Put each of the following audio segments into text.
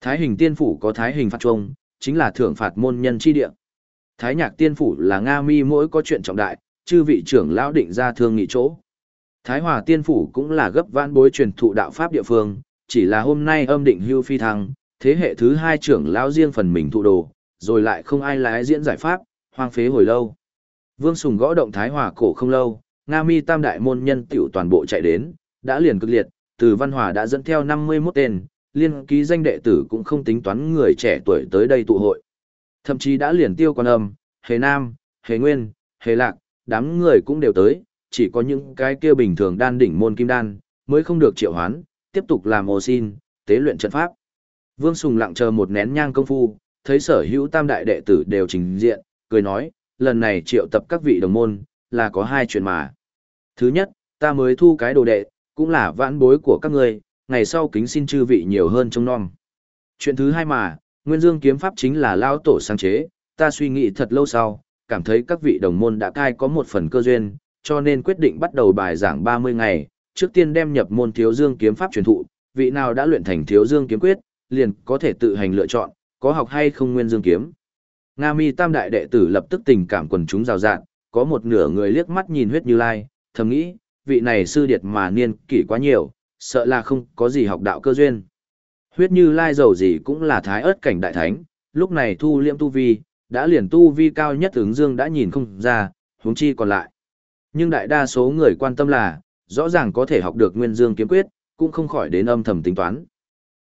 Thái hình tiên phủ có thái hình phạt trung, chính là thưởng phạt môn nhân chi địa. Thái nhạc tiên phủ là Nga mi mỗi có chuyện trọng đại, chư vị trưởng lão định ra thương nghị chỗ. Thái hòa tiên phủ cũng là gấp vãn bối truyền thụ đạo pháp địa phương, chỉ là hôm nay âm định hưu phi thăng, thế hệ thứ hai trưởng lão riêng phần mình thụ đồ, rồi lại không ai lái diễn giải pháp, hoang phế hồi lâu. Vương Sùng gõ động Thái hòa cổ không lâu, Nga mi tam đại môn nhân tiểu toàn bộ chạy đến, đã liền cực liệt, từ văn hòa đã dẫn theo 51 tên, liên ký danh đệ tử cũng không tính toán người trẻ tuổi tới đây tụ hội. Thậm chí đã liền tiêu quan âm, hề nam, hề nguyên, hề lạc, đám người cũng đều tới, chỉ có những cái kia bình thường đan đỉnh môn kim đan, mới không được triệu hoán, tiếp tục làm ô xin, tế luyện trận pháp. Vương Sùng lặng chờ một nén nhang công phu, thấy sở hữu tam đại đệ tử đều trình diện, cười nói, lần này triệu tập các vị đồng môn, là có hai chuyện mà. Thứ nhất, ta mới thu cái đồ đệ, cũng là vãn bối của các ngươi, ngày sau kính xin chư vị nhiều hơn trông non. Chuyện thứ hai mà, Nguyên Dương kiếm pháp chính là lao tổ sáng chế, ta suy nghĩ thật lâu sau, cảm thấy các vị đồng môn đã cai có một phần cơ duyên, cho nên quyết định bắt đầu bài giảng 30 ngày, trước tiên đem nhập môn thiếu dương kiếm pháp truyền thụ, vị nào đã luyện thành thiếu dương kiếm quyết, liền có thể tự hành lựa chọn, có học hay không nguyên dương kiếm. Nga mi tam đại đệ tử lập tức tình cảm quần chúng rào rạt có một nửa người liếc mắt nhìn huyết như lai, thầm nghĩ, vị này sư điệt mà niên kỷ quá nhiều, sợ là không có gì học đạo cơ duyên. Huyết như lai dầu gì cũng là thái ớt cảnh đại thánh, lúc này thu liễm tu vi, đã liền tu vi cao nhất ứng dương đã nhìn không ra, huống chi còn lại. Nhưng đại đa số người quan tâm là, rõ ràng có thể học được nguyên dương kiếm quyết, cũng không khỏi đến âm thầm tính toán.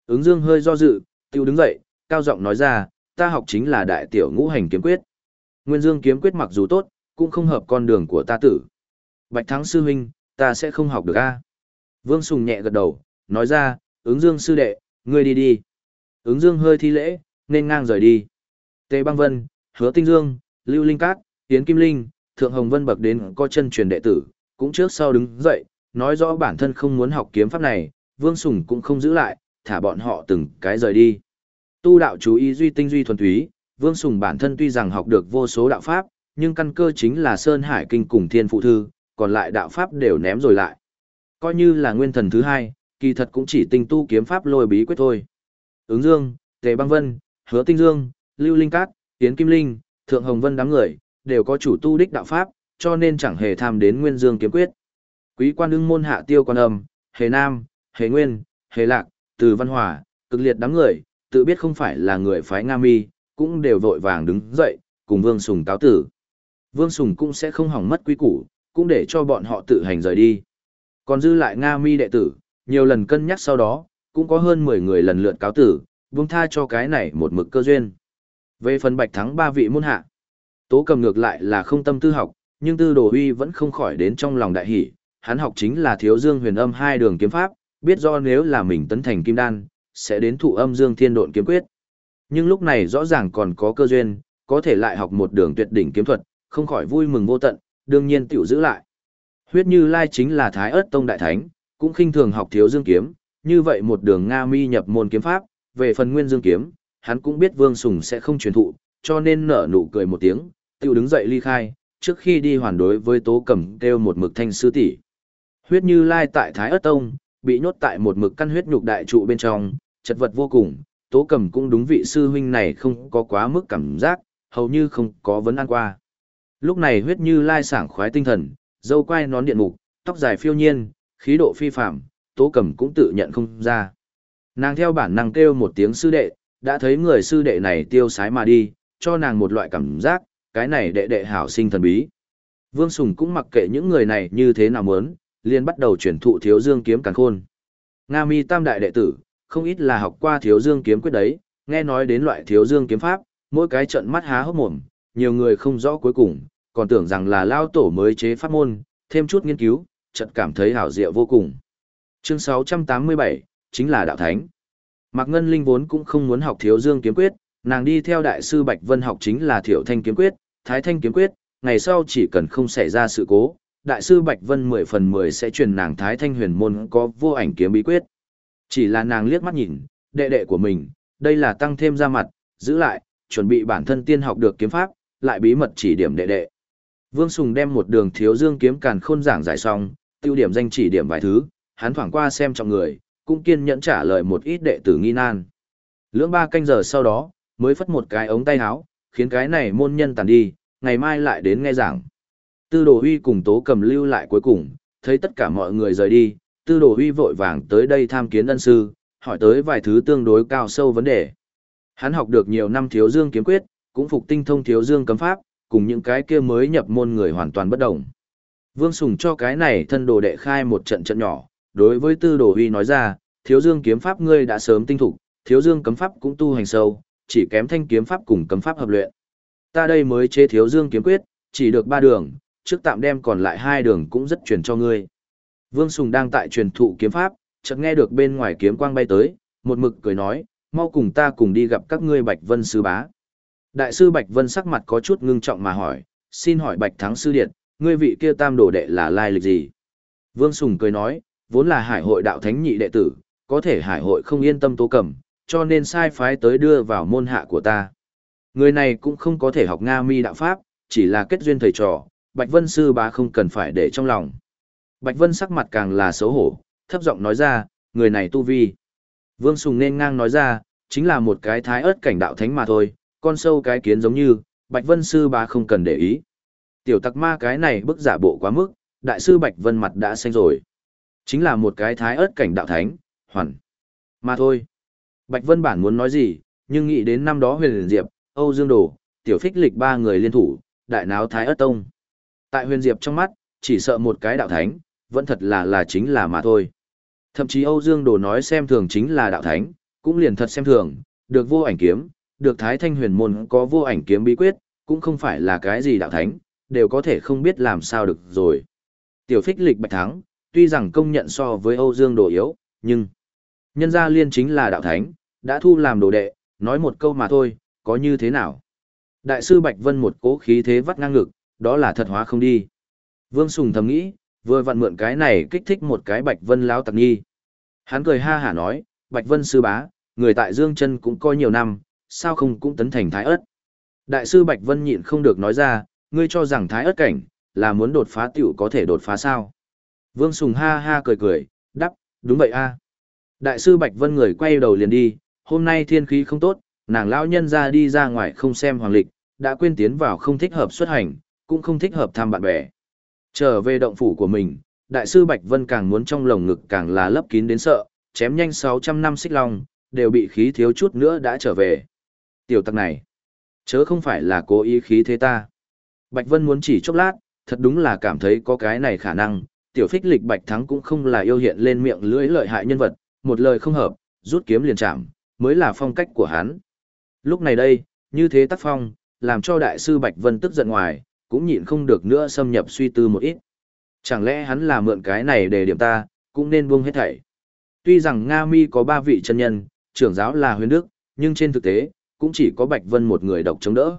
Ứng dương hơi do dự, tiêu đứng dậy, cao giọng nói ra, ta học chính là đại tiểu ngũ hành kiếm quyết. Nguyên dương kiếm quyết mặc dù tốt, cũng không hợp con đường của ta tử. Bạch thắng sư huynh, ta sẽ không học được a. Vương Sùng nhẹ gật đầu, nói ra, ứng dương sư đệ, ngươi đi đi. Ứng dương hơi thi lễ, nên ngang rời đi. Tề băng vân, hứa tinh dương, lưu linh cát, tiến kim linh, thượng hồng vân bậc đến có chân truyền đệ tử, cũng trước sau đứng dậy, nói rõ bản thân không muốn học kiếm pháp này, Vương Sùng cũng không giữ lại, thả bọn họ từng cái rời đi. Tu đạo chú ý duy tinh duy thuần túy, Vương Sùng bản thân tuy rằng học được vô số đạo pháp, nhưng căn cơ chính là Sơn Hải Kinh cùng Thiên Phụ Thư, còn lại đạo pháp đều ném rồi lại. Coi như là nguyên thần thứ hai, kỳ thật cũng chỉ tinh tu kiếm pháp lôi bí quyết thôi. Ứng Dương, Tề Băng Vân, Hứa Tinh Dương, Lưu Linh Cát, Tiến Kim Linh, Thượng Hồng Vân đám người, đều có chủ tu đích đạo pháp, cho nên chẳng hề tham đến Nguyên Dương kiếm quyết. Quý quan ưng môn hạ tiêu quan âm, Hề Nam, Hề Nguyên, Hề Lạc, Từ Văn Hòa, cực liệt đám người, tự biết không phải là người phái Nga Mi, cũng đều vội vàng đứng dậy, cùng Vương Sùng cáo tử. Vương Sùng cũng sẽ không hỏng mất quý củ, cũng để cho bọn họ tự hành rời đi. Còn dư lại Nga Mi đệ tử, nhiều lần cân nhắc sau đó, cũng có hơn 10 người lần lượt cáo tử, buông tha cho cái này một mực cơ duyên. Về phần bạch thắng ba vị môn hạ, tố cầm ngược lại là không tâm tư học, nhưng tư đồ huy vẫn không khỏi đến trong lòng đại hỷ, hắn học chính là thiếu dương huyền âm hai đường kiếm pháp, biết do nếu là mình tấn thành kim đan, sẽ đến thụ âm dương thiên độn kiếm quyết. Nhưng lúc này rõ ràng còn có cơ duyên, có thể lại học một đường tuyệt đỉnh kiếm thuật, không khỏi vui mừng vô tận, đương nhiên tiểu giữ lại. Huyết Như Lai chính là Thái Ức Tông đại thánh, cũng khinh thường học thiếu dương kiếm, như vậy một đường Nga Mi nhập môn kiếm pháp, về phần Nguyên Dương kiếm, hắn cũng biết Vương Sùng sẽ không truyền thụ, cho nên nở nụ cười một tiếng, tiêu đứng dậy ly khai, trước khi đi hoàn đối với Tố Cẩm kêu một mực thanh sư tỷ. Huyết Như Lai tại Thái Ức Tông, bị nhốt tại một mực căn huyết nhục đại trụ bên trong, chật vật vô cùng, Tố Cẩm cũng đúng vị sư huynh này không có quá mức cảm giác, hầu như không có vấn an qua. Lúc này huyết như lai sảng khoái tinh thần, dâu quai nón điện mục, tóc dài phiêu nhiên, khí độ phi phạm, tố cầm cũng tự nhận không ra. Nàng theo bản năng kêu một tiếng sư đệ, đã thấy người sư đệ này tiêu sái mà đi, cho nàng một loại cảm giác, cái này đệ đệ hảo sinh thần bí. Vương Sùng cũng mặc kệ những người này như thế nào muốn, liền bắt đầu chuyển thụ thiếu dương kiếm càng khôn. Nga mi tam đại đệ tử, không ít là học qua thiếu dương kiếm quyết đấy, nghe nói đến loại thiếu dương kiếm pháp, mỗi cái trận mắt há hốc mồm, nhiều người không rõ cuối cùng, còn tưởng rằng là lao tổ mới chế pháp môn, thêm chút nghiên cứu, chợt cảm thấy hảo diệu vô cùng. Chương 687, chính là đạo thánh. Mạc Ngân Linh vốn cũng không muốn học thiếu dương kiếm quyết, nàng đi theo đại sư Bạch Vân học chính là thiểu thanh kiếm quyết, thái thanh kiếm quyết, ngày sau chỉ cần không xảy ra sự cố, đại sư Bạch Vân 10 phần 10 sẽ truyền nàng thái thanh huyền môn có vô ảnh kiếm bí quyết. Chỉ là nàng liếc mắt nhìn, đệ đệ của mình, đây là tăng thêm ra mặt, giữ lại, chuẩn bị bản thân tiên học được kiếm pháp, lại bí mật chỉ điểm đệ đệ. Vương Sùng đem một đường thiếu dương kiếm càn khôn giảng giải xong, tiêu điểm danh chỉ điểm vài thứ, hắn thoảng qua xem trong người, cũng kiên nhẫn trả lời một ít đệ tử nghi nan. Lưỡng ba canh giờ sau đó, mới phất một cái ống tay áo, khiến cái này môn nhân tàn đi, ngày mai lại đến nghe giảng. Tư đồ huy cùng tố cầm lưu lại cuối cùng, thấy tất cả mọi người rời đi, tư đồ huy vội vàng tới đây tham kiến ân sư, hỏi tới vài thứ tương đối cao sâu vấn đề. Hắn học được nhiều năm thiếu dương kiếm quyết, cũng phục tinh thông thiếu dương cấm pháp, cùng những cái kia mới nhập môn người hoàn toàn bất đồng. Vương Sùng cho cái này thân đồ đệ khai một trận trận nhỏ, đối với tư đồ huy nói ra, thiếu dương kiếm pháp ngươi đã sớm tinh thục, thiếu dương cấm pháp cũng tu hành sâu, chỉ kém thanh kiếm pháp cùng cấm pháp hợp luyện. Ta đây mới chế thiếu dương kiếm quyết, chỉ được ba đường, trước tạm đem còn lại hai đường cũng rất truyền cho ngươi. Vương Sùng đang tại truyền thụ kiếm pháp, chợt nghe được bên ngoài kiếm quang bay tới, một mực cười nói, mau cùng ta cùng đi gặp các ngươi Bạch Vân sư bá. Đại sư Bạch Vân sắc mặt có chút ngưng trọng mà hỏi, xin hỏi Bạch Thắng sư điện, ngươi vị kia tam đồ đệ là lai lịch gì? Vương Sùng cười nói, vốn là hải hội đạo thánh nhị đệ tử, có thể hải hội không yên tâm tố cầm, cho nên sai phái tới đưa vào môn hạ của ta. Người này cũng không có thể học Nga mi đạo Pháp, chỉ là kết duyên thầy trò, Bạch Vân sư bá không cần phải để trong lòng. Bạch Vân sắc mặt càng là xấu hổ, thấp giọng nói ra, người này tu vi. Vương Sùng nên ngang nói ra, chính là một cái thái ớt cảnh đạo thánh mà thôi, con sâu cái kiến giống như, Bạch Vân sư bá không cần để ý. Tiểu tặc ma cái này bức giả bộ quá mức, đại sư Bạch Vân mặt đã xanh rồi. Chính là một cái thái ớt cảnh đạo thánh, hoàn. Mà thôi. Bạch Vân bản muốn nói gì, nhưng nghĩ đến năm đó huyền diệp, Âu Dương Đồ, tiểu phích lịch ba người liên thủ, đại náo thái ớt tông. Tại huyền diệp trong mắt, chỉ sợ một cái đạo thánh, vẫn thật là là chính là mà thôi. Thậm chí Âu Dương Đồ nói xem thường chính là đạo thánh, cũng liền thật xem thường, được vô ảnh kiếm, được Thái Thanh huyền môn có vô ảnh kiếm bí quyết, cũng không phải là cái gì đạo thánh, đều có thể không biết làm sao được rồi. Tiểu phích lịch bạch thắng, tuy rằng công nhận so với Âu Dương Đồ yếu, nhưng nhân gia liên chính là đạo thánh, đã thu làm đồ đệ, nói một câu mà thôi, có như thế nào. Đại sư Bạch Vân một cố khí thế vắt ngang ngực, đó là thật hóa không đi. Vương Sùng thầm nghĩ, vừa vặn mượn cái này kích thích một cái Bạch Vân lão tặc nghi. Hắn cười ha hả nói, Bạch Vân sư bá, người tại Dương chân cũng coi nhiều năm, sao không cũng tấn thành thái ớt. Đại sư Bạch Vân nhịn không được nói ra, ngươi cho rằng thái ớt cảnh, là muốn đột phá tiểu có thể đột phá sao. Vương Sùng ha ha cười cười, đắp, đúng vậy a Đại sư Bạch Vân người quay đầu liền đi, hôm nay thiên khí không tốt, nàng lão nhân ra đi ra ngoài không xem hoàng lịch, đã quên tiến vào không thích hợp xuất hành, cũng không thích hợp thăm bạn bè. Trở về động phủ của mình, đại sư Bạch Vân càng muốn trong lồng ngực càng là lấp kín đến sợ, chém nhanh 600 năm xích long, đều bị khí thiếu chút nữa đã trở về. Tiểu tặc này, chớ không phải là cố ý khí thế ta. Bạch Vân muốn chỉ chốc lát, thật đúng là cảm thấy có cái này khả năng, tiểu phích lịch Bạch Thắng cũng không là yêu hiện lên miệng lưỡi lợi hại nhân vật, một lời không hợp, rút kiếm liền chạm, mới là phong cách của hắn. Lúc này đây, như thế tác phong, làm cho đại sư Bạch Vân tức giận ngoài, cũng nhịn không được nữa xâm nhập suy tư một ít. Chẳng lẽ hắn là mượn cái này để điểm ta, cũng nên buông hết thảy. Tuy rằng Nga Mi có ba vị chân nhân, trưởng giáo là huyền đức, nhưng trên thực tế, cũng chỉ có Bạch Vân một người độc chống đỡ.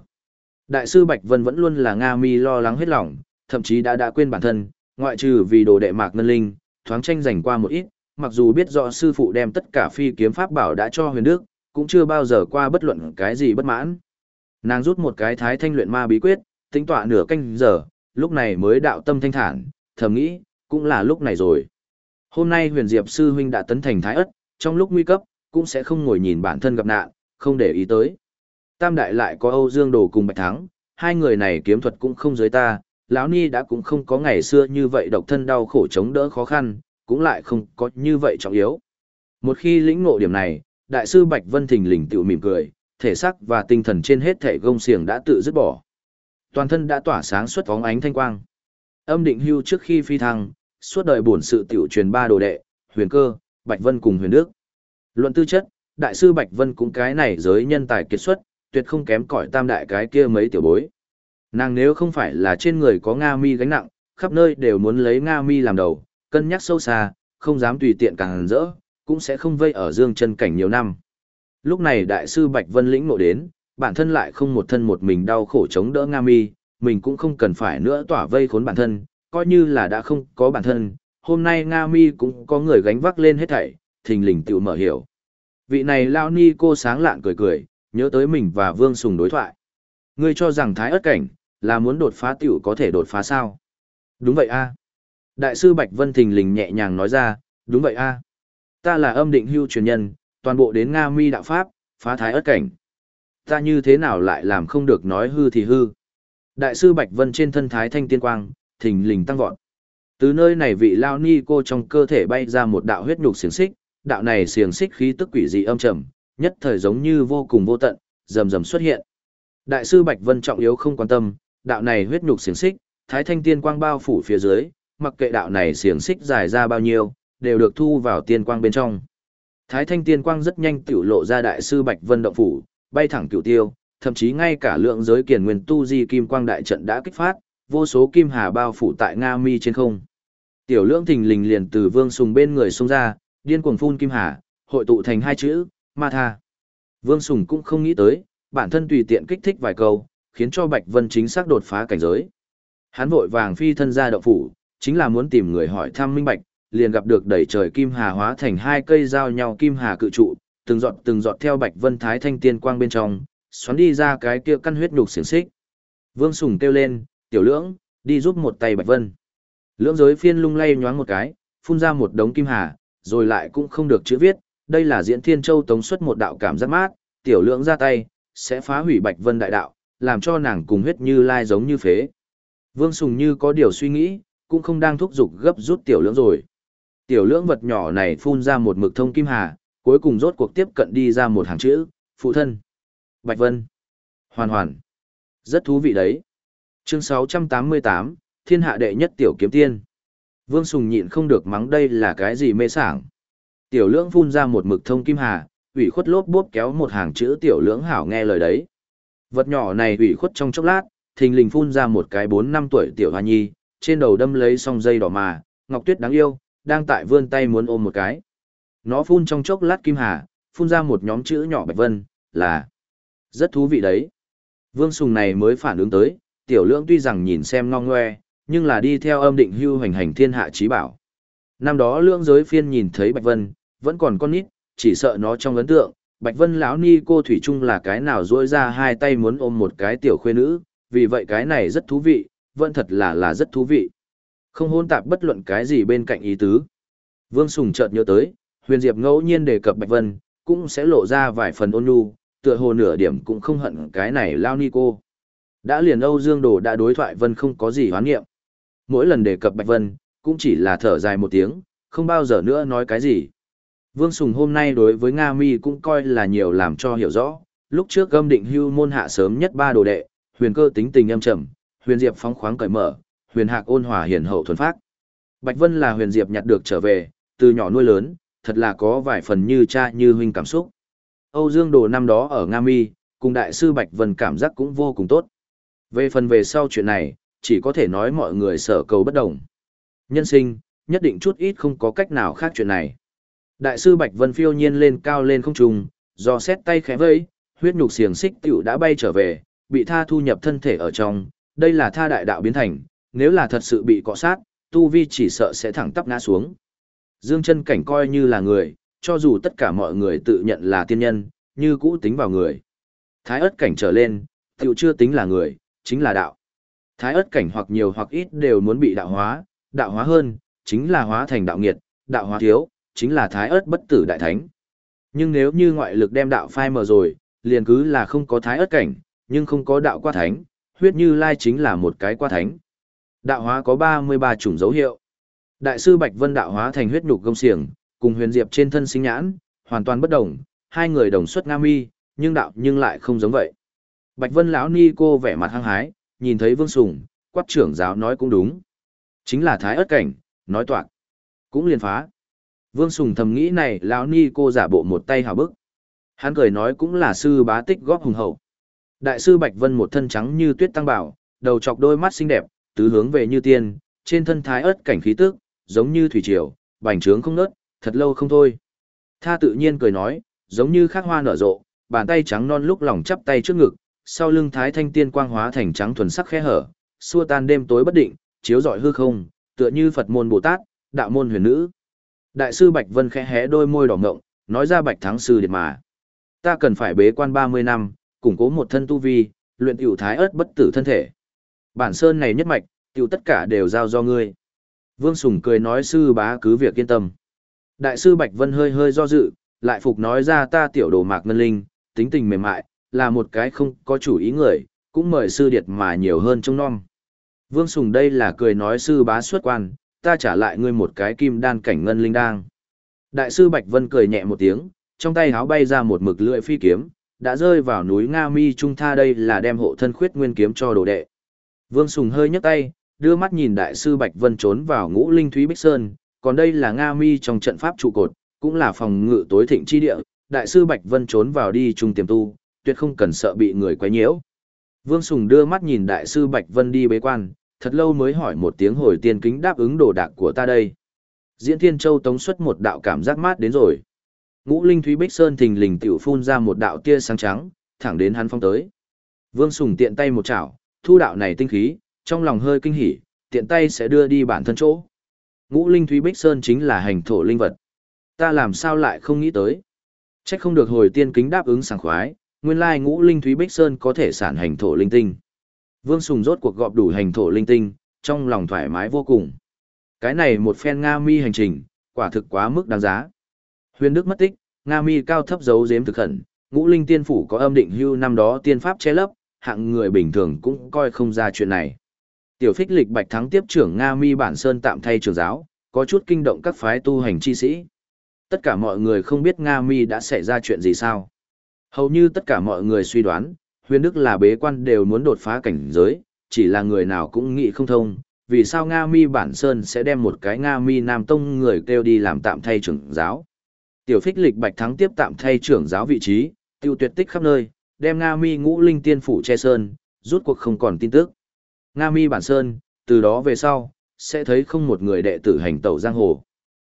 Đại sư Bạch Vân vẫn luôn là Nga Mi lo lắng hết lòng, thậm chí đã đã quên bản thân, ngoại trừ vì đồ đệ mạc ngân linh, thoáng tranh giành qua một ít, mặc dù biết rõ sư phụ đem tất cả phi kiếm pháp bảo đã cho huyền đức, cũng chưa bao giờ qua bất luận cái gì bất mãn. Nàng rút một cái thái thanh luyện ma bí quyết, tính tọa nửa canh giờ, lúc này mới đạo tâm thanh thản, thầm nghĩ, cũng là lúc này rồi. Hôm nay huyền diệp sư huynh đã tấn thành thái ất, trong lúc nguy cấp, cũng sẽ không ngồi nhìn bản thân gặp nạn, không để ý tới. Tam đại lại có Âu Dương Đồ cùng Bạch Thắng, hai người này kiếm thuật cũng không giới ta, lão ni đã cũng không có ngày xưa như vậy độc thân đau khổ chống đỡ khó khăn, cũng lại không có như vậy trọng yếu. Một khi lĩnh ngộ điểm này, đại sư Bạch Vân thình lình tự mỉm cười, thể xác và tinh thần trên hết thể gông xiềng đã tự dứt bỏ. Toàn thân đã tỏa sáng xuất phóng ánh thanh quang. Âm định hưu trước khi phi thăng, suốt đời bổn sự tiểu truyền ba đồ đệ, huyền cơ, Bạch Vân cùng huyền đức. Luận tư chất, đại sư Bạch Vân cũng cái này giới nhân tài kiệt xuất, tuyệt không kém cỏi tam đại cái kia mấy tiểu bối. Nàng nếu không phải là trên người có Nga mi gánh nặng, khắp nơi đều muốn lấy Nga mi làm đầu, cân nhắc sâu xa, không dám tùy tiện càng rỡ, cũng sẽ không vây ở dương chân cảnh nhiều năm. Lúc này đại sư Bạch Vân lĩnh ngộ đến, bản thân lại không một thân một mình đau khổ chống đỡ Nga Mi, mình cũng không cần phải nữa tỏa vây khốn bản thân, coi như là đã không có bản thân, hôm nay Nga Mi cũng có người gánh vác lên hết thảy, thình lình tự mở hiểu. Vị này lao ni cô sáng lạn cười cười, nhớ tới mình và Vương Sùng đối thoại. Ngươi cho rằng thái ất cảnh, là muốn đột phá tiểu có thể đột phá sao? Đúng vậy a Đại sư Bạch Vân thình lình nhẹ nhàng nói ra, đúng vậy a Ta là âm định hưu truyền nhân, toàn bộ đến Nga Mi đạo Pháp, phá thái ớt cảnh. Ta như thế nào lại làm không được nói hư thì hư. Đại sư Bạch Vân trên thân thái thanh tiên quang, thình lình tăng vọt. Từ nơi này vị lao ni cô trong cơ thể bay ra một đạo huyết nhục xiềng xích, đạo này xiềng xích khí tức quỷ dị âm trầm, nhất thời giống như vô cùng vô tận, rầm rầm xuất hiện. Đại sư Bạch Vân trọng yếu không quan tâm, đạo này huyết nhục xiềng xích, thái thanh tiên quang bao phủ phía dưới, mặc kệ đạo này xiềng xích dài ra bao nhiêu, đều được thu vào tiên quang bên trong. Thái thanh tiên quang rất nhanh tiểu lộ ra đại sư Bạch Vân động phủ, bay thẳng cửu tiêu, thậm chí ngay cả lượng giới kiền nguyên tu di kim quang đại trận đã kích phát, vô số kim hà bao phủ tại Nga Mi trên không. Tiểu lượng thình lình liền từ vương sùng bên người xông ra, điên cuồng phun kim hà, hội tụ thành hai chữ, ma tha. Vương sùng cũng không nghĩ tới, bản thân tùy tiện kích thích vài câu, khiến cho Bạch Vân chính xác đột phá cảnh giới. Hắn vội vàng phi thân ra động phủ, chính là muốn tìm người hỏi thăm minh bạch, liền gặp được đẩy trời kim hà hóa thành hai cây giao nhau kim hà cự trụ, từng giọt từng giọt theo Bạch Vân Thái thanh tiên quang bên trong, xoắn đi ra cái kia căn huyết nhục xiển xích. Vương Sùng kêu lên, "Tiểu Lưỡng, đi giúp một tay Bạch Vân." Lưỡng giới phiên lung lay nhoáng một cái, phun ra một đống kim hà, rồi lại cũng không được chữ viết, đây là diễn thiên châu tống xuất một đạo cảm giác mát, tiểu lượng ra tay, sẽ phá hủy Bạch Vân đại đạo, làm cho nàng cùng huyết như lai giống như phế. Vương Sùng như có điều suy nghĩ, cũng không đang thúc giục gấp rút tiểu lượng rồi. Tiểu lượng vật nhỏ này phun ra một mực thông kim hà, cuối cùng rốt cuộc tiếp cận đi ra một hàng chữ, phụ thân. Bạch Vân. Hoàn hoàn. Rất thú vị đấy. Chương 688, Thiên hạ đệ nhất tiểu kiếm tiên. Vương Sùng nhịn không được mắng đây là cái gì mê sảng. Tiểu lưỡng phun ra một mực thông kim hà, ủy khuất lốp bốp kéo một hàng chữ tiểu lưỡng hảo nghe lời đấy. Vật nhỏ này ủy khuất trong chốc lát, thình lình phun ra một cái bốn năm tuổi tiểu hoa nhi, trên đầu đâm lấy song dây đỏ mà, Ngọc Tuyết đáng yêu, đang tại vươn tay muốn ôm một cái. Nó phun trong chốc lát kim hà, phun ra một nhóm chữ nhỏ bạch vân, là rất thú vị đấy. Vương Sùng này mới phản ứng tới, tiểu lưỡng tuy rằng nhìn xem ngon ngoe, nhưng là đi theo âm định hưu hành hành thiên hạ trí bảo. Năm đó lưỡng giới phiên nhìn thấy bạch vân, vẫn còn con nít, chỉ sợ nó trong ấn tượng, bạch vân lão ni cô thủy chung là cái nào dỗi ra hai tay muốn ôm một cái tiểu khuê nữ, vì vậy cái này rất thú vị, vẫn thật là là rất thú vị. Không hôn tạp bất luận cái gì bên cạnh ý tứ. Vương Sùng chợt nhớ tới, Huyền Diệp ngẫu nhiên đề cập Bạch Vân, cũng sẽ lộ ra vài phần ôn nhu, tựa hồ nửa điểm cũng không hận cái này lao ni cô. Đã liền Âu Dương Đồ đã đối thoại Vân không có gì hoán nghiệm. Mỗi lần đề cập Bạch Vân, cũng chỉ là thở dài một tiếng, không bao giờ nữa nói cái gì. Vương Sùng hôm nay đối với Nga Mi cũng coi là nhiều làm cho hiểu rõ, lúc trước gâm định hưu môn hạ sớm nhất ba đồ đệ, huyền cơ tính tình âm trầm, huyền diệp phóng khoáng cởi mở, huyền hạc ôn hòa hiền hậu thuần phác. Bạch Vân là huyền diệp nhặt được trở về, từ nhỏ nuôi lớn, thật là có vài phần như cha như huynh cảm xúc. Âu Dương Đồ năm đó ở Nga Mi, cùng đại sư Bạch Vân cảm giác cũng vô cùng tốt. Về phần về sau chuyện này, chỉ có thể nói mọi người sở cầu bất đồng. Nhân sinh, nhất định chút ít không có cách nào khác chuyện này. Đại sư Bạch Vân phiêu nhiên lên cao lên không trung, do xét tay khẽ vây, huyết nhục xiềng xích tiểu đã bay trở về, bị tha thu nhập thân thể ở trong, đây là tha đại đạo biến thành, nếu là thật sự bị cọ sát, tu vi chỉ sợ sẽ thẳng tắp ngã xuống. Dương chân cảnh coi như là người, cho dù tất cả mọi người tự nhận là tiên nhân, như cũ tính vào người. Thái ớt cảnh trở lên, tiểu chưa tính là người, chính là đạo. Thái ớt cảnh hoặc nhiều hoặc ít đều muốn bị đạo hóa, đạo hóa hơn, chính là hóa thành đạo nghiệt, đạo hóa thiếu, chính là thái ớt bất tử đại thánh. Nhưng nếu như ngoại lực đem đạo phai mờ rồi, liền cứ là không có thái ớt cảnh, nhưng không có đạo qua thánh, huyết như lai chính là một cái qua thánh. Đạo hóa có 33 chủng dấu hiệu. Đại sư Bạch Vân đạo hóa thành huyết nhục gông xiềng, cùng huyền diệp trên thân sinh nhãn, hoàn toàn bất đồng, hai người đồng xuất nga mi, nhưng đạo nhưng lại không giống vậy. Bạch Vân lão ni cô vẻ mặt hăng hái, nhìn thấy Vương Sùng, quát trưởng giáo nói cũng đúng. Chính là thái ớt cảnh, nói toạc. Cũng liền phá. Vương Sùng thầm nghĩ này lão ni cô giả bộ một tay hào bức. Hắn cười nói cũng là sư bá tích góp hùng hậu. Đại sư Bạch Vân một thân trắng như tuyết tăng bảo, đầu chọc đôi mắt xinh đẹp, tứ hướng về như tiên, trên thân thái ớt cảnh khí tức, giống như thủy triều, bành trướng không nớt, thật lâu không thôi. Tha tự nhiên cười nói, giống như khắc hoa nở rộ, bàn tay trắng non lúc lòng chắp tay trước ngực, sau lưng thái thanh tiên quang hóa thành trắng thuần sắc khe hở, xua tan đêm tối bất định, chiếu rọi hư không, tựa như Phật môn Bồ Tát, đạo môn huyền nữ. Đại sư Bạch Vân khẽ hé đôi môi đỏ ngộng, nói ra Bạch Thắng sư điệt mà. Ta cần phải bế quan 30 năm, củng cố một thân tu vi, luyện tiểu thái ớt bất tử thân thể. Bản sơn này nhất mạch, tiểu tất cả đều giao do ngươi. Vương Sùng cười nói sư bá cứ việc yên tâm. Đại sư Bạch Vân hơi hơi do dự, lại phục nói ra ta tiểu đồ mạc ngân linh, tính tình mềm mại, là một cái không có chủ ý người, cũng mời sư điệt mà nhiều hơn trông non. Vương Sùng đây là cười nói sư bá xuất quan, ta trả lại ngươi một cái kim đan cảnh ngân linh đang. Đại sư Bạch Vân cười nhẹ một tiếng, trong tay háo bay ra một mực lưỡi phi kiếm, đã rơi vào núi Nga Mi Trung Tha đây là đem hộ thân khuyết nguyên kiếm cho đồ đệ. Vương Sùng hơi nhấc tay, đưa mắt nhìn đại sư Bạch Vân trốn vào ngũ linh thúy bích sơn, còn đây là Nga Mi trong trận pháp trụ cột, cũng là phòng ngự tối thịnh chi địa, đại sư Bạch Vân trốn vào đi trung tiềm tu, tuyệt không cần sợ bị người quấy nhiễu. Vương Sùng đưa mắt nhìn đại sư Bạch Vân đi bế quan, thật lâu mới hỏi một tiếng hồi tiên kính đáp ứng đồ đạc của ta đây. Diễn Thiên Châu tống xuất một đạo cảm giác mát đến rồi. Ngũ Linh Thúy Bích Sơn thình lình tiểu phun ra một đạo tia sáng trắng, thẳng đến hắn phong tới. Vương Sùng tiện tay một chảo, thu đạo này tinh khí, trong lòng hơi kinh hỉ, tiện tay sẽ đưa đi bản thân chỗ. Ngũ Linh Thúy Bích Sơn chính là hành thổ linh vật. Ta làm sao lại không nghĩ tới. Chắc không được hồi tiên kính đáp ứng sảng khoái, nguyên lai ngũ Linh Thúy Bích Sơn có thể sản hành thổ linh tinh. Vương Sùng rốt cuộc gọp đủ hành thổ linh tinh, trong lòng thoải mái vô cùng. Cái này một phen Nga mi hành trình, quả thực quá mức đáng giá. Huyền Đức mất tích, Nga mi cao thấp giấu giếm thực khẩn, ngũ linh tiên phủ có âm định hưu năm đó tiên pháp che lấp, hạng người bình thường cũng coi không ra chuyện này. Tiểu phích lịch bạch thắng tiếp trưởng Nga mi bản sơn tạm thay trường giáo, có chút kinh động các phái tu hành chi sĩ. Tất cả mọi người không biết Nga mi đã xảy ra chuyện gì sao. Hầu như tất cả mọi người suy đoán, huyền đức là bế quan đều muốn đột phá cảnh giới, chỉ là người nào cũng nghĩ không thông, vì sao Nga mi bản sơn sẽ đem một cái Nga mi Nam Tông người kêu đi làm tạm thay trưởng giáo. Tiểu phích lịch bạch thắng tiếp tạm thay trưởng giáo vị trí, tiêu tuyệt tích khắp nơi, đem Nga mi ngũ linh tiên phủ che sơn, rút cuộc không còn tin tức. Nga mi bản sơn, từ đó về sau, sẽ thấy không một người đệ tử hành tẩu giang hồ.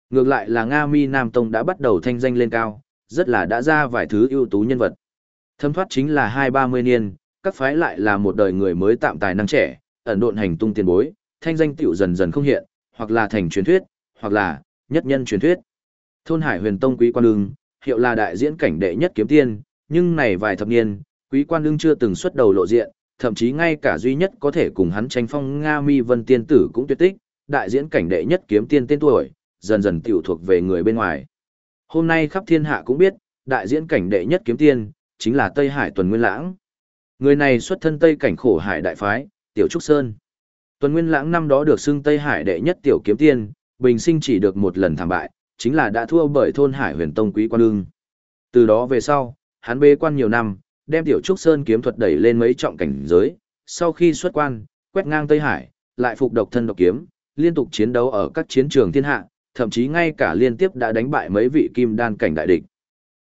Ngược lại là Nga mi Nam Tông đã bắt đầu thanh danh lên cao, rất là đã ra vài thứ ưu tú nhân vật. Thâm thoát chính là hai ba mươi niên, các phái lại là một đời người mới tạm tài năng trẻ, ẩn độn hành tung tiền bối, thanh danh tiểu dần dần không hiện, hoặc là thành truyền thuyết, hoặc là nhất nhân truyền thuyết. Thôn Hải Huyền Tông Quý Quan Lương hiệu là đại diễn cảnh đệ nhất kiếm tiên, nhưng này vài thập niên, Quý Quan Lương chưa từng xuất đầu lộ diện, thậm chí ngay cả duy nhất có thể cùng hắn tranh phong Nga Mi Vân Tiên tử cũng tuyệt tích, đại diễn cảnh đệ nhất kiếm tiên tên tuổi, dần dần tiểu thuộc về người bên ngoài. Hôm nay khắp thiên hạ cũng biết, đại diễn cảnh đệ nhất kiếm tiên, chính là Tây Hải Tuần Nguyên Lãng. Người này xuất thân Tây cảnh khổ hải đại phái, Tiểu Trúc Sơn. Tuần Nguyên Lãng năm đó được xưng Tây Hải đệ nhất tiểu kiếm tiên, bình sinh chỉ được một lần thảm bại, chính là đã thua bởi thôn Hải Huyền Tông Quý Quan Ưng. Từ đó về sau, hắn bê quan nhiều năm, đem Tiểu Trúc Sơn kiếm thuật đẩy lên mấy trọng cảnh giới, sau khi xuất quan, quét ngang Tây Hải, lại phục độc thân độc kiếm, liên tục chiến đấu ở các chiến trường thiên hạ, thậm chí ngay cả liên tiếp đã đánh bại mấy vị kim đan cảnh đại địch.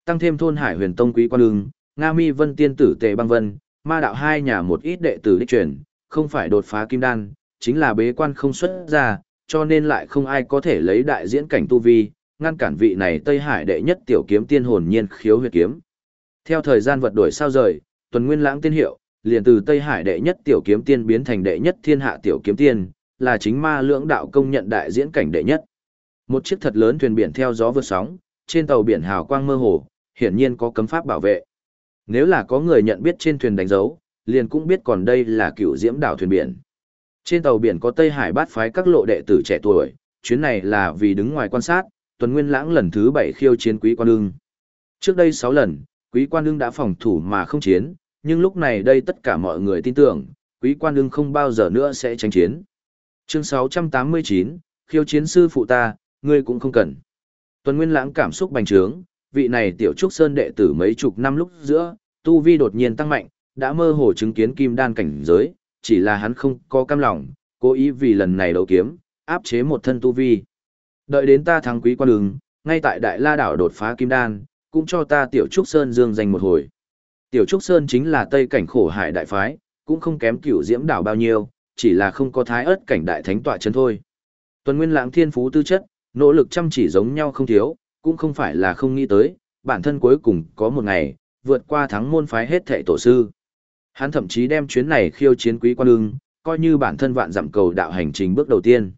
Tăng thêm thôn Hải Huyền Tông Quý Quan lương, Nga Mi Vân Tiên tử Tề Băng Vân, ma đạo hai nhà một ít đệ tử đích truyền, không phải đột phá kim đan, chính là bế quan không xuất ra, cho nên lại không ai có thể lấy đại diễn cảnh tu vi, ngăn cản vị này Tây Hải đệ nhất tiểu kiếm tiên hồn nhiên khiếu huyệt kiếm. Theo thời gian vật đổi sao rời, tuần nguyên lãng tiên hiệu, liền từ Tây Hải đệ nhất tiểu kiếm tiên biến thành đệ nhất thiên hạ tiểu kiếm tiên, là chính ma lưỡng đạo công nhận đại diễn cảnh đệ nhất. Một chiếc thật lớn thuyền biển theo gió vượt sóng, trên tàu biển hào quang mơ hồ, hiển nhiên có cấm pháp bảo vệ. Nếu là có người nhận biết trên thuyền đánh dấu, liền cũng biết còn đây là cựu diễm đảo thuyền biển. Trên tàu biển có Tây Hải bát phái các lộ đệ tử trẻ tuổi, chuyến này là vì đứng ngoài quan sát, tuần nguyên lãng lần thứ bảy khiêu chiến quý quan ương. Trước đây sáu lần, quý quan ương đã phòng thủ mà không chiến, nhưng lúc này đây tất cả mọi người tin tưởng, quý quan ương không bao giờ nữa sẽ tranh chiến. Chương 689, khiêu chiến sư phụ ta, ngươi cũng không cần. Tuần nguyên lãng cảm xúc bành trướng, vị này tiểu trúc sơn đệ tử mấy chục năm lúc giữa, tu vi đột nhiên tăng mạnh, đã mơ hồ chứng kiến kim đan cảnh giới, chỉ là hắn không có cam lòng, cố ý vì lần này đấu kiếm, áp chế một thân tu vi. Đợi đến ta thắng quý quan đường, ngay tại Đại La đảo đột phá kim đan, cũng cho ta Tiểu Trúc Sơn dương danh một hồi. Tiểu Trúc Sơn chính là Tây cảnh khổ hải đại phái, cũng không kém cửu diễm đảo bao nhiêu, chỉ là không có thái ớt cảnh đại thánh tọa chân thôi. Tuần Nguyên Lãng thiên phú tư chất, nỗ lực chăm chỉ giống nhau không thiếu, cũng không phải là không nghĩ tới, bản thân cuối cùng có một ngày, vượt qua thắng môn phái hết thệ tổ sư. Hắn thậm chí đem chuyến này khiêu chiến quý quan ương, coi như bản thân vạn dặm cầu đạo hành trình bước đầu tiên.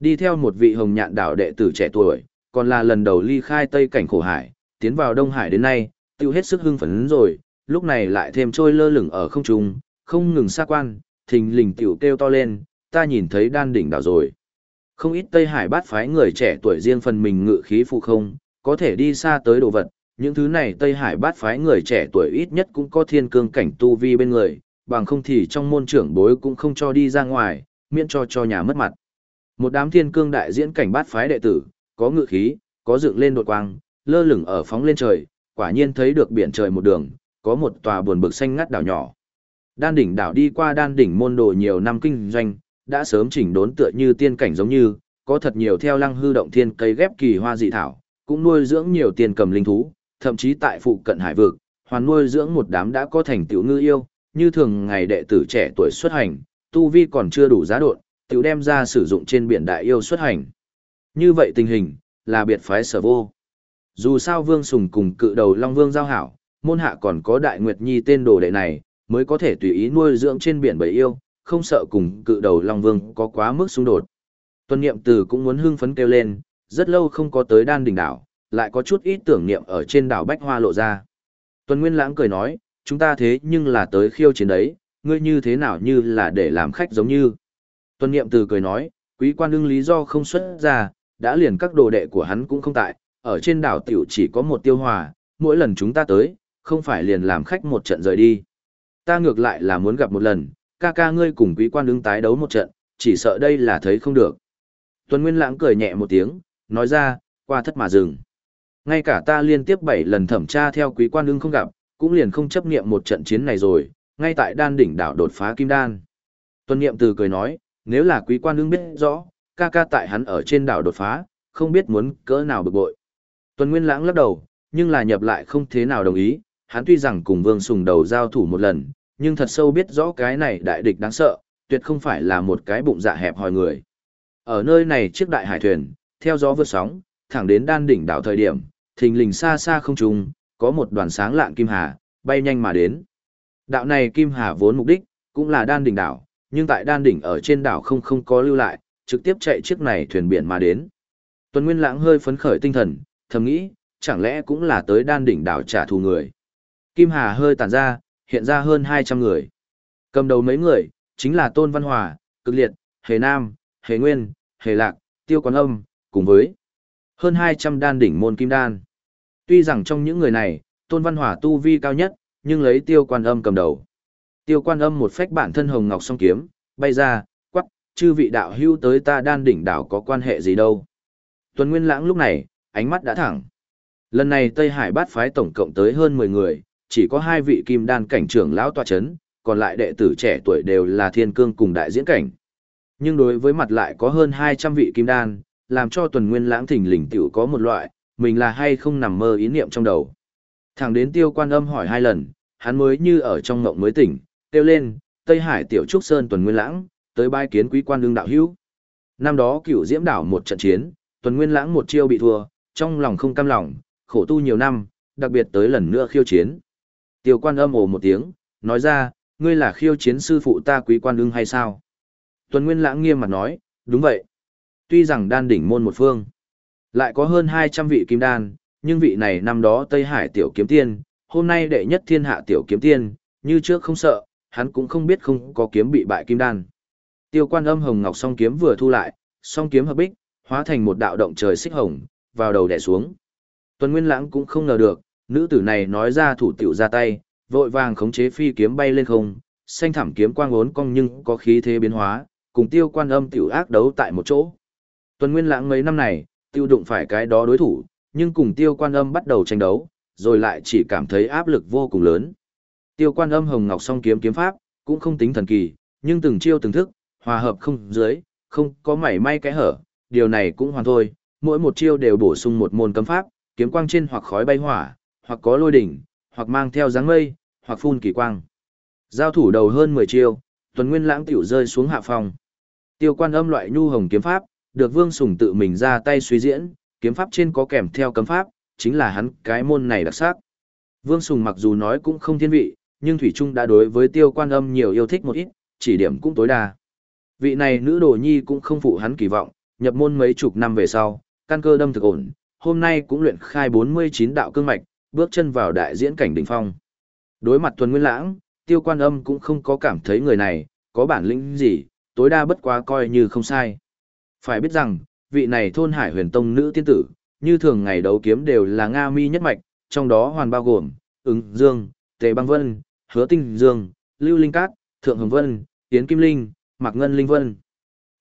Đi theo một vị hồng nhạn đạo đệ tử trẻ tuổi, còn là lần đầu ly khai Tây cảnh khổ hải, tiến vào Đông Hải đến nay, tiêu hết sức hưng phấn rồi, lúc này lại thêm trôi lơ lửng ở không trung, không ngừng xa quan, thình lình tiểu kêu to lên, ta nhìn thấy đan đỉnh đảo rồi. Không ít Tây Hải bát phái người trẻ tuổi riêng phần mình ngự khí phụ không, có thể đi xa tới đồ vật, Những thứ này Tây Hải bát phái người trẻ tuổi ít nhất cũng có thiên cương cảnh tu vi bên người, bằng không thì trong môn trưởng bối cũng không cho đi ra ngoài, miễn cho cho nhà mất mặt. Một đám thiên cương đại diễn cảnh bát phái đệ tử, có ngự khí, có dựng lên đột quang, lơ lửng ở phóng lên trời, quả nhiên thấy được biển trời một đường, có một tòa buồn bực xanh ngắt đảo nhỏ. Đan đỉnh đảo đi qua đan đỉnh môn đồ nhiều năm kinh doanh, đã sớm chỉnh đốn tựa như tiên cảnh giống như, có thật nhiều theo lăng hư động thiên cây ghép kỳ hoa dị thảo, cũng nuôi dưỡng nhiều tiền cầm linh thú, thậm chí tại phụ cận hải vực, hoàn nuôi dưỡng một đám đã có thành tiểu ngư yêu, như thường ngày đệ tử trẻ tuổi xuất hành, tu vi còn chưa đủ giá độn, tiểu đem ra sử dụng trên biển đại yêu xuất hành. Như vậy tình hình, là biệt phái sở vô. Dù sao Vương Sùng cùng cự đầu Long Vương giao hảo, môn hạ còn có Đại Nguyệt Nhi tên đồ đệ này, mới có thể tùy ý nuôi dưỡng trên biển bầy yêu, không sợ cùng cự đầu Long Vương có quá mức xung đột. Tuân Niệm Từ cũng muốn hưng phấn kêu lên, rất lâu không có tới đan đỉnh đảo, lại có chút ít tưởng niệm ở trên đảo Bách Hoa lộ ra. Tuân Nguyên Lãng cười nói, chúng ta thế nhưng là tới khiêu chiến đấy, ngươi như thế nào như là để làm khách giống như. Tuân Niệm Từ cười nói, quý quan đương lý do không xuất ra, đã liền các đồ đệ của hắn cũng không tại, ở trên đảo tiểu chỉ có một tiêu hòa, mỗi lần chúng ta tới, không phải liền làm khách một trận rời đi. Ta ngược lại là muốn gặp một lần, ca ca ngươi cùng quý quan đương tái đấu một trận, chỉ sợ đây là thấy không được. Tuần Nguyên Lãng cười nhẹ một tiếng, nói ra, qua thất mà dừng. Ngay cả ta liên tiếp 7 lần thẩm tra theo quý quan đương không gặp, cũng liền không chấp niệm một trận chiến này rồi, ngay tại đan đỉnh đảo đột phá kim đan. Tuần Niệm từ cười nói, nếu là quý quan đương biết rõ, ca ca tại hắn ở trên đảo đột phá, không biết muốn cỡ nào bực bội. Tuần Nguyên Lãng lắc đầu, nhưng là nhập lại không thế nào đồng ý, hắn tuy rằng cùng Vương Sùng đầu giao thủ một lần, nhưng thật sâu biết rõ cái này đại địch đáng sợ, tuyệt không phải là một cái bụng dạ hẹp hòi người. Ở nơi này chiếc đại hải thuyền, theo gió vượt sóng, thẳng đến đan đỉnh đảo thời điểm, thình lình xa xa không trung, có một đoàn sáng lạng kim hà, bay nhanh mà đến. Đạo này kim hà vốn mục đích, cũng là đan đỉnh đảo, nhưng tại đan đỉnh ở trên đảo không không có lưu lại, trực tiếp chạy chiếc này thuyền biển mà đến. Tuần Nguyên Lãng hơi phấn khởi tinh thần, thầm nghĩ, chẳng lẽ cũng là tới đan đỉnh đảo trả thù người. Kim Hà hơi tàn ra, hiện ra hơn 200 người. Cầm đầu mấy người, chính là Tôn Văn Hòa, Cực Liệt, Hề Nam, Hề Nguyên, Hề Lạc, Tiêu Quán Âm, cùng với hơn 200 đan đỉnh môn kim đan. Tuy rằng trong những người này, Tôn Văn Hòa tu vi cao nhất, nhưng lấy Tiêu Quan Âm cầm đầu. Tiêu Quan Âm một phách bản thân hồng ngọc song kiếm, bay ra, quắc, chư vị đạo hưu tới ta đan đỉnh đảo có quan hệ gì đâu. Tuần Nguyên Lãng lúc này, ánh mắt đã thẳng. Lần này Tây Hải bát phái tổng cộng tới hơn 10 người, chỉ có hai vị kim đan cảnh trưởng lão tọa chấn, còn lại đệ tử trẻ tuổi đều là thiên cương cùng đại diễn cảnh. Nhưng đối với mặt lại có hơn 200 vị kim đan, làm cho tuần nguyên lãng thỉnh lình tiểu có một loại, mình là hay không nằm mơ ý niệm trong đầu. Thẳng đến tiêu quan âm hỏi hai lần, hắn mới như ở trong ngộng mới tỉnh, tiêu lên, Tây Hải tiểu trúc sơn tuần nguyên lãng, tới bái kiến quý quan đương đạo hữu. Năm đó cửu diễm đảo một trận chiến, tuần nguyên lãng một chiêu bị thua, trong lòng không cam lòng, khổ tu nhiều năm, đặc biệt tới lần nữa khiêu chiến. Tiêu quan âm ồ một tiếng, nói ra, ngươi là khiêu chiến sư phụ ta quý quan ưng hay sao? Tuần Nguyên lãng nghiêm mặt nói, đúng vậy. Tuy rằng đan đỉnh môn một phương, lại có hơn 200 vị kim đan, nhưng vị này năm đó Tây Hải tiểu kiếm tiên, hôm nay đệ nhất thiên hạ tiểu kiếm tiên, như trước không sợ, hắn cũng không biết không có kiếm bị bại kim đan. Tiêu quan âm hồng ngọc song kiếm vừa thu lại, song kiếm hợp bích, hóa thành một đạo động trời xích hồng, vào đầu đè xuống. Tuần Nguyên Lãng cũng không ngờ được, nữ tử này nói ra thủ tiểu ra tay, vội vàng khống chế phi kiếm bay lên không, xanh thảm kiếm quang ốn cong nhưng có khí thế biến hóa, cùng tiêu quan âm tiểu ác đấu tại một chỗ. Tuần Nguyên Lãng mấy năm này, tiêu đụng phải cái đó đối thủ, nhưng cùng tiêu quan âm bắt đầu tranh đấu, rồi lại chỉ cảm thấy áp lực vô cùng lớn. Tiêu quan âm hồng ngọc song kiếm kiếm pháp, cũng không tính thần kỳ, nhưng từng chiêu từng thức, hòa hợp không dưới, không có mảy may cái hở, điều này cũng hoàn thôi, mỗi một chiêu đều bổ sung một môn cấm pháp, kiếm quang trên hoặc khói bay hỏa, hoặc có lôi đỉnh, hoặc mang theo dáng mây, hoặc phun kỳ quang. Giao thủ đầu hơn 10 chiêu, Tuần Nguyên Lãng tiểu rơi xuống hạ phòng. Tiêu quan âm loại nhu hồng kiếm pháp, được Vương Sùng tự mình ra tay suy diễn, kiếm pháp trên có kèm theo cấm pháp, chính là hắn cái môn này đặc sắc. Vương Sùng mặc dù nói cũng không thiên vị, nhưng Thủy Trung đã đối với tiêu quan âm nhiều yêu thích một ít, chỉ điểm cũng tối đa. Vị này nữ đồ nhi cũng không phụ hắn kỳ vọng, nhập môn mấy chục năm về sau, căn cơ đâm thực ổn, hôm nay cũng luyện khai 49 đạo cương mạch, bước chân vào đại diễn cảnh đỉnh phong. Đối mặt Tuần Nguyên Lãng, Tiêu Quan Âm cũng không có cảm thấy người này có bản lĩnh gì, tối đa bất quá coi như không sai. Phải biết rằng, vị này thôn Hải Huyền Tông nữ tiên tử, như thường ngày đấu kiếm đều là Nga Mi nhất mạch, trong đó hoàn bao gồm, ứng dương, tề băng vân, hứa tinh dương, lưu linh cát, thượng hồng vân, tiến kim linh, mạc ngân linh vân.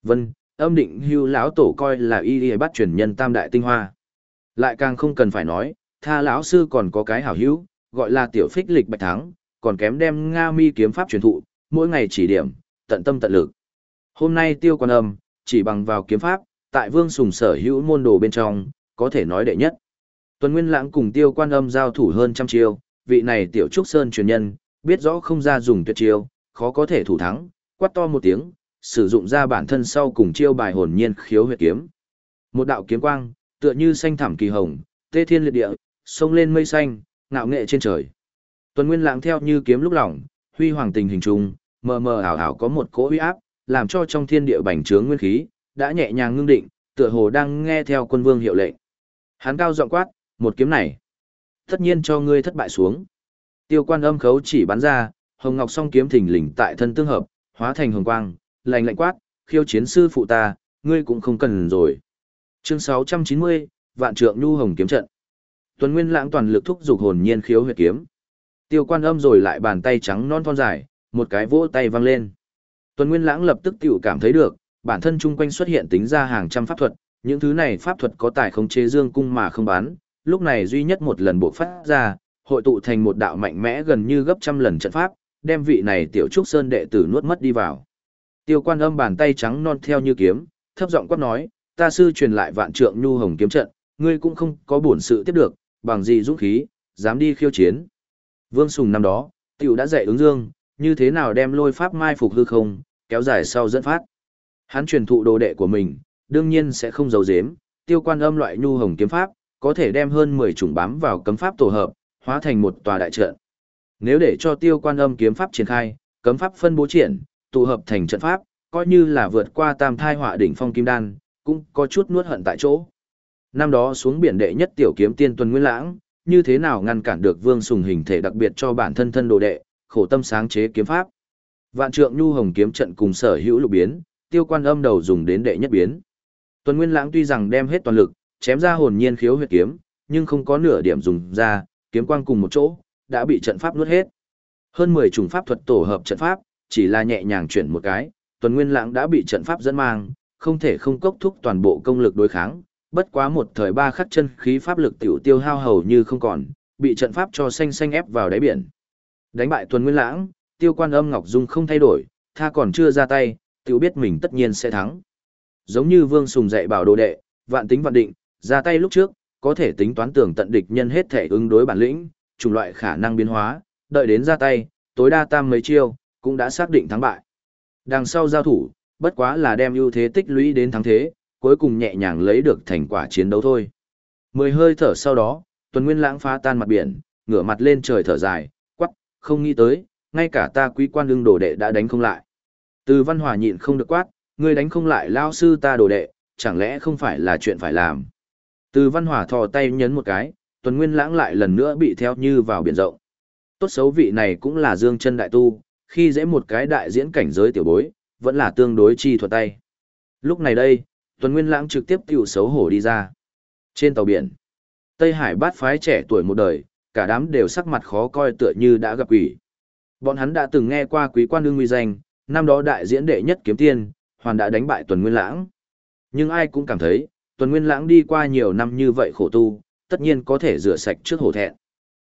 Vân, âm định hưu lão tổ coi là y y bắt truyền nhân tam đại tinh hoa. Lại càng không cần phải nói, tha lão sư còn có cái hảo hữu, gọi là tiểu phích lịch bạch thắng, còn kém đem Nga mi kiếm pháp truyền thụ, mỗi ngày chỉ điểm, tận tâm tận lực. Hôm nay tiêu quan âm, chỉ bằng vào kiếm pháp, tại vương sùng sở hữu môn đồ bên trong, có thể nói đệ nhất. Tuần Nguyên Lãng cùng tiêu quan âm giao thủ hơn trăm chiêu, vị này tiểu trúc sơn truyền nhân, biết rõ không ra dùng tuyệt chiêu, khó có thể thủ thắng, quát to một tiếng, sử dụng ra bản thân sau cùng chiêu bài hồn nhiên khiếu huyệt kiếm. Một đạo kiếm quang, tựa như xanh thảm kỳ hồng, tê thiên liệt địa, sông lên mây xanh, ngạo nghệ trên trời. Tuần Nguyên Lãng theo như kiếm lúc lỏng, huy hoàng tình hình trùng, mờ mờ ảo ảo có một cỗ uy áp, làm cho trong thiên địa bành trướng nguyên khí, đã nhẹ nhàng ngưng định, tựa hồ đang nghe theo quân vương hiệu lệnh. Hắn cao giọng quát, một kiếm này, tất nhiên cho ngươi thất bại xuống. Tiêu quan âm khấu chỉ bắn ra, hồng ngọc song kiếm thình lình tại thân tương hợp, hóa thành hồng quang, lạnh lạnh quát, khiêu chiến sư phụ ta, ngươi cũng không cần rồi. Chương 690, Vạn Trượng Nhu Hồng kiếm trận. Tuần Nguyên Lãng toàn lực thúc dục hồn nhiên khiếu huyệt kiếm. Tiêu Quan Âm rồi lại bàn tay trắng non thon dài, một cái vỗ tay văng lên. Tuần Nguyên Lãng lập tức tiểu cảm thấy được, bản thân chung quanh xuất hiện tính ra hàng trăm pháp thuật, những thứ này pháp thuật có tài khống chế dương cung mà không bán, lúc này duy nhất một lần bộ phát ra, hội tụ thành một đạo mạnh mẽ gần như gấp trăm lần trận pháp, đem vị này tiểu trúc sơn đệ tử nuốt mất đi vào. Tiêu quan âm bàn tay trắng non theo như kiếm, thấp giọng quát nói, ta sư truyền lại vạn trượng nhu hồng kiếm trận, ngươi cũng không có bổn sự tiếp được, bằng gì dũng khí, dám đi khiêu chiến. Vương Sùng năm đó, tiểu đã dạy ứng dương, như thế nào đem lôi pháp mai phục hư không, kéo dài sau dẫn phát. Hắn truyền thụ đồ đệ của mình, đương nhiên sẽ không giấu giếm, tiêu quan âm loại nhu hồng kiếm pháp, có thể đem hơn 10 chủng bám vào cấm pháp tổ hợp, hóa thành một tòa đại trận. Nếu để cho tiêu quan âm kiếm pháp triển khai, cấm pháp phân bố triển, tụ hợp thành trận pháp, coi như là vượt qua tam thai họa đỉnh phong kim đan, cũng có chút nuốt hận tại chỗ. Năm đó xuống biển đệ nhất tiểu kiếm tiên tuần nguyên lãng, như thế nào ngăn cản được vương sùng hình thể đặc biệt cho bản thân thân đồ đệ, khổ tâm sáng chế kiếm pháp. Vạn trượng nhu hồng kiếm trận cùng sở hữu lục biến, tiêu quan âm đầu dùng đến đệ nhất biến. Tuần nguyên lãng tuy rằng đem hết toàn lực, chém ra hồn nhiên khiếu huyết kiếm, nhưng không có nửa điểm dùng ra, kiếm quang cùng một chỗ, đã bị trận pháp nuốt hết. Hơn 10 chủng pháp thuật tổ hợp trận pháp, chỉ là nhẹ nhàng chuyển một cái, tuần nguyên lãng đã bị trận pháp dẫn mang, không thể không cốc thúc toàn bộ công lực đối kháng, bất quá một thời ba khắc chân khí pháp lực tiểu tiêu hao hầu như không còn, bị trận pháp cho xanh xanh ép vào đáy biển. Đánh bại tuần nguyên lãng, tiêu quan âm ngọc dung không thay đổi, tha còn chưa ra tay, tiểu biết mình tất nhiên sẽ thắng. Giống như vương sùng dạy bảo đồ đệ, vạn tính vạn định, ra tay lúc trước, có thể tính toán tưởng tận địch nhân hết thể ứng đối bản lĩnh, chủng loại khả năng biến hóa, đợi đến ra tay, tối đa tam mấy chiêu, cũng đã xác định thắng bại. Đằng sau giao thủ, bất quá là đem ưu thế tích lũy đến thắng thế, cuối cùng nhẹ nhàng lấy được thành quả chiến đấu thôi. Mười hơi thở sau đó, tuần nguyên lãng phá tan mặt biển, ngửa mặt lên trời thở dài, quắc, không nghĩ tới, ngay cả ta quý quan đương đồ đệ đã đánh không lại. Từ văn hòa nhịn không được quát, ngươi đánh không lại lao sư ta đồ đệ, chẳng lẽ không phải là chuyện phải làm. Từ văn hòa thò tay nhấn một cái, tuần nguyên lãng lại lần nữa bị theo như vào biển rộng. Tốt xấu vị này cũng là dương chân đại tu, khi dễ một cái đại diễn cảnh giới tiểu bối, vẫn là tương đối chi thuật tay. Lúc này đây, tuần nguyên lãng trực tiếp tiểu xấu hổ đi ra. Trên tàu biển, Tây Hải bát phái trẻ tuổi một đời, cả đám đều sắc mặt khó coi tựa như đã gặp quỷ. Bọn hắn đã từng nghe qua quý quan đương nguy danh, năm đó đại diễn đệ nhất kiếm tiên, hoàn đã đánh bại tuần nguyên lãng. Nhưng ai cũng cảm thấy, tuần nguyên lãng đi qua nhiều năm như vậy khổ tu, tất nhiên có thể rửa sạch trước hổ thẹn.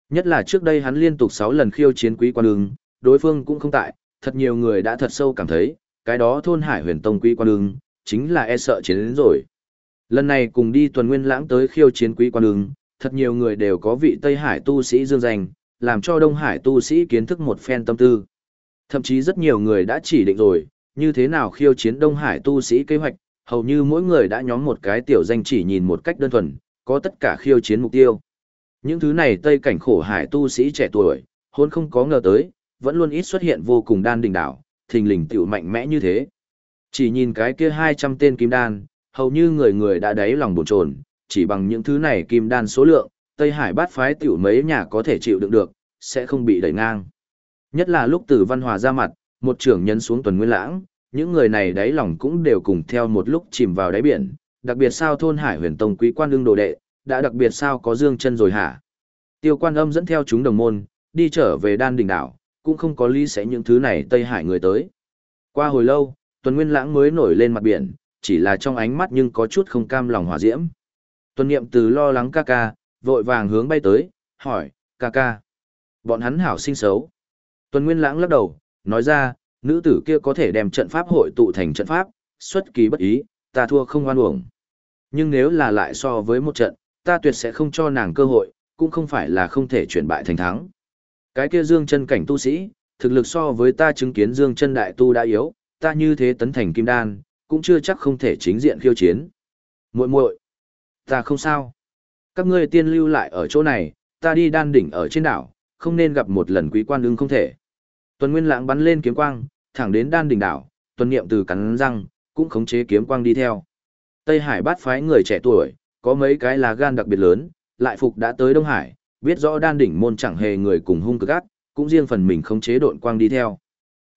Nhất là trước đây hắn liên tục 6 lần khiêu chiến quý quan đường, đối phương cũng không tại, thật nhiều người đã thật sâu cảm thấy, cái đó thôn hải huyền tông quý quan đường, chính là e sợ chiến đến rồi. Lần này cùng đi tuần nguyên lãng tới khiêu chiến quý quan đường, thật nhiều người đều có vị Tây Hải tu sĩ dương danh, làm cho Đông Hải tu sĩ kiến thức một phen tâm tư. Thậm chí rất nhiều người đã chỉ định rồi, như thế nào khiêu chiến Đông Hải tu sĩ kế hoạch, hầu như mỗi người đã nhóm một cái tiểu danh chỉ nhìn một cách đơn thuần, có tất cả khiêu chiến mục tiêu. Những thứ này tây cảnh khổ hải tu sĩ trẻ tuổi, hôn không có ngờ tới, vẫn luôn ít xuất hiện vô cùng đan đỉnh đảo, thình lình tiểu mạnh mẽ như thế. Chỉ nhìn cái kia 200 tên kim đan, hầu như người người đã đáy lòng bồn chồn, chỉ bằng những thứ này kim đan số lượng, Tây Hải bát phái tiểu mấy nhà có thể chịu đựng được, sẽ không bị đẩy ngang. Nhất là lúc tử văn hòa ra mặt, một trưởng nhân xuống tuần nguyên lãng, những người này đáy lòng cũng đều cùng theo một lúc chìm vào đáy biển, đặc biệt sao thôn hải huyền tông quý quan đương đồ đệ, đã đặc biệt sao có dương chân rồi hả? Tiêu quan âm dẫn theo chúng đồng môn, đi trở về đan đỉnh đảo, cũng không có lý sẽ những thứ này Tây Hải người tới. Qua hồi lâu, Tuần Nguyên Lãng mới nổi lên mặt biển, chỉ là trong ánh mắt nhưng có chút không cam lòng hòa diễm. Tuần Niệm từ lo lắng ca ca, vội vàng hướng bay tới, hỏi, ca ca. Bọn hắn hảo sinh xấu. Tuần Nguyên Lãng lắc đầu, nói ra, nữ tử kia có thể đem trận pháp hội tụ thành trận pháp, xuất kỳ bất ý, ta thua không hoan uổng. Nhưng nếu là lại so với một trận, ta tuyệt sẽ không cho nàng cơ hội, cũng không phải là không thể chuyển bại thành thắng. Cái kia dương chân cảnh tu sĩ, thực lực so với ta chứng kiến dương chân đại tu đã yếu, ta như thế tấn thành kim đan, cũng chưa chắc không thể chính diện khiêu chiến. Muội muội, ta không sao. Các ngươi tiên lưu lại ở chỗ này, ta đi đan đỉnh ở trên đảo, không nên gặp một lần quý quan ưng không thể. Tuần Nguyên Lãng bắn lên kiếm quang, thẳng đến đan đỉnh đảo, tuần niệm từ cắn răng, cũng khống chế kiếm quang đi theo. Tây Hải bát phái người trẻ tuổi, có mấy cái là gan đặc biệt lớn, lại phục đã tới Đông Hải, biết rõ đan đỉnh môn chẳng hề người cùng hung cực ác, cũng riêng phần mình khống chế độn quang đi theo.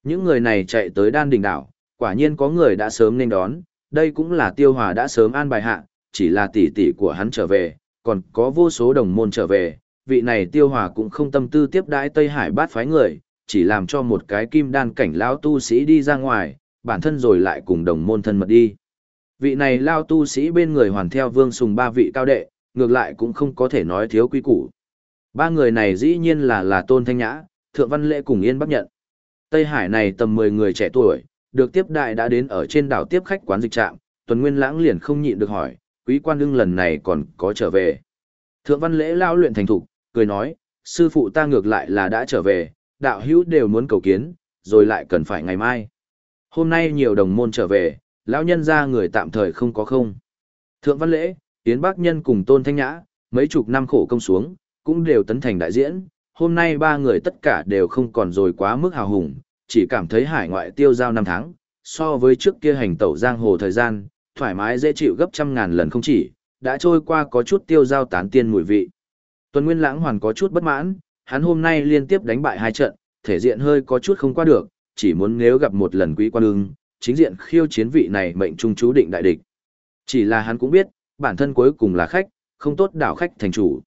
Những người này chạy tới đan đỉnh đảo, quả nhiên có người đã sớm nên đón, đây cũng là tiêu hòa đã sớm an bài hạ, chỉ là tỷ tỷ của hắn trở về, còn có vô số đồng môn trở về, vị này tiêu hòa cũng không tâm tư tiếp đãi Tây Hải bát phái người, chỉ làm cho một cái kim đan cảnh lão tu sĩ đi ra ngoài, bản thân rồi lại cùng đồng môn thân mật đi. Vị này lao tu sĩ bên người hoàn theo vương sùng ba vị cao đệ, ngược lại cũng không có thể nói thiếu quý củ. Ba người này dĩ nhiên là là Tôn Thanh Nhã, Thượng Văn Lễ cùng Yên Bắc Nhận. Tây Hải này tầm 10 người trẻ tuổi, được tiếp đại đã đến ở trên đảo tiếp khách quán dịch trạm, Tuần Nguyên Lãng liền không nhịn được hỏi, quý quan đương lần này còn có trở về. Thượng Văn Lễ lao luyện thành thục, cười nói, sư phụ ta ngược lại là đã trở về, đạo hữu đều muốn cầu kiến, rồi lại cần phải ngày mai. Hôm nay nhiều đồng môn trở về, lão nhân ra người tạm thời không có không. Thượng Văn Lễ, Tiến Bắc Nhân cùng Tôn Thanh Nhã, mấy chục năm khổ công xuống, cũng đều tấn thành đại diễn, hôm nay ba người tất cả đều không còn rồi quá mức hào hùng, chỉ cảm thấy hải ngoại tiêu giao năm tháng, so với trước kia hành tẩu giang hồ thời gian, thoải mái dễ chịu gấp trăm ngàn lần không chỉ, đã trôi qua có chút tiêu giao tán tiên mùi vị. Tuần Nguyên Lãng hoàn có chút bất mãn, hắn hôm nay liên tiếp đánh bại hai trận, thể diện hơi có chút không qua được, chỉ muốn nếu gặp một lần quý quan ưng, chính diện khiêu chiến vị này mệnh trung chú định đại địch. Chỉ là hắn cũng biết, bản thân cuối cùng là khách, không tốt đảo khách thành chủ.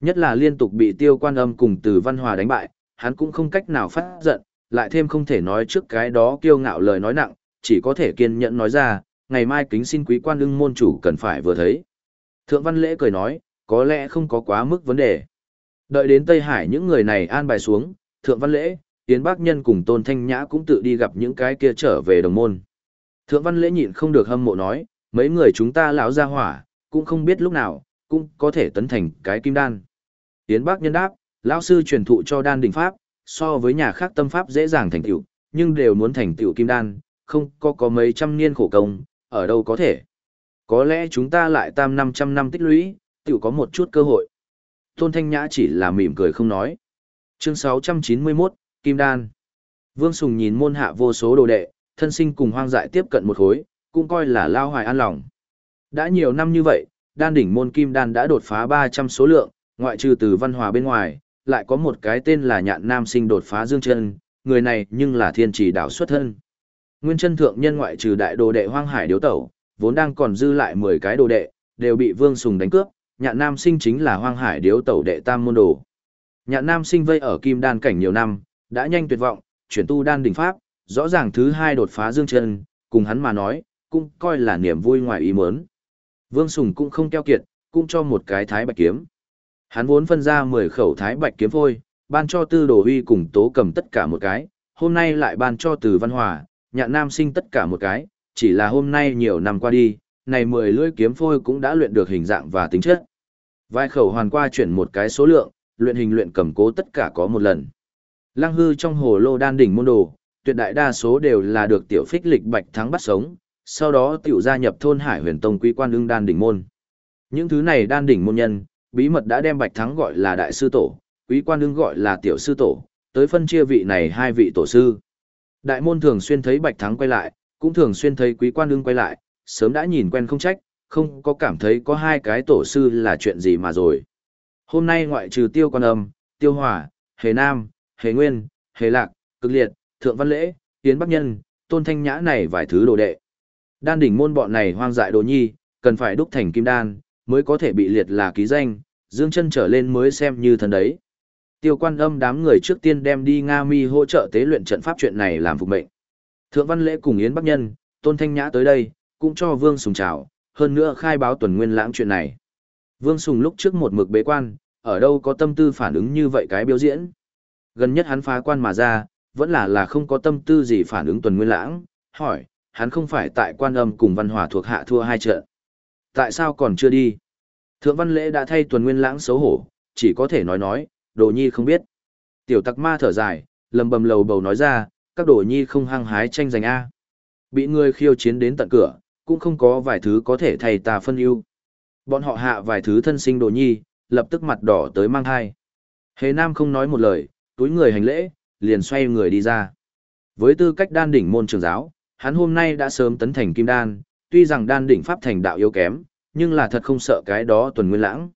Nhất là liên tục bị tiêu quan âm cùng từ văn hòa đánh bại, hắn cũng không cách nào phát giận, lại thêm không thể nói trước cái đó kiêu ngạo lời nói nặng, chỉ có thể kiên nhẫn nói ra, ngày mai kính xin quý quan ưng môn chủ cần phải vừa thấy. Thượng văn lễ cười nói, có lẽ không có quá mức vấn đề. Đợi đến Tây Hải những người này an bài xuống, thượng văn lễ, Yến Bác Nhân cùng Tôn Thanh Nhã cũng tự đi gặp những cái kia trở về đồng môn. Thượng văn lễ nhịn không được hâm mộ nói, mấy người chúng ta lão ra hỏa, cũng không biết lúc nào, cũng có thể tấn thành cái kim đan. Yến Bác Nhân đáp, lão sư truyền thụ cho đan đỉnh pháp, so với nhà khác tâm pháp dễ dàng thành tựu, nhưng đều muốn thành tựu kim đan, không có có mấy trăm niên khổ công, ở đâu có thể. Có lẽ chúng ta lại tam năm trăm năm tích lũy, tựu có một chút cơ hội. Tôn Thanh Nhã chỉ là mỉm cười không nói. Chương 691, Kim Đan. Vương Sùng nhìn môn hạ vô số đồ đệ, thân sinh cùng hoang dại tiếp cận một khối, cũng coi là lao hoài an lòng. Đã nhiều năm như vậy, đan đỉnh môn Kim Đan đã đột phá 300 số lượng, ngoại trừ từ văn hòa bên ngoài, lại có một cái tên là nhạn nam sinh đột phá dương chân, người này nhưng là thiên trì đảo xuất thân. Nguyên chân thượng nhân ngoại trừ đại đồ đệ hoang hải điếu tẩu, vốn đang còn dư lại 10 cái đồ đệ, đều bị Vương Sùng đánh cướp, nhạn nam sinh chính là hoang hải điếu tẩu đệ tam môn đồ. Nhạn nam sinh vây ở kim đan cảnh nhiều năm, đã nhanh tuyệt vọng, chuyển tu đan đỉnh pháp, rõ ràng thứ hai đột phá dương chân, cùng hắn mà nói, cũng coi là niềm vui ngoài ý muốn. Vương Sùng cũng không keo kiệt, cũng cho một cái thái bạch kiếm. Hắn vốn phân ra 10 khẩu thái bạch kiếm phôi, ban cho tư đồ huy cùng tố cầm tất cả một cái, hôm nay lại ban cho từ văn hòa, nhạn nam sinh tất cả một cái, chỉ là hôm nay nhiều năm qua đi, này 10 lưỡi kiếm phôi cũng đã luyện được hình dạng và tính chất. Vai khẩu hoàn qua chuyển một cái số lượng, luyện hình luyện cầm cố tất cả có một lần. Lăng hư trong hồ lô đan đỉnh môn đồ, tuyệt đại đa số đều là được tiểu phích lịch bạch thắng bắt sống, sau đó tiểu gia nhập thôn hải huyền tông quý quan ưng đan đỉnh môn. Những thứ này đan đỉnh môn nhân, bí mật đã đem bạch thắng gọi là đại sư tổ, quý quan đương gọi là tiểu sư tổ, tới phân chia vị này hai vị tổ sư. Đại môn thường xuyên thấy bạch thắng quay lại, cũng thường xuyên thấy quý quan đương quay lại, sớm đã nhìn quen không trách, không có cảm thấy có hai cái tổ sư là chuyện gì mà rồi. Hôm nay ngoại trừ tiêu quan âm, tiêu hòa, hề nam, hề nguyên, hề lạc, cực liệt, thượng văn lễ, tiến bắc nhân, tôn thanh nhã này vài thứ đồ đệ. Đan đỉnh môn bọn này hoang dại đồ nhi, cần phải đúc thành kim đan, mới có thể bị liệt là ký danh, dương chân trở lên mới xem như thần đấy. Tiêu quan âm đám người trước tiên đem đi Nga Mi hỗ trợ tế luyện trận pháp chuyện này làm phục mệnh. Thượng Văn Lễ cùng Yến Bắc Nhân, Tôn Thanh Nhã tới đây, cũng cho Vương Sùng chào, hơn nữa khai báo tuần nguyên lãng chuyện này. Vương Sùng lúc trước một mực bế quan, ở đâu có tâm tư phản ứng như vậy cái biểu diễn. Gần nhất hắn phá quan mà ra, vẫn là là không có tâm tư gì phản ứng tuần nguyên lãng, hỏi, hắn không phải tại quan âm cùng văn hòa thuộc hạ thua hai trận. Tại sao còn chưa đi? Thượng văn lễ đã thay tuần nguyên lãng xấu hổ, chỉ có thể nói nói, đồ nhi không biết. Tiểu tặc ma thở dài, lầm bầm lầu bầu nói ra, các đồ nhi không hăng hái tranh giành A. Bị người khiêu chiến đến tận cửa, cũng không có vài thứ có thể thay ta phân ưu. Bọn họ hạ vài thứ thân sinh đồ nhi, lập tức mặt đỏ tới mang thai. Hề Nam không nói một lời, túi người hành lễ, liền xoay người đi ra. Với tư cách đan đỉnh môn trường giáo, hắn hôm nay đã sớm tấn thành kim đan, tuy rằng đan đỉnh pháp thành đạo yếu kém, nhưng là thật không sợ cái đó tuần nguyên lãng.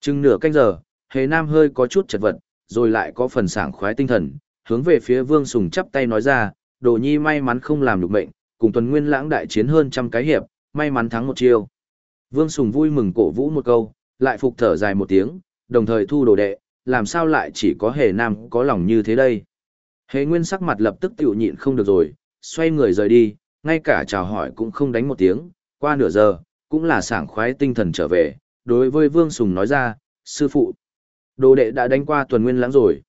Chừng nửa canh giờ, Hề Nam hơi có chút chật vật, rồi lại có phần sảng khoái tinh thần, hướng về phía Vương Sùng chắp tay nói ra, đồ nhi may mắn không làm được mệnh, cùng tuần nguyên lãng đại chiến hơn trăm cái hiệp, may mắn thắng một chiêu. Vương Sùng vui mừng cổ vũ một câu, lại phục thở dài một tiếng, đồng thời thu đồ đệ, làm sao lại chỉ có hề nam có lòng như thế đây. Hề nguyên sắc mặt lập tức tiểu nhịn không được rồi, xoay người rời đi, ngay cả chào hỏi cũng không đánh một tiếng, qua nửa giờ, cũng là sảng khoái tinh thần trở về, đối với Vương Sùng nói ra, sư phụ, đồ đệ đã đánh qua tuần nguyên lãng rồi.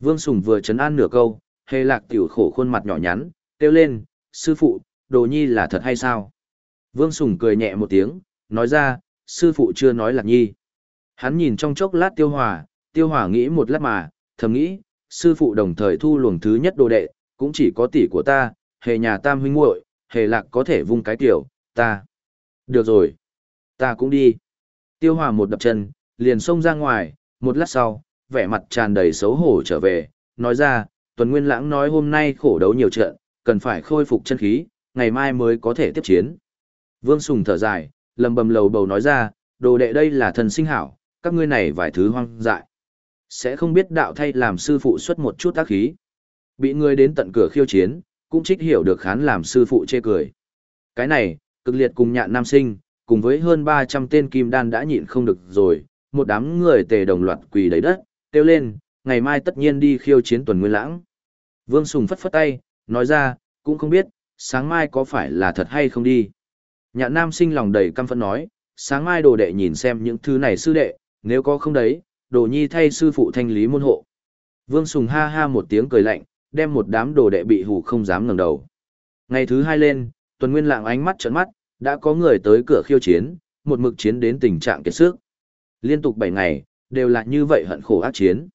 Vương Sùng vừa chấn an nửa câu, hề lạc tiểu khổ khuôn mặt nhỏ nhắn, kêu lên, sư phụ, đồ nhi là thật hay sao? Vương Sùng cười nhẹ một tiếng, nói ra, sư phụ chưa nói lạc nhi. Hắn nhìn trong chốc lát tiêu hòa, tiêu hòa nghĩ một lát mà, thầm nghĩ, sư phụ đồng thời thu luồng thứ nhất đồ đệ, cũng chỉ có tỷ của ta, hề nhà tam huynh muội, hề lạc có thể vung cái tiểu, ta. Được rồi, ta cũng đi. Tiêu hòa một đập chân, liền xông ra ngoài, một lát sau, vẻ mặt tràn đầy xấu hổ trở về, nói ra, Tuần Nguyên Lãng nói hôm nay khổ đấu nhiều trận, cần phải khôi phục chân khí, ngày mai mới có thể tiếp chiến. Vương Sùng thở dài, lầm bầm lầu bầu nói ra, đồ đệ đây là thần sinh hảo, các ngươi này vài thứ hoang dại. Sẽ không biết đạo thay làm sư phụ xuất một chút tác khí. Bị người đến tận cửa khiêu chiến, cũng trích hiểu được khán làm sư phụ chê cười. Cái này, cực liệt cùng nhạn nam sinh, cùng với hơn 300 tên kim đan đã nhịn không được rồi, một đám người tề đồng loạt quỳ đầy đất, kêu lên, ngày mai tất nhiên đi khiêu chiến tuần nguyên lãng. Vương Sùng phất phất tay, nói ra, cũng không biết, sáng mai có phải là thật hay không đi. Nhạn nam sinh lòng đầy căm phẫn nói, sáng mai đồ đệ nhìn xem những thứ này sư đệ, nếu có không đấy, đồ nhi thay sư phụ thanh lý môn hộ. Vương Sùng ha ha một tiếng cười lạnh, đem một đám đồ đệ bị hù không dám ngẩng đầu. Ngày thứ hai lên, tuần nguyên lạng ánh mắt trợn mắt, đã có người tới cửa khiêu chiến, một mực chiến đến tình trạng kiệt sức. Liên tục 7 ngày, đều là như vậy hận khổ ác chiến.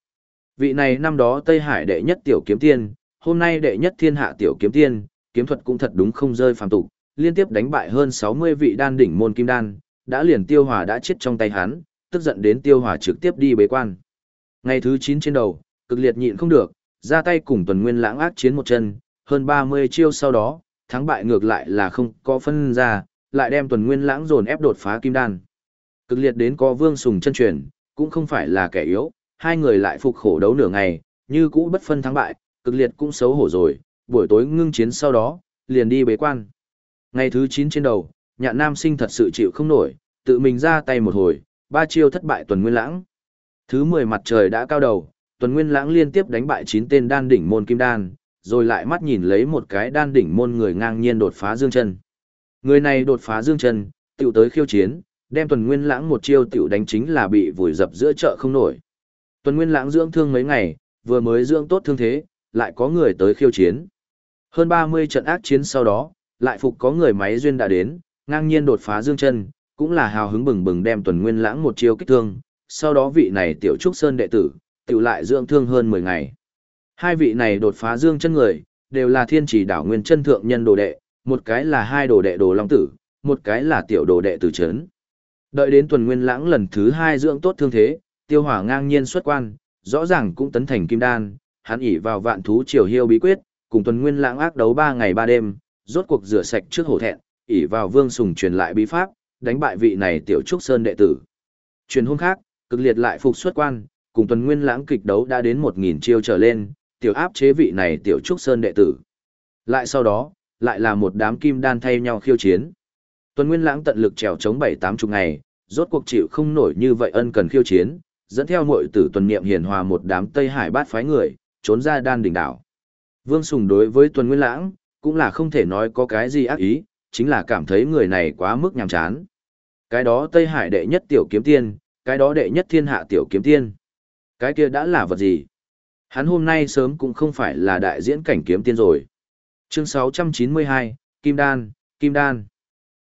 Vị này năm đó Tây Hải đệ nhất tiểu kiếm tiên, hôm nay đệ nhất thiên hạ tiểu kiếm tiên, kiếm thuật cũng thật đúng không rơi phàm tục, liên tiếp đánh bại hơn 60 vị đan đỉnh môn kim đan, đã liền tiêu hòa đã chết trong tay hắn, tức giận đến tiêu hòa trực tiếp đi bế quan. Ngày thứ 9 trên đầu, cực liệt nhịn không được, ra tay cùng tuần nguyên lãng ác chiến một chân, hơn 30 chiêu sau đó, thắng bại ngược lại là không có phân ra, lại đem tuần nguyên lãng dồn ép đột phá kim đan. Cực liệt đến có vương sùng chân truyền, cũng không phải là kẻ yếu, hai người lại phục khổ đấu nửa ngày, như cũ bất phân thắng bại, cực liệt cũng xấu hổ rồi, buổi tối ngưng chiến sau đó, liền đi bế quan. Ngày thứ 9 trên đầu, nhạn nam sinh thật sự chịu không nổi, tự mình ra tay một hồi, ba chiêu thất bại tuần nguyên lãng. Thứ 10 mặt trời đã cao đầu, tuần nguyên lãng liên tiếp đánh bại 9 tên đan đỉnh môn kim đan, rồi lại mắt nhìn lấy một cái đan đỉnh môn người ngang nhiên đột phá dương chân. Người này đột phá dương chân, tiểu tới khiêu chiến, đem tuần nguyên lãng một chiêu tiểu đánh chính là bị vùi dập giữa chợ không nổi. Tuần nguyên lãng dưỡng thương mấy ngày, vừa mới dưỡng tốt thương thế, lại có người tới khiêu chiến. Hơn 30 trận ác chiến sau đó, lại phục có người máy duyên đã đến, ngang nhiên đột phá dương chân, cũng là hào hứng bừng bừng đem tuần nguyên lãng một chiêu kích thương, sau đó vị này tiểu trúc sơn đệ tử, tiểu lại dưỡng thương hơn 10 ngày. Hai vị này đột phá dương chân người, đều là thiên chỉ đảo nguyên chân thượng nhân đồ đệ, một cái là hai đồ đệ đồ long tử, một cái là tiểu đồ đệ tử chấn. Đợi đến tuần nguyên lãng lần thứ hai dưỡng tốt thương thế, tiêu hỏa ngang nhiên xuất quan, rõ ràng cũng tấn thành kim đan, hắn ỉ vào vạn thú triều hiêu bí quyết, cùng tuần nguyên lãng ác đấu ba ngày ba đêm, rốt cuộc rửa sạch trước hổ thẹn, ỉ vào vương sùng truyền lại bí pháp, đánh bại vị này tiểu trúc sơn đệ tử. Truyền hôm khác, cực liệt lại phục xuất quan, cùng tuần nguyên lãng kịch đấu đã đến một nghìn chiêu trở lên, tiểu áp chế vị này tiểu trúc sơn đệ tử. Lại sau đó, lại là một đám kim đan thay nhau khiêu chiến. Tuần nguyên lãng tận lực trèo chống bảy tám chục ngày, rốt cuộc chịu không nổi như vậy ân cần khiêu chiến, dẫn theo muội tử tuần niệm hiền hòa một đám Tây Hải bát phái người, trốn ra đan đỉnh đảo. Vương Sùng đối với Tuần Nguyên Lãng, cũng là không thể nói có cái gì ác ý, chính là cảm thấy người này quá mức nhàm chán. Cái đó Tây Hải đệ nhất tiểu kiếm tiên, cái đó đệ nhất thiên hạ tiểu kiếm tiên. Cái kia đã là vật gì? Hắn hôm nay sớm cũng không phải là đại diễn cảnh kiếm tiên rồi. Chương 692, Kim Đan, Kim Đan.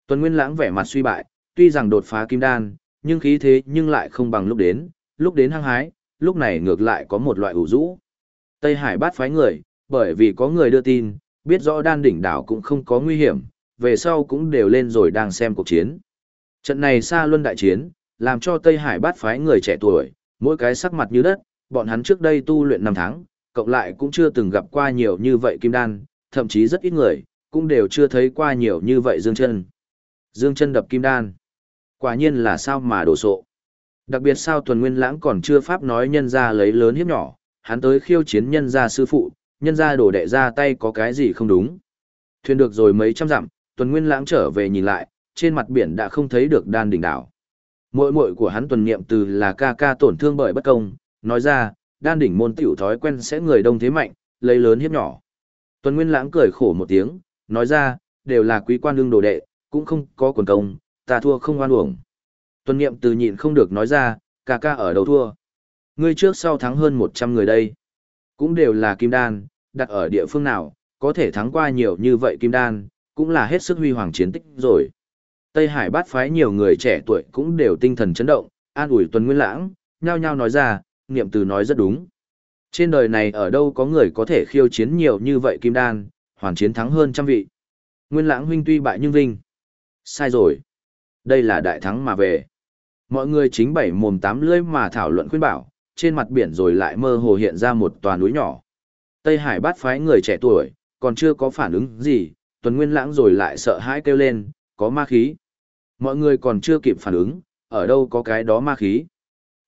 Tuần Nguyên Lãng vẻ mặt suy bại, tuy rằng đột phá Kim Đan, nhưng khí thế nhưng lại không bằng lúc đến, lúc đến hăng hái, lúc này ngược lại có một loại ủ rũ. Tây Hải bát phái người, bởi vì có người đưa tin, biết rõ đan đỉnh đảo cũng không có nguy hiểm, về sau cũng đều lên rồi đang xem cuộc chiến. Trận này xa luân đại chiến, làm cho Tây Hải bát phái người trẻ tuổi, mỗi cái sắc mặt như đất, bọn hắn trước đây tu luyện năm tháng, cộng lại cũng chưa từng gặp qua nhiều như vậy kim đan, thậm chí rất ít người, cũng đều chưa thấy qua nhiều như vậy dương chân. Dương chân đập kim đan. Quả nhiên là sao mà đổ sộ. Đặc biệt sao tuần nguyên lãng còn chưa pháp nói nhân ra lấy lớn hiếp nhỏ, hắn tới khiêu chiến nhân gia sư phụ, nhân gia đổ đệ ra tay có cái gì không đúng. Thuyền được rồi mấy trăm dặm, tuần nguyên lãng trở về nhìn lại, trên mặt biển đã không thấy được đan đỉnh đảo. Mội mội của hắn tuần niệm từ là ca ca tổn thương bởi bất công, nói ra, đan đỉnh môn tiểu thói quen sẽ người đông thế mạnh, lấy lớn hiếp nhỏ. Tuần nguyên lãng cười khổ một tiếng, nói ra, đều là quý quan đương đồ đệ, cũng không có quần công, ta thua không oan uổng. Tuần niệm từ nhịn không được nói ra, ca ca ở đầu thua. Ngươi trước sau thắng hơn 100 người đây. Cũng đều là kim đan, đặt ở địa phương nào, có thể thắng qua nhiều như vậy kim đan, cũng là hết sức huy hoàng chiến tích rồi. Tây Hải bát phái nhiều người trẻ tuổi cũng đều tinh thần chấn động, an ủi tuần nguyên lãng, nhao nhao nói ra, niệm từ nói rất đúng. Trên đời này ở đâu có người có thể khiêu chiến nhiều như vậy kim đan, hoàn chiến thắng hơn trăm vị. Nguyên lãng huynh tuy bại nhưng vinh. Sai rồi. Đây là đại thắng mà về. Mọi người chính bảy mồm tám lưỡi mà thảo luận khuyên bảo, trên mặt biển rồi lại mơ hồ hiện ra một tòa núi nhỏ. Tây Hải bắt phái người trẻ tuổi, còn chưa có phản ứng gì, Tuần Nguyên Lãng rồi lại sợ hãi kêu lên, có ma khí. Mọi người còn chưa kịp phản ứng, ở đâu có cái đó ma khí.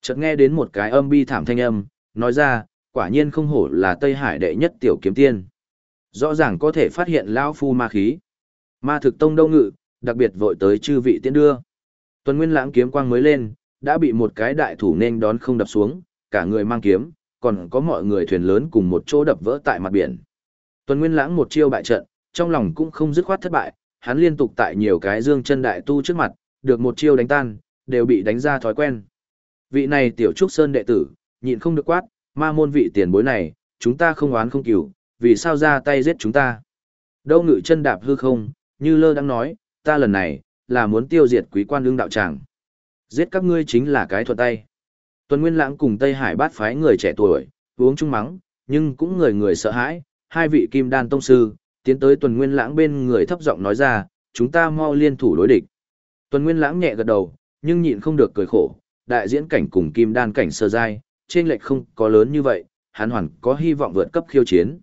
Chợt nghe đến một cái âm bi thảm thanh âm, nói ra, quả nhiên không hổ là Tây Hải đệ nhất tiểu kiếm tiên. Rõ ràng có thể phát hiện lão phu ma khí. Ma thực tông đâu ngự, đặc biệt vội tới chư vị tiễn đưa. Tuần Nguyên Lãng kiếm quang mới lên, đã bị một cái đại thủ nên đón không đập xuống, cả người mang kiếm, còn có mọi người thuyền lớn cùng một chỗ đập vỡ tại mặt biển. Tuần Nguyên Lãng một chiêu bại trận, trong lòng cũng không dứt khoát thất bại, hắn liên tục tại nhiều cái dương chân đại tu trước mặt, được một chiêu đánh tan, đều bị đánh ra thói quen. Vị này tiểu trúc sơn đệ tử, nhịn không được quát, ma môn vị tiền bối này, chúng ta không oán không cừu, vì sao ra tay giết chúng ta? Đâu ngự chân đạp hư không, như lơ đang nói, ta lần này, là muốn tiêu diệt quý quan lương đạo tràng. Giết các ngươi chính là cái thuận tay. Tuần Nguyên Lãng cùng Tây Hải bát phái người trẻ tuổi, uống chung mắng, nhưng cũng người người sợ hãi, hai vị kim đan tông sư, tiến tới Tuần Nguyên Lãng bên người thấp giọng nói ra, chúng ta mau liên thủ đối địch. Tuần Nguyên Lãng nhẹ gật đầu, nhưng nhịn không được cười khổ, đại diễn cảnh cùng kim đan cảnh sơ giai, trên lệch không có lớn như vậy, hắn hoàn có hy vọng vượt cấp khiêu chiến.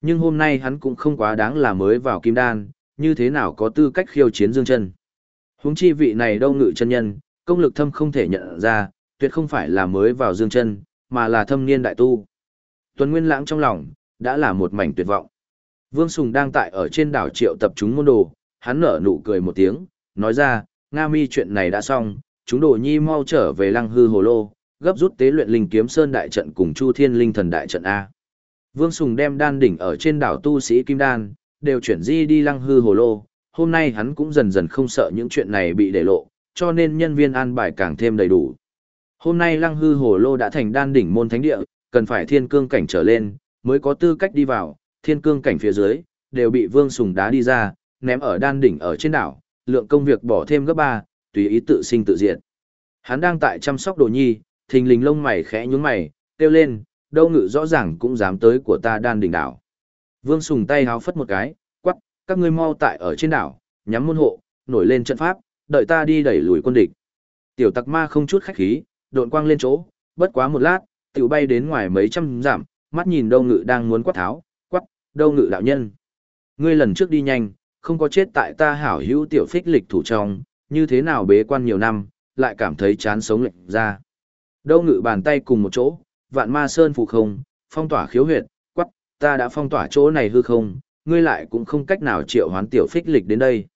Nhưng hôm nay hắn cũng không quá đáng là mới vào kim đan, như thế nào có tư cách khiêu chiến dương chân. Huống chi vị này đâu ngự chân nhân, công lực thâm không thể nhận ra, tuyệt không phải là mới vào dương chân, mà là thâm niên đại tu. Tuần Nguyên Lãng trong lòng, đã là một mảnh tuyệt vọng. Vương Sùng đang tại ở trên đảo triệu tập chúng môn đồ, hắn nở nụ cười một tiếng, nói ra, Nga mi chuyện này đã xong, chúng đồ nhi mau trở về lăng hư hồ lô, gấp rút tế luyện linh kiếm sơn đại trận cùng chu thiên linh thần đại trận A. Vương Sùng đem đan đỉnh ở trên đảo tu sĩ Kim Đan, đều chuyển di đi lăng hư hồ lô, hôm nay hắn cũng dần dần không sợ những chuyện này bị để lộ, cho nên nhân viên an bài càng thêm đầy đủ. Hôm nay lăng hư hồ lô đã thành đan đỉnh môn thánh địa, cần phải thiên cương cảnh trở lên, mới có tư cách đi vào, thiên cương cảnh phía dưới, đều bị vương sùng đá đi ra, ném ở đan đỉnh ở trên đảo, lượng công việc bỏ thêm gấp ba, tùy ý tự sinh tự diệt. Hắn đang tại chăm sóc đồ nhi, thình lình lông mày khẽ nhướng mày, kêu lên, đâu ngự rõ ràng cũng dám tới của ta đan đỉnh đảo. Vương sùng tay háo phất một cái, quắc, các ngươi mau tại ở trên đảo, nhắm môn hộ, nổi lên trận pháp, đợi ta đi đẩy lùi quân địch. Tiểu tặc ma không chút khách khí, độn quang lên chỗ, bất quá một lát, tiểu bay đến ngoài mấy trăm dặm, mắt nhìn Đâu Ngự đang muốn quát tháo, quát, Đâu Ngự đạo nhân. Ngươi lần trước đi nhanh, không có chết tại ta hảo hữu tiểu phích lịch thủ trong, như thế nào bế quan nhiều năm, lại cảm thấy chán sống lệnh ra. Đâu Ngự bàn tay cùng một chỗ, vạn ma sơn phụ không, phong tỏa khiếu huyệt, quắc, ta đã phong tỏa chỗ này hư không, ngươi lại cũng không cách nào triệu hoán tiểu phích lịch đến đây.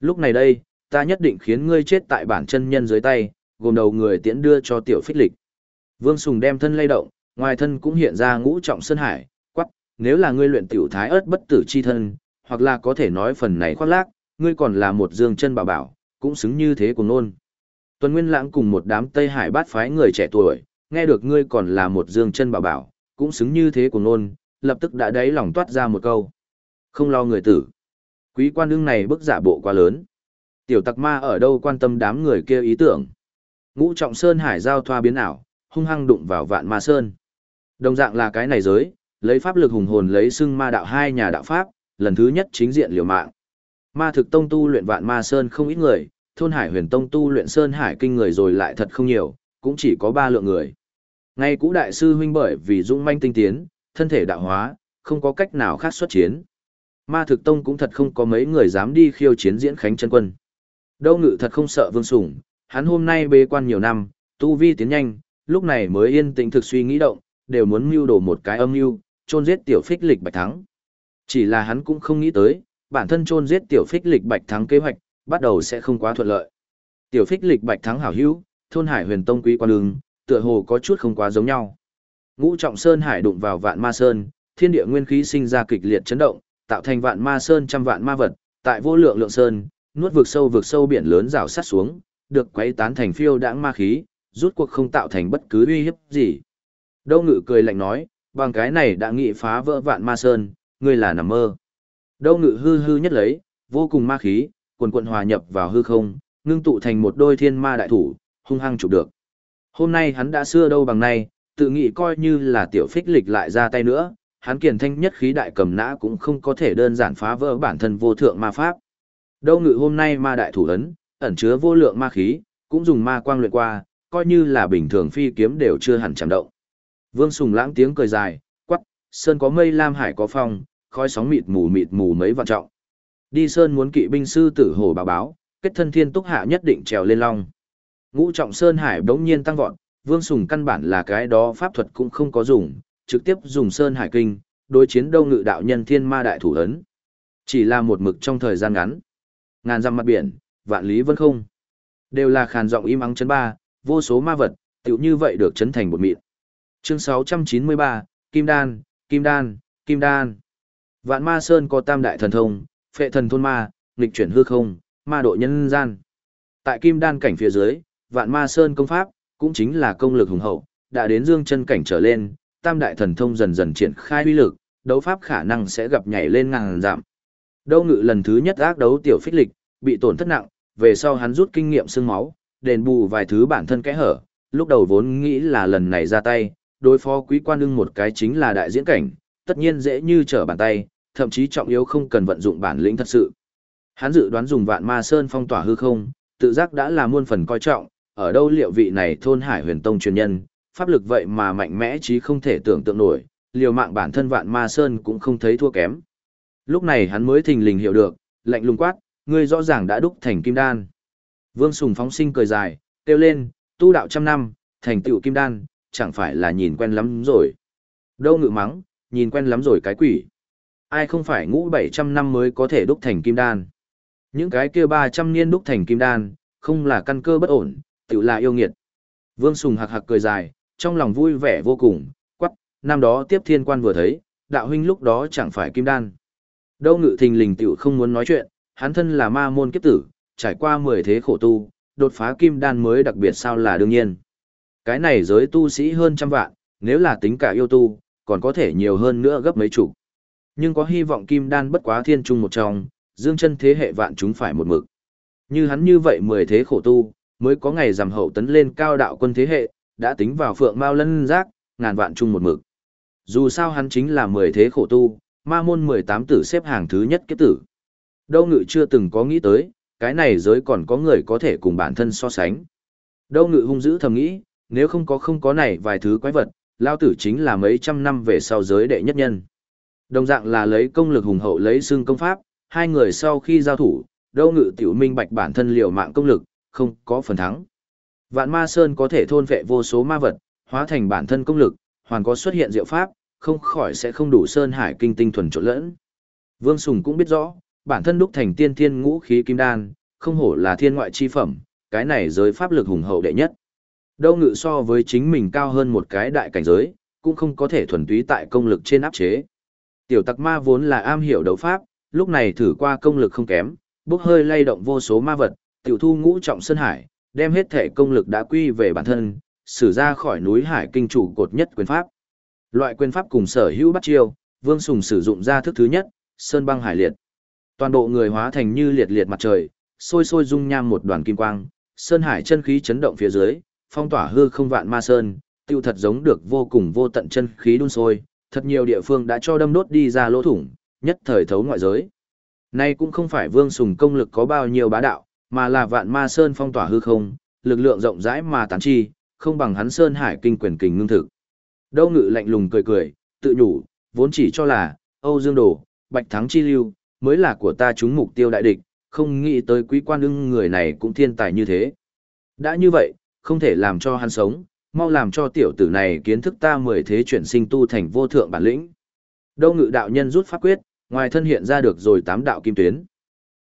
Lúc này đây, ta nhất định khiến ngươi chết tại bản chân nhân dưới tay, gồm đầu người tiễn đưa cho tiểu phích lịch. Vương Sùng đem thân lay động, ngoài thân cũng hiện ra ngũ trọng sơn hải, quắc, nếu là ngươi luyện tiểu thái ớt bất tử chi thân, hoặc là có thể nói phần này khoác lác, ngươi còn là một dương chân bảo bảo, cũng xứng như thế của nôn. Tuần Nguyên Lãng cùng một đám Tây Hải bát phái người trẻ tuổi, nghe được ngươi còn là một dương chân bảo bảo, cũng xứng như thế của nôn, lập tức đã đáy lòng toát ra một câu. Không lo người tử. Quý quan đương này bức giả bộ quá lớn. Tiểu tặc ma ở đâu quan tâm đám người kia ý tưởng. Ngũ trọng sơn hải giao thoa biến ảo, hung hăng đụng vào vạn ma sơn. Đồng dạng là cái này giới, lấy pháp lực hùng hồn lấy xưng ma đạo hai nhà đạo pháp, lần thứ nhất chính diện liều mạng. Ma thực tông tu luyện vạn ma sơn không ít người, thôn hải huyền tông tu luyện sơn hải kinh người rồi lại thật không nhiều, cũng chỉ có ba lượng người. Ngay cũ đại sư huynh bởi vì dũng manh tinh tiến, thân thể đạo hóa, không có cách nào khác xuất chiến. Ma thực tông cũng thật không có mấy người dám đi khiêu chiến diễn khánh chân quân. Đâu ngự thật không sợ vương sủng, hắn hôm nay bế quan nhiều năm, tu vi tiến nhanh, lúc này mới yên tĩnh thực suy nghĩ động, đều muốn mưu đồ một cái âm mưu, chôn giết tiểu phích lịch bạch thắng. Chỉ là hắn cũng không nghĩ tới, bản thân chôn giết tiểu phích lịch bạch thắng kế hoạch, bắt đầu sẽ không quá thuận lợi. Tiểu phích lịch bạch thắng hảo hữu, thôn hải huyền tông quý quan đường, tựa hồ có chút không quá giống nhau. Ngũ trọng sơn hải đụng vào vạn ma sơn, thiên địa nguyên khí sinh ra kịch liệt chấn động, tạo thành vạn ma sơn trăm vạn ma vật, tại vô lượng lượng sơn, nuốt vực sâu vực sâu biển lớn rào sát xuống, được quấy tán thành phiêu đãng ma khí, rút cuộc không tạo thành bất cứ uy hiếp gì. Đâu ngự cười lạnh nói, bằng cái này đã nghị phá vỡ vạn ma sơn, ngươi là nằm mơ. Đâu ngự hư hư nhất lấy, vô cùng ma khí, quần quận hòa nhập vào hư không, ngưng tụ thành một đôi thiên ma đại thủ, hung hăng chụp được. Hôm nay hắn đã xưa đâu bằng nay, tự nghĩ coi như là tiểu phích lịch lại ra tay nữa, hắn kiền thanh nhất khí đại cầm nã cũng không có thể đơn giản phá vỡ bản thân vô thượng ma pháp. Đâu ngự hôm nay ma đại thủ ấn, ẩn chứa vô lượng ma khí, cũng dùng ma quang luyện qua, coi như là bình thường phi kiếm đều chưa hẳn chạm động. Vương Sùng lãng tiếng cười dài, quắc, sơn có mây lam hải có phong, khói sóng mịt mù mịt mù mấy vạn trọng. Đi sơn muốn kỵ binh sư tử hổ báo báo, kết thân thiên túc hạ nhất định trèo lên long. Ngũ trọng sơn hải đống nhiên tăng vọt, Vương Sùng căn bản là cái đó pháp thuật cũng không có dùng, trực tiếp dùng sơn hải kinh, đối chiến đâu ngự đạo nhân thiên ma đại thủ ấn. Chỉ là một mực trong thời gian ngắn. Ngàn dặm mặt biển, vạn lý vân không. Đều là khàn giọng im ắng chấn ba, vô số ma vật, tiểu như vậy được chấn thành một mịn. Chương 693, Kim Đan, Kim Đan, Kim Đan. Vạn Ma Sơn có tam đại thần thông, phệ thần thôn ma, nghịch chuyển hư không, ma độ nhân gian. Tại Kim Đan cảnh phía dưới, Vạn Ma Sơn công pháp, cũng chính là công lực hùng hậu, đã đến dương chân cảnh trở lên, tam đại thần thông dần dần triển khai uy lực, đấu pháp khả năng sẽ gặp nhảy lên ngàn giảm. Đâu ngự lần thứ nhất ác đấu tiểu phích lịch, bị tổn thất nặng, về sau hắn rút kinh nghiệm xương máu, đền bù vài thứ bản thân kẽ hở, lúc đầu vốn nghĩ là lần này ra tay, đối phó quý quan ưng một cái chính là đại diễn cảnh, tất nhiên dễ như trở bàn tay, thậm chí trọng yếu không cần vận dụng bản lĩnh thật sự. Hắn dự đoán dùng vạn ma sơn phong tỏa hư không, tự giác đã là muôn phần coi trọng, ở đâu liệu vị này thôn hải huyền tông truyền nhân, pháp lực vậy mà mạnh mẽ chí không thể tưởng tượng nổi, liều mạng bản thân vạn ma sơn cũng không thấy thua kém. Lúc này hắn mới thình lình hiểu được, lạnh lùng quát, ngươi rõ ràng đã đúc thành kim đan. Vương Sùng phóng sinh cười dài, kêu lên, tu đạo trăm năm, thành tựu kim đan, chẳng phải là nhìn quen lắm rồi. Đâu ngự mắng, nhìn quen lắm rồi cái quỷ. Ai không phải ngũ 700 năm mới có thể đúc thành kim đan. Những cái kia 300 niên đúc thành kim đan, không là căn cơ bất ổn, tự là yêu nghiệt. Vương Sùng hạc hạc cười dài, trong lòng vui vẻ vô cùng, quắc, năm đó tiếp thiên quan vừa thấy, đạo huynh lúc đó chẳng phải kim đan. Đâu ngự thình lình tiểu không muốn nói chuyện, hắn thân là ma môn kiếp tử, trải qua 10 thế khổ tu, đột phá kim đan mới đặc biệt sao là đương nhiên. Cái này giới tu sĩ hơn trăm vạn, nếu là tính cả yêu tu, còn có thể nhiều hơn nữa gấp mấy chục. Nhưng có hy vọng kim đan bất quá thiên trung một trong, dương chân thế hệ vạn chúng phải một mực. Như hắn như vậy 10 thế khổ tu, mới có ngày giảm hậu tấn lên cao đạo quân thế hệ, đã tính vào phượng mao lân giác, ngàn vạn chung một mực. Dù sao hắn chính là 10 thế khổ tu, ma môn 18 tử xếp hàng thứ nhất kiếp tử. Đâu ngự chưa từng có nghĩ tới, cái này giới còn có người có thể cùng bản thân so sánh. Đâu ngự hung dữ thầm nghĩ, nếu không có không có này vài thứ quái vật, lao tử chính là mấy trăm năm về sau giới đệ nhất nhân. Đồng dạng là lấy công lực hùng hậu lấy xương công pháp, hai người sau khi giao thủ, đâu ngự tiểu minh bạch bản thân liều mạng công lực, không có phần thắng. Vạn ma sơn có thể thôn vệ vô số ma vật, hóa thành bản thân công lực, hoàn có xuất hiện diệu pháp, không khỏi sẽ không đủ sơn hải kinh tinh thuần trộn lẫn. Vương Sùng cũng biết rõ, bản thân đúc thành tiên thiên ngũ khí kim đan, không hổ là thiên ngoại chi phẩm, cái này giới pháp lực hùng hậu đệ nhất. Đâu ngự so với chính mình cao hơn một cái đại cảnh giới, cũng không có thể thuần túy tại công lực trên áp chế. Tiểu tặc ma vốn là am hiểu đấu pháp, lúc này thử qua công lực không kém, bốc hơi lay động vô số ma vật, tiểu thu ngũ trọng sơn hải, đem hết thể công lực đã quy về bản thân, sử ra khỏi núi hải kinh chủ cột nhất quyền pháp. Loại quyền pháp cùng sở hữu bắt chiêu, Vương Sùng sử dụng ra thức thứ nhất, sơn băng hải liệt. Toàn bộ người hóa thành như liệt liệt mặt trời, sôi sôi dung nham một đoàn kim quang, sơn hải chân khí chấn động phía dưới, phong tỏa hư không vạn ma sơn, tiêu thật giống được vô cùng vô tận chân khí đun sôi, thật nhiều địa phương đã cho đâm đốt đi ra lỗ thủng, nhất thời thấu ngoại giới. Nay cũng không phải Vương Sùng công lực có bao nhiêu bá đạo, mà là vạn ma sơn phong tỏa hư không, lực lượng rộng rãi mà tán chi, không bằng hắn sơn hải kinh quyền kình ngưng thực. Đâu ngự lạnh lùng cười cười, tự nhủ, vốn chỉ cho là, Âu Dương Đồ, Bạch Thắng Chi Lưu, mới là của ta chúng mục tiêu đại địch, không nghĩ tới quý quan ưng người này cũng thiên tài như thế. Đã như vậy, không thể làm cho hắn sống, mau làm cho tiểu tử này kiến thức ta mười thế chuyển sinh tu thành vô thượng bản lĩnh. Đâu ngự đạo nhân rút pháp quyết, ngoài thân hiện ra được rồi tám đạo kim tuyến.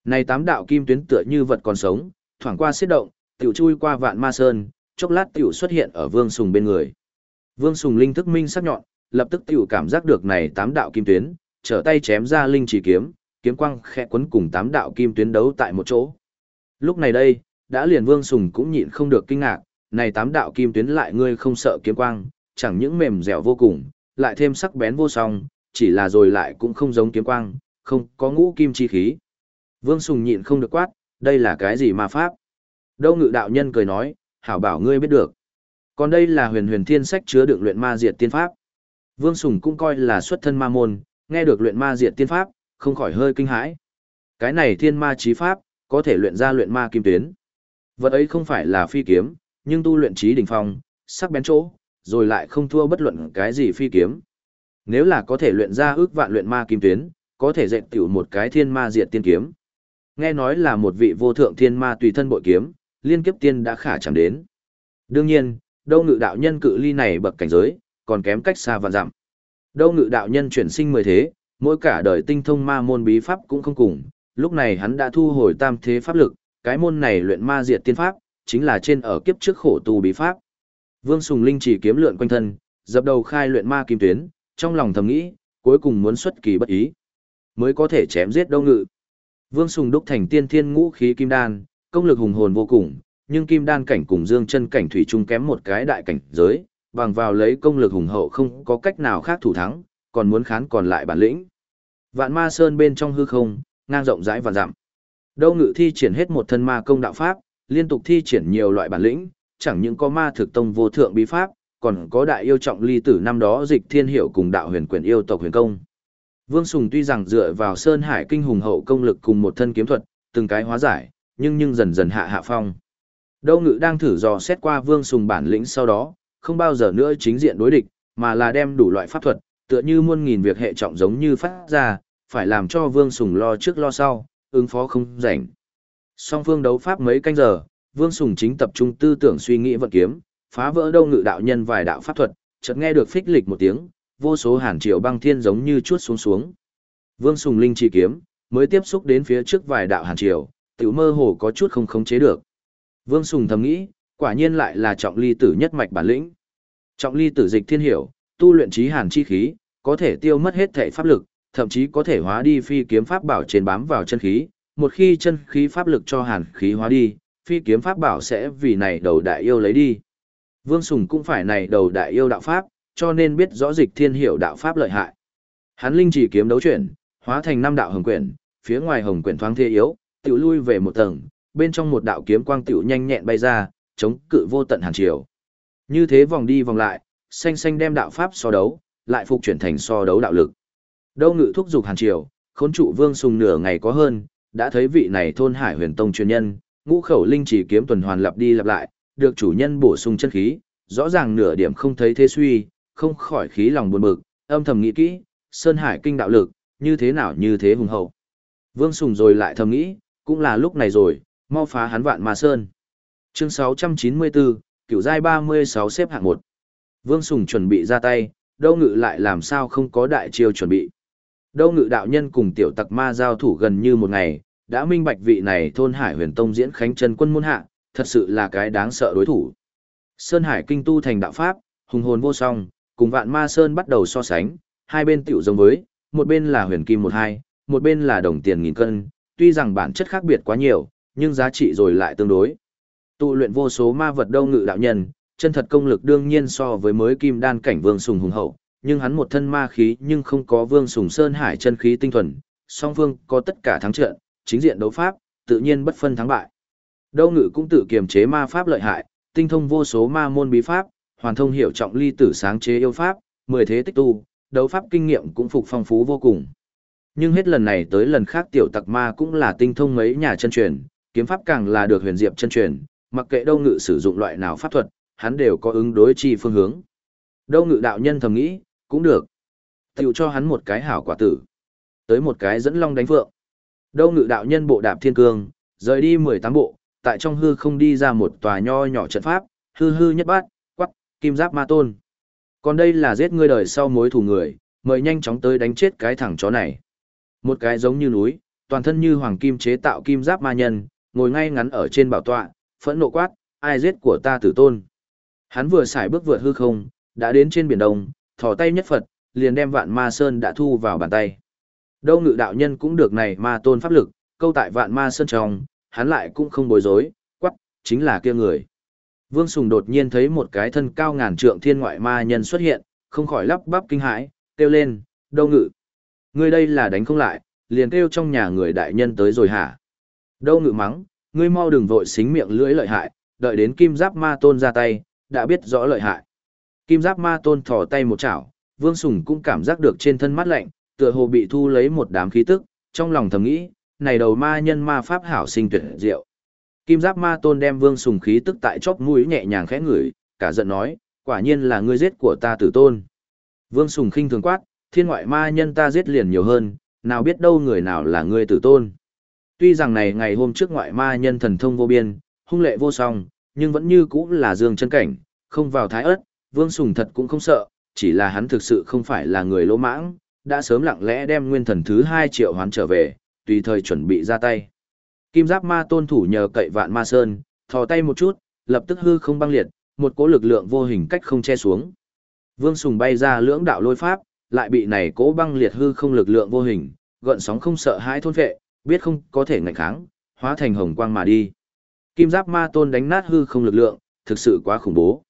Này tám đạo kim tuyến tựa như vật còn sống, thoảng qua xiết động, tiểu chui qua vạn ma sơn, chốc lát tiểu xuất hiện ở Vương Sùng bên người. Vương Sùng linh thức minh sắc nhọn, lập tức tiểu cảm giác được này tám đạo kim tuyến, trở tay chém ra linh chỉ kiếm, kiếm quang khẽ quấn cùng tám đạo kim tuyến đấu tại một chỗ. Lúc này đây, đã liền Vương Sùng cũng nhịn không được kinh ngạc, này tám đạo kim tuyến lại ngươi không sợ kiếm quang, chẳng những mềm dẻo vô cùng, lại thêm sắc bén vô song, chỉ là rồi lại cũng không giống kiếm quang, không có ngũ kim chi khí. Vương Sùng nhịn không được quát, đây là cái gì mà pháp? Đâu ngự đạo nhân cười nói, hảo bảo ngươi biết được. Còn đây là huyền huyền thiên sách chứa đựng luyện ma diệt tiên pháp. Vương Sùng cũng coi là xuất thân ma môn, nghe được luyện ma diệt tiên pháp, không khỏi hơi kinh hãi. Cái này thiên ma chí pháp, có thể luyện ra luyện ma kim tuyến. Vật ấy không phải là phi kiếm, nhưng tu luyện trí đỉnh phong, sắc bén chỗ, rồi lại không thua bất luận cái gì phi kiếm. Nếu là có thể luyện ra ước vạn luyện ma kim tuyến, có thể dệt tiểu một cái thiên ma diệt tiên kiếm. Nghe nói là một vị vô thượng thiên ma tùy thân bội kiếm, liên kiếp tiên đã khả chẳng đến. Đương nhiên, đâu ngự đạo nhân cự ly này bậc cảnh giới, còn kém cách xa vạn dặm. Đâu ngự đạo nhân chuyển sinh mười thế, mỗi cả đời tinh thông ma môn bí pháp cũng không cùng, lúc này hắn đã thu hồi tam thế pháp lực, cái môn này luyện ma diệt tiên pháp, chính là trên ở kiếp trước khổ tu bí pháp. Vương Sùng Linh chỉ kiếm lượn quanh thân, dập đầu khai luyện ma kim tuyến, trong lòng thầm nghĩ, cuối cùng muốn xuất kỳ bất ý, mới có thể chém giết đâu ngự. Vương Sùng đúc thành tiên thiên ngũ khí kim đan, công lực hùng hồn vô cùng, nhưng kim đan cảnh cùng dương chân cảnh thủy chung kém một cái đại cảnh giới, bằng vào lấy công lực hùng hậu không có cách nào khác thủ thắng, còn muốn khán còn lại bản lĩnh. Vạn ma sơn bên trong hư không, ngang rộng rãi và dặm. Đâu ngự thi triển hết một thân ma công đạo pháp, liên tục thi triển nhiều loại bản lĩnh, chẳng những có ma thực tông vô thượng bí pháp, còn có đại yêu trọng ly tử năm đó dịch thiên hiệu cùng đạo huyền quyền yêu tộc huyền công. Vương Sùng tuy rằng dựa vào Sơn Hải kinh hùng hậu công lực cùng một thân kiếm thuật, từng cái hóa giải, nhưng nhưng dần dần hạ hạ phong. Đâu Ngự đang thử dò xét qua Vương Sùng bản lĩnh sau đó, không bao giờ nữa chính diện đối địch, mà là đem đủ loại pháp thuật, tựa như muôn nghìn việc hệ trọng giống như phát ra, phải làm cho Vương Sùng lo trước lo sau, ứng phó không rảnh. Song phương đấu pháp mấy canh giờ, Vương Sùng chính tập trung tư tưởng suy nghĩ vận kiếm, phá vỡ đâu ngự đạo nhân vài đạo pháp thuật, chợt nghe được phích lịch một tiếng, vô số hàn triệu băng thiên giống như chuốt xuống xuống. Vương Sùng Linh chỉ kiếm, mới tiếp xúc đến phía trước vài đạo hàn triệu, tiểu mơ hồ có chút không khống chế được. Vương Sùng thầm nghĩ, quả nhiên lại là trọng ly tử nhất mạch bản lĩnh. Trọng ly tử dịch thiên hiểu, tu luyện trí hàn chi khí, có thể tiêu mất hết thể pháp lực, thậm chí có thể hóa đi phi kiếm pháp bảo trên bám vào chân khí, một khi chân khí pháp lực cho hàn khí hóa đi, phi kiếm pháp bảo sẽ vì này đầu đại yêu lấy đi. Vương Sùng cũng phải này đầu đại yêu đạo pháp, cho nên biết rõ dịch thiên hiểu đạo pháp lợi hại. Hắn linh chỉ kiếm đấu chuyển, hóa thành năm đạo hồng quyển, phía ngoài hồng quyển thoáng thế yếu, tiểu lui về một tầng, bên trong một đạo kiếm quang tiểu nhanh nhẹn bay ra, chống cự vô tận hàn chiều. Như thế vòng đi vòng lại, xanh xanh đem đạo pháp so đấu, lại phục chuyển thành so đấu đạo lực. Đâu ngự thúc dục hàn triều, khốn trụ vương sùng nửa ngày có hơn, đã thấy vị này thôn hải huyền tông truyền nhân, ngũ khẩu linh chỉ kiếm tuần hoàn lặp đi lặp lại, được chủ nhân bổ sung chân khí, rõ ràng nửa điểm không thấy thế suy, không khỏi khí lòng buồn bực, âm thầm nghĩ kỹ, sơn hải kinh đạo lực, như thế nào như thế hùng hậu. Vương Sùng rồi lại thầm nghĩ, cũng là lúc này rồi, mau phá hắn vạn ma sơn. Chương 694, cửu giai 36 xếp hạng 1. Vương Sùng chuẩn bị ra tay, đâu ngự lại làm sao không có đại chiêu chuẩn bị. Đâu ngự đạo nhân cùng tiểu tặc ma giao thủ gần như một ngày, đã minh bạch vị này thôn Hải Huyền Tông diễn khánh chân quân môn hạ, thật sự là cái đáng sợ đối thủ. Sơn Hải kinh tu thành đạo pháp, hùng hồn vô song, cùng Vạn Ma Sơn bắt đầu so sánh, hai bên tiểu giống với, một bên là huyền kim một hai, một bên là đồng tiền nghìn cân, tuy rằng bản chất khác biệt quá nhiều, nhưng giá trị rồi lại tương đối. Tụ luyện vô số ma vật đâu ngự đạo nhân, chân thật công lực đương nhiên so với mới kim đan cảnh vương sùng hùng hậu, nhưng hắn một thân ma khí nhưng không có vương sùng sơn hải chân khí tinh thuần, song phương có tất cả thắng trận, chính diện đấu pháp, tự nhiên bất phân thắng bại. Đâu ngự cũng tự kiềm chế ma pháp lợi hại, tinh thông vô số ma môn bí pháp, hoàn thông hiểu trọng ly tử sáng chế yêu pháp, mười thế tích tu, đấu pháp kinh nghiệm cũng phục phong phú vô cùng. Nhưng hết lần này tới lần khác tiểu tặc ma cũng là tinh thông mấy nhà chân truyền, kiếm pháp càng là được huyền diệp chân truyền, mặc kệ đâu ngự sử dụng loại nào pháp thuật, hắn đều có ứng đối chi phương hướng. Đâu ngự đạo nhân thầm nghĩ, cũng được. Tiểu cho hắn một cái hảo quả tử. Tới một cái dẫn long đánh vượng Đâu ngự đạo nhân bộ đạp thiên cương, rời đi 18 bộ, tại trong hư không đi ra một tòa nho nhỏ trận pháp, hư hư nhất bát, quắc, kim giáp ma tôn. Còn đây là giết ngươi đời sau mối thù người, mời nhanh chóng tới đánh chết cái thằng chó này. Một cái giống như núi, toàn thân như hoàng kim chế tạo kim giáp ma nhân, ngồi ngay ngắn ở trên bảo tọa, phẫn nộ quát, ai giết của ta tử tôn. Hắn vừa xài bước vượt hư không, đã đến trên biển đông, thò tay nhất Phật, liền đem vạn ma sơn đã thu vào bàn tay. Đâu ngự đạo nhân cũng được này ma tôn pháp lực, câu tại vạn ma sơn trong, hắn lại cũng không bối rối, quắc, chính là kia người. Vương Sùng đột nhiên thấy một cái thân cao ngàn trượng thiên ngoại ma nhân xuất hiện, không khỏi lắp bắp kinh hãi, kêu lên, đâu ngự. Ngươi đây là đánh không lại, liền kêu trong nhà người đại nhân tới rồi hả? Đâu ngự mắng, ngươi mau đừng vội xính miệng lưỡi lợi hại, đợi đến kim giáp ma tôn ra tay, đã biết rõ lợi hại. Kim giáp ma tôn thò tay một chảo, Vương Sùng cũng cảm giác được trên thân mắt lạnh, tựa hồ bị thu lấy một đám khí tức, trong lòng thầm nghĩ, này đầu ma nhân ma pháp hảo sinh tuyệt diệu. Kim giáp ma tôn đem Vương Sùng khí tức tại chóp mũi nhẹ nhàng khẽ ngửi, cả giận nói, quả nhiên là ngươi giết của ta tử tôn. Vương Sùng khinh thường quát, thiên ngoại ma nhân ta giết liền nhiều hơn, nào biết đâu người nào là ngươi tử tôn. Tuy rằng này ngày hôm trước ngoại ma nhân thần thông vô biên, hung lệ vô song, nhưng vẫn như cũng là dương chân cảnh, không vào thái ớt, Vương Sùng thật cũng không sợ, chỉ là hắn thực sự không phải là người lỗ mãng, đã sớm lặng lẽ đem nguyên thần thứ hai triệu hoán trở về, tùy thời chuẩn bị ra tay. Kim giáp ma tôn thủ nhờ cậy vạn ma sơn, thò tay một chút, lập tức hư không băng liệt, một cỗ lực lượng vô hình cách không che xuống. Vương Sùng bay ra lưỡng đạo lôi pháp, lại bị này cỗ băng liệt hư không lực lượng vô hình, gợn sóng không sợ hãi thôn phệ, biết không có thể ngạnh kháng, hóa thành hồng quang mà đi. Kim giáp ma tôn đánh nát hư không lực lượng, thực sự quá khủng bố.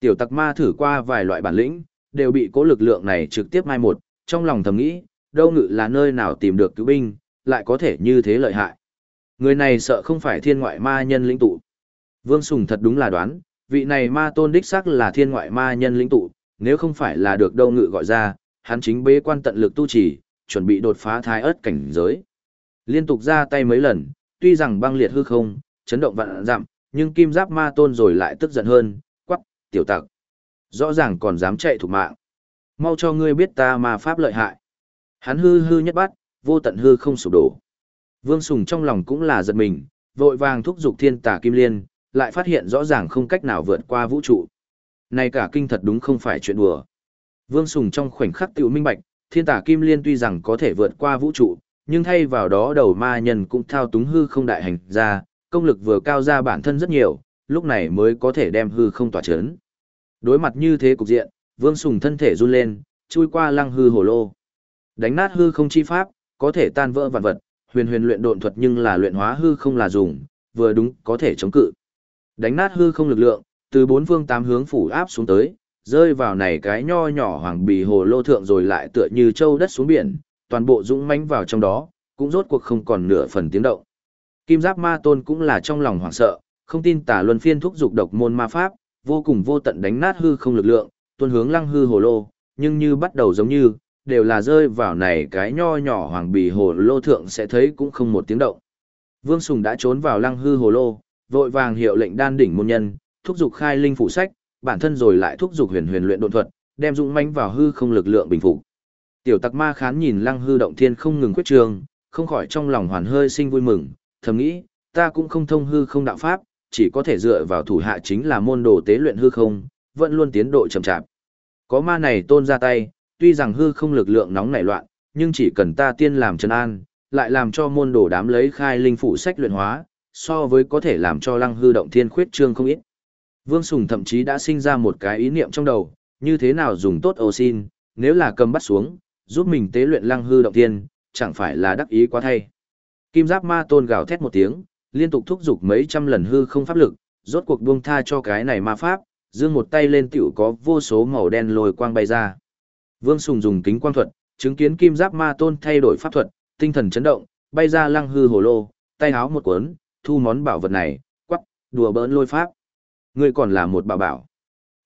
Tiểu tặc ma thử qua vài loại bản lĩnh, đều bị cỗ lực lượng này trực tiếp mai một, trong lòng thầm nghĩ, đâu ngự là nơi nào tìm được cứu binh, lại có thể như thế lợi hại. Người này sợ không phải thiên ngoại ma nhân lĩnh tụ. Vương Sùng thật đúng là đoán, vị này ma tôn đích xác là thiên ngoại ma nhân lĩnh tụ, nếu không phải là được đâu ngự gọi ra, hắn chính bế quan tận lực tu trì, chuẩn bị đột phá thái ớt cảnh giới. Liên tục ra tay mấy lần, tuy rằng băng liệt hư không, chấn động vạn dặm, nhưng kim giáp ma tôn rồi lại tức giận hơn, quắc, tiểu tặc. Rõ ràng còn dám chạy thủ mạng. Mau cho ngươi biết ta ma pháp lợi hại. Hắn hư hư nhất bắt, vô tận hư không sụp đổ. Vương Sùng trong lòng cũng là giật mình, vội vàng thúc giục thiên tà kim liên, lại phát hiện rõ ràng không cách nào vượt qua vũ trụ. Này cả kinh thật đúng không phải chuyện đùa. Vương Sùng trong khoảnh khắc tiểu minh bạch, thiên tà kim liên tuy rằng có thể vượt qua vũ trụ, nhưng thay vào đó đầu ma nhân cũng thao túng hư không đại hành ra, công lực vừa cao ra bản thân rất nhiều, lúc này mới có thể đem hư không tỏa chấn. Đối mặt như thế cục diện, Vương Sùng thân thể run lên, chui qua lăng hư hồ lô. Đánh nát hư không chi pháp, có thể tan vỡ vạn vật, huyền huyền luyện độn thuật nhưng là luyện hóa hư không là dùng, vừa đúng có thể chống cự. Đánh nát hư không lực lượng, từ bốn phương tám hướng phủ áp xuống tới, rơi vào này cái nho nhỏ hoàng bì hồ lô thượng rồi lại tựa như châu đất xuống biển, toàn bộ dũng mãnh vào trong đó, cũng rốt cuộc không còn nửa phần tiếng động. Kim Giáp Ma Tôn cũng là trong lòng hoảng sợ, không tin Tà Luân Phiên thúc dục độc môn ma pháp, vô cùng vô tận đánh nát hư không lực lượng, tuôn hướng lăng hư hồ lô, nhưng như bắt đầu giống như, đều là rơi vào này cái nho nhỏ hoàng bì hồ lô thượng sẽ thấy cũng không một tiếng động. Vương Sùng đã trốn vào lăng hư hồ lô, vội vàng hiệu lệnh đan đỉnh môn nhân, thúc dục khai linh phủ sách, bản thân rồi lại thúc dục huyền huyền luyện độn thuật, đem dũng mãnh vào hư không lực lượng bình phục. Tiểu Tặc Ma khán nhìn lăng hư động thiên không ngừng quyết trường, không khỏi trong lòng hoàn hơi sinh vui mừng, thầm nghĩ, ta cũng không thông hư không đạo pháp, chỉ có thể dựa vào thủ hạ chính là môn đồ tế luyện hư không, vẫn luôn tiến độ chậm chạp. Có ma này tôn ra tay, tuy rằng hư không lực lượng nóng nảy loạn, nhưng chỉ cần ta tiên làm chân an, lại làm cho môn đồ đám lấy khai linh phủ sách luyện hóa, so với có thể làm cho lăng hư động thiên khuyết trương không ít. Vương Sùng thậm chí đã sinh ra một cái ý niệm trong đầu, như thế nào dùng tốt ô xin, nếu là cầm bắt xuống, giúp mình tế luyện lăng hư động thiên, chẳng phải là đắc ý quá thay. Kim giáp ma tôn gào thét một tiếng, liên tục thúc giục mấy trăm lần hư không pháp lực, rốt cuộc buông tha cho cái này ma pháp, dương một tay lên tiểu có vô số màu đen lồi quang bay ra. Vương Sùng dùng kính quang thuật, chứng kiến kim giáp ma tôn thay đổi pháp thuật, tinh thần chấn động, bay ra lăng hư hồ lô, tay háo một cuốn, thu món bảo vật này, quắc, đùa bỡn lôi pháp. Ngươi còn là một bảo bảo.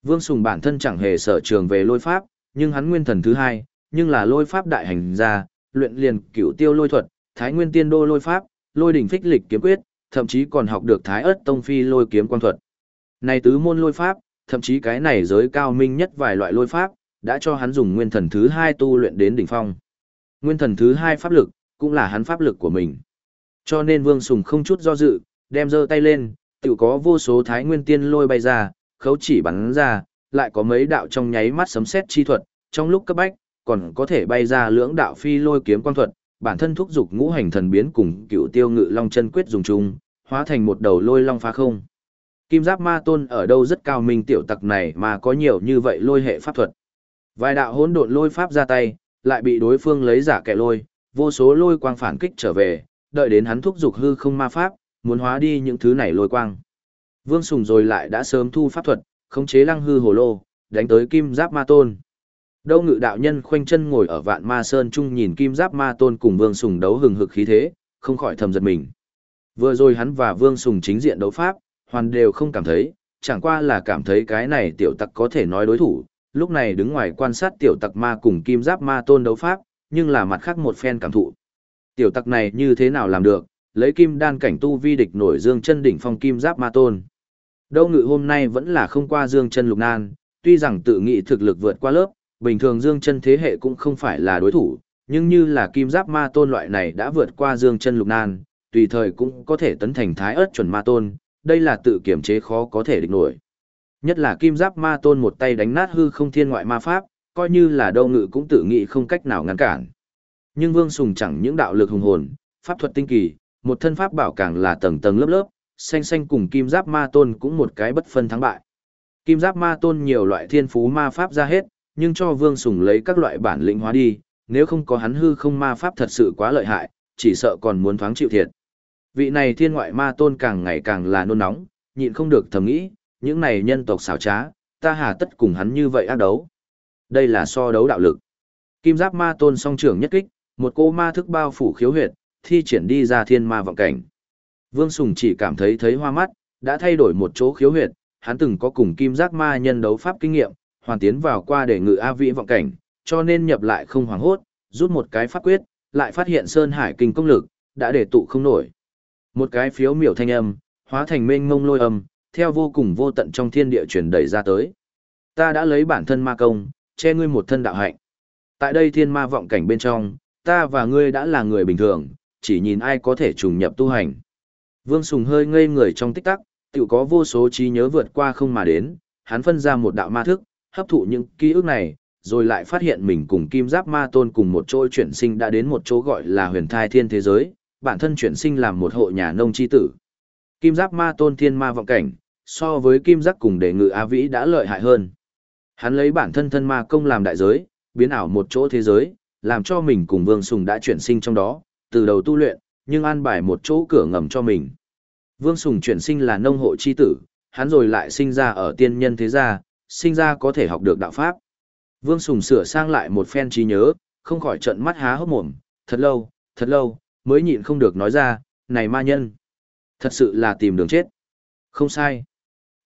Vương Sùng bản thân chẳng hề sở trường về lôi pháp, nhưng hắn nguyên thần thứ hai, nhưng là lôi pháp đại hành gia, luyện liền cửu tiêu lôi thuật, thái nguyên tiên đô lôi pháp, lôi đỉnh phích lịch kiếm quyết, thậm chí còn học được thái ớt tông phi lôi kiếm quang thuật. Này tứ môn lôi pháp, thậm chí cái này giới cao minh nhất vài loại lôi pháp, đã cho hắn dùng nguyên thần thứ hai tu luyện đến đỉnh phong. Nguyên thần thứ hai pháp lực, cũng là hắn pháp lực của mình. Cho nên Vương Sùng không chút do dự, đem giơ tay lên, tự có vô số thái nguyên tiên lôi bay ra, khấu chỉ bắn ra, lại có mấy đạo trong nháy mắt sấm xét chi thuật, trong lúc cấp bách, còn có thể bay ra lưỡng đạo phi lôi kiếm quan thuật, bản thân thúc dục ngũ hành thần biến cùng cựu tiêu ngự long chân quyết dùng chung, hóa thành một đầu lôi long phá không. Kim giáp ma tôn ở đâu rất cao minh tiểu tặc này mà có nhiều như vậy lôi hệ pháp thuật. Vài đạo hỗn độn lôi pháp ra tay, lại bị đối phương lấy giả kẻ lôi, vô số lôi quang phản kích trở về, đợi đến hắn thúc giục hư không ma pháp, muốn hóa đi những thứ này lôi quang. Vương Sùng rồi lại đã sớm thu pháp thuật, khống chế lăng hư hồ lô, đánh tới kim giáp ma tôn. Đâu ngự đạo nhân khoanh chân ngồi ở vạn ma sơn trung nhìn kim giáp ma tôn cùng Vương Sùng đấu hừng hực khí thế, không khỏi thầm giật mình. Vừa rồi hắn và Vương Sùng chính diện đấu pháp, hoàn đều không cảm thấy, chẳng qua là cảm thấy cái này tiểu tặc có thể nói đối thủ, lúc này đứng ngoài quan sát tiểu tặc ma cùng kim giáp ma tôn đấu pháp, nhưng là mặt khác một phen cảm thụ. Tiểu tặc này như thế nào làm được, lấy kim đan cảnh tu vi địch nổi dương chân đỉnh phong kim giáp ma tôn. Đâu ngự hôm nay vẫn là không qua dương chân lục nan, tuy rằng tự nghĩ thực lực vượt qua lớp, bình thường dương chân thế hệ cũng không phải là đối thủ, nhưng như là kim giáp ma tôn loại này đã vượt qua dương chân lục nan, tùy thời cũng có thể tấn thành thái ớt chuẩn ma tôn, đây là tự kiểm chế khó có thể địch nổi. Nhất là kim giáp ma tôn một tay đánh nát hư không thiên ngoại ma pháp, coi như là đâu ngự cũng tự nghĩ không cách nào ngăn cản. Nhưng Vương Sùng chẳng những đạo lực hùng hồn, pháp thuật tinh kỳ, một thân pháp bảo càng là tầng tầng lớp lớp, xanh xanh cùng kim giáp ma tôn cũng một cái bất phân thắng bại. Kim giáp ma tôn nhiều loại thiên phú ma pháp ra hết, nhưng cho Vương Sùng lấy các loại bản lĩnh hóa đi, nếu không có hắn hư không ma pháp thật sự quá lợi hại, chỉ sợ còn muốn thoáng chịu thiệt. Vị này thiên ngoại ma tôn càng ngày càng là nôn nóng, nhịn không được thầm nghĩ, những này nhân tộc xảo trá, ta hà tất cùng hắn như vậy ác đấu. Đây là so đấu đạo lực. Kim giáp ma tôn song trưởng nhất kích, một cô ma thức bao phủ khiếu huyệt, thi triển đi ra thiên ma vọng cảnh. Vương Sùng chỉ cảm thấy thấy hoa mắt, đã thay đổi một chỗ khiếu huyệt, hắn từng có cùng kim giác ma nhân đấu pháp kinh nghiệm, hoàn tiến vào qua để ngự A vĩ vọng cảnh, cho nên nhập lại không hoảng hốt, rút một cái pháp quyết, lại phát hiện Sơn Hải kinh công lực, đã để tụ không nổi. Một cái phiếu miểu thanh âm, hóa thành mênh mông lôi âm, theo vô cùng vô tận trong thiên địa truyền đẩy ra tới. Ta đã lấy bản thân ma công, che ngươi một thân đạo hạnh. Tại đây thiên ma vọng cảnh bên trong, ta và ngươi đã là người bình thường, chỉ nhìn ai có thể trùng nhập tu hành. Vương Sùng hơi ngây người trong tích tắc, tự có vô số trí nhớ vượt qua không mà đến, hắn phân ra một đạo ma thức, hấp thụ những ký ức này, rồi lại phát hiện mình cùng kim giáp ma tôn cùng một chỗ chuyển sinh đã đến một chỗ gọi là huyền thai thiên thế giới, bản thân chuyển sinh làm một hộ nhà nông chi tử. Kim giáp ma tôn thiên ma vọng cảnh, so với kim giáp cùng đệ ngự á vĩ đã lợi hại hơn. Hắn lấy bản thân thân ma công làm đại giới, biến ảo một chỗ thế giới, làm cho mình cùng Vương Sùng đã chuyển sinh trong đó, từ đầu tu luyện, nhưng an bài một chỗ cửa ngầm cho mình. Vương Sùng chuyển sinh là nông hộ chi tử, hắn rồi lại sinh ra ở tiên nhân thế gia, sinh ra có thể học được đạo pháp. Vương Sùng sửa sang lại một phen trí nhớ, không khỏi trận mắt há hốc mồm, thật lâu, thật lâu, mới nhịn không được nói ra, này ma nhân, thật sự là tìm đường chết. Không sai.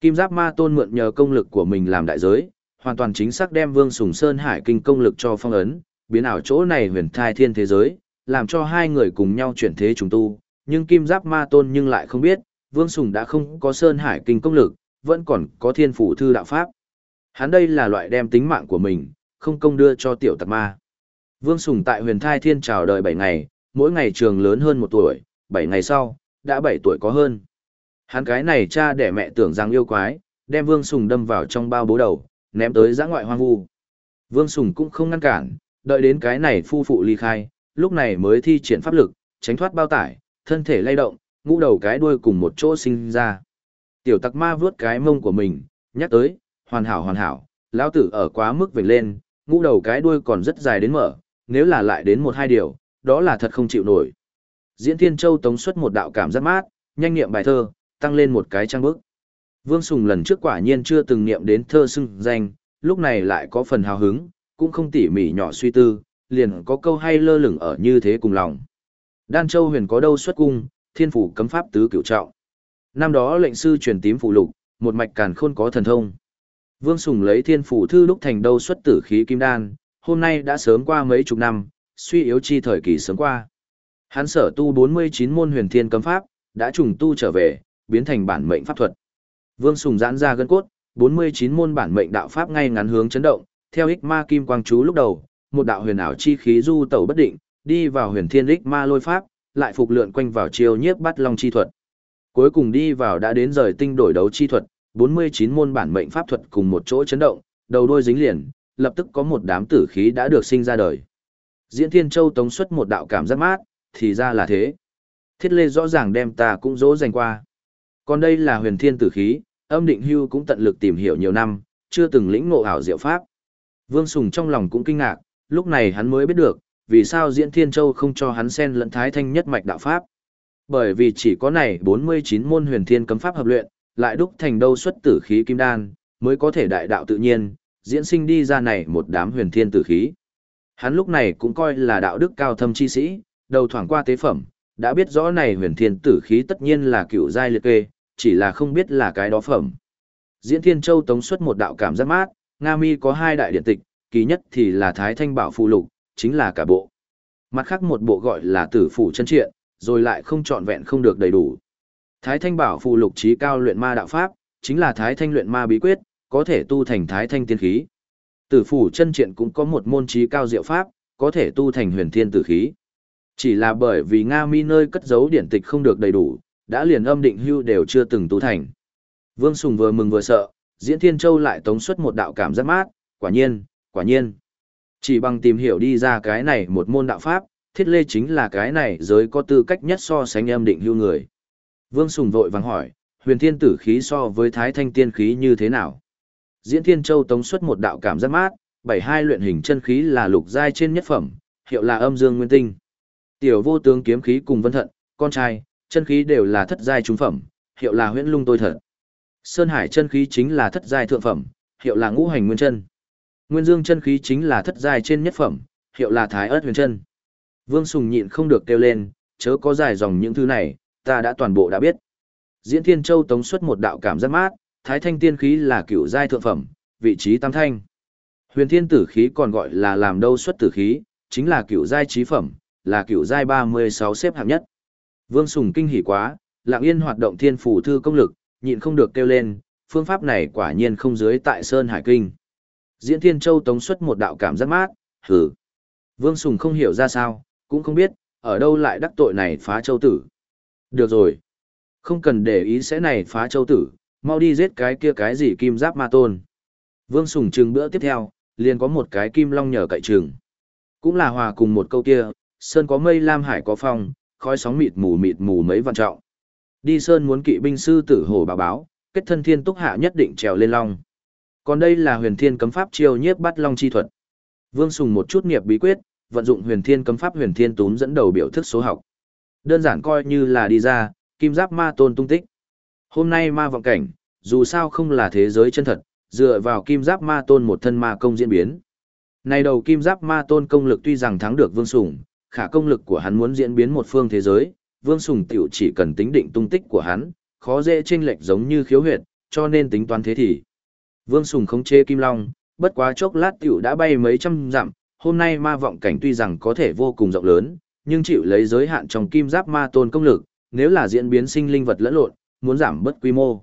Kim Giáp Ma Tôn mượn nhờ công lực của mình làm đại giới, hoàn toàn chính xác đem Vương Sùng Sơn Hải kinh công lực cho phong ấn, biến ảo chỗ này huyền thai thiên thế giới, làm cho hai người cùng nhau chuyển thế trùng tu, nhưng Kim Giáp Ma Tôn nhưng lại không biết, Vương Sùng đã không có Sơn Hải kinh công lực, vẫn còn có thiên phủ thư đạo pháp. Hắn đây là loại đem tính mạng của mình, không công đưa cho tiểu tặc ma. Vương Sùng tại huyền thai thiên chào đời 7 ngày, mỗi ngày trường lớn hơn một tuổi, 7 ngày sau, đã 7 tuổi có hơn. Hắn cái này cha để mẹ tưởng rằng yêu quái, đem Vương Sùng đâm vào trong bao bố đầu, ném tới giã ngoại hoang vu. Vương Sùng cũng không ngăn cản, đợi đến cái này phu phụ ly khai, lúc này mới thi triển pháp lực, tránh thoát bao tải, thân thể lay động, ngũ đầu cái đuôi cùng một chỗ sinh ra. Tiểu tặc ma vướt cái mông của mình, nhắc tới, hoàn hảo hoàn hảo, lão tử ở quá mức vểnh lên, ngũ đầu cái đuôi còn rất dài đến mở, nếu là lại đến một hai điều, đó là thật không chịu nổi. Diễn Thiên Châu tống xuất một đạo cảm giác mát, nhanh niệm bài thơ, tăng lên một cái trang bức. Vương Sùng lần trước quả nhiên chưa từng niệm đến thơ xưng danh, lúc này lại có phần hào hứng, cũng không tỉ mỉ nhỏ suy tư, liền có câu hay lơ lửng ở như thế cùng lòng. Đan Châu huyền có đâu xuất cung, thiên phủ cấm pháp tứ cửu trọng. Năm đó lệnh sư truyền tím phủ lục, một mạch càn khôn có thần thông. Vương Sùng lấy thiên phủ thư lúc thành đâu xuất tử khí kim đan, hôm nay đã sớm qua mấy chục năm, suy yếu chi thời kỳ sớm qua. Hắn sở tu 49 môn huyền thiên cấm pháp, đã trùng tu trở về, biến thành bản mệnh pháp thuật. Vương Sùng giãn ra gân cốt, 49 môn bản mệnh đạo pháp ngay ngắn hướng chấn động, theo ích ma kim quang chú lúc đầu, một đạo huyền ảo chi khí du tẩu bất định, đi vào huyền thiên ích ma lôi pháp, lại phục lượn quanh vào chiêu nhiếp bắt long chi thuật. Cuối cùng đi vào đã đến rời tinh đổi đấu chi thuật, 49 môn bản mệnh pháp thuật cùng một chỗ chấn động, đầu đôi dính liền, lập tức có một đám tử khí đã được sinh ra đời. Diễn Thiên Châu tống xuất một đạo cảm giác mát, thì ra là thế. Thiết lê rõ ràng đem ta cũng dỗ dành qua. Còn đây là huyền thiên tử khí, âm định hưu cũng tận lực tìm hiểu nhiều năm, chưa từng lĩnh ngộ ảo diệu pháp. Vương Sùng trong lòng cũng kinh ngạc, lúc này hắn mới biết được, vì sao Diễn Thiên Châu không cho hắn xen lẫn thái thanh nhất mạch đạo pháp. Bởi vì chỉ có này 49 môn huyền thiên cấm pháp hợp luyện, lại đúc thành đâu xuất tử khí kim đan, mới có thể đại đạo tự nhiên, diễn sinh đi ra này một đám huyền thiên tử khí. Hắn lúc này cũng coi là đạo đức cao thâm chi sĩ, đầu thoảng qua tế phẩm, đã biết rõ này huyền thiên tử khí tất nhiên là cựu giai liệt kê, chỉ là không biết là cái đó phẩm. Diễn Thiên Châu tống xuất một đạo cảm giác mát, Nga Mi có hai đại điện tịch, kỳ nhất thì là Thái Thanh Bảo Phụ Lục, chính là cả bộ. Mặt khác một bộ gọi là Tử Phủ Chân Triện, rồi lại không trọn vẹn không được đầy đủ. Thái Thanh Bảo Phụ Lục trí cao luyện ma đạo pháp, chính là Thái Thanh luyện ma bí quyết, có thể tu thành Thái Thanh tiên khí. Tử Phủ Chân Triện cũng có một môn trí cao diệu pháp, có thể tu thành Huyền Thiên tử khí. Chỉ là bởi vì Nga Mi nơi cất giấu điển tịch không được đầy đủ, đã liền âm định hưu đều chưa từng tu thành. Vương Sùng vừa mừng vừa sợ, Diễn Thiên Châu lại tống xuất một đạo cảm giác mát, quả nhiên, quả nhiên. Chỉ bằng tìm hiểu đi ra cái này một môn đạo pháp, thiết lê chính là cái này giới có tư cách nhất so sánh âm định hưu người. Vương Sùng vội vàng hỏi, huyền thiên tử khí so với thái thanh tiên khí như thế nào? Diễn Thiên Châu tống xuất một đạo cảm giác mát, bảy hai luyện hình chân khí là lục giai trên nhất phẩm, hiệu là âm dương nguyên tinh. Tiểu vô tướng kiếm khí cùng vân thận, con trai, chân khí đều là thất giai trung phẩm, hiệu là huyễn lung tôi thật. Sơn hải chân khí chính là thất giai thượng phẩm, hiệu là ngũ hành nguyên chân. Nguyên dương chân khí chính là thất giai trên nhất phẩm, hiệu là thái ớt huyền chân. Vương Sùng nhịn không được kêu lên, chớ có dài dòng những thứ này, ta đã toàn bộ đã biết. Diễn Thiên Châu tống xuất một đạo cảm giác mát, thái thanh tiên khí là cửu giai thượng phẩm, vị trí tam thanh. Huyền thiên tử khí còn gọi là làm đâu xuất tử khí, chính là cửu giai trí phẩm, là cửu giai 36 xếp hạng nhất. Vương Sùng kinh hỉ quá, lạng yên hoạt động thiên phủ thư công lực, nhịn không được kêu lên, phương pháp này quả nhiên không dưới tại Sơn Hải Kinh. Diễn Thiên Châu tống xuất một đạo cảm giác mát, hử. Vương Sùng không hiểu ra sao, cũng không biết, ở đâu lại đắc tội này phá châu tử. Được rồi. Không cần để ý sẽ này phá châu tử, mau đi giết cái kia cái gì kim giáp ma tôn. Vương Sùng trừng bữa tiếp theo, liền có một cái kim long nhờ cậy trừng. Cũng là hòa cùng một câu kia, sơn có mây lam hải có phong, khói sóng mịt mù mịt mù mấy vạn trọng. Đi sơn muốn kỵ binh sư tử hổ báo báo, kết thân thiên túc hạ nhất định trèo lên long. Còn đây là huyền thiên cấm pháp chiêu nhiếp bắt long chi thuật. Vương Sùng một chút nghiệp bí quyết, vận dụng huyền thiên cấm pháp huyền thiên túm dẫn đầu biểu thức số học. Đơn giản coi như là đi ra, kim giáp ma tôn tung tích. Hôm nay ma vọng cảnh, dù sao không là thế giới chân thật, dựa vào kim giáp ma tôn một thân ma công diễn biến. Này đầu kim giáp ma tôn công lực tuy rằng thắng được Vương Sùng, khả công lực của hắn muốn diễn biến một phương thế giới, Vương Sùng tiểu chỉ cần tính định tung tích của hắn, khó dễ chênh lệch giống như khiếu huyệt, cho nên tính toán thế thì. Vương Sùng không chê Kim Long, bất quá chốc lát tiểu đã bay mấy trăm dặm, hôm nay ma vọng cảnh tuy rằng có thể vô cùng rộng lớn, nhưng chịu lấy giới hạn trong kim giáp ma tôn công lực, nếu là diễn biến sinh linh vật lẫn lộn, muốn giảm bất quy mô.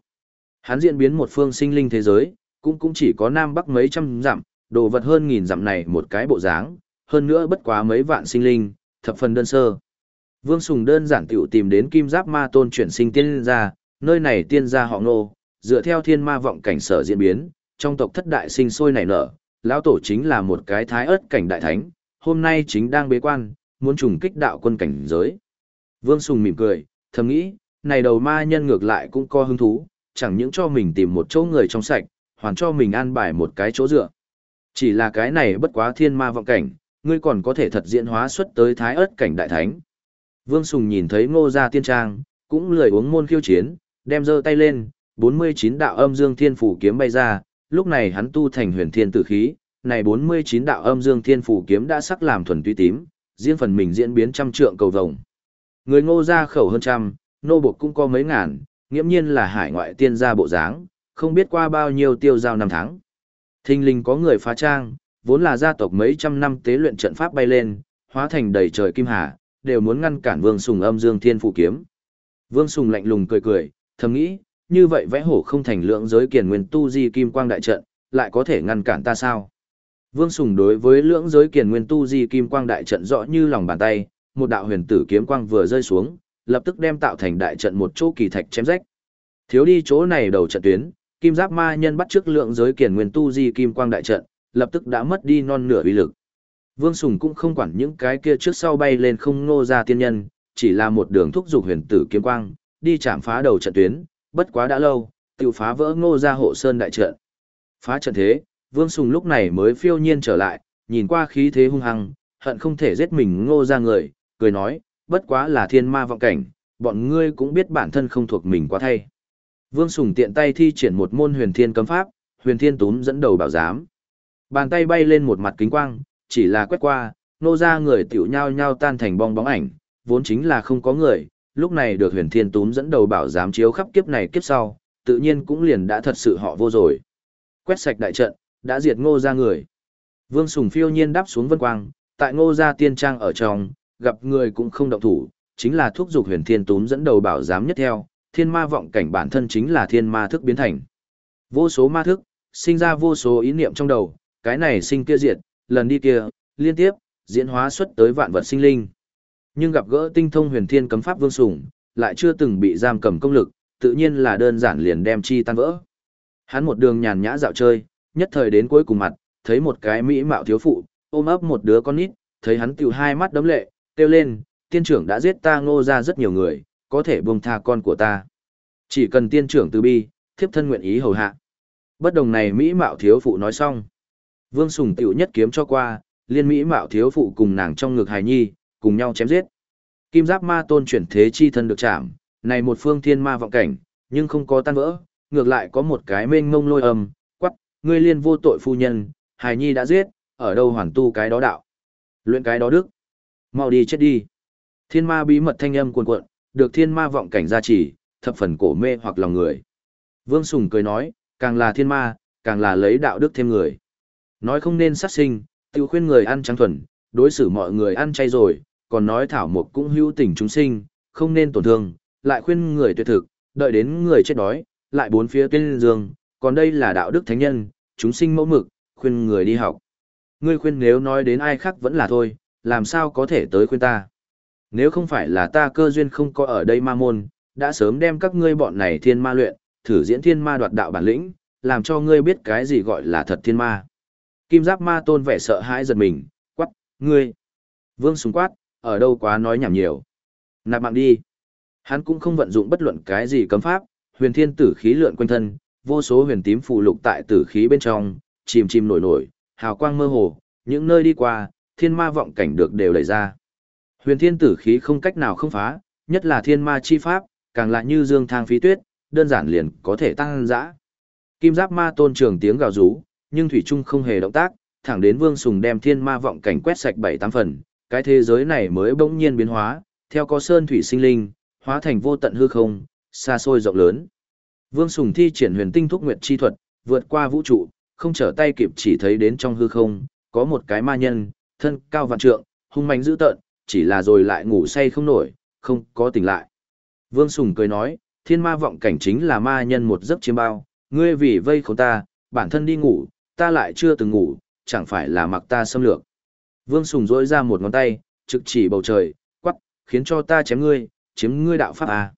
Hắn diễn biến một phương sinh linh thế giới, cũng cũng chỉ có nam bắc mấy trăm dặm, đồ vật hơn nghìn dặm này một cái bộ dáng, hơn nữa bất quá mấy vạn sinh linh, thập phần đơn sơ. Vương Sùng đơn giản tiểu tìm đến kim giáp ma tôn chuyển sinh tiên gia, nơi này tiên gia họ nô, dựa theo thiên ma vọng cảnh sở diễn biến, trong tộc thất đại sinh sôi nảy nở, lão tổ chính là một cái thái ớt cảnh đại thánh, hôm nay chính đang bế quan, muốn trùng kích đạo quân cảnh giới. Vương Sùng mỉm cười, thầm nghĩ, này đầu ma nhân ngược lại cũng có hứng thú, chẳng những cho mình tìm một chỗ người trong sạch, hoàn cho mình an bài một cái chỗ dựa. Chỉ là cái này bất quá thiên ma vọng cảnh, ngươi còn có thể thật diễn hóa xuất tới thái ớt cảnh đại thánh. Vương Sùng nhìn thấy ngô gia tiên trang, cũng lười uống môn khiêu chiến, đem dơ tay lên, 49 đạo âm dương thiên phủ kiếm bay ra, lúc này hắn tu thành huyền thiên tử khí, này 49 đạo âm dương thiên phủ kiếm đã sắc làm thuần tuy tím, riêng phần mình diễn biến trăm trượng cầu vồng. Người ngô gia khẩu hơn trăm, nô buộc cũng có mấy ngàn, nghiễm nhiên là hải ngoại tiên gia bộ dáng, không biết qua bao nhiêu tiêu giao năm tháng. Thình linh có người phá trang, vốn là gia tộc mấy trăm năm tế luyện trận pháp bay lên, hóa thành đầy trời kim hà, đều muốn ngăn cản Vương Sùng âm dương thiên phụ kiếm. Vương Sùng lạnh lùng cười cười, thầm nghĩ, như vậy vẽ hổ không thành lượng giới kiền nguyên tu di kim quang đại trận, lại có thể ngăn cản ta sao? Vương Sùng đối với lưỡng giới kiền nguyên tu di kim quang đại trận rõ như lòng bàn tay, một đạo huyền tử kiếm quang vừa rơi xuống, lập tức đem tạo thành đại trận một chỗ kỳ thạch chém rách. Thiếu đi chỗ này đầu trận tuyến, kim giáp ma nhân bắt trước lượng giới kiền nguyên tu di kim quang đại trận, lập tức đã mất đi non nửa uy lực. Vương Sùng cũng không quản những cái kia trước sau bay lên không ngô ra tiên nhân, chỉ là một đường thúc dục huyền tử kiếm quang, đi chạm phá đầu trận tuyến, bất quá đã lâu, tiểu phá vỡ ngô ra hộ sơn đại trận. Phá trận thế, Vương Sùng lúc này mới phiêu nhiên trở lại, nhìn qua khí thế hung hăng, hận không thể giết mình ngô ra người, cười nói, bất quá là thiên ma vọng cảnh, bọn ngươi cũng biết bản thân không thuộc mình quá thay. Vương Sùng tiện tay thi triển một môn huyền thiên cấm pháp, huyền thiên túm dẫn đầu bảo giám. Bàn tay bay lên một mặt kính quang, chỉ là quét qua, nô ra người tiểu nhau nhau tan thành bong bóng ảnh, vốn chính là không có người, lúc này được huyền thiên túm dẫn đầu bảo giám chiếu khắp kiếp này kiếp sau, tự nhiên cũng liền đã thật sự họ vô rồi. Quét sạch đại trận, đã diệt ngô ra người. Vương Sùng phiêu nhiên đáp xuống vân quang, tại ngô ra tiên trang ở trong, gặp người cũng không động thủ, chính là thuốc dục huyền thiên túm dẫn đầu bảo giám nhất theo, thiên ma vọng cảnh bản thân chính là thiên ma thức biến thành. Vô số ma thức, sinh ra vô số ý niệm trong đầu, cái này sinh kia diệt, lần đi kia, liên tiếp, diễn hóa xuất tới vạn vật sinh linh. Nhưng gặp gỡ tinh thông huyền thiên cấm pháp vương sủng, lại chưa từng bị giam cầm công lực, tự nhiên là đơn giản liền đem chi tan vỡ. Hắn một đường nhàn nhã dạo chơi, nhất thời đến cuối cùng mặt, thấy một cái mỹ mạo thiếu phụ, ôm ấp một đứa con nít, thấy hắn tiểu hai mắt đấm lệ, kêu lên, tiên trưởng đã giết ta ngô ra rất nhiều người, có thể buông tha con của ta. Chỉ cần tiên trưởng từ bi, thiếp thân nguyện ý hầu hạ. Bất đồng này Mỹ Mạo thiếu phụ nói xong. Vương Sùng tiểu nhất kiếm cho qua, liên Mỹ Mạo thiếu phụ cùng nàng trong ngực hài nhi, cùng nhau chém giết. Kim giáp ma tôn chuyển thế chi thân được chạm, này một phương thiên ma vọng cảnh, nhưng không có tan vỡ, ngược lại có một cái mênh ngông lôi âm, quắc, ngươi liên vô tội phu nhân, hài nhi đã giết, ở đâu hoàn tu cái đó đạo. Luyện cái đó đức. Mau đi chết đi. Thiên ma bí mật thanh âm cuồn cuộn, được thiên ma vọng cảnh gia trì, thập phần cổ mê hoặc lòng người. Vương Sùng cười nói, càng là thiên ma, càng là lấy đạo đức thêm người. Nói không nên sát sinh, tiêu khuyên người ăn trắng thuần, đối xử mọi người ăn chay rồi, còn nói thảo mục cũng hữu tình chúng sinh, không nên tổn thương, lại khuyên người tuyệt thực, đợi đến người chết đói, lại bốn phía tuyên dương, còn đây là đạo đức thánh nhân, chúng sinh mẫu mực, khuyên người đi học. Ngươi khuyên nếu nói đến ai khác vẫn là thôi, làm sao có thể tới khuyên ta. Nếu không phải là ta cơ duyên không có ở đây ma môn, đã sớm đem các ngươi bọn này thiên ma luyện, thử diễn thiên ma đoạt đạo bản lĩnh, làm cho ngươi biết cái gì gọi là thật thiên ma. Kim giáp ma tôn vẻ sợ hãi giật mình, quắc, ngươi. Vương súng quát, ở đâu quá nói nhảm nhiều. Nạp mạng đi. Hắn cũng không vận dụng bất luận cái gì cấm pháp, huyền thiên tử khí lượn quanh thân, vô số huyền tím phù lục tại tử khí bên trong, chìm chìm nổi nổi, hào quang mơ hồ, những nơi đi qua, thiên ma vọng cảnh được đều đẩy ra. Huyền thiên tử khí không cách nào không phá, nhất là thiên ma chi pháp, càng lại như dương thang phí tuyết, đơn giản liền có thể tăng dã. Kim giáp ma tôn trường tiếng gào rú, nhưng thủy trung không hề động tác, thẳng đến Vương Sùng đem thiên ma vọng cảnh quét sạch bảy tám phần, cái thế giới này mới bỗng nhiên biến hóa, theo có sơn thủy sinh linh, hóa thành vô tận hư không, xa xôi rộng lớn. Vương Sùng thi triển huyền tinh thúc nguyệt chi thuật, vượt qua vũ trụ, không trở tay kịp chỉ thấy đến trong hư không, có một cái ma nhân, thân cao vạn trượng, hung mạnh dữ tợn, chỉ là rồi lại ngủ say không nổi, không có tỉnh lại. Vương Sùng cười nói, thiên ma vọng cảnh chính là ma nhân một giấc chiêm bao, ngươi vì vây khốn ta, bản thân đi ngủ, ta lại chưa từng ngủ, chẳng phải là mặc ta xâm lược. Vương Sùng rỗi ra một ngón tay, trực chỉ bầu trời, quắc, khiến cho ta chém ngươi, chiếm ngươi đạo pháp à.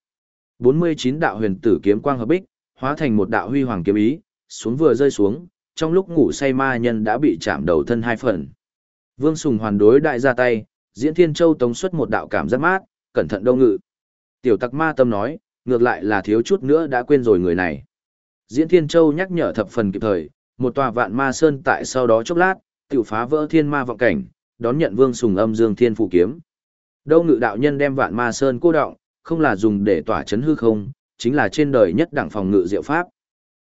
49 đạo huyền tử kiếm quang hợp bích, hóa thành một đạo huy hoàng kiếm ý, xuống vừa rơi xuống, trong lúc ngủ say ma nhân đã bị chạm đầu thân hai phần. Vương Sùng hoàn đối đại ra tay, diễn thiên châu tống xuất một đạo cảm giác mát, cẩn thận đâu ngự. Tiểu tặc ma tâm nói, ngược lại là thiếu chút nữa đã quên rồi người này. Diễn Thiên Châu nhắc nhở thập phần kịp thời, một tòa vạn ma sơn tại sau đó chốc lát, tiểu phá vỡ thiên ma vọng cảnh, đón nhận vương sùng âm dương thiên phủ kiếm. Đâu ngự đạo nhân đem vạn ma sơn cô động, không là dùng để tỏa chấn hư không, chính là trên đời nhất đẳng phòng ngự diệu pháp.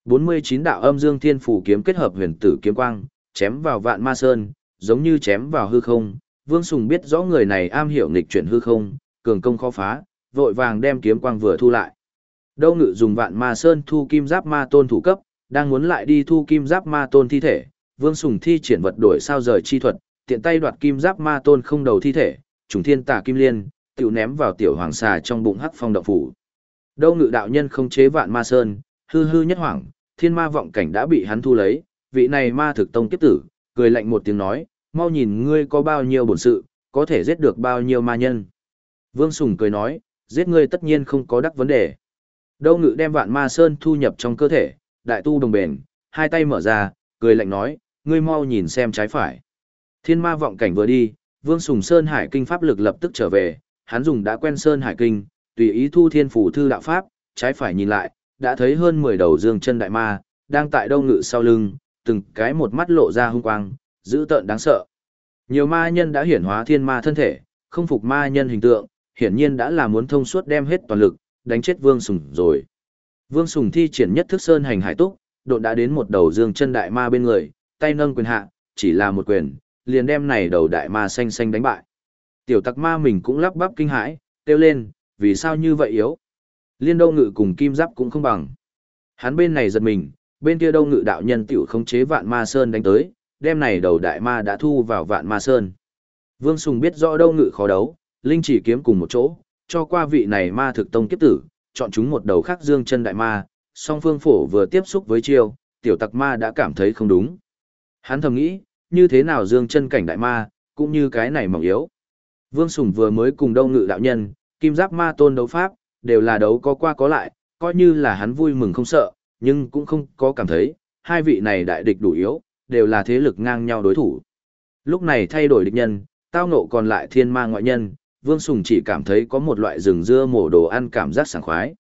49 đạo âm dương thiên phủ kiếm kết hợp huyền tử kiếm quang, chém vào vạn ma sơn, giống như chém vào hư không. Vương Sùng biết rõ người này am hiểu nghịch chuyển hư không, cường công khó phá, vội vàng đem kiếm quang vừa thu lại. Đâu ngự dùng vạn ma sơn thu kim giáp ma tôn thủ cấp, đang muốn lại đi thu kim giáp ma tôn thi thể, Vương Sùng thi triển vật đổi sao rời chi thuật, tiện tay đoạt kim giáp ma tôn không đầu thi thể, trùng thiên tà kim liên, tiểu ném vào tiểu hoàng xà trong bụng hắc phong động phủ. Đâu ngự đạo nhân không chế vạn ma sơn, hư hư nhất hoảng, thiên ma vọng cảnh đã bị hắn thu lấy, vị này ma thực tông kiếp tử, cười lạnh một tiếng nói, mau nhìn ngươi có bao nhiêu bổn sự, có thể giết được bao nhiêu ma nhân. Vương Sùng cười nói, giết ngươi tất nhiên không có đắc vấn đề. Đâu ngự đem vạn ma sơn thu nhập trong cơ thể, đại tu đồng bền, hai tay mở ra, cười lạnh nói, ngươi mau nhìn xem trái phải. Thiên ma vọng cảnh vừa đi, Vương Sùng Sơn Hải Kinh pháp lực lập tức trở về, hắn dùng đã quen Sơn Hải Kinh, tùy ý thu thiên phủ thư đạo pháp, trái phải nhìn lại, đã thấy hơn 10 đầu dương chân đại ma, đang tại đâu ngự sau lưng, từng cái một mắt lộ ra hung quang, dữ tợn đáng sợ. Nhiều ma nhân đã hiển hóa thiên ma thân thể, không phục ma nhân hình tượng, hiển nhiên đã là muốn thông suốt đem hết toàn lực, đánh chết Vương Sùng rồi. Vương Sùng thi triển nhất thức sơn hành hải túc, độn đã đến một đầu dương chân đại ma bên người, tay nâng quyền hạ, chỉ là một quyền, liền đem này đầu đại ma xanh xanh đánh bại. Tiểu tặc ma mình cũng lắp bắp kinh hãi, kêu lên, vì sao như vậy yếu? Liên đâu ngự cùng kim giáp cũng không bằng. Hắn bên này giật mình, bên kia đâu ngự đạo nhân tiểu khống chế vạn ma sơn đánh tới, đem này đầu đại ma đã thu vào vạn ma sơn. Vương Sùng biết rõ đâu ngự khó đấu, linh chỉ kiếm cùng một chỗ, cho qua vị này ma thực tông kiếp tử, chọn chúng một đầu khác dương chân đại ma, song phương phổ vừa tiếp xúc với chiêu, tiểu tặc ma đã cảm thấy không đúng. Hắn thầm nghĩ, như thế nào dương chân cảnh đại ma, cũng như cái này mỏng yếu. Vương Sùng vừa mới cùng đâu ngự đạo nhân, kim giáp ma tôn đấu pháp, đều là đấu có qua có lại, coi như là hắn vui mừng không sợ, nhưng cũng không có cảm thấy, hai vị này đại địch đủ yếu, đều là thế lực ngang nhau đối thủ. Lúc này thay đổi địch nhân, tao ngộ còn lại thiên ma ngoại nhân, Vương Sùng chỉ cảm thấy có một loại rừng dưa mổ đồ ăn cảm giác sảng khoái.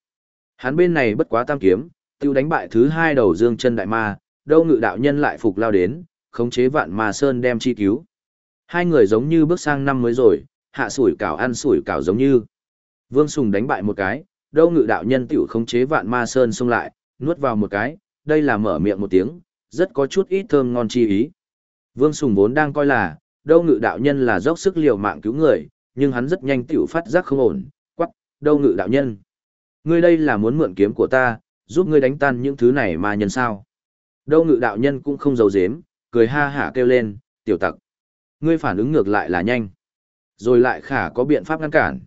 Hắn bên này bất quá tam kiếm, tiêu đánh bại thứ hai đầu dương chân đại ma, đâu ngự đạo nhân lại phục lao đến, khống chế vạn ma sơn đem chi cứu. Hai người giống như bước sang năm mới rồi, hạ sủi cảo ăn sủi cảo giống như. Vương Sùng đánh bại một cái, đâu ngự đạo nhân tiểu khống chế vạn ma sơn xông lại, nuốt vào một cái, đây là mở miệng một tiếng, rất có chút ít thơm ngon chi ý. Vương Sùng vốn đang coi là, đâu ngự đạo nhân là dốc sức liều mạng cứu người, nhưng hắn rất nhanh tiểu phát giác không ổn, quắc, đâu ngự đạo nhân. Ngươi đây là muốn mượn kiếm của ta, giúp ngươi đánh tan những thứ này mà nhân sao. Đâu ngự đạo nhân cũng không giấu giếm, cười ha hả kêu lên, tiểu tặc. Ngươi phản ứng ngược lại là nhanh. Rồi lại khả có biện pháp ngăn cản.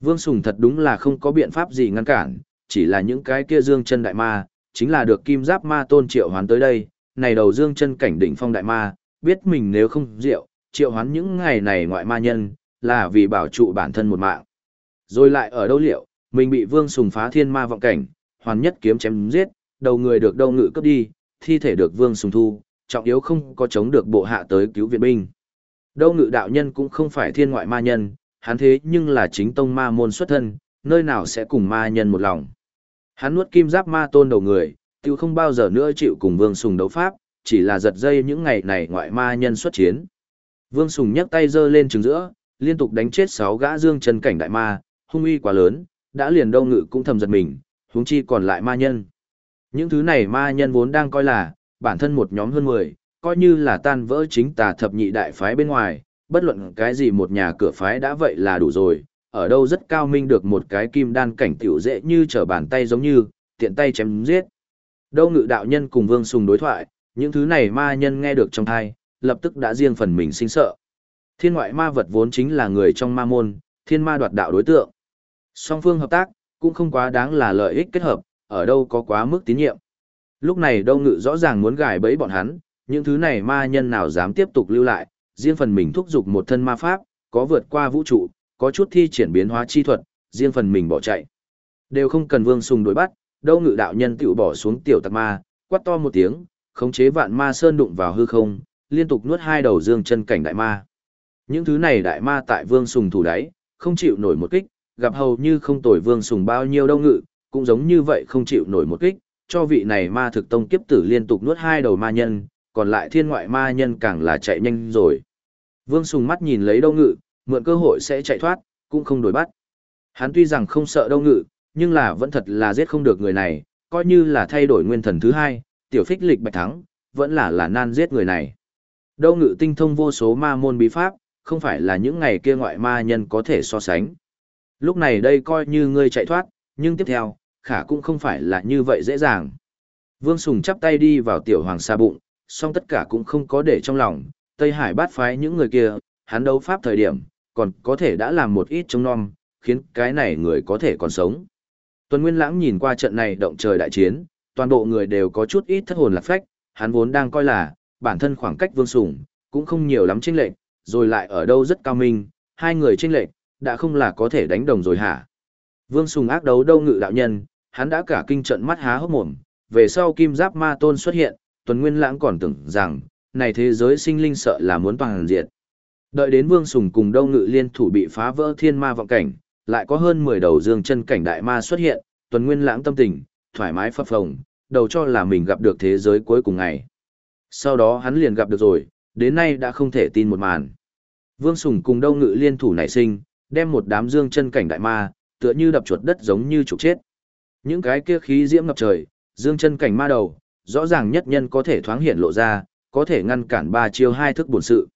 Vương Sùng thật đúng là không có biện pháp gì ngăn cản, chỉ là những cái kia dương chân đại ma, chính là được kim giáp ma tôn triệu hoán tới đây, này đầu dương chân cảnh đỉnh phong đại ma, biết mình nếu không rượu, triệu hoán những ngày này ngoại ma nhân, là vì bảo trụ bản thân một mạng. Rồi lại ở đâu liệu, mình bị vương sùng phá thiên ma vọng cảnh, hoàn nhất kiếm chém giết, đầu người được đâu ngự cấp đi, thi thể được vương sùng thu, trọng yếu không có chống được bộ hạ tới cứu viện binh. Đâu ngự đạo nhân cũng không phải thiên ngoại ma nhân, hắn thế nhưng là chính tông ma môn xuất thân, nơi nào sẽ cùng ma nhân một lòng. Hắn nuốt kim giáp ma tôn đầu người, tiêu không bao giờ nữa chịu cùng Vương Sùng đấu pháp, chỉ là giật dây những ngày này ngoại ma nhân xuất chiến. Vương Sùng nhấc tay giơ lên trứng giữa, liên tục đánh chết sáu gã dương chân cảnh đại ma, hung uy quá lớn, đã liền đâu ngự cũng thầm giật mình, huống chi còn lại ma nhân. Những thứ này ma nhân vốn đang coi là, bản thân một nhóm hơn 10, coi như là tan vỡ chính tà thập nhị đại phái bên ngoài, bất luận cái gì một nhà cửa phái đã vậy là đủ rồi, ở đâu rất cao minh được một cái kim đan cảnh tiểu dễ như trở bàn tay giống như, tiện tay chém giết. Đâu ngự đạo nhân cùng vương sùng đối thoại, những thứ này ma nhân nghe được trong thai, lập tức đã riêng phần mình sinh sợ. Thiên ngoại ma vật vốn chính là người trong ma môn, thiên ma đoạt đạo đối tượng. Song phương hợp tác, cũng không quá đáng là lợi ích kết hợp, ở đâu có quá mức tín nhiệm. Lúc này đâu ngự rõ ràng muốn gài bẫy bọn hắn, những thứ này ma nhân nào dám tiếp tục lưu lại, riêng phần mình thúc giục một thân ma pháp, có vượt qua vũ trụ, có chút thi triển biến hóa chi thuật, riêng phần mình bỏ chạy. Đều không cần Vương Sùng đối bắt, đâu ngự đạo nhân tựu bỏ xuống tiểu tặc ma, quát to một tiếng, khống chế vạn ma sơn đụng vào hư không, liên tục nuốt hai đầu dương chân cảnh đại ma. Những thứ này đại ma tại Vương Sùng thủ đáy, không chịu nổi một kích, gặp hầu như không tồi vương sùng bao nhiêu đâu ngự, cũng giống như vậy không chịu nổi một kích, cho vị này ma thực tông kiếp tử liên tục nuốt hai đầu ma nhân, còn lại thiên ngoại ma nhân càng là chạy nhanh rồi. Vương Sùng mắt nhìn lấy đâu ngự, mượn cơ hội sẽ chạy thoát, cũng không đổi bắt. Hắn tuy rằng không sợ đâu ngự, nhưng là vẫn thật là giết không được người này, coi như là thay đổi nguyên thần thứ hai, tiểu phích lịch bạch thắng, vẫn là là nan giết người này. Đâu ngự tinh thông vô số ma môn bí pháp, không phải là những ngày kia ngoại ma nhân có thể so sánh. Lúc này đây coi như ngươi chạy thoát, nhưng tiếp theo, khả cũng không phải là như vậy dễ dàng. Vương Sùng chắp tay đi vào tiểu hoàng sa bụng, song tất cả cũng không có để trong lòng, Tây Hải bát phái những người kia, hắn đấu pháp thời điểm, còn có thể đã làm một ít chống non, khiến cái này người có thể còn sống. Tuần Nguyên Lãng nhìn qua trận này động trời đại chiến, toàn bộ người đều có chút ít thất hồn lạc phách, hắn vốn đang coi là, bản thân khoảng cách Vương Sùng, cũng không nhiều lắm chênh lệch, rồi lại ở đâu rất cao minh, hai người chênh lệch, đã không là có thể đánh đồng rồi hả? Vương Sùng ác đấu đâu ngự đạo nhân, hắn đã cả kinh trận mắt há hốc mồm, về sau kim giáp ma tôn xuất hiện, Tuần Nguyên Lãng còn tưởng rằng, này thế giới sinh linh sợ là muốn toàn diệt. Đợi đến Vương Sùng cùng Đâu Ngự liên thủ bị phá vỡ thiên ma vọng cảnh, lại có hơn 10 đầu dương chân cảnh đại ma xuất hiện, Tuần Nguyên Lãng tâm tình, thoải mái phập phồng, đầu cho là mình gặp được thế giới cuối cùng ngày. Sau đó hắn liền gặp được rồi, đến nay đã không thể tin một màn. Vương Sùng cùng Đông Ngự liên thủ nảy sinh, đem một đám dương chân cảnh đại ma, tựa như đập chuột đất giống như trục chết. Những cái kia khí diễm ngập trời, dương chân cảnh ma đầu, rõ ràng nhất nhân có thể thoáng hiện lộ ra, có thể ngăn cản ba chiêu hai thức bổn sự.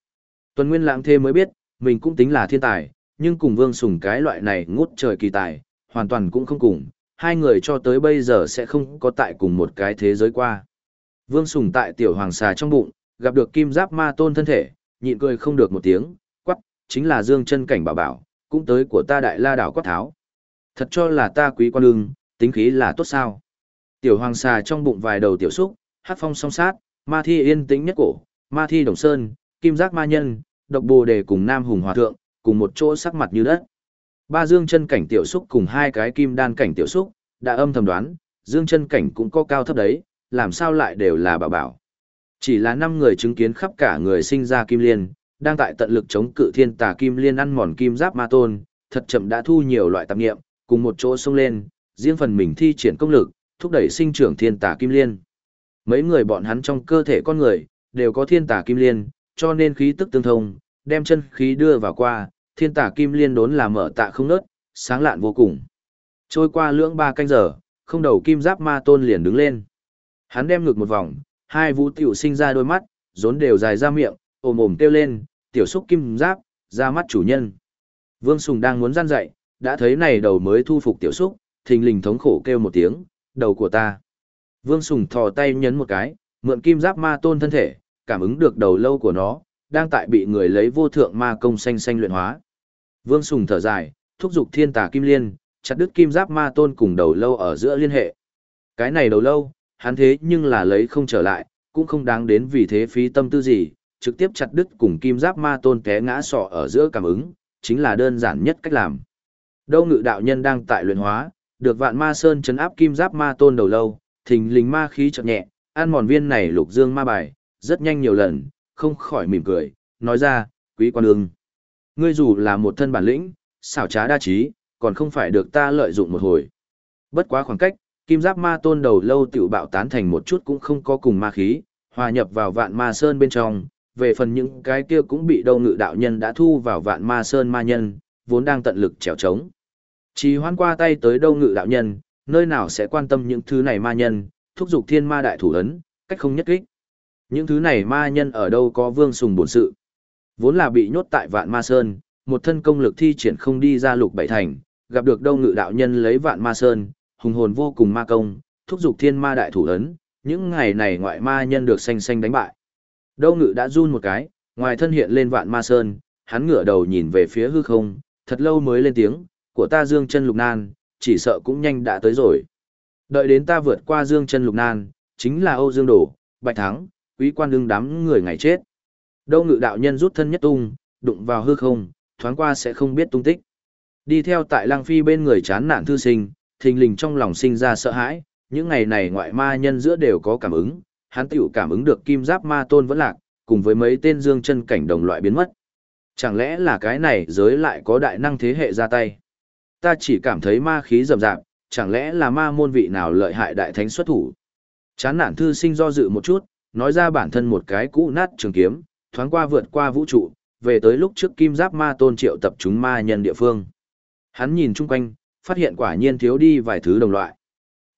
Tuần Nguyên Lãng thêm mới biết, mình cũng tính là thiên tài, nhưng cùng Vương Sùng cái loại này ngút trời kỳ tài, hoàn toàn cũng không cùng, hai người cho tới bây giờ sẽ không có tại cùng một cái thế giới qua. Vương Sùng tại tiểu hoàng xà trong bụng, gặp được kim giáp ma tôn thân thể, nhịn cười không được một tiếng, quắc, chính là dương chân cảnh bảo bảo, cũng tới của ta đại la đảo quát tháo. Thật cho là ta quý quan lương, tính khí là tốt sao. Tiểu hoàng xà trong bụng vài đầu tiểu xúc, hát phong song sát, ma thi yên tĩnh nhất cổ, ma thi đồng sơn, kim giác ma nhân, độc bồ đề cùng nam hùng hòa thượng, cùng một chỗ sắc mặt như đất. Ba dương chân cảnh tiểu xúc cùng hai cái kim đan cảnh tiểu xúc, đã âm thầm đoán, dương chân cảnh cũng có cao thấp đấy, làm sao lại đều là bảo bảo. Chỉ là năm người chứng kiến khắp cả người sinh ra kim liên, đang tại tận lực chống cự thiên tà kim liên ăn mòn kim giáp ma tôn, thật chậm đã thu nhiều loại tạp nghiệm, cùng một chỗ xông lên, riêng phần mình thi triển công lực, thúc đẩy sinh trưởng thiên tà kim liên. Mấy người bọn hắn trong cơ thể con người, đều có thiên tà kim liên, cho nên khí tức tương thông, đem chân khí đưa vào qua, thiên tà kim liên đốn là mở tạ không nớt, sáng lạn vô cùng. Trôi qua lưỡng ba canh giờ, không đầu kim giáp ma tôn liền đứng lên. Hắn đem ngược một vòng, hai vũ tiểu sinh ra đôi mắt, rốn đều dài ra miệng, ồm ồm kêu lên, tiểu xúc kim giáp, ra mắt chủ nhân. Vương Sùng đang muốn gian dậy, đã thấy này đầu mới thu phục tiểu xúc, thình lình thống khổ kêu một tiếng, đầu của ta. Vương Sùng thò tay nhấn một cái, mượn kim giáp ma tôn thân thể, cảm ứng được đầu lâu của nó, đang tại bị người lấy vô thượng ma công xanh xanh luyện hóa. Vương Sùng thở dài, thúc giục thiên tà kim liên, chặt đứt kim giáp ma tôn cùng đầu lâu ở giữa liên hệ. Cái này đầu lâu, hắn thế nhưng là lấy không trở lại, cũng không đáng đến vì thế phí tâm tư gì, trực tiếp chặt đứt cùng kim giáp ma tôn té ngã sọ ở giữa cảm ứng, chính là đơn giản nhất cách làm. Đâu ngự đạo nhân đang tại luyện hóa, được vạn ma sơn chấn áp kim giáp ma tôn đầu lâu, thình lình ma khí chợt nhẹ, ăn mòn viên này lục dương ma bài, rất nhanh nhiều lần, không khỏi mỉm cười, nói ra, quý quan ương. Ngươi dù là một thân bản lĩnh, xảo trá đa trí, còn không phải được ta lợi dụng một hồi. Bất quá khoảng cách, kim giáp ma tôn đầu lâu tiểu bạo tán thành một chút cũng không có cùng ma khí, hòa nhập vào vạn ma sơn bên trong, về phần những cái kia cũng bị đâu ngự đạo nhân đã thu vào vạn ma sơn ma nhân, vốn đang tận lực trèo trống. Chỉ hoan qua tay tới đâu ngự đạo nhân, nơi nào sẽ quan tâm những thứ này ma nhân, thúc giục thiên ma đại thủ ấn, cách không nhất kích. Những thứ này ma nhân ở đâu có vương sùng bổn sự. Vốn là bị nhốt tại vạn ma sơn, một thân công lực thi triển không đi ra lục bảy thành, gặp được đâu ngự đạo nhân lấy vạn ma sơn, hùng hồn vô cùng ma công, thúc giục thiên ma đại thủ ấn, những ngày này ngoại ma nhân được xanh xanh đánh bại. Đâu ngự đã run một cái, ngoài thân hiện lên vạn ma sơn, hắn ngửa đầu nhìn về phía hư không, thật lâu mới lên tiếng, của ta dương chân lục nan, chỉ sợ cũng nhanh đã tới rồi. Đợi đến ta vượt qua dương chân lục nan, chính là Âu Dương Đổ, Bạch Thắng, quý quan đương đám người ngày chết. Đâu ngự đạo nhân rút thân nhất tung, đụng vào hư không, thoáng qua sẽ không biết tung tích. Đi theo tại lang Phi bên người chán nản thư sinh, thình lình trong lòng sinh ra sợ hãi, những ngày này ngoại ma nhân giữa đều có cảm ứng, hắn tiểu cảm ứng được kim giáp ma tôn vẫn lạc, cùng với mấy tên dương chân cảnh đồng loại biến mất. Chẳng lẽ là cái này giới lại có đại năng thế hệ ra tay? Ta chỉ cảm thấy ma khí rầm rạp, chẳng lẽ là ma môn vị nào lợi hại đại thánh xuất thủ. Chán nản thư sinh do dự một chút, nói ra bản thân một cái cũ nát trường kiếm, thoáng qua vượt qua vũ trụ, về tới lúc trước kim giáp ma tôn triệu tập chúng ma nhân địa phương. Hắn nhìn chung quanh, phát hiện quả nhiên thiếu đi vài thứ đồng loại.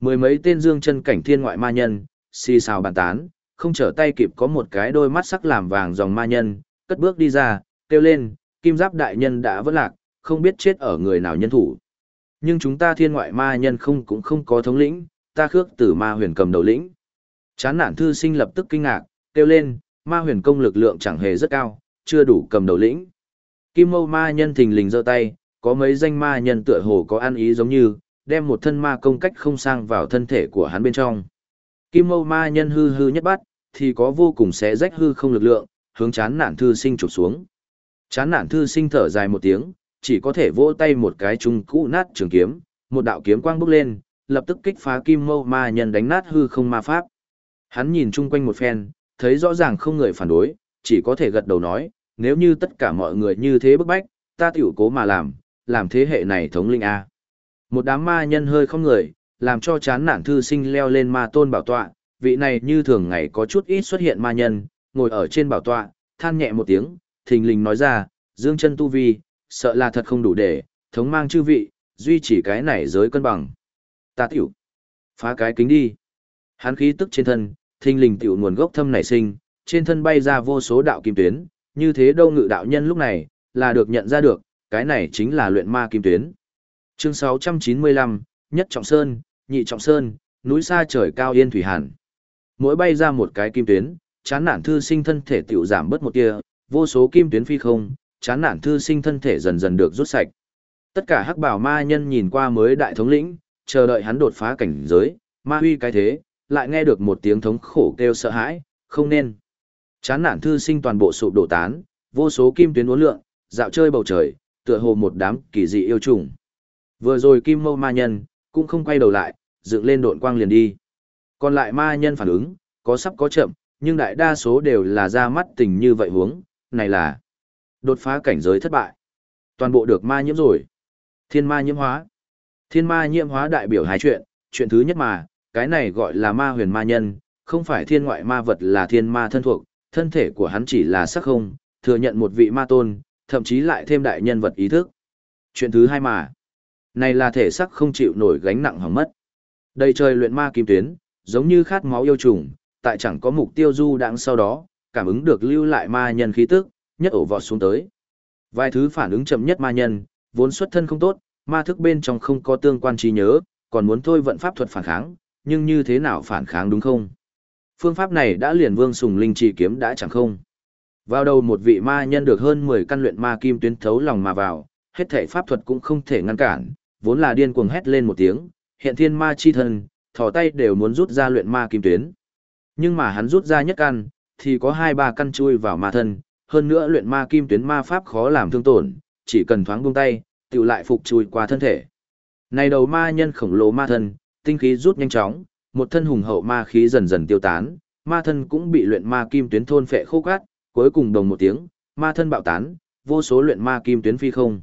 Mười mấy tên dương chân cảnh thiên ngoại ma nhân, xì xào bàn tán, không trở tay kịp có một cái đôi mắt sắc làm vàng dòng ma nhân, cất bước đi ra, kêu lên, kim giáp đại nhân đã vỡ lạc, không biết chết ở người nào nhân thủ. Nhưng chúng ta thiên ngoại ma nhân không cũng không có thống lĩnh, ta khước tử ma huyền cầm đầu lĩnh. Chán nản thư sinh lập tức kinh ngạc, kêu lên, ma huyền công lực lượng chẳng hề rất cao, chưa đủ cầm đầu lĩnh. Kim mâu ma nhân thình lình giơ tay, có mấy danh ma nhân tựa hồ có ăn ý giống như, đem một thân ma công cách không sang vào thân thể của hắn bên trong. Kim mâu ma nhân hư hư nhất bắt, thì có vô cùng xé rách hư không lực lượng, hướng chán nản thư sinh chụp xuống. Chán nản thư sinh thở dài một tiếng, chỉ có thể vỗ tay một cái trung cũ nát trường kiếm, một đạo kiếm quang bốc lên, lập tức kích phá kim mâu ma nhân đánh nát hư không ma pháp. Hắn nhìn chung quanh một phen, thấy rõ ràng không người phản đối, chỉ có thể gật đầu nói, nếu như tất cả mọi người như thế bức bách, ta tiểu cố mà làm, làm thế hệ này thống linh A. Một đám ma nhân hơi không người, làm cho chán nản thư sinh leo lên ma tôn bảo tọa, vị này như thường ngày có chút ít xuất hiện ma nhân, ngồi ở trên bảo tọa, than nhẹ một tiếng, thình lình nói ra, dương chân tu vi, sợ là thật không đủ để, thống mang chư vị, duy chỉ cái này giới cân bằng. Ta tiểu, phá cái kính đi. Hắn khí tức trên thân, thình lình tiểu nguồn gốc thâm nảy sinh, trên thân bay ra vô số đạo kim tuyến, như thế đâu ngự đạo nhân lúc này, là được nhận ra được, cái này chính là luyện ma kim tuyến. Chương 695, Nhất Trọng Sơn, Nhị Trọng Sơn, núi xa trời cao yên thủy hàn. Mỗi bay ra một cái kim tuyến, chán nản thư sinh thân thể tiểu giảm bớt một tia, vô số kim tuyến phi không, chán nản thư sinh thân thể dần dần được rút sạch. Tất cả hắc bảo ma nhân nhìn qua mới đại thống lĩnh, chờ đợi hắn đột phá cảnh giới, ma huy cái thế, lại nghe được một tiếng thống khổ kêu sợ hãi, không nên. Chán nản thư sinh toàn bộ sụp đổ tán, vô số kim tuyến uốn lượn, dạo chơi bầu trời, tựa hồ một đám kỳ dị yêu trùng. Vừa rồi kim mâu ma nhân, cũng không quay đầu lại, dựng lên độn quang liền đi. Còn lại ma nhân phản ứng, có sắp có chậm, nhưng đại đa số đều là ra mắt tình như vậy huống, này là đột phá cảnh giới thất bại. Toàn bộ được ma nhiễm rồi. Thiên ma nhiễm hóa. Thiên ma nhiễm hóa đại biểu hai chuyện, chuyện thứ nhất mà, cái này gọi là ma huyền ma nhân, không phải thiên ngoại ma vật là thiên ma thân thuộc, thân thể của hắn chỉ là sắc không, thừa nhận một vị ma tôn, thậm chí lại thêm đại nhân vật ý thức. Chuyện thứ hai mà, này là thể sắc không chịu nổi gánh nặng hỏng mất. Đây trời luyện ma kim tuyến, giống như khát máu yêu trùng, tại chẳng có mục tiêu du đãng sau đó, cảm ứng được lưu lại ma nhân khí tức, nhất ổ vọt xuống tới. Vài thứ phản ứng chậm nhất ma nhân, vốn xuất thân không tốt, ma thức bên trong không có tương quan trí nhớ, còn muốn thôi vận pháp thuật phản kháng, nhưng như thế nào phản kháng đúng không? Phương pháp này đã liền vương sùng linh trì kiếm đã chẳng không. Vào đầu một vị ma nhân được hơn 10 căn luyện ma kim tuyến thấu lòng mà vào, hết thể pháp thuật cũng không thể ngăn cản, vốn là điên cuồng hét lên một tiếng, hiện thiên ma chi thân, thò tay đều muốn rút ra luyện ma kim tuyến. Nhưng mà hắn rút ra nhất căn, thì có hai ba căn chui vào ma thân, hơn nữa luyện ma kim tuyến ma pháp khó làm thương tổn, chỉ cần thoáng buông tay, tự lại phục chui qua thân thể. Này đầu ma nhân khổng lồ ma thân, tinh khí rút nhanh chóng, một thân hùng hậu ma khí dần dần tiêu tán, ma thân cũng bị luyện ma kim tuyến thôn phệ khô cát, cuối cùng đồng một tiếng, ma thân bạo tán, vô số luyện ma kim tuyến phi không.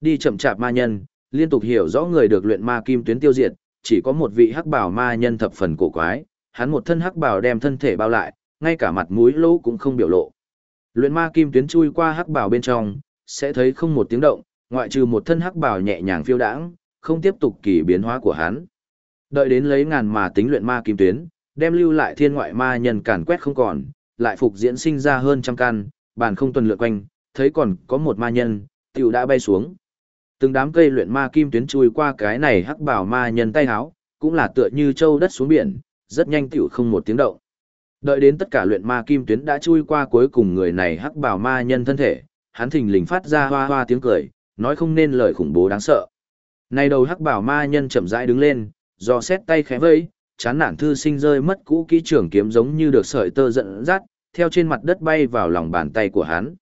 Đi chậm chạp ma nhân, liên tục hiểu rõ người được luyện ma kim tuyến tiêu diệt, chỉ có một vị hắc bảo ma nhân thập phần cổ quái, hắn một thân hắc bảo đem thân thể bao lại, ngay cả mặt mũi lỗ cũng không biểu lộ. Luyện ma kim tuyến chui qua hắc bảo bên trong, sẽ thấy không một tiếng động, ngoại trừ một thân hắc bảo nhẹ nhàng phiêu đãng, không tiếp tục kỳ biến hóa của hắn. Đợi đến lấy ngàn mà tính luyện ma kim tuyến, đem lưu lại thiên ngoại ma nhân càn quét không còn, lại phục diễn sinh ra hơn trăm căn, bàn không tuần lượn quanh, thấy còn có một ma nhân, tiểu đã bay xuống. Từng đám cây luyện ma kim tuyến chui qua cái này hắc bảo ma nhân tay háo, cũng là tựa như châu đất xuống biển, rất nhanh tiểu không một tiếng động. Đợi đến tất cả luyện ma kim tuyến đã chui qua cuối cùng người này hắc bảo ma nhân thân thể, hắn thình lình phát ra hoa hoa tiếng cười, nói không nên lời khủng bố đáng sợ. Này đầu hắc bảo ma nhân chậm rãi đứng lên, do xét tay khẽ vây, chán nản thư sinh rơi mất cũ kỹ trưởng kiếm giống như được sợi tơ giận dắt, theo trên mặt đất bay vào lòng bàn tay của hắn.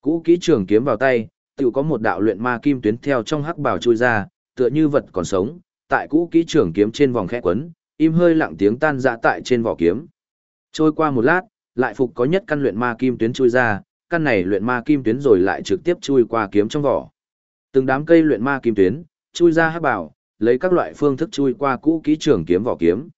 Cũ kỹ trường kiếm vào tay, tự có một đạo luyện ma kim tuyến theo trong hắc bào chui ra, tựa như vật còn sống, tại cũ kỹ trường kiếm trên vòng khẽ quấn, im hơi lặng tiếng tan ra tại trên vỏ kiếm. Trôi qua một lát, lại phục có nhất căn luyện ma kim tuyến chui ra, căn này luyện ma kim tuyến rồi lại trực tiếp chui qua kiếm trong vỏ. Từng đám cây luyện ma kim tuyến, chui ra hắc bảo, lấy các loại phương thức chui qua cũ kỹ trường kiếm vỏ kiếm.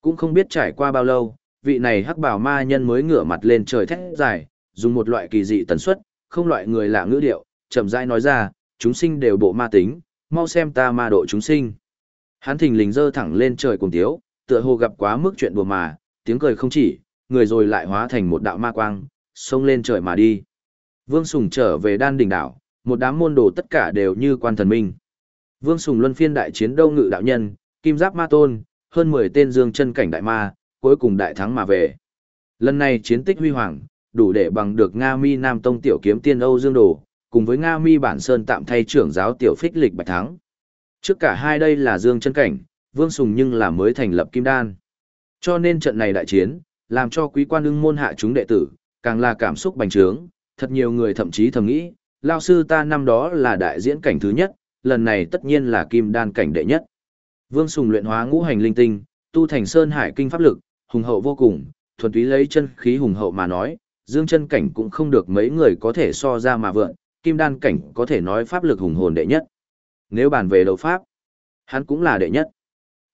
Cũng không biết trải qua bao lâu, vị này hắc bảo ma nhân mới ngửa mặt lên trời thét dài, dùng một loại kỳ dị tần suất, không loại người lạ ngữ điệu, chậm rãi nói ra, chúng sinh đều bộ ma tính, mau xem ta ma độ chúng sinh. Hắn thình lình dơ thẳng lên trời cùng tiếu, tựa hồ gặp quá mức chuyện đùa mà, tiếng cười không chỉ, người rồi lại hóa thành một đạo ma quang, xông lên trời mà đi. Vương Sùng trở về đan đỉnh đảo, một đám môn đồ tất cả đều như quan thần minh. Vương Sùng luân phiên đại chiến đâu ngự đạo nhân, kim giáp ma tôn, hơn 10 tên dương chân cảnh đại ma, cuối cùng đại thắng mà về. Lần này chiến tích huy hoàng, đủ để bằng được Nga Mi Nam Tông tiểu kiếm tiên Âu Dương Đồ, cùng với Nga Mi Bản Sơn tạm thay trưởng giáo tiểu phích lịch bạch thắng. Trước cả hai đây là Dương chân cảnh, Vương Sùng nhưng là mới thành lập Kim Đan. Cho nên trận này đại chiến, làm cho quý quan ưng môn hạ chúng đệ tử, càng là cảm xúc bành trướng, thật nhiều người thậm chí thầm nghĩ, lao sư ta năm đó là đại diễn cảnh thứ nhất, lần này tất nhiên là kim đan cảnh đệ nhất. Vương Sùng luyện hóa ngũ hành linh tinh, tu thành sơn hải kinh pháp lực, hùng hậu vô cùng, thuần túy lấy chân khí hùng hậu mà nói, dương chân cảnh cũng không được mấy người có thể so ra mà vượn, kim đan cảnh có thể nói pháp lực hùng hồn đệ nhất. Nếu bàn về đấu pháp, hắn cũng là đệ nhất.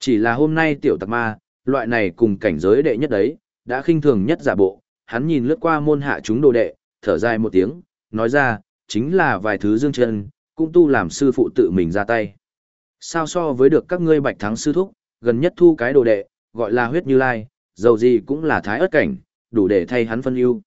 Chỉ là hôm nay tiểu tặc ma, loại này cùng cảnh giới đệ nhất đấy, đã khinh thường nhất giả bộ, hắn nhìn lướt qua môn hạ chúng đồ đệ, thở dài một tiếng, nói ra, chính là vài thứ dương chân, cũng tu làm sư phụ tự mình ra tay. Sao so với được các ngươi bạch thắng sư thúc, gần nhất thu cái đồ đệ, gọi là huyết như lai, dầu gì cũng là thái ớt cảnh, đủ để thay hắn phân ưu.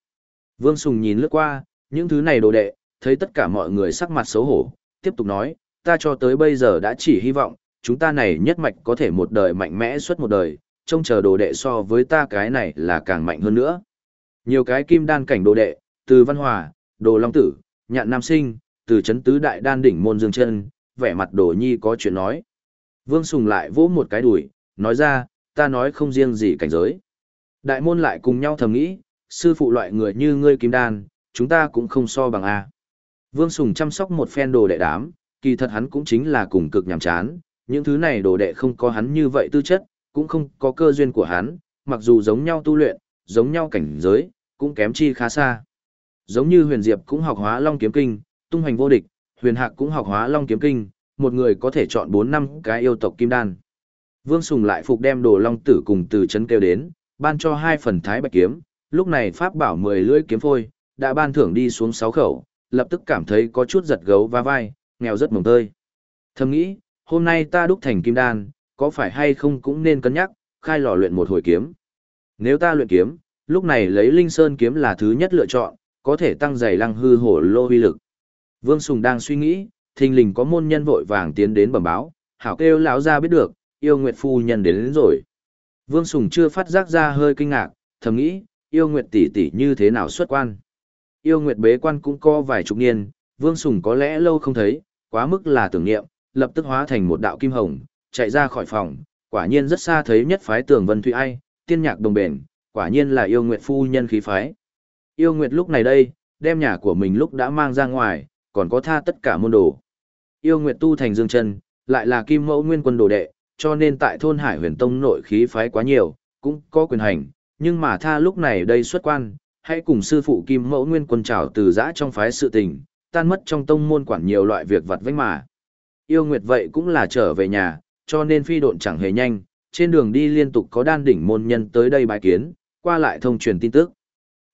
Vương Sùng nhìn lướt qua, những thứ này đồ đệ, thấy tất cả mọi người sắc mặt xấu hổ, tiếp tục nói, ta cho tới bây giờ đã chỉ hy vọng, chúng ta này nhất mạch có thể một đời mạnh mẽ suốt một đời, trông chờ đồ đệ so với ta cái này là càng mạnh hơn nữa. Nhiều cái kim đan cảnh đồ đệ, từ văn hòa, đồ long tử, nhạn nam sinh, từ chấn tứ đại đan đỉnh môn dương chân, vẻ mặt đồ nhi có chuyện nói. Vương Sùng lại vỗ một cái đùi, nói ra, ta nói không riêng gì cảnh giới. Đại môn lại cùng nhau thầm nghĩ, sư phụ loại người như ngươi kim đan, chúng ta cũng không so bằng A. Vương Sùng chăm sóc một phen đồ đệ đám, kỳ thật hắn cũng chính là cùng cực nhàm chán, những thứ này đồ đệ không có hắn như vậy tư chất, cũng không có cơ duyên của hắn, mặc dù giống nhau tu luyện, giống nhau cảnh giới, cũng kém chi khá xa. Giống như huyền diệp cũng học hóa long kiếm kinh, tung hoành vô địch, huyền hạc cũng học hóa long kiếm kinh, một người có thể chọn 4 năm cái yêu tộc kim đan. Vương Sùng lại phục đem đồ long tử cùng từ chấn kêu đến, ban cho hai phần thái bạch kiếm, lúc này pháp bảo 10 lưỡi kiếm phôi, đã ban thưởng đi xuống 6 khẩu, lập tức cảm thấy có chút giật gấu và vai, nghèo rất mồng tơi. Thầm nghĩ, hôm nay ta đúc thành kim đan, có phải hay không cũng nên cân nhắc, khai lò luyện một hồi kiếm. Nếu ta luyện kiếm, lúc này lấy Linh Sơn kiếm là thứ nhất lựa chọn, có thể tăng dày lăng hư hổ lô uy lực. Vương Sùng đang suy nghĩ, thình lình có môn nhân vội vàng tiến đến bẩm báo, hảo kêu lão ra biết được, yêu nguyệt phu nhân đến, đến rồi. Vương Sùng chưa phát giác ra hơi kinh ngạc, thầm nghĩ, yêu nguyệt tỷ tỷ như thế nào xuất quan. Yêu nguyệt bế quan cũng có vài chục niên, Vương Sùng có lẽ lâu không thấy, quá mức là tưởng niệm, lập tức hóa thành một đạo kim hồng, chạy ra khỏi phòng, quả nhiên rất xa thấy nhất phái tường vân thụy ai, tiên nhạc đồng bền, quả nhiên là yêu nguyệt phu nhân khí phái. Yêu nguyệt lúc này đây, đem nhà của mình lúc đã mang ra ngoài, còn có tha tất cả môn đồ. Yêu nguyệt tu thành dương chân, lại là kim mẫu nguyên quân đồ đệ, cho nên tại thôn Hải huyền tông nội khí phái quá nhiều, cũng có quyền hành, nhưng mà tha lúc này đây xuất quan, hãy cùng sư phụ kim mẫu nguyên quân trào từ giã trong phái sự tình, tan mất trong tông môn quản nhiều loại việc vặt vãnh mà. Yêu nguyệt vậy cũng là trở về nhà, cho nên phi độn chẳng hề nhanh, trên đường đi liên tục có đan đỉnh môn nhân tới đây bái kiến, qua lại thông truyền tin tức.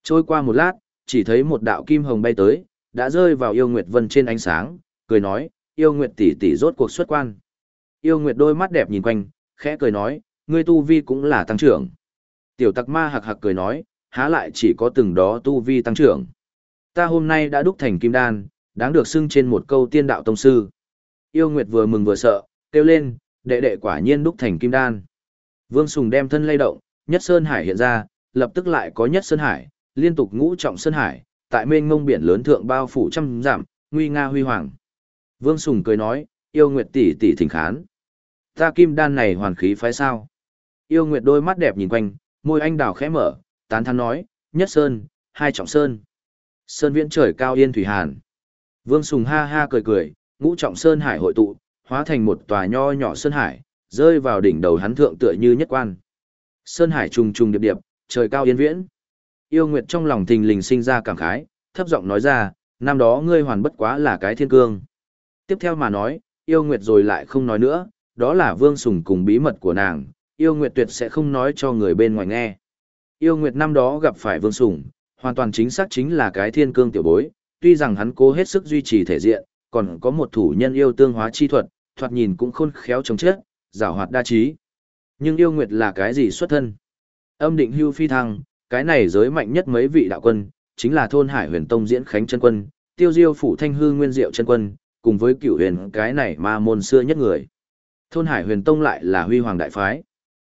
Trôi qua một lát, chỉ thấy một đạo kim hồng bay tới, đã rơi vào yêu nguyệt vân trên ánh sáng, cười nói, yêu nguyệt tỷ tỷ rốt cuộc xuất quan. Yêu nguyệt đôi mắt đẹp nhìn quanh, khẽ cười nói, ngươi tu vi cũng là tăng trưởng. Tiểu tặc ma hạc hạc cười nói, há lại chỉ có từng đó tu vi tăng trưởng. Ta hôm nay đã đúc thành kim đan, đáng được xưng trên một câu tiên đạo tông sư. Yêu nguyệt vừa mừng vừa sợ, kêu lên, đệ đệ quả nhiên đúc thành kim đan. Vương Sùng đem thân lay động, nhất Sơn Hải hiện ra, lập tức lại có nhất Sơn Hải, liên tục ngũ trọng Sơn Hải, tại mênh ngông biển lớn thượng bao phủ trăm giảm, nguy nga huy hoàng. Vương Sùng cười nói, yêu nguyệt tỷ tỷ thỉnh khán. Ta kim đan này hoàn khí phái sao? Yêu nguyệt đôi mắt đẹp nhìn quanh, môi anh đào khẽ mở, tán thán nói, nhất Sơn, hai trọng Sơn. Sơn viễn trời cao yên thủy hàn. Vương Sùng ha ha cười cười, ngũ trọng Sơn Hải hội tụ, hóa thành một tòa nho nhỏ Sơn Hải, rơi vào đỉnh đầu hắn thượng tựa như nhất quan. Sơn Hải trùng trùng điệp điệp, trời cao yên viễn. Yêu Nguyệt trong lòng thình lình sinh ra cảm khái, thấp giọng nói ra, năm đó ngươi hoàn bất quá là cái thiên cương. Tiếp theo mà nói, yêu nguyệt rồi lại không nói nữa, đó là Vương Sùng cùng bí mật của nàng, yêu nguyệt tuyệt sẽ không nói cho người bên ngoài nghe. Yêu nguyệt năm đó gặp phải Vương Sùng, hoàn toàn chính xác chính là cái thiên cương tiểu bối, tuy rằng hắn cố hết sức duy trì thể diện, còn có một thủ nhân yêu tương hóa chi thuật, thoạt nhìn cũng khôn khéo chống chết, giảo hoạt đa trí. Nhưng yêu nguyệt là cái gì xuất thân? Âm định hưu phi thăng, cái này giới mạnh nhất mấy vị đạo quân, chính là thôn Hải Huyền Tông diễn khánh chân quân, tiêu diêu phủ thanh hư nguyên diệu chân quân, cùng với cửu huyền cái này ma môn xưa nhất người. Thôn Hải Huyền Tông lại là huy hoàng đại phái.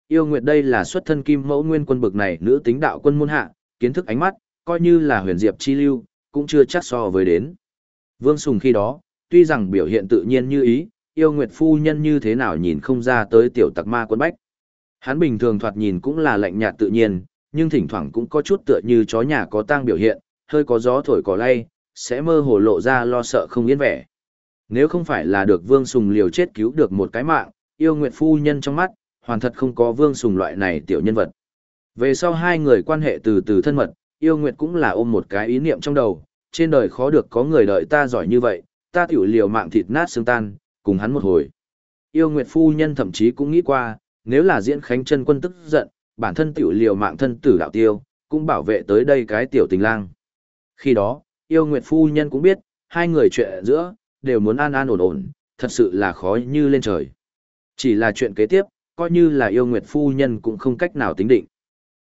Yêu Nguyệt đây là xuất thân kim mẫu nguyên quân bực này nữ tính đạo quân môn hạ, kiến thức ánh mắt, coi như là huyền diệp chi lưu, cũng chưa chắc so với đến. Vương Sùng khi đó, tuy rằng biểu hiện tự nhiên như ý, yêu Nguyệt phu nhân như thế nào nhìn không ra tới tiểu tặc ma quân bách. Hắn bình thường thoạt nhìn cũng là lạnh nhạt tự nhiên, nhưng thỉnh thoảng cũng có chút tựa như chó nhà có tang biểu hiện, hơi có gió thổi cỏ lay, sẽ mơ hồ lộ ra lo sợ không yên vẻ. Nếu không phải là được Vương Sùng liều chết cứu được một cái mạng, yêu nguyệt phu nhân trong mắt, hoàn thật không có Vương Sùng loại này tiểu nhân vật. Về sau hai người quan hệ từ từ thân mật, yêu nguyệt cũng là ôm một cái ý niệm trong đầu, trên đời khó được có người đợi ta giỏi như vậy, ta tiểu liều mạng thịt nát xương tan, cùng hắn một hồi. Yêu nguyệt phu nhân thậm chí cũng nghĩ qua, nếu là diễn khánh chân quân tức giận, bản thân tiểu liều mạng thân tử đạo tiêu, cũng bảo vệ tới đây cái tiểu tình lang. Khi đó, yêu nguyệt phu nhân cũng biết, hai người chuyện giữa, đều muốn an an ổn ổn, thật sự là khó như lên trời. Chỉ là chuyện kế tiếp, coi như là yêu nguyệt phu nhân cũng không cách nào tính định.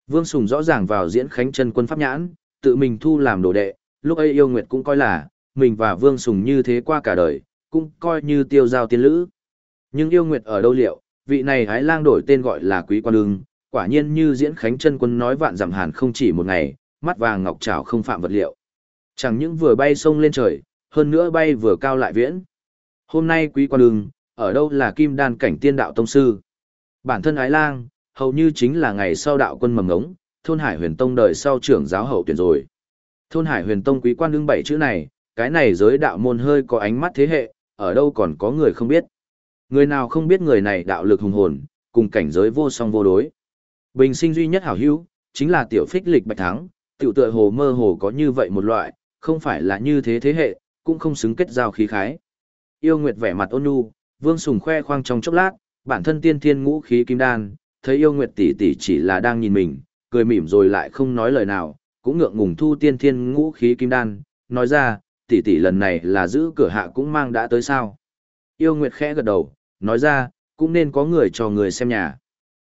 Vương Sùng rõ ràng vào diễn khánh chân quân pháp nhãn, tự mình thu làm đồ đệ, lúc ấy yêu nguyệt cũng coi là, mình và Vương Sùng như thế qua cả đời, cũng coi như tiêu giao tiên lữ. Nhưng yêu nguyệt ở đâu liệu, vị này hái lang đổi tên gọi là quý quan ưng, quả nhiên như diễn khánh chân quân nói vạn giảm hàn không chỉ một ngày, mắt vàng ngọc trảo không phạm vật liệu. Chẳng những vừa bay sông lên trời, hơn nữa bay vừa cao lại viễn. Hôm nay quý quan ưng, ở đâu là kim đan cảnh tiên đạo tông sư? Bản thân ái lang, hầu như chính là ngày sau đạo quân mầm ngống, thôn hải huyền tông đời sau trưởng giáo hậu tuyển rồi. Thôn hải huyền tông quý quan đương bảy chữ này, cái này giới đạo môn hơi có ánh mắt thế hệ, ở đâu còn có người không biết. Người nào không biết người này đạo lực hùng hồn, cùng cảnh giới vô song vô đối. Bình sinh duy nhất hảo hữu, chính là tiểu phích lịch bạch thắng, tiểu tựa hồ mơ hồ có như vậy một loại, không phải là như thế thế hệ, cũng không xứng kết giao khí khái. Yêu Nguyệt vẻ mặt ôn nhu, Vương Sùng khoe khoang trong chốc lát, bản thân tiên thiên ngũ khí kim đan, thấy Yêu Nguyệt tỷ tỷ chỉ là đang nhìn mình, cười mỉm rồi lại không nói lời nào, cũng ngượng ngùng thu tiên thiên ngũ khí kim đan, nói ra, tỷ tỷ lần này là giữ cửa hạ cũng mang đã tới sao. Yêu Nguyệt khẽ gật đầu, nói ra, cũng nên có người cho người xem nhà.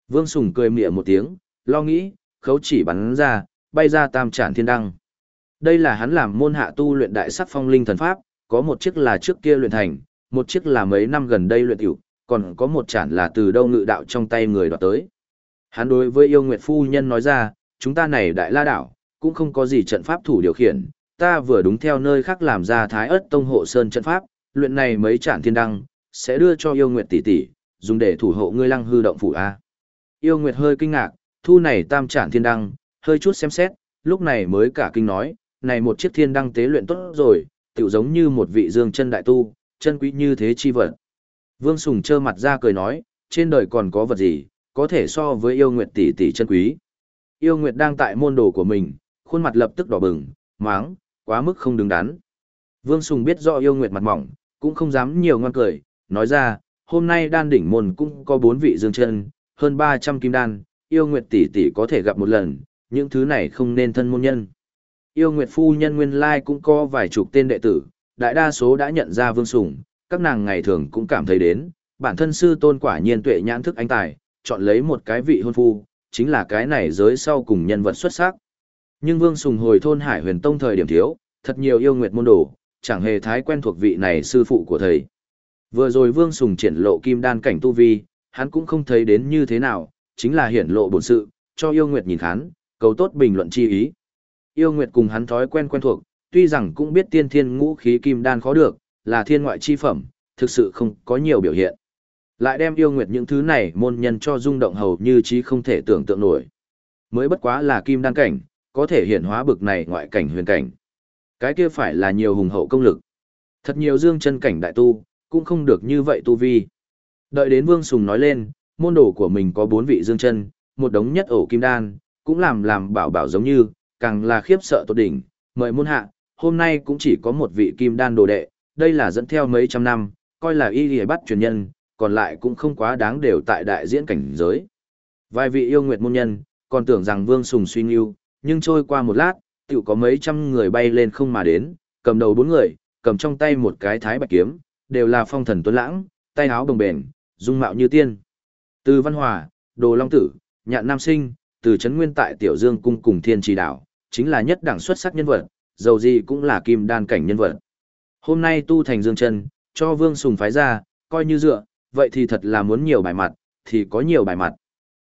Vương Sùng cười mỉa một tiếng, lo nghĩ, khấu chỉ bắn ra, bay ra tam trản thiên đăng. Đây là hắn làm môn hạ tu luyện đại sắc phong linh thần pháp, có một chiếc là trước kia luyện thành, một chiếc là mấy năm gần đây luyện tiểu, còn có một chản là từ đâu ngự đạo trong tay người đoạt tới. Hắn đối với yêu nguyệt phu nhân nói ra, chúng ta này đại la đảo, cũng không có gì trận pháp thủ điều khiển, ta vừa đúng theo nơi khác làm ra thái ớt tông hộ sơn trận pháp, luyện này mấy chản thiên đăng, sẽ đưa cho yêu nguyệt tỷ tỷ, dùng để thủ hộ ngươi lăng hư động phủ A. Yêu nguyệt hơi kinh ngạc, thu này tam trản thiên đăng, hơi chút xem xét, lúc này mới cả kinh nói, này một chiếc thiên đăng tế luyện tốt rồi, tiểu giống như một vị dương chân đại tu, chân quý như thế chi vật. Vương Sùng trơ mặt ra cười nói, trên đời còn có vật gì, có thể so với yêu nguyệt tỷ tỷ chân quý. Yêu nguyệt đang tại môn đồ của mình, khuôn mặt lập tức đỏ bừng, máng, quá mức không đứng đắn. Vương Sùng biết rõ yêu nguyệt mặt mỏng, cũng không dám nhiều ngoan cười, nói ra, hôm nay đan đỉnh môn cũng có bốn vị dương chân, hơn 300 kim đan, yêu nguyệt tỷ tỷ có thể gặp một lần, những thứ này không nên thân môn nhân yêu nguyệt phu nhân nguyên lai cũng có vài chục tên đệ tử, đại đa số đã nhận ra vương sủng, các nàng ngày thường cũng cảm thấy đến, bản thân sư tôn quả nhiên tuệ nhãn thức anh tài, chọn lấy một cái vị hôn phu, chính là cái này giới sau cùng nhân vật xuất sắc. Nhưng vương sùng hồi thôn hải huyền tông thời điểm thiếu, thật nhiều yêu nguyệt môn đồ, chẳng hề thái quen thuộc vị này sư phụ của thầy. Vừa rồi vương sùng triển lộ kim đan cảnh tu vi, hắn cũng không thấy đến như thế nào, chính là hiển lộ bổn sự, cho yêu nguyệt nhìn khán, cầu tốt bình luận chi ý yêu nguyệt cùng hắn thói quen quen thuộc, tuy rằng cũng biết tiên thiên ngũ khí kim đan khó được, là thiên ngoại chi phẩm, thực sự không có nhiều biểu hiện. Lại đem yêu nguyệt những thứ này môn nhân cho rung động hầu như chí không thể tưởng tượng nổi. Mới bất quá là kim đan cảnh, có thể hiện hóa bực này ngoại cảnh huyền cảnh. Cái kia phải là nhiều hùng hậu công lực. Thật nhiều dương chân cảnh đại tu, cũng không được như vậy tu vi. Đợi đến Vương Sùng nói lên, môn đồ của mình có bốn vị dương chân, một đống nhất ổ kim đan, cũng làm làm bảo bảo giống như, càng là khiếp sợ tột đỉnh, mời môn hạ, hôm nay cũng chỉ có một vị kim đan đồ đệ, đây là dẫn theo mấy trăm năm, coi là y lìa bắt truyền nhân, còn lại cũng không quá đáng đều tại đại diễn cảnh giới. Vài vị yêu nguyệt môn nhân, còn tưởng rằng Vương Sùng suy nghiêu, nhưng trôi qua một lát, tự có mấy trăm người bay lên không mà đến, cầm đầu bốn người, cầm trong tay một cái thái bạch kiếm, đều là phong thần tuấn lãng, tay áo bồng bền dung mạo như tiên. Từ Văn Hòa, Đồ Long Tử, Nhạn Nam Sinh, từ Trấn Nguyên tại Tiểu Dương Cung cùng Thiên Trì Đảo, chính là nhất đẳng xuất sắc nhân vật, dầu gì cũng là kim đan cảnh nhân vật. Hôm nay tu thành Dương Trần, cho Vương Sùng phái ra, coi như dựa, vậy thì thật là muốn nhiều bài mặt, thì có nhiều bài mặt.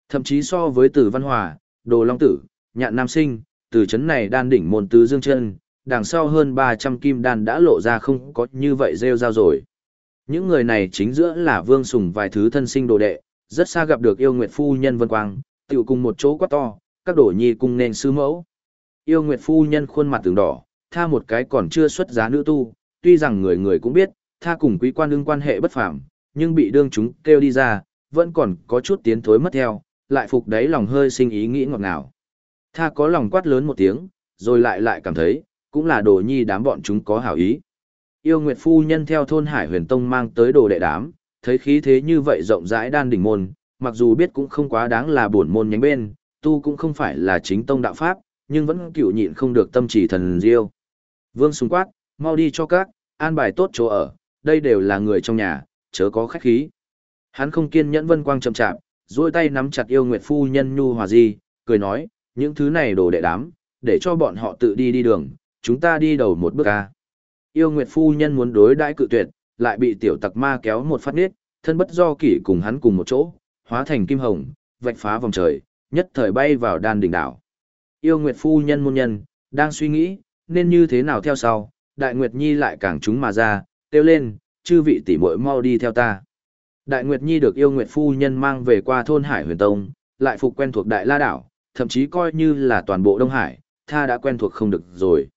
Thậm chí so với Từ Văn Hòa, Đồ Long Tử, Nhạn Nam Sinh, từ Trấn này đan đỉnh môn tứ dương Trần, đằng sau hơn 300 kim đan đã lộ ra không có như vậy rêu rao rồi. Những người này chính giữa là Vương Sùng vài thứ thân sinh đồ đệ, rất xa gặp được yêu nguyệt phu nhân Vân Quang, tiểu cùng một chỗ quá to, các đổ nhi cùng nên sư mẫu. Yêu nguyệt phu nhân khuôn mặt tường đỏ, tha một cái còn chưa xuất giá nữ tu, tuy rằng người người cũng biết, tha cùng quý quan đương quan hệ bất phạm, nhưng bị đương chúng kêu đi ra, vẫn còn có chút tiến thối mất theo, lại phục đáy lòng hơi sinh ý nghĩ ngọt ngào. Tha có lòng quát lớn một tiếng, rồi lại lại cảm thấy, cũng là đồ nhi đám bọn chúng có hảo ý. Yêu Nguyệt Phu Nhân theo thôn Hải huyền tông mang tới đồ đệ đám, thấy khí thế như vậy rộng rãi đan đỉnh môn, mặc dù biết cũng không quá đáng là buồn môn nhánh bên, tu cũng không phải là chính tông đạo pháp, nhưng vẫn cựu nhịn không được tâm chỉ thần diêu. Vương Sùng quát, mau đi cho các, an bài tốt chỗ ở, đây đều là người trong nhà, chớ có khách khí. Hắn không kiên nhẫn vân quang chậm chạp, duỗi tay nắm chặt yêu nguyệt phu nhân nhu hòa di, cười nói, những thứ này đồ đệ đám, để cho bọn họ tự đi đi đường, chúng ta đi đầu một bước ca. Yêu nguyệt phu nhân muốn đối đãi cự tuyệt, lại bị tiểu tặc ma kéo một phát nết, thân bất do kỷ cùng hắn cùng một chỗ, hóa thành kim hồng, vạch phá vòng trời, nhất thời bay vào đan đỉnh đảo. Yêu nguyệt phu nhân môn nhân, đang suy nghĩ, nên như thế nào theo sau, đại nguyệt nhi lại càng chúng mà ra, kêu lên, chư vị tỷ muội mau đi theo ta. Đại Nguyệt Nhi được yêu Nguyệt Phu Nhân mang về qua thôn Hải Huyền Tông, lại phục quen thuộc Đại La Đảo, thậm chí coi như là toàn bộ Đông Hải, tha đã quen thuộc không được rồi.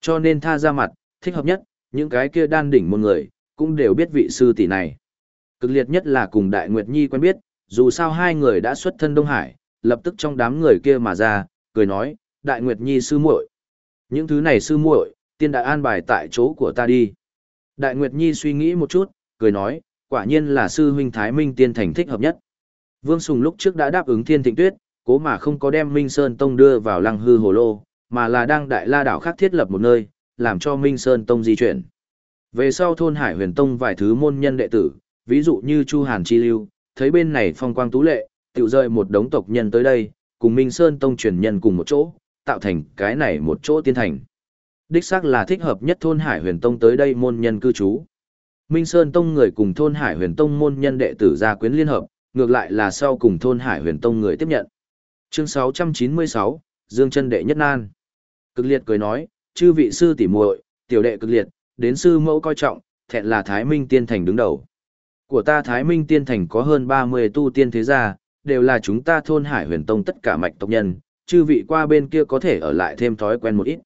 Cho nên tha ra mặt, thích hợp nhất, những cái kia đan đỉnh môn người, cũng đều biết vị sư tỷ này. Cực liệt nhất là cùng Đại Nguyệt Nhi quen biết, dù sao hai người đã xuất thân Đông Hải, lập tức trong đám người kia mà ra, cười nói, Đại Nguyệt Nhi sư muội. Những thứ này sư muội, tiên đại an bài tại chỗ của ta đi. Đại Nguyệt Nhi suy nghĩ một chút, cười nói, quả nhiên là sư huynh Thái Minh tiên thành thích hợp nhất. Vương Sùng lúc trước đã đáp ứng Thiên Thịnh Tuyết, cố mà không có đem Minh Sơn Tông đưa vào lăng hư hồ lô, mà là đang đại la đảo khác thiết lập một nơi, làm cho Minh Sơn Tông di chuyển. Về sau thôn Hải huyền tông vài thứ môn nhân đệ tử, ví dụ như Chu Hàn Chi Lưu, thấy bên này phong quang tú lệ, tiểu rời một đống tộc nhân tới đây, cùng Minh Sơn Tông truyền nhân cùng một chỗ, tạo thành cái này một chỗ tiên thành. Đích xác là thích hợp nhất thôn Hải huyền tông tới đây môn nhân cư trú. Minh Sơn Tông người cùng thôn Hải huyền tông môn nhân đệ tử gia quyến liên hợp, ngược lại là sau cùng thôn Hải huyền tông người tiếp nhận. Chương 696, Dương chân đệ nhất nan. Cực liệt cười nói, chư vị sư tỷ muội, tiểu đệ cực liệt, đến sư mẫu coi trọng, thẹn là Thái Minh Tiên Thành đứng đầu. Của ta Thái Minh Tiên Thành có hơn 30 tu tiên thế gia, đều là chúng ta thôn Hải huyền tông tất cả mạch tộc nhân, chư vị qua bên kia có thể ở lại thêm thói quen một ít.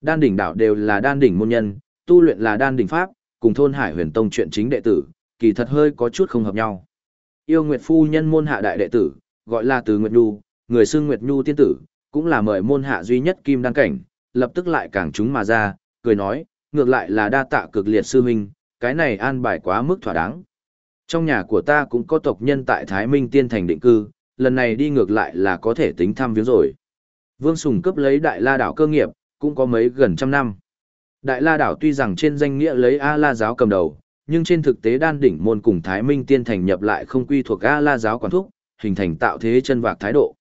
Đan đỉnh đảo đều là đan đỉnh môn nhân, tu luyện là đan đỉnh pháp, cùng thôn Hải huyền tông chuyện chính đệ tử, kỳ thật hơi có chút không hợp nhau. Yêu Nguyệt Phu nhân môn hạ đại đệ tử, gọi là Từ Nguyệt Nhu, người xưng Nguyệt Nhu tiên tử, cũng là mời môn hạ duy nhất kim đăng cảnh, lập tức lại càng chúng mà ra, cười nói, ngược lại là đa tạ cực liệt sư minh, cái này an bài quá mức thỏa đáng. Trong nhà của ta cũng có tộc nhân tại Thái Minh Tiên Thành định cư, lần này đi ngược lại là có thể tính thăm viếng rồi. Vương Sùng cấp lấy đại la đảo cơ nghiệp, cũng có mấy gần trăm năm. Đại la đảo tuy rằng trên danh nghĩa lấy A-la giáo cầm đầu, nhưng trên thực tế đan đỉnh môn cùng Thái Minh Tiên Thành nhập lại không quy thuộc A-la giáo quản thúc, hình thành tạo thế chân vạc thái độ.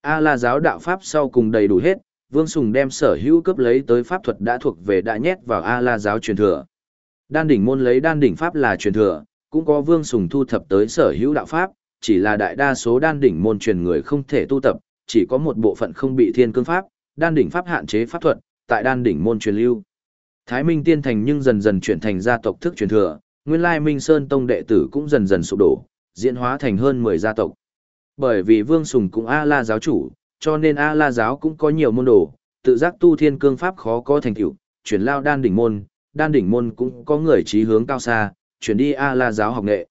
A-la giáo đạo pháp sau cùng đầy đủ hết, Vương Sùng đem sở hữu cấp lấy tới pháp thuật đã thuộc về đã nhét vào A-la giáo truyền thừa. Đan đỉnh môn lấy đan đỉnh pháp là truyền thừa, cũng có Vương Sùng thu thập tới sở hữu đạo pháp, chỉ là đại đa số đan đỉnh môn truyền người không thể tu tập, chỉ có một bộ phận không bị thiên cương pháp, đan đỉnh pháp hạn chế pháp thuật, tại đan đỉnh môn truyền lưu. Thái Minh Tiên Thành nhưng dần dần chuyển thành gia tộc thức truyền thừa, nguyên lai Minh Sơn Tông đệ tử cũng dần dần sụp đổ, diễn hóa thành hơn 10 gia tộc. Bởi vì Vương Sùng cũng A-la giáo chủ, cho nên A-la giáo cũng có nhiều môn đồ, tự giác tu thiên cương pháp khó có thành tựu, chuyển lao đan đỉnh môn, đan đỉnh môn cũng có người trí hướng cao xa, chuyển đi A-la giáo học nghệ.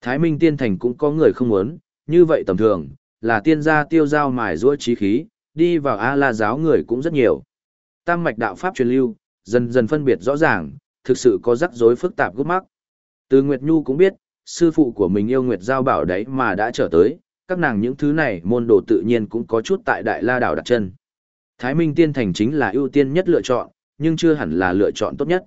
Thái Minh Tiên Thành cũng có người không muốn, như vậy tầm thường, là tiên gia tiêu giao mài rũa trí khí, đi vào A-la giáo người cũng rất nhiều. Tam mạch đạo pháp truyền lưu, dần dần phân biệt rõ ràng, thực sự có rắc rối phức tạp gấp mắc. Từ Nguyệt Nhu cũng biết, sư phụ của mình yêu Nguyệt Giao bảo đấy mà đã trở tới, các nàng những thứ này môn đồ tự nhiên cũng có chút tại Đại La Đảo đặt chân. Thái Minh Tiên Thành chính là ưu tiên nhất lựa chọn, nhưng chưa hẳn là lựa chọn tốt nhất.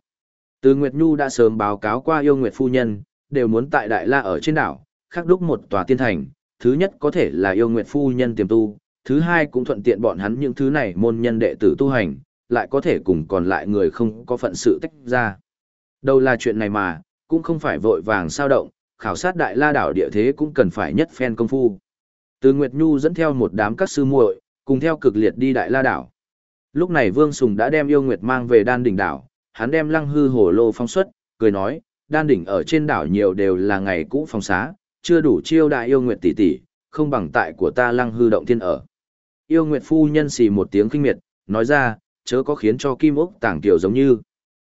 Từ Nguyệt Nhu đã sớm báo cáo qua yêu Nguyệt Phu Nhân, đều muốn tại Đại La ở trên đảo, khắc đúc một tòa tiên thành, thứ nhất có thể là yêu Nguyệt Phu Nhân tiềm tu, thứ hai cũng thuận tiện bọn hắn những thứ này môn nhân đệ tử tu hành, lại có thể cùng còn lại người không có phận sự tách ra. Đâu là chuyện này mà, cũng không phải vội vàng sao động, khảo sát đại la đảo địa thế cũng cần phải nhất phen công phu. Từ Nguyệt Nhu dẫn theo một đám các sư muội, cùng theo cực liệt đi đại la đảo. Lúc này Vương Sùng đã đem yêu Nguyệt mang về đan đỉnh đảo, hắn đem lăng hư hồ lô phong xuất, cười nói, đan đỉnh ở trên đảo nhiều đều là ngày cũ phong xá, chưa đủ chiêu đại yêu Nguyệt tỷ tỷ, không bằng tại của ta lăng hư động thiên ở. Yêu Nguyệt phu nhân xì một tiếng kinh miệt, nói ra, chớ có khiến cho kim ốc tảng tiểu giống như.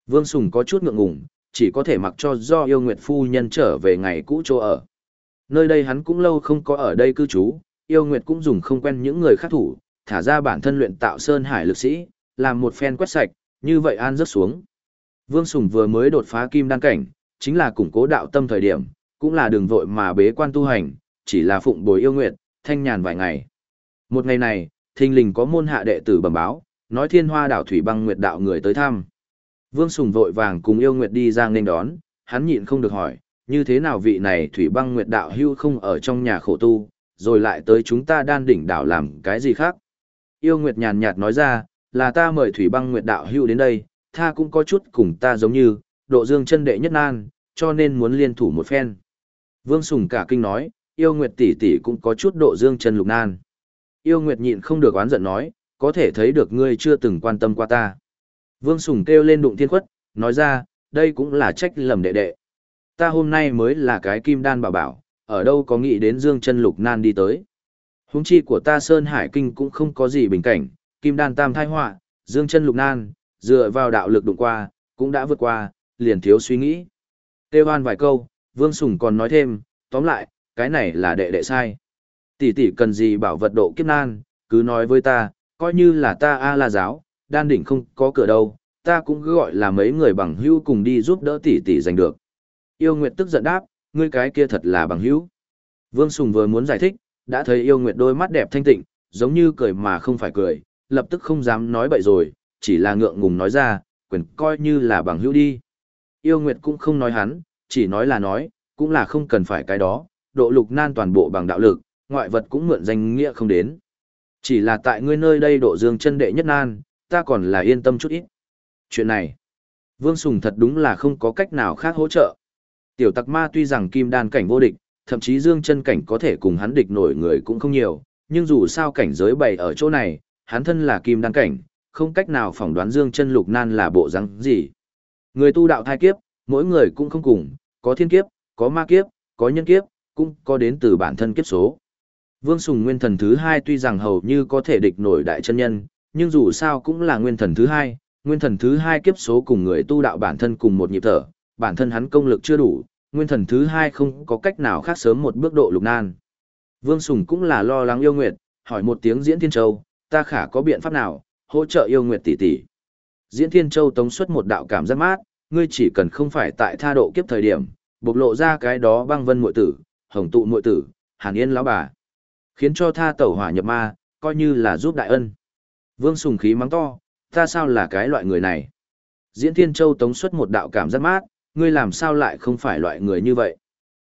Vương Sùng có chút ngượng ngùng, chỉ có thể mặc cho do yêu Nguyệt phu nhân trở về ngày cũ chỗ ở. Nơi đây hắn cũng lâu không có ở đây cư trú, yêu Nguyệt cũng dùng không quen những người khác thủ, thả ra bản thân luyện tạo sơn hải lực sĩ, làm một phen quét sạch, như vậy an rớt xuống. Vương Sùng vừa mới đột phá kim đan cảnh, chính là củng cố đạo tâm thời điểm, cũng là đường vội mà bế quan tu hành, chỉ là phụng bồi yêu nguyệt, thanh nhàn vài ngày. Một ngày này, thình lình có môn hạ đệ tử bẩm báo, nói thiên hoa đảo thủy băng nguyệt đạo người tới thăm. Vương Sùng vội vàng cùng yêu nguyệt đi ra nên đón, hắn nhịn không được hỏi, như thế nào vị này thủy băng nguyệt đạo hưu không ở trong nhà khổ tu, rồi lại tới chúng ta đan đỉnh đảo làm cái gì khác. Yêu nguyệt nhàn nhạt nói ra, là ta mời thủy băng nguyệt đạo hưu đến đây, tha cũng có chút cùng ta giống như, độ dương chân đệ nhất nan, cho nên muốn liên thủ một phen. Vương Sùng cả kinh nói, yêu nguyệt tỷ tỷ cũng có chút độ dương chân lục nan. Yêu nguyệt nhịn không được oán giận nói, có thể thấy được ngươi chưa từng quan tâm qua ta. Vương Sùng kêu lên đụng thiên khuất, nói ra, đây cũng là trách lầm đệ đệ. Ta hôm nay mới là cái kim đan bảo bảo, ở đâu có nghĩ đến dương chân lục nan đi tới. Húng chi của ta Sơn Hải Kinh cũng không có gì bình cảnh, kim đan tam thai họa, dương chân lục nan, dựa vào đạo lực đụng qua, cũng đã vượt qua, liền thiếu suy nghĩ. Têu hoan vài câu, Vương Sùng còn nói thêm, tóm lại, cái này là đệ đệ sai. Tỷ tỷ cần gì bảo vật độ kiếp nan, cứ nói với ta, coi như là ta A la giáo, đan đỉnh không có cửa đâu, ta cũng cứ gọi là mấy người bằng hữu cùng đi giúp đỡ tỷ tỷ giành được. Yêu Nguyệt tức giận đáp, ngươi cái kia thật là bằng hữu. Vương Sùng vừa muốn giải thích, đã thấy Yêu Nguyệt đôi mắt đẹp thanh tịnh, giống như cười mà không phải cười, lập tức không dám nói bậy rồi, chỉ là ngượng ngùng nói ra, quyền coi như là bằng hữu đi. Yêu Nguyệt cũng không nói hắn, chỉ nói là nói, cũng là không cần phải cái đó, độ lục nan toàn bộ bằng đạo lực, ngoại vật cũng mượn danh nghĩa không đến. Chỉ là tại ngươi nơi đây độ dương chân đệ nhất nan, ta còn là yên tâm chút ít. Chuyện này, Vương Sùng thật đúng là không có cách nào khác hỗ trợ. Tiểu tặc ma tuy rằng kim đan cảnh vô địch, thậm chí dương chân cảnh có thể cùng hắn địch nổi người cũng không nhiều, nhưng dù sao cảnh giới bày ở chỗ này, hắn thân là kim đan cảnh, không cách nào phỏng đoán dương chân lục nan là bộ răng gì. Người tu đạo thai kiếp, mỗi người cũng không cùng, có thiên kiếp, có ma kiếp, có nhân kiếp, cũng có đến từ bản thân kiếp số. Vương Sùng nguyên thần thứ hai tuy rằng hầu như có thể địch nổi đại chân nhân, nhưng dù sao cũng là nguyên thần thứ hai, nguyên thần thứ hai kiếp số cùng người tu đạo bản thân cùng một nhịp thở, bản thân hắn công lực chưa đủ, nguyên thần thứ hai không có cách nào khác sớm một bước độ lục nan. Vương Sùng cũng là lo lắng yêu nguyệt, hỏi một tiếng diễn thiên châu, ta khả có biện pháp nào, hỗ trợ yêu nguyệt tỷ tỷ. Diễn thiên châu tống xuất một đạo cảm giác mát, ngươi chỉ cần không phải tại tha độ kiếp thời điểm, bộc lộ ra cái đó băng vân muội tử, hồng tụ muội tử, hàn yên lão bà. Khiến cho tha tẩu hỏa nhập ma, coi như là giúp đại ân. Vương Sùng khí mắng to, ta sao là cái loại người này? Diễn Thiên Châu tống xuất một đạo cảm giác mát, ngươi làm sao lại không phải loại người như vậy?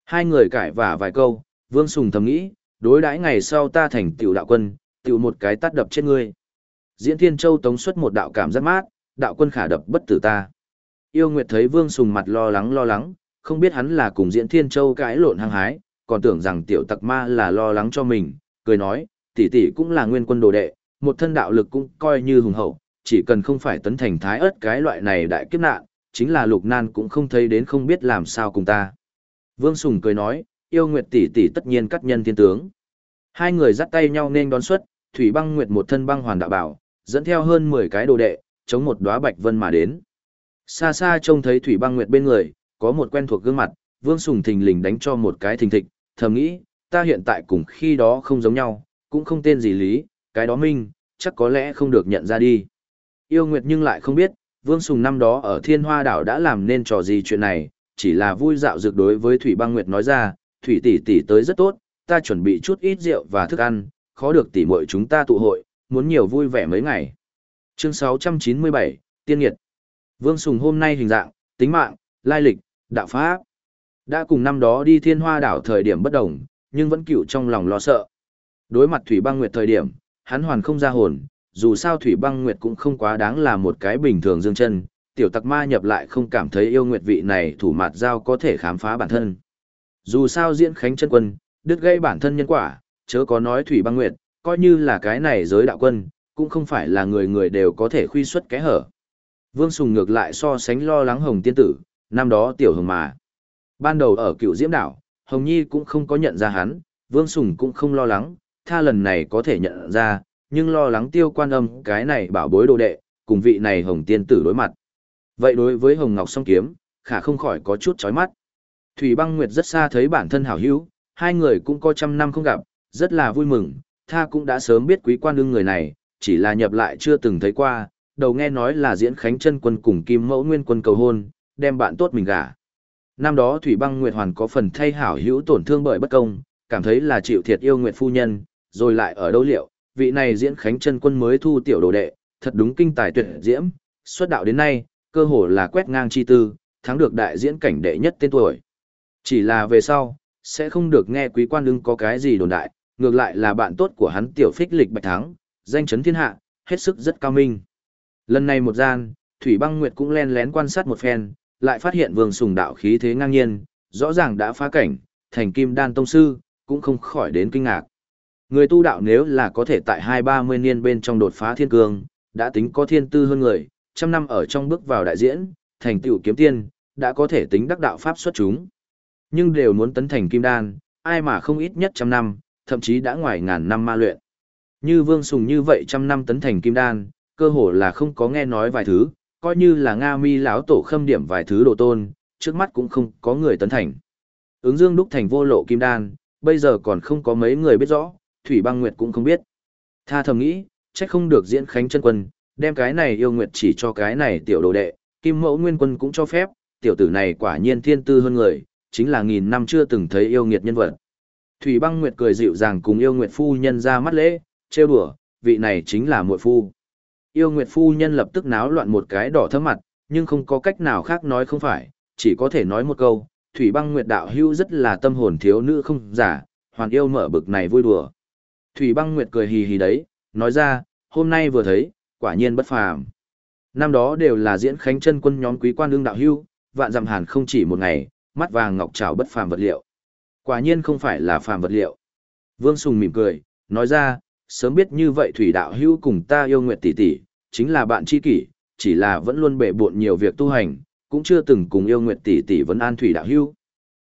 Hai người cãi vả vài câu, Vương Sùng thầm nghĩ, đối đãi ngày sau ta thành tiểu đạo quân, tiểu một cái tắt đập chết ngươi. Diễn Thiên Châu tống xuất một đạo cảm giác mát, đạo quân khả đập bất tử ta. Yêu Nguyệt thấy Vương Sùng mặt lo lắng lo lắng, không biết hắn là cùng Diễn Thiên Châu cãi lộn hăng hái, còn tưởng rằng tiểu tặc ma là lo lắng cho mình, cười nói, tỷ tỷ cũng là nguyên quân đồ đệ, một thân đạo lực cũng coi như hùng hậu, chỉ cần không phải tấn thành thái ớt cái loại này đại kiếp nạn, chính là lục nan cũng không thấy đến không biết làm sao cùng ta. Vương Sùng cười nói, yêu nguyệt tỷ tỷ tất nhiên cắt nhân thiên tướng. Hai người dắt tay nhau nên đón xuất, Thủy Băng Nguyệt một thân băng hoàn đạo bảo, dẫn theo hơn 10 cái đồ đệ, chống một đóa bạch vân mà đến. Xa xa trông thấy Thủy Băng Nguyệt bên người, có một quen thuộc gương mặt, Vương Sùng thình lình đánh cho một cái thình thịch, thầm nghĩ, ta hiện tại cùng khi đó không giống nhau, cũng không tên gì lý, cái đó minh, chắc có lẽ không được nhận ra đi. Yêu Nguyệt nhưng lại không biết, Vương Sùng năm đó ở Thiên Hoa Đảo đã làm nên trò gì chuyện này, chỉ là vui dạo dược đối với Thủy Băng Nguyệt nói ra, Thủy tỷ tỷ tới rất tốt, ta chuẩn bị chút ít rượu và thức ăn, khó được tỷ muội chúng ta tụ hội, muốn nhiều vui vẻ mấy ngày. Chương 697, Tiên Nghiệt Vương Sùng hôm nay hình dạng, tính mạng, lai lịch, đạo pháp. Đã cùng năm đó đi thiên hoa đảo thời điểm bất đồng, nhưng vẫn cựu trong lòng lo sợ. Đối mặt Thủy Băng Nguyệt thời điểm, hắn hoàn không ra hồn, dù sao Thủy Băng Nguyệt cũng không quá đáng là một cái bình thường dương chân, tiểu tặc ma nhập lại không cảm thấy yêu nguyệt vị này thủ mặt giao có thể khám phá bản thân. Dù sao diễn khánh chân quân, đứt gây bản thân nhân quả, chớ có nói Thủy Băng Nguyệt, coi như là cái này giới đạo quân, cũng không phải là người người đều có thể khuy xuất cái hở. Vương Sùng ngược lại so sánh lo lắng Hồng Tiên Tử, năm đó tiểu hồng mà. Ban đầu ở cựu diễm đảo, Hồng Nhi cũng không có nhận ra hắn, Vương Sùng cũng không lo lắng, tha lần này có thể nhận ra, nhưng lo lắng tiêu quan âm cái này bảo bối đồ đệ, cùng vị này Hồng Tiên Tử đối mặt. Vậy đối với Hồng Ngọc song kiếm, khả không khỏi có chút chói mắt. Thủy băng nguyệt rất xa thấy bản thân hảo hữu, hai người cũng có trăm năm không gặp, rất là vui mừng, tha cũng đã sớm biết quý quan đương người này, chỉ là nhập lại chưa từng thấy qua, đầu nghe nói là diễn khánh chân quân cùng kim mẫu nguyên quân cầu hôn, đem bạn tốt mình gả. Năm đó Thủy băng nguyệt hoàn có phần thay hảo hữu tổn thương bởi bất công, cảm thấy là chịu thiệt yêu nguyệt phu nhân, rồi lại ở đâu liệu, vị này diễn khánh chân quân mới thu tiểu đồ đệ, thật đúng kinh tài tuyệt diễm, xuất đạo đến nay, cơ hồ là quét ngang chi tư, thắng được đại diễn cảnh đệ nhất tên tuổi. Chỉ là về sau, sẽ không được nghe quý quan đương có cái gì đồn đại, ngược lại là bạn tốt của hắn tiểu phích lịch bạch thắng, danh chấn thiên hạ, hết sức rất cao minh. Lần này một gian, Thủy băng Nguyệt cũng len lén quan sát một phen, lại phát hiện vương sùng đạo khí thế ngang nhiên, rõ ràng đã phá cảnh, thành kim đan tông sư, cũng không khỏi đến kinh ngạc. Người tu đạo nếu là có thể tại hai ba mươi niên bên trong đột phá thiên cương, đã tính có thiên tư hơn người, trăm năm ở trong bước vào đại diễn, thành tựu kiếm tiên, đã có thể tính đắc đạo pháp xuất chúng. Nhưng đều muốn tấn thành kim đan, ai mà không ít nhất trăm năm, thậm chí đã ngoài ngàn năm ma luyện. Như Vương Sùng như vậy trăm năm tấn thành kim đan, cơ hồ là không có nghe nói vài thứ, coi như là Nga Mi lão tổ khâm điểm vài thứ đồ tôn, trước mắt cũng không có người tấn thành. Ứng Dương đúc thành vô lộ kim đan, bây giờ còn không có mấy người biết rõ, Thủy Băng Nguyệt cũng không biết. Tha thầm nghĩ, chắc không được diễn khánh chân quân, đem cái này yêu nguyệt chỉ cho cái này tiểu đồ đệ, kim mẫu nguyên quân cũng cho phép, tiểu tử này quả nhiên thiên tư hơn người, chính là nghìn năm chưa từng thấy yêu nghiệt nhân vật. Thủy băng nguyệt cười dịu dàng cùng yêu nguyệt phu nhân ra mắt lễ, trêu đùa, vị này chính là muội phu. Yêu nguyệt phu nhân lập tức náo loạn một cái đỏ thấm mặt, nhưng không có cách nào khác nói không phải, chỉ có thể nói một câu, Thủy băng nguyệt đạo hưu rất là tâm hồn thiếu nữ không giả, hoàn yêu mở bực này vui đùa. Thủy băng nguyệt cười hì hì đấy, nói ra, hôm nay vừa thấy, quả nhiên bất phàm. Năm đó đều là diễn khánh chân quân nhóm quý quan đương đạo hưu, vạn dặm hàn không chỉ một ngày, mắt vàng ngọc trảo bất phàm vật liệu. Quả nhiên không phải là phàm vật liệu. Vương Sùng mỉm cười, nói ra, sớm biết như vậy thủy đạo hưu cùng ta yêu nguyệt tỷ tỷ, chính là bạn tri kỷ, chỉ là vẫn luôn bể bộn nhiều việc tu hành, cũng chưa từng cùng yêu nguyệt tỷ tỷ vấn an thủy đạo hưu.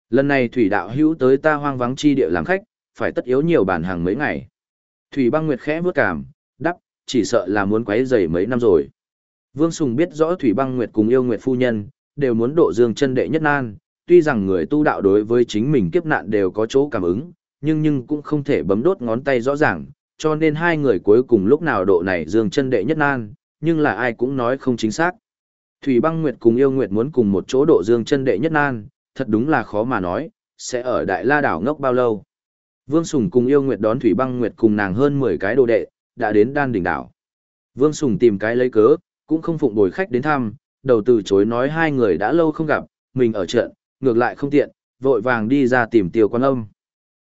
Lần này thủy đạo hưu tới ta hoang vắng chi địa làm khách, phải tất yếu nhiều bản hàng mấy ngày. Thủy băng nguyệt khẽ vướt cảm, đắp, chỉ sợ là muốn quấy rầy mấy năm rồi. Vương Sùng biết rõ Thủy Băng Nguyệt cùng yêu Nguyệt phu nhân, đều muốn độ dương chân đệ nhất nan, tuy rằng người tu đạo đối với chính mình kiếp nạn đều có chỗ cảm ứng, nhưng nhưng cũng không thể bấm đốt ngón tay rõ ràng, cho nên hai người cuối cùng lúc nào độ này dương chân đệ nhất nan, nhưng là ai cũng nói không chính xác. Thủy Băng Nguyệt cùng yêu Nguyệt muốn cùng một chỗ độ dương chân đệ nhất nan, thật đúng là khó mà nói, sẽ ở Đại La đảo ngốc bao lâu. Vương Sùng cùng yêu Nguyệt đón Thủy Băng Nguyệt cùng nàng hơn 10 cái đồ đệ, đã đến đan đỉnh đảo. Vương Sùng tìm cái lấy cớ, cũng không phụng bồi khách đến thăm, đầu từ chối nói hai người đã lâu không gặp, mình ở trận, ngược lại không tiện, vội vàng đi ra tìm tiêu quan âm.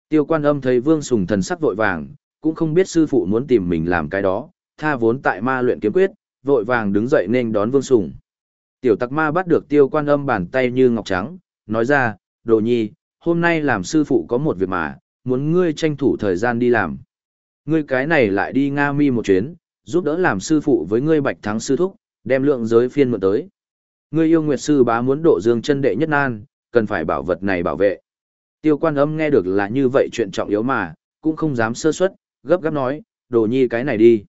Tiêu quan âm thấy Vương Sùng thần sắc vội vàng, cũng không biết sư phụ muốn tìm mình làm cái đó, tha vốn tại ma luyện kiếm quyết, vội vàng đứng dậy nên đón Vương Sùng. Tiểu tặc ma bắt được tiêu quan âm bàn tay như ngọc trắng, nói ra, đồ nhi, hôm nay làm sư phụ có một việc mà, muốn ngươi tranh thủ thời gian đi làm. Ngươi cái này lại đi Nga mi một chuyến, giúp đỡ làm sư phụ với ngươi bạch thắng sư thúc, đem lượng giới phiên mượn tới. Ngươi yêu nguyệt sư bá muốn độ dương chân đệ nhất nan, cần phải bảo vật này bảo vệ. Tiêu quan âm nghe được là như vậy chuyện trọng yếu mà, cũng không dám sơ suất, gấp gáp nói, đồ nhi cái này đi.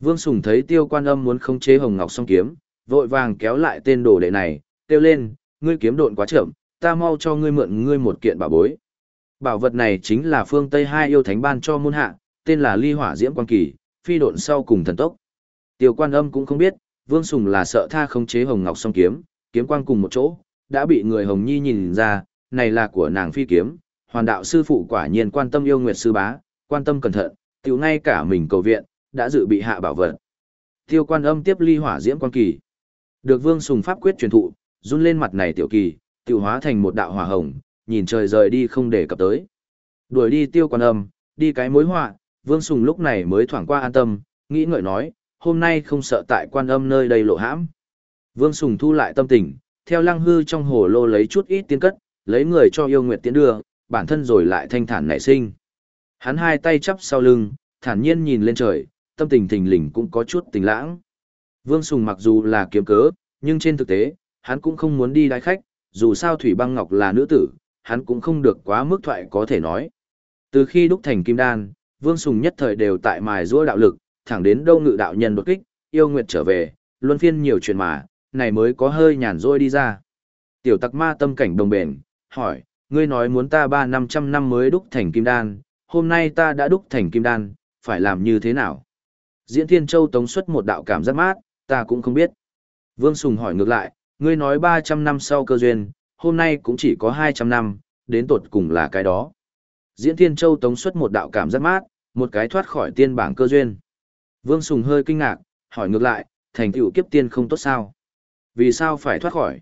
Vương Sùng thấy tiêu quan âm muốn khống chế hồng ngọc song kiếm, vội vàng kéo lại tên đồ đệ này, kêu lên, ngươi kiếm độn quá chậm, ta mau cho ngươi mượn ngươi một kiện bảo bối. Bảo vật này chính là phương Tây hai yêu thánh ban cho môn hạ, tên là ly hỏa diễm quan kỳ, phi độn sau cùng thần tốc. Tiêu quan âm cũng không biết, Vương Sùng là sợ tha không chế hồng ngọc song kiếm, kiếm quang cùng một chỗ, đã bị người Hồng Nhi nhìn ra, này là của nàng phi kiếm, hoàn đạo sư phụ quả nhiên quan tâm yêu nguyệt sư bá, quan tâm cẩn thận, tiểu ngay cả mình cầu viện, đã dự bị hạ bảo vật. Tiêu quan âm tiếp ly hỏa diễm quan kỳ. Được vương sùng pháp quyết truyền thụ, run lên mặt này tiểu kỳ, tiểu hóa thành một đạo hỏa hồng, nhìn trời rời đi không để cập tới. Đuổi đi tiêu quan âm, đi cái mối họa, vương sùng lúc này mới thoảng qua an tâm, nghĩ ngợi nói, hôm nay không sợ tại quan âm nơi đây lộ hãm. Vương sùng thu lại tâm tình, theo lăng hư trong hồ lô lấy chút ít tiên cất, lấy người cho yêu nguyệt tiến đưa, bản thân rồi lại thanh thản nảy sinh. Hắn hai tay chắp sau lưng, thản nhiên nhìn lên trời, tâm tình thình lình cũng có chút tình lãng. Vương Sùng mặc dù là kiếm cớ, nhưng trên thực tế, hắn cũng không muốn đi đái khách, dù sao Thủy Băng Ngọc là nữ tử, hắn cũng không được quá mức thoại có thể nói. Từ khi đúc thành kim đan, Vương Sùng nhất thời đều tại mài giũa đạo lực, thẳng đến đâu ngự đạo nhân đột kích, yêu nguyệt trở về, luân phiên nhiều chuyện mà, này mới có hơi nhàn rỗi đi ra. Tiểu tặc ma tâm cảnh đồng bền, hỏi, ngươi nói muốn ta ba năm trăm năm mới đúc thành kim đan, hôm nay ta đã đúc thành kim đan, phải làm như thế nào? Diễn Thiên Châu tống xuất một đạo cảm giác mát, ta cũng không biết. Vương Sùng hỏi ngược lại, ngươi nói 300 năm sau cơ duyên, hôm nay cũng chỉ có 200 năm, đến tột cùng là cái đó. Diễn Thiên Châu tống xuất một đạo cảm giác mát, một cái thoát khỏi tiên bảng cơ duyên. Vương Sùng hơi kinh ngạc, hỏi ngược lại, thành tựu kiếp tiên không tốt sao? Vì sao phải thoát khỏi?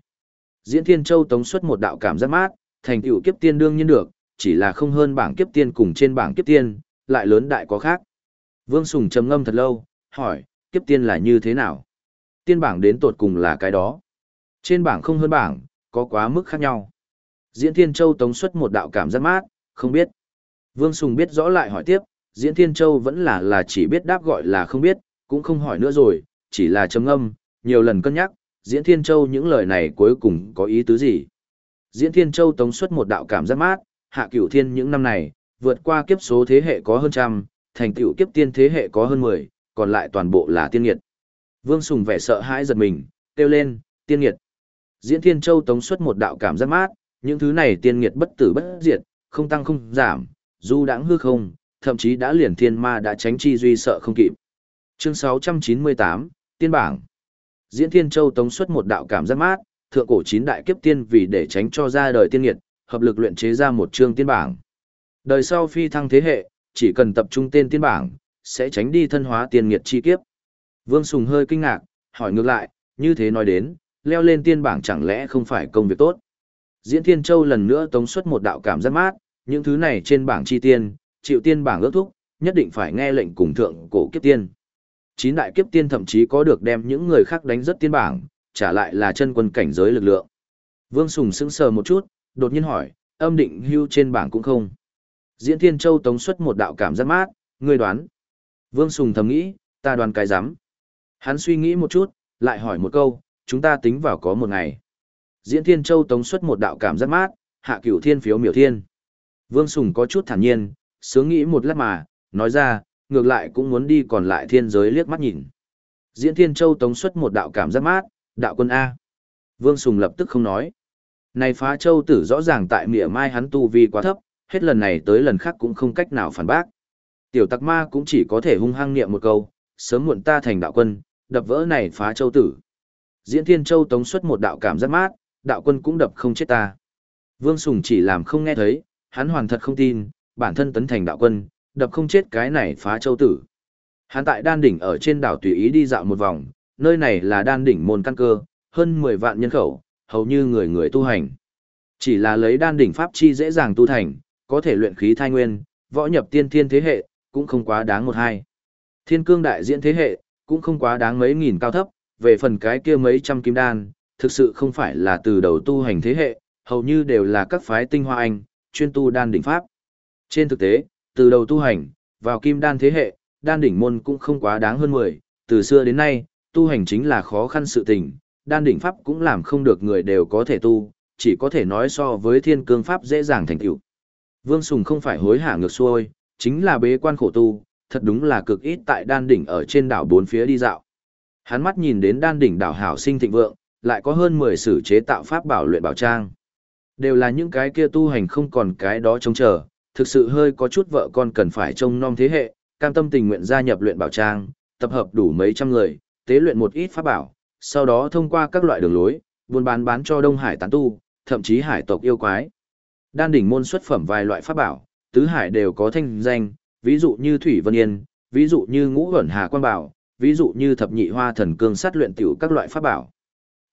Diễn Thiên Châu tống xuất một đạo cảm giác mát, thành tựu kiếp tiên đương nhiên được, chỉ là không hơn bảng kiếp tiên cùng trên bảng kiếp tiên, lại lớn đại có khác. Vương Sùng trầm ngâm thật lâu, hỏi, kiếp tiên là như thế nào? Tiên bảng đến tột cùng là cái đó. Trên bảng không hơn bảng, có quá mức khác nhau. Diễn Thiên Châu tống xuất một đạo cảm giác mát, không biết. Vương Sùng biết rõ lại hỏi tiếp, Diễn Thiên Châu vẫn là là chỉ biết đáp gọi là không biết, cũng không hỏi nữa rồi, chỉ là trầm âm, nhiều lần cân nhắc, Diễn Thiên Châu những lời này cuối cùng có ý tứ gì. Diễn Thiên Châu tống xuất một đạo cảm giác mát, hạ cửu thiên những năm này, vượt qua kiếp số thế hệ có hơn trăm, thành tựu kiếp tiên thế hệ có hơn mười, còn lại toàn bộ là tiên nghiệt. Vương Sùng vẻ sợ hãi giật mình, kêu lên, tiên nghiệt. Diễn Thiên Châu tống xuất một đạo cảm giác mát, những thứ này tiên nghiệt bất tử bất diệt, không tăng không giảm, dù đãng hư không, thậm chí đã liền thiên ma đã tránh chi duy sợ không kịp. Chương 698, Tiên bảng. Diễn Thiên Châu tống xuất một đạo cảm giác mát, thượng cổ chín đại kiếp tiên vì để tránh cho ra đời tiên nghiệt, hợp lực luyện chế ra một chương tiên bảng. Đời sau phi thăng thế hệ, chỉ cần tập trung tên tiên bảng, sẽ tránh đi thân hóa tiên nghiệt chi kiếp. Vương Sùng hơi kinh ngạc, hỏi ngược lại, như thế nói đến, leo lên tiên bảng chẳng lẽ không phải công việc tốt. Diễn Thiên Châu lần nữa tống xuất một đạo cảm giác mát, những thứ này trên bảng chi tiên, chịu tiên bảng ước thúc, nhất định phải nghe lệnh cùng thượng cổ kiếp tiên. Chín đại kiếp tiên thậm chí có được đem những người khác đánh rất tiên bảng, trả lại là chân quân cảnh giới lực lượng. Vương Sùng sững sờ một chút, đột nhiên hỏi, âm định hưu trên bảng cũng không. Diễn Thiên Châu tống xuất một đạo cảm giác mát, ngươi đoán. Vương Sùng thầm nghĩ, ta đoán cái rắm Hắn suy nghĩ một chút, lại hỏi một câu, chúng ta tính vào có một ngày. Diễn Thiên Châu tống xuất một đạo cảm giác mát, hạ cửu thiên phiếu miểu thiên. Vương Sùng có chút thản nhiên, sướng nghĩ một lát mà, nói ra, ngược lại cũng muốn đi còn lại thiên giới liếc mắt nhìn. Diễn Thiên Châu tống xuất một đạo cảm giác mát, đạo quân A. Vương Sùng lập tức không nói. Này phá châu tử rõ ràng tại mỉa mai hắn tu vi quá thấp, hết lần này tới lần khác cũng không cách nào phản bác. Tiểu tặc ma cũng chỉ có thể hung hăng niệm một câu, sớm muộn ta thành đạo quân, đập vỡ này phá châu tử. Diễn Thiên Châu tống xuất một đạo cảm giác mát, đạo quân cũng đập không chết ta. Vương Sùng chỉ làm không nghe thấy, hắn hoàn thật không tin, bản thân tấn thành đạo quân, đập không chết cái này phá châu tử. Hắn tại đan đỉnh ở trên đảo tùy ý đi dạo một vòng, nơi này là đan đỉnh môn căn cơ, hơn 10 vạn nhân khẩu, hầu như người người tu hành. Chỉ là lấy đan đỉnh pháp chi dễ dàng tu thành, có thể luyện khí thai nguyên, võ nhập tiên thiên thế hệ, cũng không quá đáng một hai. Thiên cương đại diễn thế hệ, cũng không quá đáng mấy nghìn cao thấp, về phần cái kia mấy trăm kim đan, thực sự không phải là từ đầu tu hành thế hệ, hầu như đều là các phái tinh hoa anh, chuyên tu đan đỉnh pháp. Trên thực tế, từ đầu tu hành, vào kim đan thế hệ, đan đỉnh môn cũng không quá đáng hơn 10, từ xưa đến nay, tu hành chính là khó khăn sự tình, đan đỉnh pháp cũng làm không được người đều có thể tu, chỉ có thể nói so với thiên cương pháp dễ dàng thành tựu. Vương Sùng không phải hối hả ngược xuôi, chính là bế quan khổ tu, thật đúng là cực ít tại đan đỉnh ở trên đảo bốn phía đi dạo. Hắn mắt nhìn đến đan đỉnh đảo hảo sinh thịnh vượng, lại có hơn 10 sử chế tạo pháp bảo luyện bảo trang. Đều là những cái kia tu hành không còn cái đó trông chờ, thực sự hơi có chút vợ con cần phải trông nom thế hệ, cam tâm tình nguyện gia nhập luyện bảo trang, tập hợp đủ mấy trăm người, tế luyện một ít pháp bảo, sau đó thông qua các loại đường lối, buôn bán bán cho Đông Hải tán tu, thậm chí hải tộc yêu quái. Đan đỉnh môn xuất phẩm vài loại pháp bảo, tứ hải đều có thanh danh, ví dụ như Thủy Vân Yên, ví dụ như Ngũ Hẩn Hà Quan Bảo, ví dụ như Thập Nhị Hoa Thần Cương sát luyện tiểu các loại pháp bảo.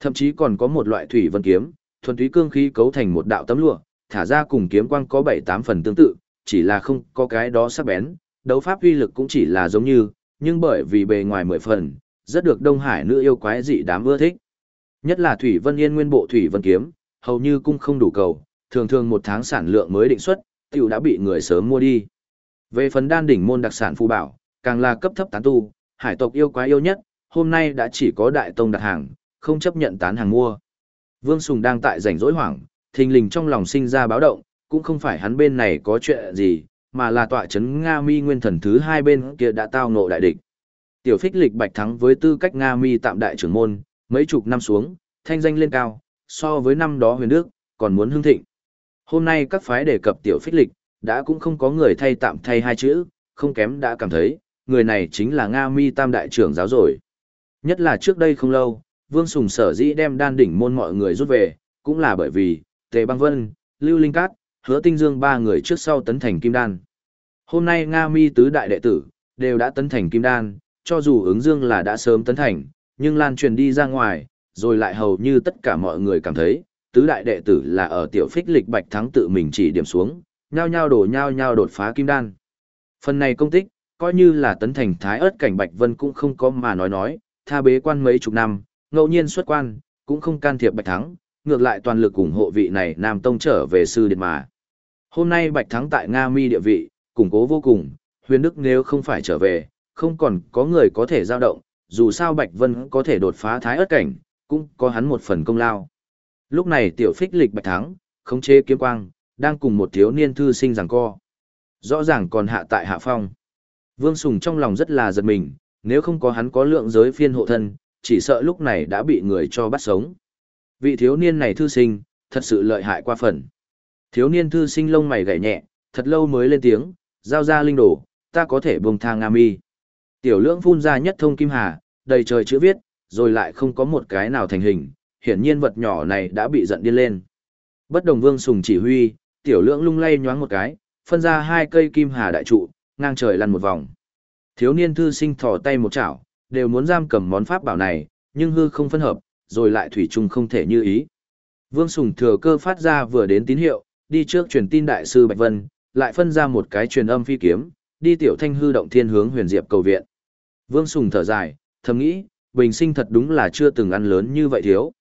Thậm chí còn có một loại Thủy Vân Kiếm, thuần túy cương khí cấu thành một đạo tấm lụa, thả ra cùng kiếm quang có 7-8 phần tương tự, chỉ là không có cái đó sắc bén, đấu pháp uy lực cũng chỉ là giống như, nhưng bởi vì bề ngoài mười phần, rất được Đông Hải nữ yêu quái dị đám ưa thích. Nhất là Thủy Vân Yên nguyên bộ Thủy Vân Kiếm, hầu như cung không đủ cầu, thường thường một tháng sản lượng mới định xuất, tiểu đã bị người sớm mua đi. Về phần đan đỉnh môn đặc sản phù bảo, càng là cấp thấp tán tu, hải tộc yêu quái yêu nhất, hôm nay đã chỉ có đại tông đặt hàng, không chấp nhận tán hàng mua. Vương Sùng đang tại rảnh rỗi hoảng, thình lình trong lòng sinh ra báo động, cũng không phải hắn bên này có chuyện gì, mà là tọa chấn Nga Mi nguyên thần thứ hai bên kia đã tao ngộ đại địch. Tiểu phích lịch bạch thắng với tư cách Nga Mi tạm đại trưởng môn, mấy chục năm xuống, thanh danh lên cao, so với năm đó huyền đức, còn muốn hưng thịnh. Hôm nay các phái đề cập tiểu phích lịch, đã cũng không có người thay tạm thay hai chữ, không kém đã cảm thấy, người này chính là Nga Mi tam đại trưởng giáo rồi. Nhất là trước đây không lâu, Vương Sùng sở dĩ đem đan đỉnh môn mọi người rút về, cũng là bởi vì, Tề Băng Vân, Lưu Linh Cát, Hứa Tinh Dương ba người trước sau tấn thành kim đan. Hôm nay Nga Mi tứ đại đệ tử, đều đã tấn thành kim đan, cho dù ứng dương là đã sớm tấn thành, nhưng lan truyền đi ra ngoài, rồi lại hầu như tất cả mọi người cảm thấy, tứ đại đệ tử là ở tiểu phích lịch bạch thắng tự mình chỉ điểm xuống, nhao nhao đổ nhao nhao đột phá kim đan. Phần này công tích, coi như là tấn thành thái ớt cảnh bạch vân cũng không có mà nói nói, tha bế quan mấy chục năm, ngẫu nhiên xuất quan, cũng không can thiệp bạch thắng, ngược lại toàn lực ủng hộ vị này nam tông trở về sư điện mà. Hôm nay bạch thắng tại Nga mi địa vị, củng cố vô cùng, huyền đức nếu không phải trở về, không còn có người có thể giao động, dù sao bạch vân có thể đột phá thái ớt cảnh, cũng có hắn một phần công lao. Lúc này tiểu phích lịch bạch thắng, khống chế kiếm quang, đang cùng một thiếu niên thư sinh giằng co. Rõ ràng còn hạ tại hạ phong. Vương Sùng trong lòng rất là giật mình, nếu không có hắn có lượng giới phiên hộ thân, chỉ sợ lúc này đã bị người cho bắt sống. Vị thiếu niên này thư sinh, thật sự lợi hại qua phần. Thiếu niên thư sinh lông mày gảy nhẹ, thật lâu mới lên tiếng, giao ra linh đồ, ta có thể buông thang Nga mi. Tiểu lưỡng phun ra nhất thông kim hà, đầy trời chữ viết, rồi lại không có một cái nào thành hình, hiển nhiên vật nhỏ này đã bị giận điên lên. Bất đồng vương sùng chỉ huy, tiểu lưỡng lung lay nhoáng một cái, phân ra hai cây kim hà đại trụ, ngang trời lăn một vòng. Thiếu niên thư sinh thò tay một chảo, đều muốn giam cầm món pháp bảo này, nhưng hư không phân hợp, rồi lại thủy chung không thể như ý. Vương Sùng thừa cơ phát ra vừa đến tín hiệu, đi trước truyền tin đại sư Bạch Vân, lại phân ra một cái truyền âm phi kiếm, đi tiểu thanh hư động thiên hướng huyền diệp cầu viện. Vương Sùng thở dài, thầm nghĩ, bình sinh thật đúng là chưa từng ăn lớn như vậy thiếu.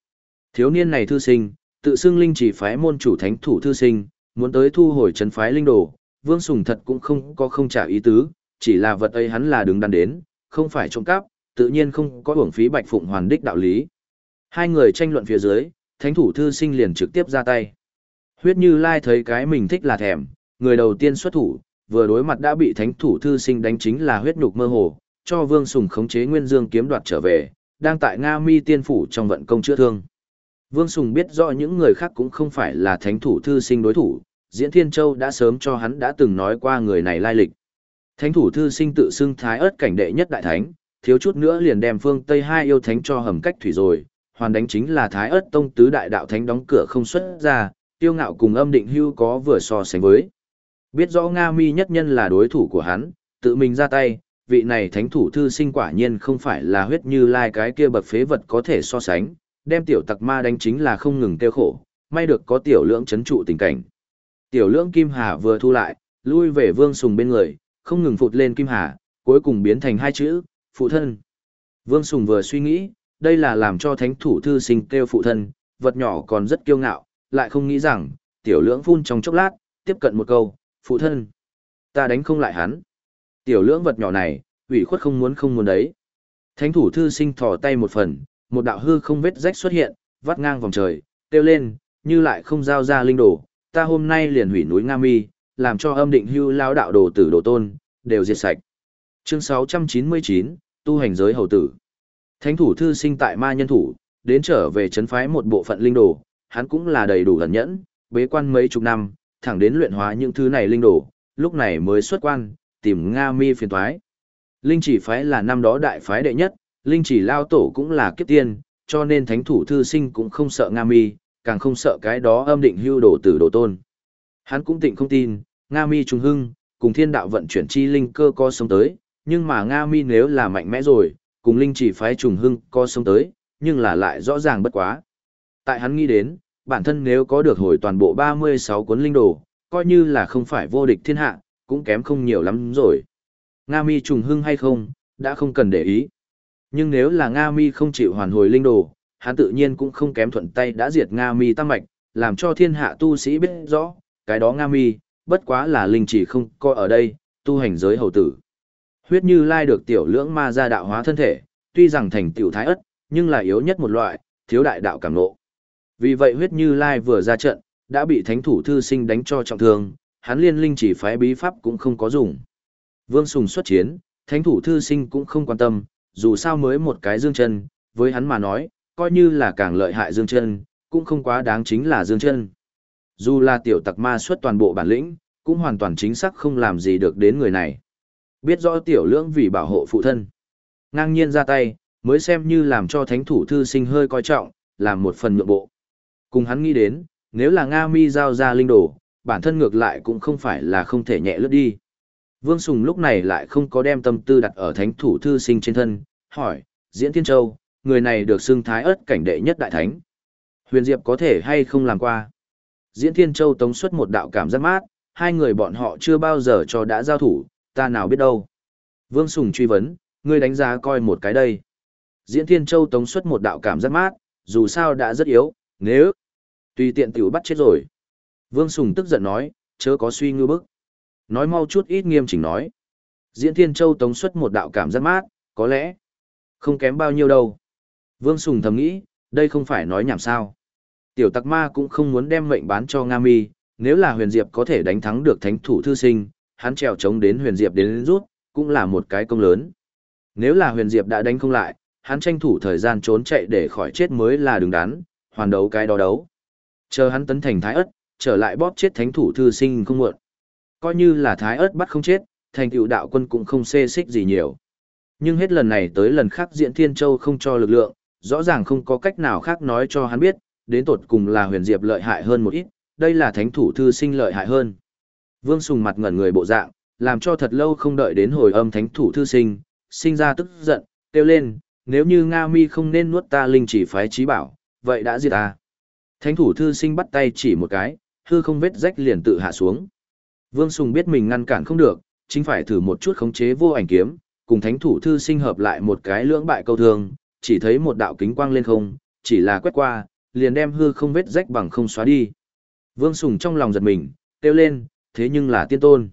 Thiếu niên này thư sinh, tự xưng linh chỉ phái môn chủ thánh thủ thư sinh, muốn tới thu hồi trấn phái linh đồ, Vương Sùng thật cũng không có không trả ý tứ, chỉ là vật ấy hắn là đứng đắn đến, không phải trộm cắp, tự nhiên không có hưởng phí bạch phụng hoàn đích đạo lý. Hai người tranh luận phía dưới, thánh thủ thư sinh liền trực tiếp ra tay. Huyết Như Lai thấy cái mình thích là thèm, người đầu tiên xuất thủ, vừa đối mặt đã bị thánh thủ thư sinh đánh chính là huyết nhục mơ hồ, cho Vương Sùng khống chế Nguyên Dương kiếm đoạt trở về, đang tại Nga Mi tiên phủ trong vận công chữa thương. Vương Sùng biết rõ những người khác cũng không phải là thánh thủ thư sinh đối thủ, Diễn Thiên Châu đã sớm cho hắn đã từng nói qua người này lai lịch. Thánh thủ thư sinh tự xưng thái ớt cảnh đệ nhất đại thánh, thiếu chút nữa liền đem phương Tây hai yêu thánh cho hầm cách thủy rồi, hoàn đánh chính là thái ớt tông tứ đại đạo thánh đóng cửa không xuất ra, tiêu ngạo cùng âm định hưu có vừa so sánh với. Biết rõ Nga mi nhất nhân là đối thủ của hắn, tự mình ra tay, vị này thánh thủ thư sinh quả nhiên không phải là huyết như lai cái kia bậc phế vật có thể so sánh, đem tiểu tặc ma đánh chính là không ngừng tiêu khổ, may được có tiểu lưỡng chấn trụ tình cảnh. Tiểu lưỡng kim hà vừa thu lại, lui về vương sùng bên người, không ngừng phụt lên kim hà, cuối cùng biến thành hai chữ, phụ thân. Vương sùng vừa suy nghĩ, đây là làm cho thánh thủ thư sinh kêu phụ thân, vật nhỏ còn rất kiêu ngạo, lại không nghĩ rằng, tiểu lưỡng phun trong chốc lát, tiếp cận một câu, phụ thân. Ta đánh không lại hắn. Tiểu lưỡng vật nhỏ này, ủy khuất không muốn không muốn đấy. Thánh thủ thư sinh thò tay một phần, một đạo hư không vết rách xuất hiện, vắt ngang vòng trời, kêu lên, như lại không giao ra linh đồ, ta hôm nay liền hủy núi Nga Mi, làm cho âm định hưu lao đạo đồ tử đồ tôn, đều diệt sạch. Chương 699, tu hành giới hầu tử. Thánh thủ thư sinh tại ma nhân thủ, đến trở về chấn phái một bộ phận linh đồ, hắn cũng là đầy đủ gần nhẫn, bế quan mấy chục năm, thẳng đến luyện hóa những thứ này linh đồ, lúc này mới xuất quan, tìm Nga Mi phiền toái. Linh chỉ phái là năm đó đại phái đệ nhất, linh chỉ lao tổ cũng là kiếp tiên, cho nên thánh thủ thư sinh cũng không sợ Nga Mi, càng không sợ cái đó âm định hưu đồ tử đồ tôn. Hắn cũng tịnh không tin, Nga Mi trùng hưng, cùng thiên đạo vận chuyển chi linh cơ co sống tới, nhưng mà Nga Mi nếu là mạnh mẽ rồi, cùng linh chỉ phái trùng hưng co sống tới, nhưng là lại rõ ràng bất quá. Tại hắn nghĩ đến, bản thân nếu có được hồi toàn bộ 36 cuốn linh đồ, coi như là không phải vô địch thiên hạ, cũng kém không nhiều lắm rồi. Nga Mi trùng hưng hay không, đã không cần để ý. Nhưng nếu là Nga Mi không chịu hoàn hồi linh đồ, hắn tự nhiên cũng không kém thuận tay đã diệt Nga Mi tăng mạch, làm cho thiên hạ tu sĩ biết rõ, cái đó Nga Mi, bất quá là linh chỉ không coi ở đây, tu hành giới hầu tử. Huyết như lai được tiểu lưỡng ma ra đạo hóa thân thể, tuy rằng thành tiểu thái ất, nhưng là yếu nhất một loại, thiếu đại đạo cảm nộ. Vì vậy huyết như lai vừa ra trận, đã bị thánh thủ thư sinh đánh cho trọng thương, hắn liên linh chỉ phái bí pháp cũng không có dùng. Vương Sùng xuất chiến, thánh thủ thư sinh cũng không quan tâm, dù sao mới một cái dương chân, với hắn mà nói, coi như là càng lợi hại dương chân, cũng không quá đáng chính là dương chân. Dù là tiểu tặc ma xuất toàn bộ bản lĩnh, cũng hoàn toàn chính xác không làm gì được đến người này. Biết rõ tiểu lưỡng vì bảo hộ phụ thân. Ngang nhiên ra tay, mới xem như làm cho thánh thủ thư sinh hơi coi trọng, làm một phần nhượng bộ. Cùng hắn nghĩ đến, nếu là Nga mi giao ra linh đồ, bản thân ngược lại cũng không phải là không thể nhẹ lướt đi. Vương Sùng lúc này lại không có đem tâm tư đặt ở thánh thủ thư sinh trên thân, hỏi, Diễn Thiên Châu, người này được xưng thái ớt cảnh đệ nhất đại thánh. Huyền Diệp có thể hay không làm qua? Diễn Thiên Châu tống xuất một đạo cảm giác mát, hai người bọn họ chưa bao giờ cho đã giao thủ, ta nào biết đâu. Vương Sùng truy vấn, ngươi đánh giá coi một cái đây. Diễn Thiên Châu tống xuất một đạo cảm giác mát, dù sao đã rất yếu, nếu tùy tiện tiểu bắt chết rồi. Vương Sùng tức giận nói, chớ có suy ngư bức. Nói mau chút ít nghiêm chỉnh nói. Diễn Thiên Châu tống xuất một đạo cảm giác mát, có lẽ không kém bao nhiêu đâu. Vương Sùng thầm nghĩ, đây không phải nói nhảm sao. Tiểu tặc ma cũng không muốn đem mệnh bán cho Nga Mi, nếu là huyền diệp có thể đánh thắng được thánh thủ thư sinh, hắn trèo chống đến huyền diệp đến rút, cũng là một cái công lớn. Nếu là huyền diệp đã đánh không lại, hắn tranh thủ thời gian trốn chạy để khỏi chết mới là đứng đắn, hoàn đấu cái đó đấu. Chờ hắn tấn thành thái ất, trở lại bóp chết thánh thủ thư sinh không muộn. Coi như là thái ất bắt không chết, thành tựu đạo quân cũng không xê xích gì nhiều. Nhưng hết lần này tới lần khác diễn thiên châu không cho lực lượng, rõ ràng không có cách nào khác nói cho hắn biết, đến tột cùng là huyền diệp lợi hại hơn một ít, đây là thánh thủ thư sinh lợi hại hơn. Vương Sùng mặt ngẩn người bộ dạng, làm cho thật lâu không đợi đến hồi âm thánh thủ thư sinh, sinh ra tức giận, kêu lên, nếu như Nga mi không nên nuốt ta linh chỉ phái trí bảo, vậy đã diệt ta. Thánh thủ thư sinh bắt tay chỉ một cái, hư không vết rách liền tự hạ xuống. Vương Sùng biết mình ngăn cản không được, chính phải thử một chút khống chế vô ảnh kiếm, cùng thánh thủ thư sinh hợp lại một cái lưỡng bại câu thương, chỉ thấy một đạo kính quang lên không, chỉ là quét qua, liền đem hư không vết rách bằng không xóa đi. Vương Sùng trong lòng giật mình, kêu lên, thế nhưng là tiên tôn.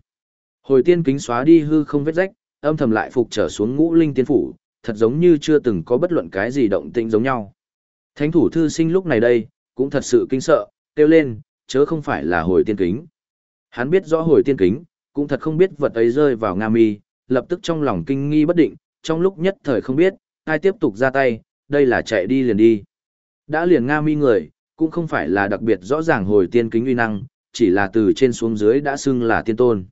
Hồi tiên kính xóa đi hư không vết rách, âm thầm lại phục trở xuống ngũ linh tiên phủ, thật giống như chưa từng có bất luận cái gì động tĩnh giống nhau. Thánh thủ thư sinh lúc này đây, cũng thật sự kinh sợ, kêu lên, chớ không phải là hồi tiên kính. Hắn biết rõ hồi tiên kính, cũng thật không biết vật ấy rơi vào Nga mi, lập tức trong lòng kinh nghi bất định, trong lúc nhất thời không biết, ai tiếp tục ra tay, đây là chạy đi liền đi. Đã liền Nga mi người, cũng không phải là đặc biệt rõ ràng hồi tiên kính uy năng, chỉ là từ trên xuống dưới đã xưng là tiên tôn.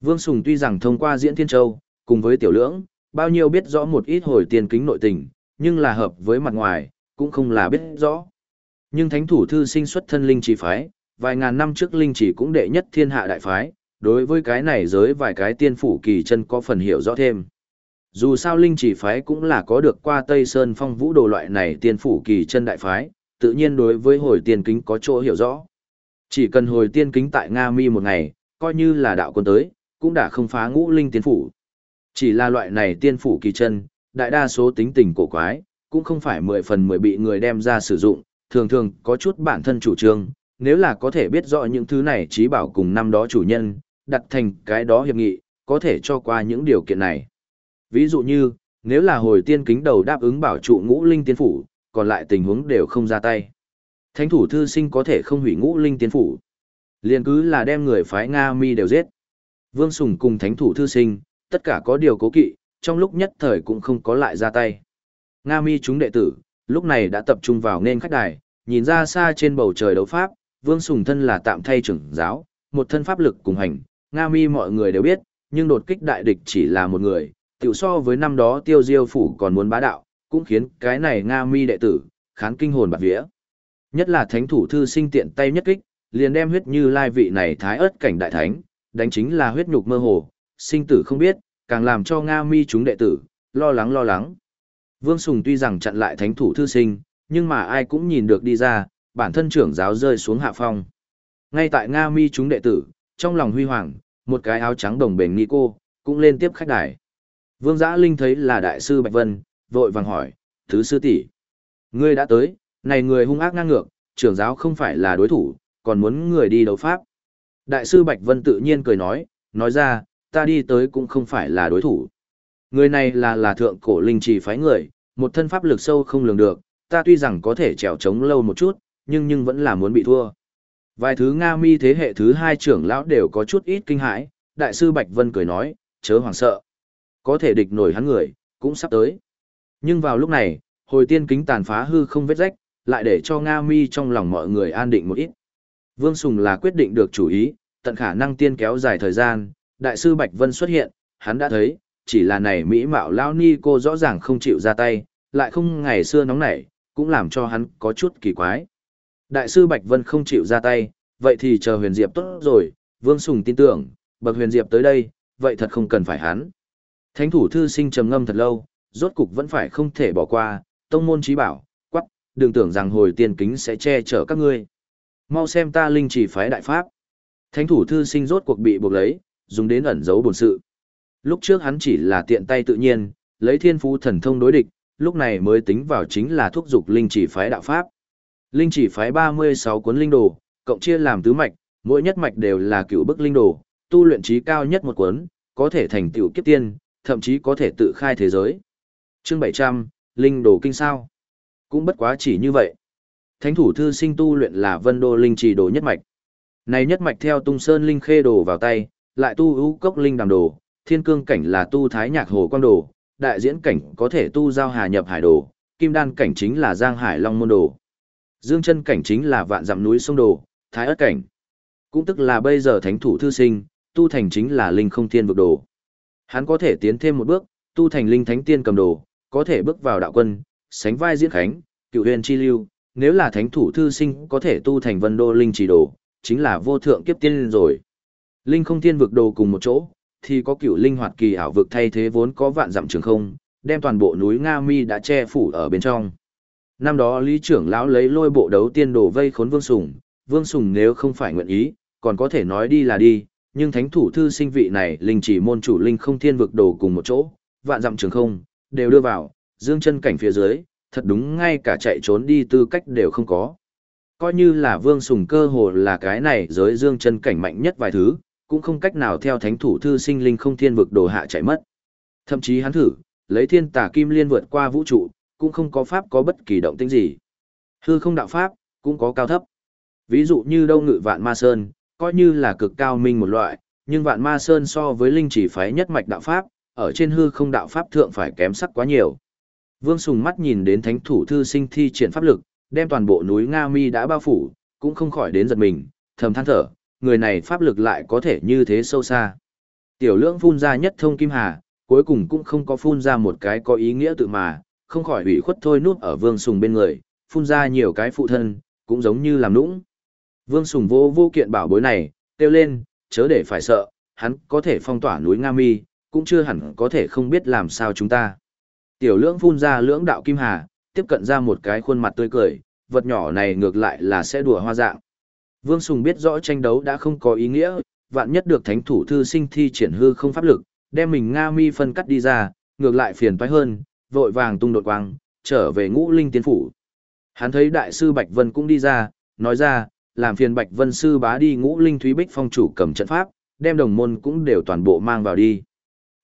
Vương Sùng tuy rằng thông qua diễn thiên châu, cùng với tiểu lưỡng, bao nhiêu biết rõ một ít hồi tiên kính nội tình, nhưng là hợp với mặt ngoài, cũng không là biết rõ. Nhưng thánh thủ thư sinh xuất thân linh chỉ phái, vài ngàn năm trước linh chỉ cũng đệ nhất thiên hạ đại phái, đối với cái này giới vài cái tiên phủ kỳ chân có phần hiểu rõ thêm. Dù sao linh chỉ phái cũng là có được qua Tây Sơn phong vũ đồ loại này tiên phủ kỳ chân đại phái, tự nhiên đối với hồi tiên kính có chỗ hiểu rõ. Chỉ cần hồi tiên kính tại Nga Mi một ngày, coi như là đạo quân tới, cũng đã không phá ngũ linh tiên phủ. Chỉ là loại này tiên phủ kỳ chân, đại đa số tính tình cổ quái, cũng không phải mười phần mười bị người đem ra sử dụng, thường thường có chút bản thân chủ trương, nếu là có thể biết rõ những thứ này trí bảo cùng năm đó chủ nhân, đặt thành cái đó hiệp nghị, có thể cho qua những điều kiện này. Ví dụ như, nếu là hồi tiên kính đầu đáp ứng bảo trụ ngũ linh tiên phủ, còn lại tình huống đều không ra tay. Thánh thủ thư sinh có thể không hủy ngũ linh tiên phủ. liền cứ là đem người phái Nga mi đều giết. Vương Sùng cùng thánh thủ thư sinh, tất cả có điều cố kỵ, trong lúc nhất thời cũng không có lại ra tay. Nga mi chúng đệ tử, lúc này đã tập trung vào nên khách đài, nhìn ra xa trên bầu trời đấu pháp, Vương Sùng thân là tạm thay trưởng giáo, một thân pháp lực cùng hành, Nga mi mọi người đều biết, nhưng đột kích đại địch chỉ là một người, tiểu so với năm đó tiêu diêu phủ còn muốn bá đạo, cũng khiến cái này Nga mi đệ tử, khán kinh hồn bạc vía. Nhất là thánh thủ thư sinh tiện tay nhất kích, liền đem huyết như lai vị này thái ớt cảnh đại thánh, đánh chính là huyết nhục mơ hồ, sinh tử không biết, càng làm cho Nga mi chúng đệ tử, lo lắng lo lắng. Vương Sùng tuy rằng chặn lại thánh thủ thư sinh, nhưng mà ai cũng nhìn được đi ra, bản thân trưởng giáo rơi xuống hạ phong. Ngay tại Nga mi chúng đệ tử, trong lòng huy hoàng, một cái áo trắng đồng bền Nico, cũng lên tiếp khách đài. Vương Giã Linh thấy là đại sư Bạch Vân, vội vàng hỏi, thứ sư tỷ Ngươi đã tới, này người hung ác ngang ngược, trưởng giáo không phải là đối thủ, còn muốn người đi đấu pháp. Đại sư Bạch Vân tự nhiên cười nói, nói ra, ta đi tới cũng không phải là đối thủ. Người này là là thượng cổ linh trì phái người, một thân pháp lực sâu không lường được, ta tuy rằng có thể trèo trống lâu một chút, nhưng nhưng vẫn là muốn bị thua. Vài thứ Nga mi thế hệ thứ hai trưởng lão đều có chút ít kinh hãi, đại sư Bạch Vân cười nói, chớ hoàng sợ. Có thể địch nổi hắn người, cũng sắp tới. Nhưng vào lúc này, hồi tiên kính tàn phá hư không vết rách, lại để cho Nga mi trong lòng mọi người an định một ít. Vương Sùng là quyết định được chủ ý, tận khả năng tiên kéo dài thời gian, đại sư Bạch Vân xuất hiện, hắn đã thấy, chỉ là này Mỹ Mạo Lao Ni cô rõ ràng không chịu ra tay, lại không ngày xưa nóng nảy, cũng làm cho hắn có chút kỳ quái. Đại sư Bạch Vân không chịu ra tay, vậy thì chờ huyền diệp tốt rồi, Vương Sùng tin tưởng, bậc huyền diệp tới đây, vậy thật không cần phải hắn. Thánh thủ thư sinh trầm ngâm thật lâu, rốt cục vẫn phải không thể bỏ qua, tông môn trí bảo, quắc, đừng tưởng rằng hồi tiên kính sẽ che chở các ngươi. Mau xem ta linh chỉ phái đại pháp. Thánh thủ thư sinh rốt cuộc bị buộc lấy, dùng đến ẩn giấu bổn sự. Lúc trước hắn chỉ là tiện tay tự nhiên, lấy thiên phú thần thông đối địch, lúc này mới tính vào chính là thúc dục linh chỉ phái đạo pháp. Linh chỉ phái 36 cuốn linh đồ, cộng chia làm tứ mạch, mỗi nhất mạch đều là cựu bức linh đồ, tu luyện trí cao nhất một cuốn, có thể thành tiểu kiếp tiên, thậm chí có thể tự khai thế giới. Chương 700, Linh đồ kinh sao? Cũng bất quá chỉ như vậy. Thánh thủ thư sinh tu luyện là Vân Đô linh chỉ đồ nhất mạch. Này nhất mạch theo Tung Sơn linh khê đồ vào tay, lại tu ưu cốc linh đàm đồ, thiên cương cảnh là tu thái nhạc hồ quang đồ, đại diễn cảnh có thể tu giao hà nhập hải đồ, kim đan cảnh chính là giang hải long môn đồ. Dương chân cảnh chính là vạn dặm núi sông đồ, thái ất cảnh. Cũng tức là bây giờ thánh thủ thư sinh, tu thành chính là linh không thiên vực đồ. Hắn có thể tiến thêm một bước, tu thành linh thánh tiên cầm đồ, có thể bước vào đạo quân, sánh vai diễn khánh, cựu huyền chi lưu, nếu là thánh thủ thư sinh có thể tu thành vân đô linh chỉ đồ, chính là vô thượng kiếp tiên rồi. Linh không tiên vực đồ cùng một chỗ, thì có cựu linh hoạt kỳ ảo vực thay thế vốn có vạn dặm trường không, đem toàn bộ núi Nga Mi đã che phủ ở bên trong. Năm đó Lý trưởng lão lấy lôi bộ đấu tiên đồ vây khốn Vương Sùng, Vương Sùng nếu không phải nguyện ý, còn có thể nói đi là đi, nhưng thánh thủ thư sinh vị này linh chỉ môn chủ linh không thiên vực đồ cùng một chỗ, vạn dặm trường không, đều đưa vào, dương chân cảnh phía dưới, thật đúng ngay cả chạy trốn đi tư cách đều không có. Coi như là Vương Sùng cơ hồ là cái này giới dương chân cảnh mạnh nhất vài thứ, cũng không cách nào theo thánh thủ thư sinh linh không thiên vực đồ hạ chạy mất. Thậm chí hắn thử, lấy thiên tà kim liên vượt qua vũ trụ, cũng không có pháp có bất kỳ động tĩnh gì. Hư không đạo pháp, cũng có cao thấp. Ví dụ như đâu ngự vạn ma sơn, coi như là cực cao minh một loại, nhưng vạn ma sơn so với linh chỉ phái nhất mạch đạo pháp, ở trên hư không đạo pháp thượng phải kém sắc quá nhiều. Vương Sùng mắt nhìn đến thánh thủ thư sinh thi triển pháp lực, đem toàn bộ núi Nga Mi đã bao phủ, cũng không khỏi đến giật mình, thầm than thở, người này pháp lực lại có thể như thế sâu xa. Tiểu lưỡng phun ra nhất thông kim hà, cuối cùng cũng không có phun ra một cái có ý nghĩa tự mà, không khỏi hủy khuất thôi nút ở vương sùng bên người, phun ra nhiều cái phụ thân, cũng giống như làm nũng. Vương sùng vô vô kiện bảo bối này, kêu lên, chớ để phải sợ, hắn có thể phong tỏa núi Nga Mi, cũng chưa hẳn có thể không biết làm sao chúng ta. Tiểu lưỡng phun ra lưỡng đạo kim hà, tiếp cận ra một cái khuôn mặt tươi cười, vật nhỏ này ngược lại là sẽ đùa hoa dạng. Vương Sùng biết rõ tranh đấu đã không có ý nghĩa, vạn nhất được thánh thủ thư sinh thi triển hư không pháp lực, đem mình Nga mi phân cắt đi ra, ngược lại phiền toái hơn, vội vàng tung đột quang, trở về ngũ linh tiên phủ. Hắn thấy đại sư Bạch Vân cũng đi ra, nói ra, làm phiền Bạch Vân sư bá đi ngũ linh thúy bích phong chủ cầm trận pháp, đem đồng môn cũng đều toàn bộ mang vào đi.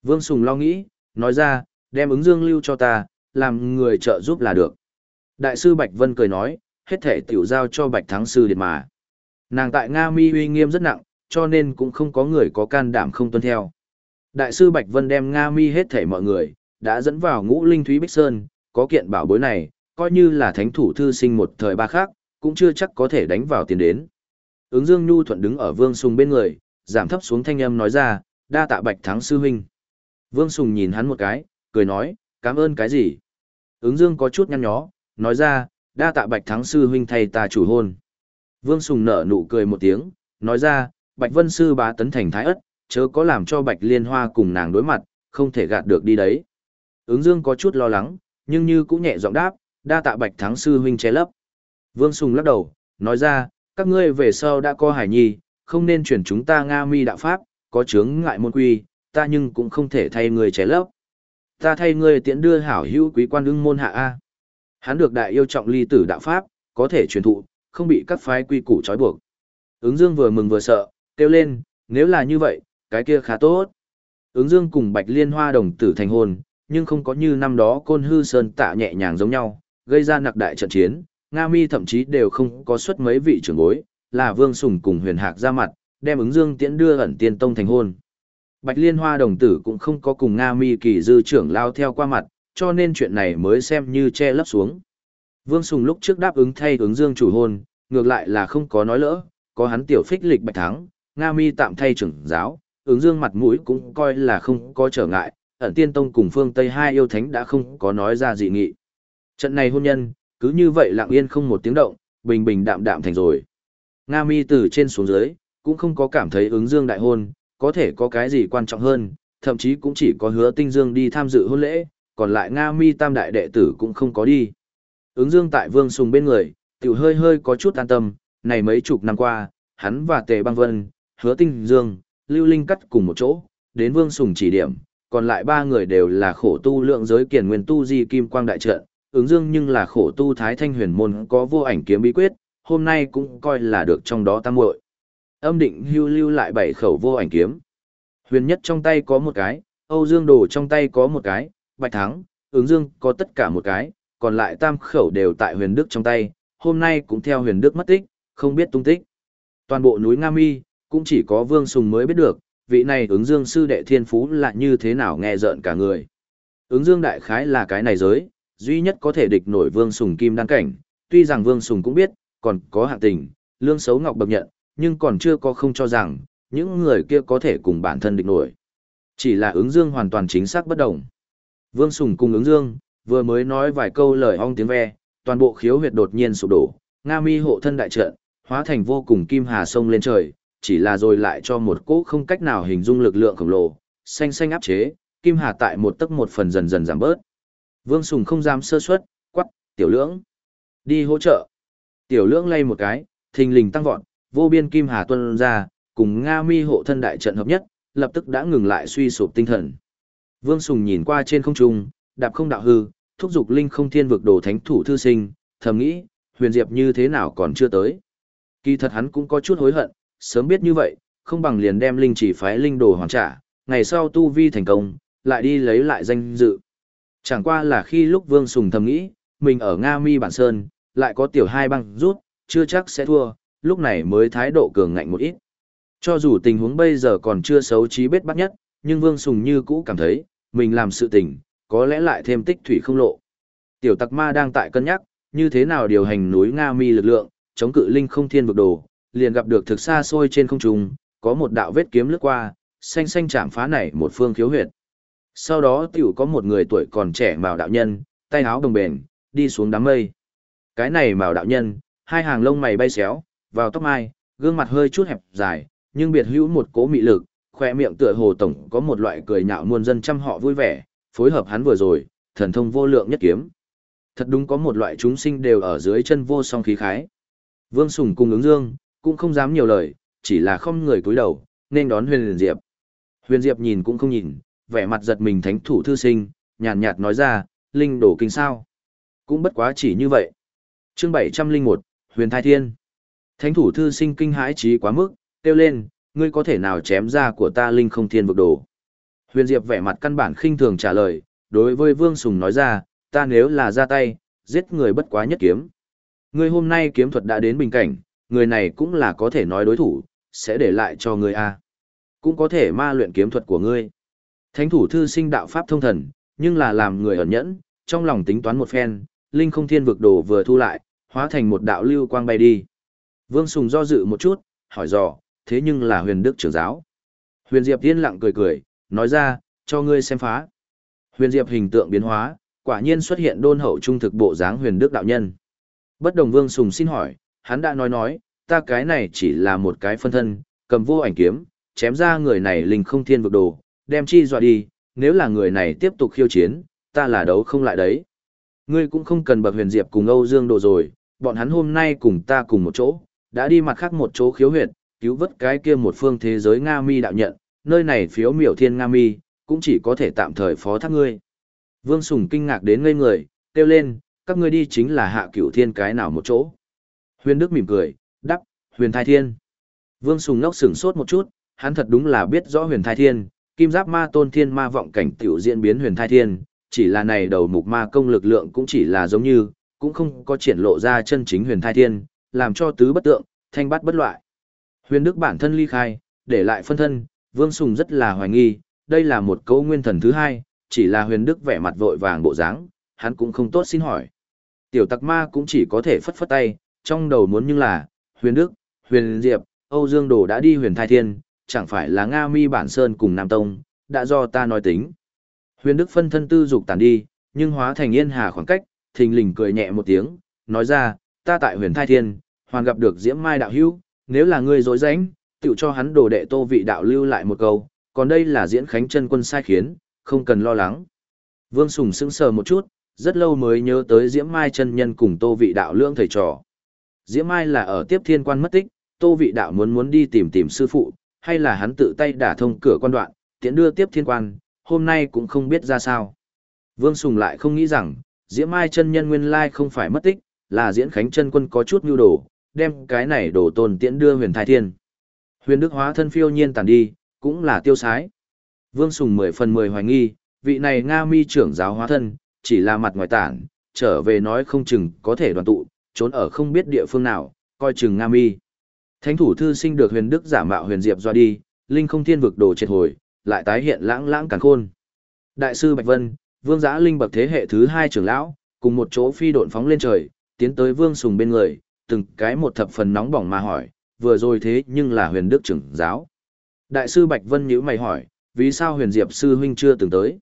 Vương Sùng lo nghĩ, nói ra, đem ứng dương lưu cho ta, làm người trợ giúp là được. Đại sư Bạch Vân cười nói, hết thể tiểu giao cho Bạch Thắng Sư điện mà. Nàng tại Nga Mi uy nghiêm rất nặng, cho nên cũng không có người có can đảm không tuân theo. Đại sư Bạch Vân đem Nga Mi hết thể mọi người, đã dẫn vào ngũ linh thúy Bích Sơn, có kiện bảo bối này, coi như là thánh thủ thư sinh một thời ba khác, cũng chưa chắc có thể đánh vào tiền đến. Ứng Dương Nhu thuận đứng ở Vương Sùng bên người, giảm thấp xuống thanh âm nói ra, đa tạ Bạch Thắng sư huynh. Vương Sùng nhìn hắn một cái, cười nói, cảm ơn cái gì? Ứng dương có chút nhăn nhó, nói ra, đa tạ bạch thắng sư huynh thay ta chủ hôn. Vương Sùng nở nụ cười một tiếng, nói ra, bạch vân sư bá tấn thành thái ất, chớ có làm cho bạch liên hoa cùng nàng đối mặt, không thể gạt được đi đấy. Ứng dương có chút lo lắng, nhưng như cũng nhẹ giọng đáp, đa tạ bạch thắng sư huynh che lấp. Vương Sùng lắc đầu, nói ra, các ngươi về sau đã có hải nhi, không nên chuyển chúng ta Nga mi đạo pháp, có chướng ngại môn quy, ta nhưng cũng không thể thay người trẻ lấp. Ta thay ngươi tiễn đưa hảo hữu quý quan ưng môn hạ A. Hắn được đại yêu trọng ly tử đạo pháp, có thể truyền thụ, không bị các phái quy củ trói buộc. Ứng Dương vừa mừng vừa sợ, kêu lên, nếu là như vậy, cái kia khá tốt. Ứng Dương cùng Bạch Liên Hoa đồng tử thành hôn, nhưng không có như năm đó Côn Hư Sơn tạ nhẹ nhàng giống nhau, gây ra nặc đại trận chiến, Nga Mi thậm chí đều không có xuất mấy vị trưởng bối, là Vương Sùng cùng Huyền Hạc ra mặt, đem ứng Dương tiễn đưa ẩn tiên tông thành hôn. Bạch Liên Hoa đồng tử cũng không có cùng Nga Mi kỳ dư trưởng lao theo qua mặt, cho nên chuyện này mới xem như che lấp xuống. Vương Sùng lúc trước đáp ứng thay ứng Dương chủ hôn, ngược lại là không có nói lỡ, có hắn tiểu phích lịch bạch thắng, Nga Mi tạm thay trưởng giáo, ứng Dương mặt mũi cũng coi là không có trở ngại, ẩn tiên tông cùng phương Tây hai yêu thánh đã không có nói ra dị nghị. Trận này hôn nhân, cứ như vậy lặng yên không một tiếng động, bình bình đạm đạm thành rồi. Nga Mi từ trên xuống dưới, cũng không có cảm thấy ứng Dương đại hôn, có thể có cái gì quan trọng hơn, thậm chí cũng chỉ có hứa tinh dương đi tham dự hôn lễ, còn lại Nga mi tam đại đệ tử cũng không có đi. Ứng dương tại vương sùng bên người, tiểu hơi hơi có chút an tâm, này mấy chục năm qua, hắn và tề băng vân, hứa tinh dương, lưu linh cắt cùng một chỗ, đến vương sùng chỉ điểm, còn lại ba người đều là khổ tu lượng giới kiền nguyên tu di kim quang đại trận, ứng dương nhưng là khổ tu thái thanh huyền môn có vô ảnh kiếm bí quyết, hôm nay cũng coi là được trong đó tam muội âm định hưu lưu lại bảy khẩu vô ảnh kiếm. Huyền nhất trong tay có một cái, Âu Dương Đồ trong tay có một cái, Bạch Thắng, ứng dương có tất cả một cái, còn lại tam khẩu đều tại huyền đức trong tay, hôm nay cũng theo huyền đức mất tích, không biết tung tích. Toàn bộ núi Nga Mi, cũng chỉ có Vương Sùng mới biết được, vị này ứng dương sư đệ thiên phú là như thế nào nghe rợn cả người. Ứng dương đại khái là cái này giới, duy nhất có thể địch nổi Vương Sùng kim đăng cảnh, tuy rằng Vương Sùng cũng biết, còn có hạng tình, lương xấu ngọc bậc nhận, nhưng còn chưa có không cho rằng, những người kia có thể cùng bản thân địch nổi. Chỉ là ứng dương hoàn toàn chính xác bất đồng. Vương Sùng cùng ứng dương, vừa mới nói vài câu lời ong tiếng ve, toàn bộ khiếu huyệt đột nhiên sụp đổ, Nga mi hộ thân đại trận, hóa thành vô cùng kim hà sông lên trời, chỉ là rồi lại cho một cỗ không cách nào hình dung lực lượng khổng lồ, xanh xanh áp chế, kim hà tại một tấc một phần dần dần giảm bớt. Vương Sùng không dám sơ suất, quắc, tiểu lưỡng. Đi hỗ trợ. Tiểu lưỡng lay một cái, thình lình tăng vọt, vô biên kim hà tuân ra, cùng Nga mi hộ thân đại trận hợp nhất, lập tức đã ngừng lại suy sụp tinh thần. Vương Sùng nhìn qua trên không trung, đạp không đạo hư, thúc dục linh không thiên vực đồ thánh thủ thư sinh, thầm nghĩ, huyền diệp như thế nào còn chưa tới. Kỳ thật hắn cũng có chút hối hận, sớm biết như vậy, không bằng liền đem linh chỉ phái linh đồ hoàn trả, ngày sau tu vi thành công, lại đi lấy lại danh dự. Chẳng qua là khi lúc Vương Sùng thầm nghĩ, mình ở Nga Mi Bản Sơn, lại có tiểu hai băng rút, chưa chắc sẽ thua, lúc này mới thái độ cường ngạnh một ít. Cho dù tình huống bây giờ còn chưa xấu trí bết bắt nhất, nhưng Vương Sùng như cũ cảm thấy, mình làm sự tình, có lẽ lại thêm tích thủy không lộ. Tiểu tặc ma đang tại cân nhắc, như thế nào điều hành núi Nga Mi lực lượng, chống cự linh không thiên vực đồ, liền gặp được thực xa xôi trên không trung, có một đạo vết kiếm lướt qua, xanh xanh chạm phá này một phương khiếu huyệt. Sau đó tiểu có một người tuổi còn trẻ màu đạo nhân, tay áo đồng bền, đi xuống đám mây. Cái này màu đạo nhân, hai hàng lông mày bay xéo, vào tóc mai, gương mặt hơi chút hẹp dài, nhưng biệt hữu một cố mị lực, khoe miệng tựa hồ tổng có một loại cười nhạo muôn dân trăm họ vui vẻ, phối hợp hắn vừa rồi, thần thông vô lượng nhất kiếm. Thật đúng có một loại chúng sinh đều ở dưới chân vô song khí khái. Vương Sùng cùng ứng dương, cũng không dám nhiều lời, chỉ là không người cúi đầu, nên đón huyền diệp. Huyền diệp nhìn cũng không nhìn, vẻ mặt giật mình thánh thủ thư sinh, nhàn nhạt, nhạt nói ra, linh đổ kinh sao. Cũng bất quá chỉ như vậy. chương 701, Huyền Thai Thiên. Thánh thủ thư sinh kinh hãi trí quá mức, kêu lên, ngươi có thể nào chém ra của ta linh không thiên vực đồ. Huyền Diệp vẻ mặt căn bản khinh thường trả lời, đối với Vương Sùng nói ra, ta nếu là ra tay, giết người bất quá nhất kiếm. Ngươi hôm nay kiếm thuật đã đến bình cảnh, người này cũng là có thể nói đối thủ, sẽ để lại cho ngươi a. Cũng có thể ma luyện kiếm thuật của ngươi. Thánh thủ thư sinh đạo pháp thông thần, nhưng là làm người ẩn nhẫn, trong lòng tính toán một phen, linh không thiên vực đồ vừa thu lại, hóa thành một đạo lưu quang bay đi. Vương Sùng do dự một chút, hỏi dò, thế nhưng là huyền đức trưởng giáo. Huyền Diệp yên lặng cười cười, nói ra, cho ngươi xem phá. Huyền Diệp hình tượng biến hóa, quả nhiên xuất hiện đôn hậu trung thực bộ dáng huyền đức đạo nhân. Bất đồng vương sùng xin hỏi, hắn đã nói nói, ta cái này chỉ là một cái phân thân, cầm vô ảnh kiếm, chém ra người này linh không thiên vực đồ, đem chi dọa đi, nếu là người này tiếp tục khiêu chiến, ta là đấu không lại đấy. Ngươi cũng không cần bậc huyền diệp cùng Âu Dương đồ rồi, bọn hắn hôm nay cùng ta cùng một chỗ, đã đi mặt khác một chỗ khiếu huyệt, cứu vớt cái kia một phương thế giới Nga mi đạo nhận, nơi này phiếu miểu thiên Nga mi, cũng chỉ có thể tạm thời phó thác ngươi. Vương Sùng kinh ngạc đến ngây người, kêu lên, các ngươi đi chính là hạ cửu thiên cái nào một chỗ. Huyền Đức mỉm cười, đắp, huyền thai thiên. Vương Sùng ngốc sửng sốt một chút, hắn thật đúng là biết rõ huyền thai thiên, kim giáp ma tôn thiên ma vọng cảnh tiểu diễn biến huyền thai thiên, chỉ là này đầu mục ma công lực lượng cũng chỉ là giống như, cũng không có triển lộ ra chân chính huyền thai thiên, làm cho tứ bất tượng, thanh bát bất loại. Huyền Đức bản thân ly khai, để lại phân thân, Vương Sùng rất là hoài nghi, đây là một câu nguyên thần thứ hai, chỉ là huyền Đức vẻ mặt vội vàng bộ dáng, hắn cũng không tốt xin hỏi. Tiểu tặc ma cũng chỉ có thể phất phất tay, trong đầu muốn nhưng là, huyền Đức, huyền Diệp, Âu Dương Đồ đã đi huyền thai thiên, chẳng phải là Nga mi bản sơn cùng Nam Tông, đã do ta nói tính. Huyền Đức phân thân tư dục tàn đi, nhưng hóa thành yên hà khoảng cách, thình lình cười nhẹ một tiếng, nói ra, ta tại huyền thai thiên, hoàn gặp được diễm mai đạo hữu, nếu là ngươi dối rãnh, tự cho hắn đồ đệ tô vị đạo lưu lại một câu, còn đây là diễn khánh chân quân sai khiến, không cần lo lắng. Vương Sùng sững sờ một chút, rất lâu mới nhớ tới Diễm Mai chân nhân cùng Tô Vị Đạo lương thầy trò. Diễm Mai là ở tiếp thiên quan mất tích, Tô Vị Đạo muốn muốn đi tìm tìm sư phụ, hay là hắn tự tay đả thông cửa quan đoạn, tiện đưa tiếp thiên quan, hôm nay cũng không biết ra sao. Vương Sùng lại không nghĩ rằng, Diễm Mai chân nhân nguyên lai không phải mất tích, là diễn khánh chân quân có chút nhu đồ, đem cái này đổ tồn tiễn đưa huyền thái thiên. Huyền Đức hóa thân phiêu nhiên tàn đi, cũng là tiêu sái. Vương Sùng mười phần mười hoài nghi, vị này Nga mi trưởng giáo hóa thân, chỉ là mặt ngoài tản, trở về nói không chừng có thể đoàn tụ, trốn ở không biết địa phương nào, coi chừng Nga mi. Thánh thủ thư sinh được huyền đức giả mạo huyền diệp doa đi, linh không thiên vực đồ triệt hồi, lại tái hiện lãng lãng càng khôn. Đại sư Bạch Vân, vương giã linh bậc thế hệ thứ hai trưởng lão, cùng một chỗ phi độn phóng lên trời, tiến tới vương sùng bên người, từng cái một thập phần nóng bỏng mà hỏi, vừa rồi thế nhưng là huyền đức trưởng giáo. Đại sư Bạch Vân nhíu mày hỏi, vì sao huyền diệp sư huynh chưa từng tới?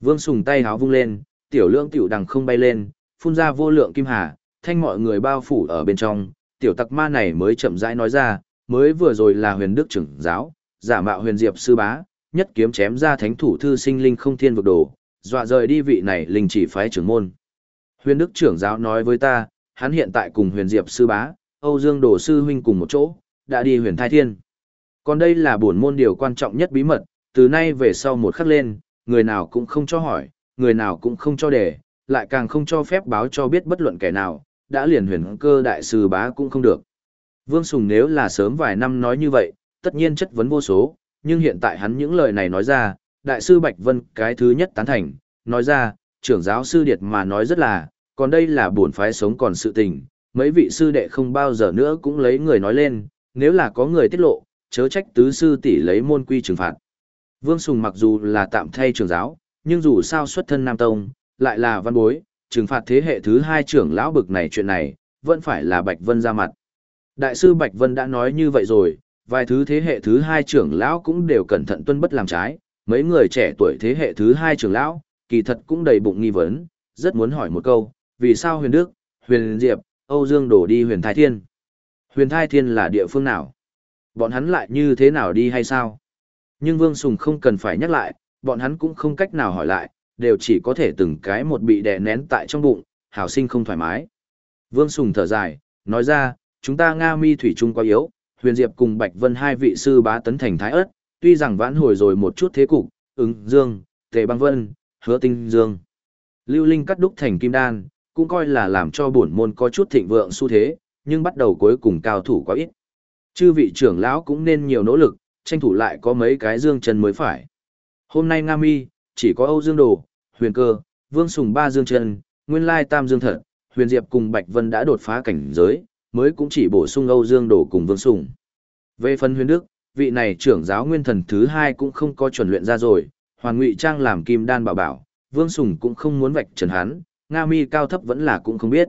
Vương sùng tay háo vung lên, tiểu lượng tiểu đằng không bay lên, phun ra vô lượng kim hà, thanh mọi người bao phủ ở bên trong, tiểu tặc ma này mới chậm rãi nói ra, mới vừa rồi là huyền đức trưởng giáo, giả mạo huyền diệp sư bá, nhất kiếm chém ra thánh thủ thư sinh linh không thiên vực đồ, dọa rời đi vị này linh chỉ phái trưởng môn. Huyền đức trưởng giáo nói với ta, hắn hiện tại cùng huyền diệp sư bá, Âu Dương Đồ sư huynh cùng một chỗ, đã đi huyền thai thiên. Còn đây là bổn môn điều quan trọng nhất bí mật, từ nay về sau một khắc lên, người nào cũng không cho hỏi, người nào cũng không cho để, lại càng không cho phép báo cho biết bất luận kẻ nào, đã liền huyền cơ đại sư bá cũng không được. Vương Sùng nếu là sớm vài năm nói như vậy, tất nhiên chất vấn vô số, nhưng hiện tại hắn những lời này nói ra, đại sư Bạch Vân cái thứ nhất tán thành, nói ra, trưởng giáo sư điệt mà nói rất là, còn đây là buồn phái sống còn sự tình, mấy vị sư đệ không bao giờ nữa cũng lấy người nói lên, nếu là có người tiết lộ, chớ trách tứ sư tỷ lấy môn quy trừng phạt. Vương Sùng mặc dù là tạm thay trưởng giáo, nhưng dù sao xuất thân Nam Tông, lại là văn bối, trừng phạt thế hệ thứ hai trưởng lão bực này chuyện này, vẫn phải là Bạch Vân ra mặt. Đại sư Bạch Vân đã nói như vậy rồi, vài thứ thế hệ thứ hai trưởng lão cũng đều cẩn thận tuân bất làm trái, mấy người trẻ tuổi thế hệ thứ hai trưởng lão, kỳ thật cũng đầy bụng nghi vấn, rất muốn hỏi một câu, vì sao huyền đức, huyền diệp, Âu Dương đổ đi huyền Thái Thiên? Huyền Thái Thiên là địa phương nào? Bọn hắn lại như thế nào đi hay sao? Nhưng Vương Sùng không cần phải nhắc lại, bọn hắn cũng không cách nào hỏi lại, đều chỉ có thể từng cái một bị đè nén tại trong bụng, hảo sinh không thoải mái. Vương Sùng thở dài, nói ra, chúng ta Nga mi thủy trung quá yếu, Huyền Diệp cùng Bạch Vân hai vị sư bá tấn thành thái ớt, tuy rằng vãn hồi rồi một chút thế cục, ứng dương, tề băng vân, hứa tinh dương. Lưu Linh cắt đúc thành kim đan, cũng coi là làm cho bổn môn có chút thịnh vượng xu thế, nhưng bắt đầu cuối cùng cao thủ quá ít. Chư vị trưởng lão cũng nên nhiều nỗ lực, tranh thủ lại có mấy cái dương chân mới phải. Hôm nay Nga Mi, chỉ có Âu Dương Đồ, Huyền Cơ, Vương Sùng ba dương Trần, Nguyên Lai Tam Dương Thật, Huyền Diệp cùng Bạch Vân đã đột phá cảnh giới, mới cũng chỉ bổ sung Âu Dương Đồ cùng Vương Sùng. Về phần Huyền Đức, vị này trưởng giáo nguyên thần thứ hai cũng không có chuẩn luyện ra rồi, Hoàn Ngụy Trang làm kim đan bảo bảo, Vương Sùng cũng không muốn vạch trần hắn, Nga Mi cao thấp vẫn là cũng không biết.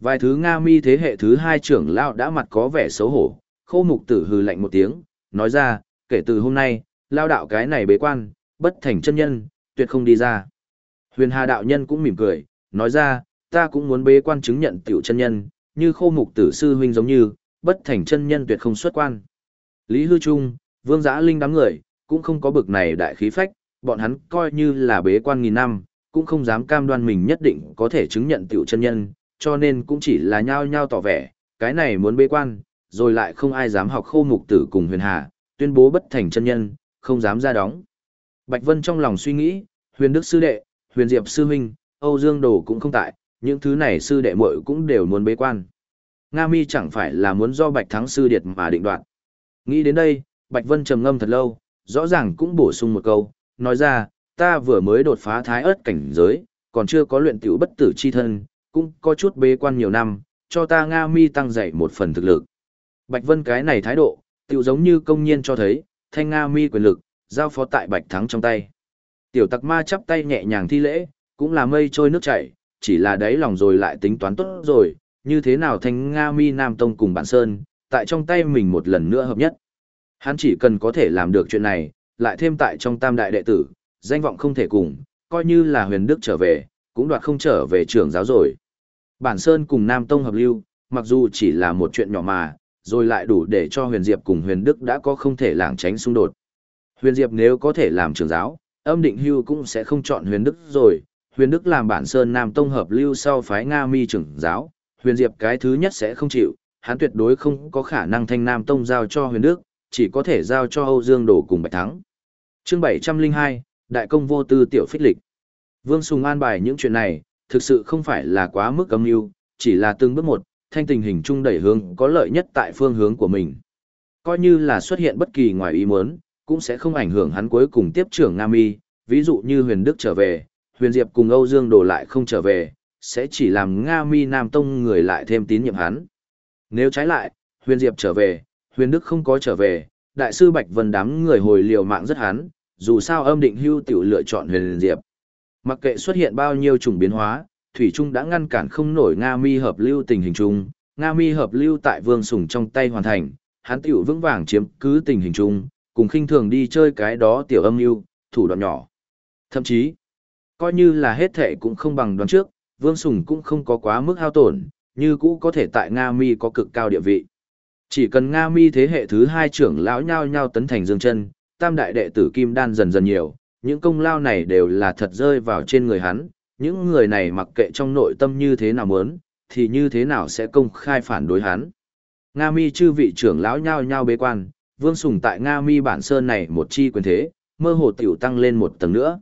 Vài thứ Nga Mi thế hệ thứ hai trưởng lão đã mặt có vẻ xấu hổ, Khâu mục tử hừ lạnh một tiếng, nói ra, kể từ hôm nay, lao đạo cái này bế quan, bất thành chân nhân, tuyệt không đi ra. Huyền Hà đạo nhân cũng mỉm cười, nói ra, ta cũng muốn bế quan chứng nhận tiểu chân nhân, như khô mục tử sư huynh giống như, bất thành chân nhân tuyệt không xuất quan. Lý Hư Trung, Vương Giã Linh đám người, cũng không có bực này đại khí phách, bọn hắn coi như là bế quan nghìn năm, cũng không dám cam đoan mình nhất định có thể chứng nhận tiểu chân nhân, cho nên cũng chỉ là nhao nhao tỏ vẻ, cái này muốn bế quan, rồi lại không ai dám học khô mục tử cùng huyền hà, tuyên bố bất thành chân nhân, không dám ra đóng. Bạch Vân trong lòng suy nghĩ, huyền đức sư đệ, huyền diệp sư huynh, Âu Dương Đồ cũng không tại, những thứ này sư đệ muội cũng đều muốn bế quan. Nga Mi chẳng phải là muốn do Bạch Thắng sư điệt mà định đoạt. Nghĩ đến đây, Bạch Vân trầm ngâm thật lâu, rõ ràng cũng bổ sung một câu, nói ra, ta vừa mới đột phá thái ớt cảnh giới, còn chưa có luyện tiểu bất tử chi thân, cũng có chút bế quan nhiều năm, cho ta Nga Mi tăng dạy một phần thực lực. Bạch Vân cái này thái độ, tiểu giống như công nhiên cho thấy, thanh Nga Mi quyền lực, giao phó tại Bạch Thắng trong tay. Tiểu tặc ma chắp tay nhẹ nhàng thi lễ, cũng là mây trôi nước chảy, chỉ là đáy lòng rồi lại tính toán tốt rồi, như thế nào thanh Nga Mi Nam Tông cùng bản Sơn, tại trong tay mình một lần nữa hợp nhất. Hắn chỉ cần có thể làm được chuyện này, lại thêm tại trong tam đại đệ tử, danh vọng không thể cùng, coi như là huyền đức trở về, cũng đoạt không trở về trường giáo rồi. Bản Sơn cùng Nam Tông hợp lưu, mặc dù chỉ là một chuyện nhỏ mà, rồi lại đủ để cho huyền diệp cùng huyền đức đã có không thể lảng tránh xung đột. Huyền diệp nếu có thể làm trường giáo, âm định hưu cũng sẽ không chọn huyền đức rồi. Huyền đức làm bản Sơn Nam Tông hợp lưu sau phái Nga mi trưởng giáo, huyền diệp cái thứ nhất sẽ không chịu, hắn tuyệt đối không có khả năng thanh Nam Tông giao cho huyền đức, chỉ có thể giao cho Âu Dương Đổ cùng Bạch Thắng. Chương 702, Đại công vô tư tiểu phích lịch. Vương Sùng an bài những chuyện này, thực sự không phải là quá mức âm mưu, chỉ là từng bước một, thanh tình hình chung đẩy hướng có lợi nhất tại phương hướng của mình. Coi như là xuất hiện bất kỳ ngoài ý muốn, cũng sẽ không ảnh hưởng hắn cuối cùng tiếp trưởng Nam Y, ví dụ như Huyền Đức trở về, Huyền Diệp cùng Âu Dương đổ lại không trở về, sẽ chỉ làm Nga Mi Nam Tông người lại thêm tín nhiệm hắn. Nếu trái lại, Huyền Diệp trở về, Huyền Đức không có trở về, đại sư Bạch Vân đám người hồi liều mạng rất hắn, dù sao âm định hưu tiểu lựa chọn Huyền Diệp. Mặc kệ xuất hiện bao nhiêu chủng biến hóa, Thủy Trung đã ngăn cản không nổi Nga Mi hợp lưu tình hình chung, Nga Mi hợp lưu tại Vương Sùng trong tay hoàn thành, hắn tiểu vững vàng chiếm cứ tình hình chung, cùng khinh thường đi chơi cái đó tiểu âm mưu, thủ đoạn nhỏ. Thậm chí, coi như là hết thệ cũng không bằng đoán trước, Vương Sùng cũng không có quá mức hao tổn, như cũ có thể tại Nga Mi có cực cao địa vị. Chỉ cần Nga Mi thế hệ thứ hai trưởng lão nhao nhao tấn thành dương chân, tam đại đệ tử Kim Đan dần dần nhiều, những công lao này đều là thật rơi vào trên người hắn, những người này mặc kệ trong nội tâm như thế nào muốn, thì như thế nào sẽ công khai phản đối hắn. Nga Mi chư vị trưởng lão nhao nhao bế quan, Vương Sùng tại Nga Mi bản sơn này một chi quyền thế, mơ hồ tiểu tăng lên một tầng nữa.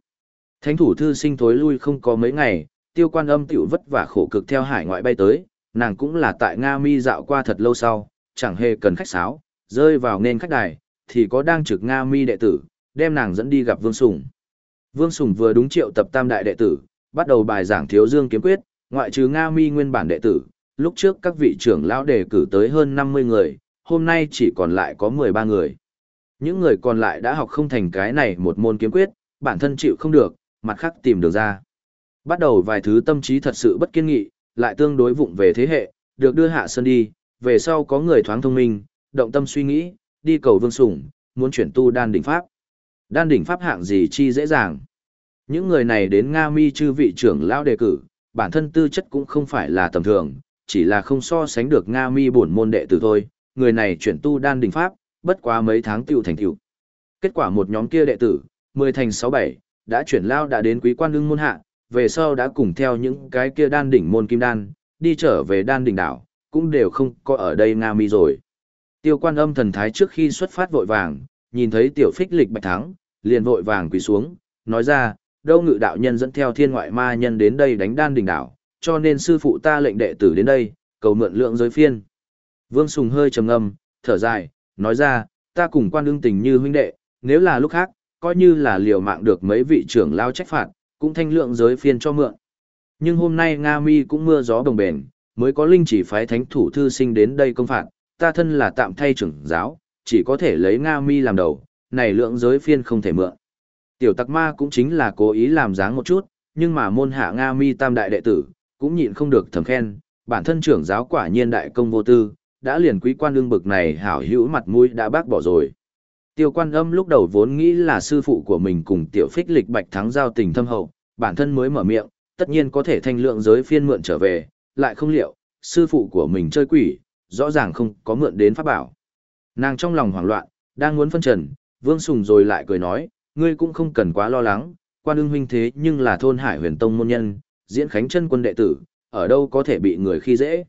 Thánh thủ thư sinh thối lui không có mấy ngày, tiêu quan âm tiểu vất vả khổ cực theo hải ngoại bay tới, nàng cũng là tại Nga Mi dạo qua thật lâu sau, chẳng hề cần khách sáo, rơi vào nên khách đài, thì có đang trực Nga Mi đệ tử, đem nàng dẫn đi gặp Vương Sùng. Vương Sùng vừa đúng triệu tập tam đại đệ tử, bắt đầu bài giảng thiếu dương kiếm quyết, ngoại trừ Nga Mi nguyên bản đệ tử, lúc trước các vị trưởng lão đề cử tới hơn 50 người, hôm nay chỉ còn lại có 13 người. Những người còn lại đã học không thành cái này một môn kiếm quyết, bản thân chịu không được, mặt khác tìm được ra. Bắt đầu vài thứ tâm trí thật sự bất kiên nghị, lại tương đối vụng về thế hệ, được đưa hạ sơn đi, về sau có người thoáng thông minh, động tâm suy nghĩ, đi cầu vương sủng, muốn chuyển tu đan đỉnh pháp. Đan đỉnh pháp hạng gì chi dễ dàng. Những người này đến Nga Mi chư vị trưởng lão đề cử, bản thân tư chất cũng không phải là tầm thường, chỉ là không so sánh được Nga Mi bổn môn đệ tử thôi, người này chuyển tu đan đỉnh pháp, bất quá mấy tháng tiểu thành tiểu. Kết quả một nhóm kia đệ tử, 10 thành 67, đã chuyển lao đã đến quý quan ưng môn hạ, về sau đã cùng theo những cái kia đan đỉnh môn kim đan, đi trở về đan đỉnh đảo, cũng đều không có ở đây Nga Mi rồi. Tiêu quan âm thần thái trước khi xuất phát vội vàng, nhìn thấy tiểu phích lịch bạch thắng, liền vội vàng quỳ xuống, nói ra, đâu ngự đạo nhân dẫn theo thiên ngoại ma nhân đến đây đánh đan đỉnh đảo, cho nên sư phụ ta lệnh đệ tử đến đây, cầu mượn lượng giới phiên. Vương Sùng hơi trầm ngâm, thở dài, nói ra, ta cùng quan đương tình như huynh đệ, nếu là lúc khác, coi như là liều mạng được mấy vị trưởng lao trách phạt, cũng thanh lượng giới phiên cho mượn. Nhưng hôm nay Nga Mi cũng mưa gió đồng bền, mới có linh chỉ phái thánh thủ thư sinh đến đây công phạt, ta thân là tạm thay trưởng giáo, chỉ có thể lấy Nga Mi làm đầu, này lượng giới phiên không thể mượn. Tiểu tặc ma cũng chính là cố ý làm dáng một chút, nhưng mà môn hạ Nga Mi tam đại đệ tử, cũng nhịn không được thầm khen, bản thân trưởng giáo quả nhiên đại công vô tư, đã liền quý quan lương bực này hảo hữu mặt mũi đã bác bỏ rồi. Tiêu quan âm lúc đầu vốn nghĩ là sư phụ của mình cùng tiểu phích lịch bạch thắng giao tình thâm hậu, bản thân mới mở miệng, tất nhiên có thể thanh lượng giới phiên mượn trở về, lại không liệu, sư phụ của mình chơi quỷ, rõ ràng không có mượn đến pháp bảo. Nàng trong lòng hoảng loạn, đang muốn phân trần, Vương Sùng rồi lại cười nói, ngươi cũng không cần quá lo lắng, quan ưng huynh thế nhưng là thôn hải huyền tông môn nhân, diễn khánh chân quân đệ tử, ở đâu có thể bị người khi dễ.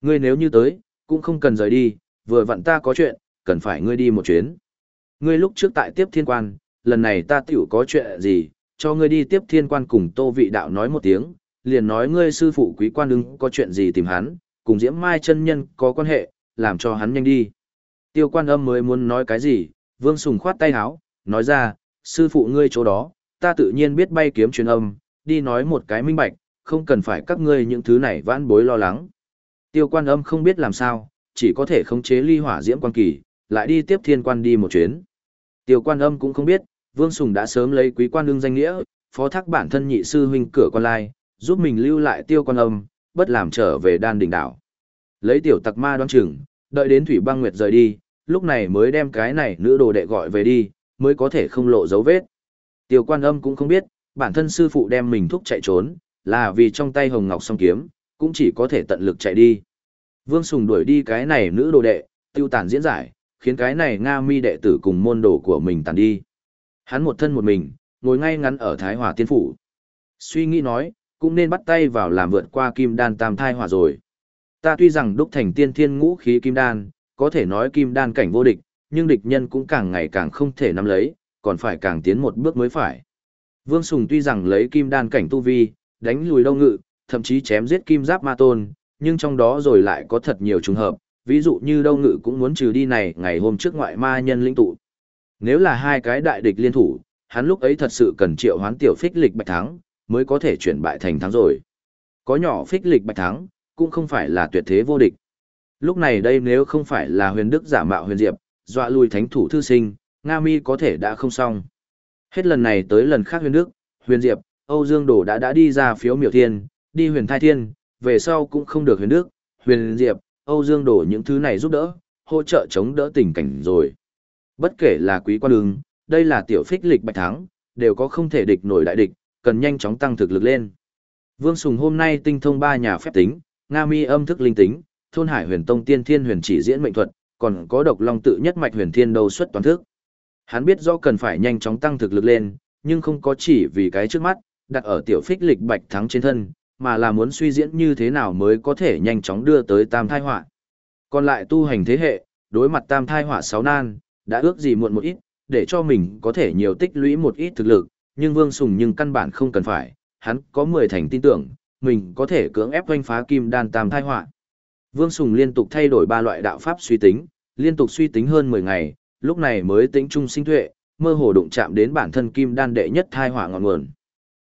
Ngươi nếu như tới, cũng không cần rời đi, vừa vặn ta có chuyện, cần phải ngươi đi một chuyến. Ngươi lúc trước tại tiếp thiên quan, lần này ta tiểu có chuyện gì, cho ngươi đi tiếp thiên quan cùng tô vị đạo nói một tiếng, liền nói ngươi sư phụ quý quan đứng có chuyện gì tìm hắn, cùng diễm mai chân nhân có quan hệ, làm cho hắn nhanh đi. Tiêu quan âm mới muốn nói cái gì, vương sùng khoát tay háo, nói ra, sư phụ ngươi chỗ đó, ta tự nhiên biết bay kiếm truyền âm, đi nói một cái minh bạch, không cần phải các ngươi những thứ này vãn bối lo lắng. Tiêu quan âm không biết làm sao, chỉ có thể khống chế ly hỏa diễm quan kỳ, lại đi tiếp thiên quan đi một chuyến. Tiêu quan âm cũng không biết, Vương Sùng đã sớm lấy quý quan đương danh nghĩa, phó thác bản thân nhị sư huynh cửa quan lai, giúp mình lưu lại tiêu quan âm, bất làm trở về đan đỉnh đảo. Lấy tiểu tặc ma đoán chừng, đợi đến Thủy băng nguyệt rời đi, lúc này mới đem cái này nữ đồ đệ gọi về đi, mới có thể không lộ dấu vết. Tiêu quan âm cũng không biết, bản thân sư phụ đem mình thúc chạy trốn, là vì trong tay hồng ngọc song kiếm, cũng chỉ có thể tận lực chạy đi. Vương Sùng đuổi đi cái này nữ đồ đệ, tiêu tản diễn giải, khiến cái này Nga mi đệ tử cùng môn đồ của mình tàn đi. Hắn một thân một mình, ngồi ngay ngắn ở Thái Hòa Tiên Phủ. Suy nghĩ nói, cũng nên bắt tay vào làm vượt qua kim đan tam thai hỏa rồi. Ta tuy rằng đúc thành tiên thiên ngũ khí kim đan, có thể nói kim đan cảnh vô địch, nhưng địch nhân cũng càng ngày càng không thể nắm lấy, còn phải càng tiến một bước mới phải. Vương Sùng tuy rằng lấy kim đan cảnh tu vi, đánh lùi đông ngự, thậm chí chém giết kim giáp ma tôn, nhưng trong đó rồi lại có thật nhiều trùng hợp, ví dụ như đâu ngự cũng muốn trừ đi này ngày hôm trước ngoại ma nhân lĩnh tụ. Nếu là hai cái đại địch liên thủ, hắn lúc ấy thật sự cần triệu hoán tiểu phích lịch bạch thắng, mới có thể chuyển bại thành thắng rồi. Có nhỏ phích lịch bạch thắng, cũng không phải là tuyệt thế vô địch. Lúc này đây nếu không phải là huyền đức giả mạo huyền diệp, dọa lùi thánh thủ thư sinh, Nga mi có thể đã không xong. Hết lần này tới lần khác huyền đức, huyền diệp, Âu Dương Đồ đã đã đi ra phiếu miểu thiên, đi huyền thai thiên, về sau cũng không được huyền đức, huyền diệp, Âu Dương đổ những thứ này giúp đỡ, hỗ trợ chống đỡ tình cảnh rồi. Bất kể là quý quan đường, đây là tiểu phích lịch bạch thắng, đều có không thể địch nổi đại địch, cần nhanh chóng tăng thực lực lên. Vương Sùng hôm nay tinh thông ba nhà phép tính, Nga mi âm thức linh tính, thôn hải huyền tông tiên thiên huyền chỉ diễn mệnh thuật, còn có độc long tự nhất mạch huyền thiên đầu xuất toàn thức. Hắn biết do cần phải nhanh chóng tăng thực lực lên, nhưng không có chỉ vì cái trước mắt, đặt ở tiểu phích lịch bạch thắng trên thân, mà là muốn suy diễn như thế nào mới có thể nhanh chóng đưa tới tam thai họa. Còn lại tu hành thế hệ, đối mặt tam thai họa sáu nan, đã ước gì muộn một ít, để cho mình có thể nhiều tích lũy một ít thực lực, nhưng Vương Sùng nhưng căn bản không cần phải, hắn có 10 thành tin tưởng, mình có thể cưỡng ép doanh phá kim đan tam thai họa. Vương Sùng liên tục thay đổi ba loại đạo pháp suy tính, liên tục suy tính hơn 10 ngày, lúc này mới tính trung sinh tuệ, mơ hồ đụng chạm đến bản thân kim đan đệ nhất thai họa ngọn nguồn.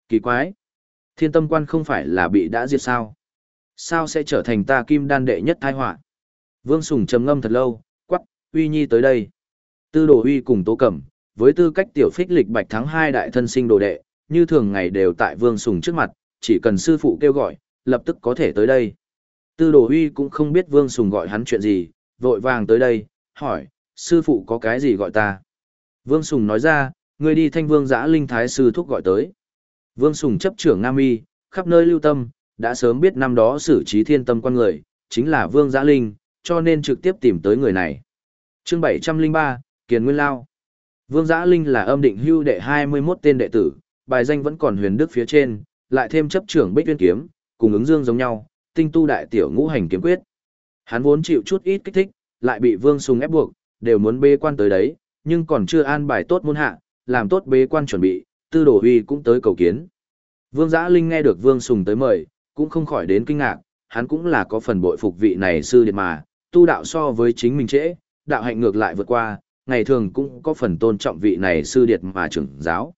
Kỳ quái! Thiên tâm quan không phải là bị đã diệt sao? Sao sẽ trở thành ta kim đan đệ nhất thai họa? Vương Sùng trầm ngâm thật lâu, quắc, uy nhi tới đây. Tư đồ uy cùng tố cẩm, với tư cách tiểu phích lịch bạch thắng hai đại thân sinh đồ đệ, như thường ngày đều tại Vương Sùng trước mặt, chỉ cần sư phụ kêu gọi, lập tức có thể tới đây. Tư đồ uy cũng không biết Vương Sùng gọi hắn chuyện gì, vội vàng tới đây, hỏi, sư phụ có cái gì gọi ta? Vương Sùng nói ra, người đi thanh vương giã linh thái sư thúc gọi tới. Vương Sùng chấp trưởng Nam Y, khắp nơi lưu tâm, đã sớm biết năm đó xử trí thiên tâm quan người, chính là Vương Giã Linh, cho nên trực tiếp tìm tới người này. chương 703, Kiền Nguyên Lao. Vương Giã Linh là âm định hưu đệ 21 tên đệ tử, bài danh vẫn còn huyền đức phía trên, lại thêm chấp trưởng Bích Tuyên Kiếm, cùng ứng dương giống nhau, tinh tu đại tiểu ngũ hành kiếm quyết. Hắn vốn chịu chút ít kích thích, lại bị Vương Sùng ép buộc, đều muốn bê quan tới đấy, nhưng còn chưa an bài tốt môn hạ, làm tốt bê quan chuẩn bị, tư đồ huy cũng tới cầu kiến. Vương Giã Linh nghe được Vương Sùng tới mời, cũng không khỏi đến kinh ngạc, hắn cũng là có phần bội phục vị này sư điệt mà, tu đạo so với chính mình trễ, đạo hạnh ngược lại vượt qua, ngày thường cũng có phần tôn trọng vị này sư điệt mà trưởng giáo.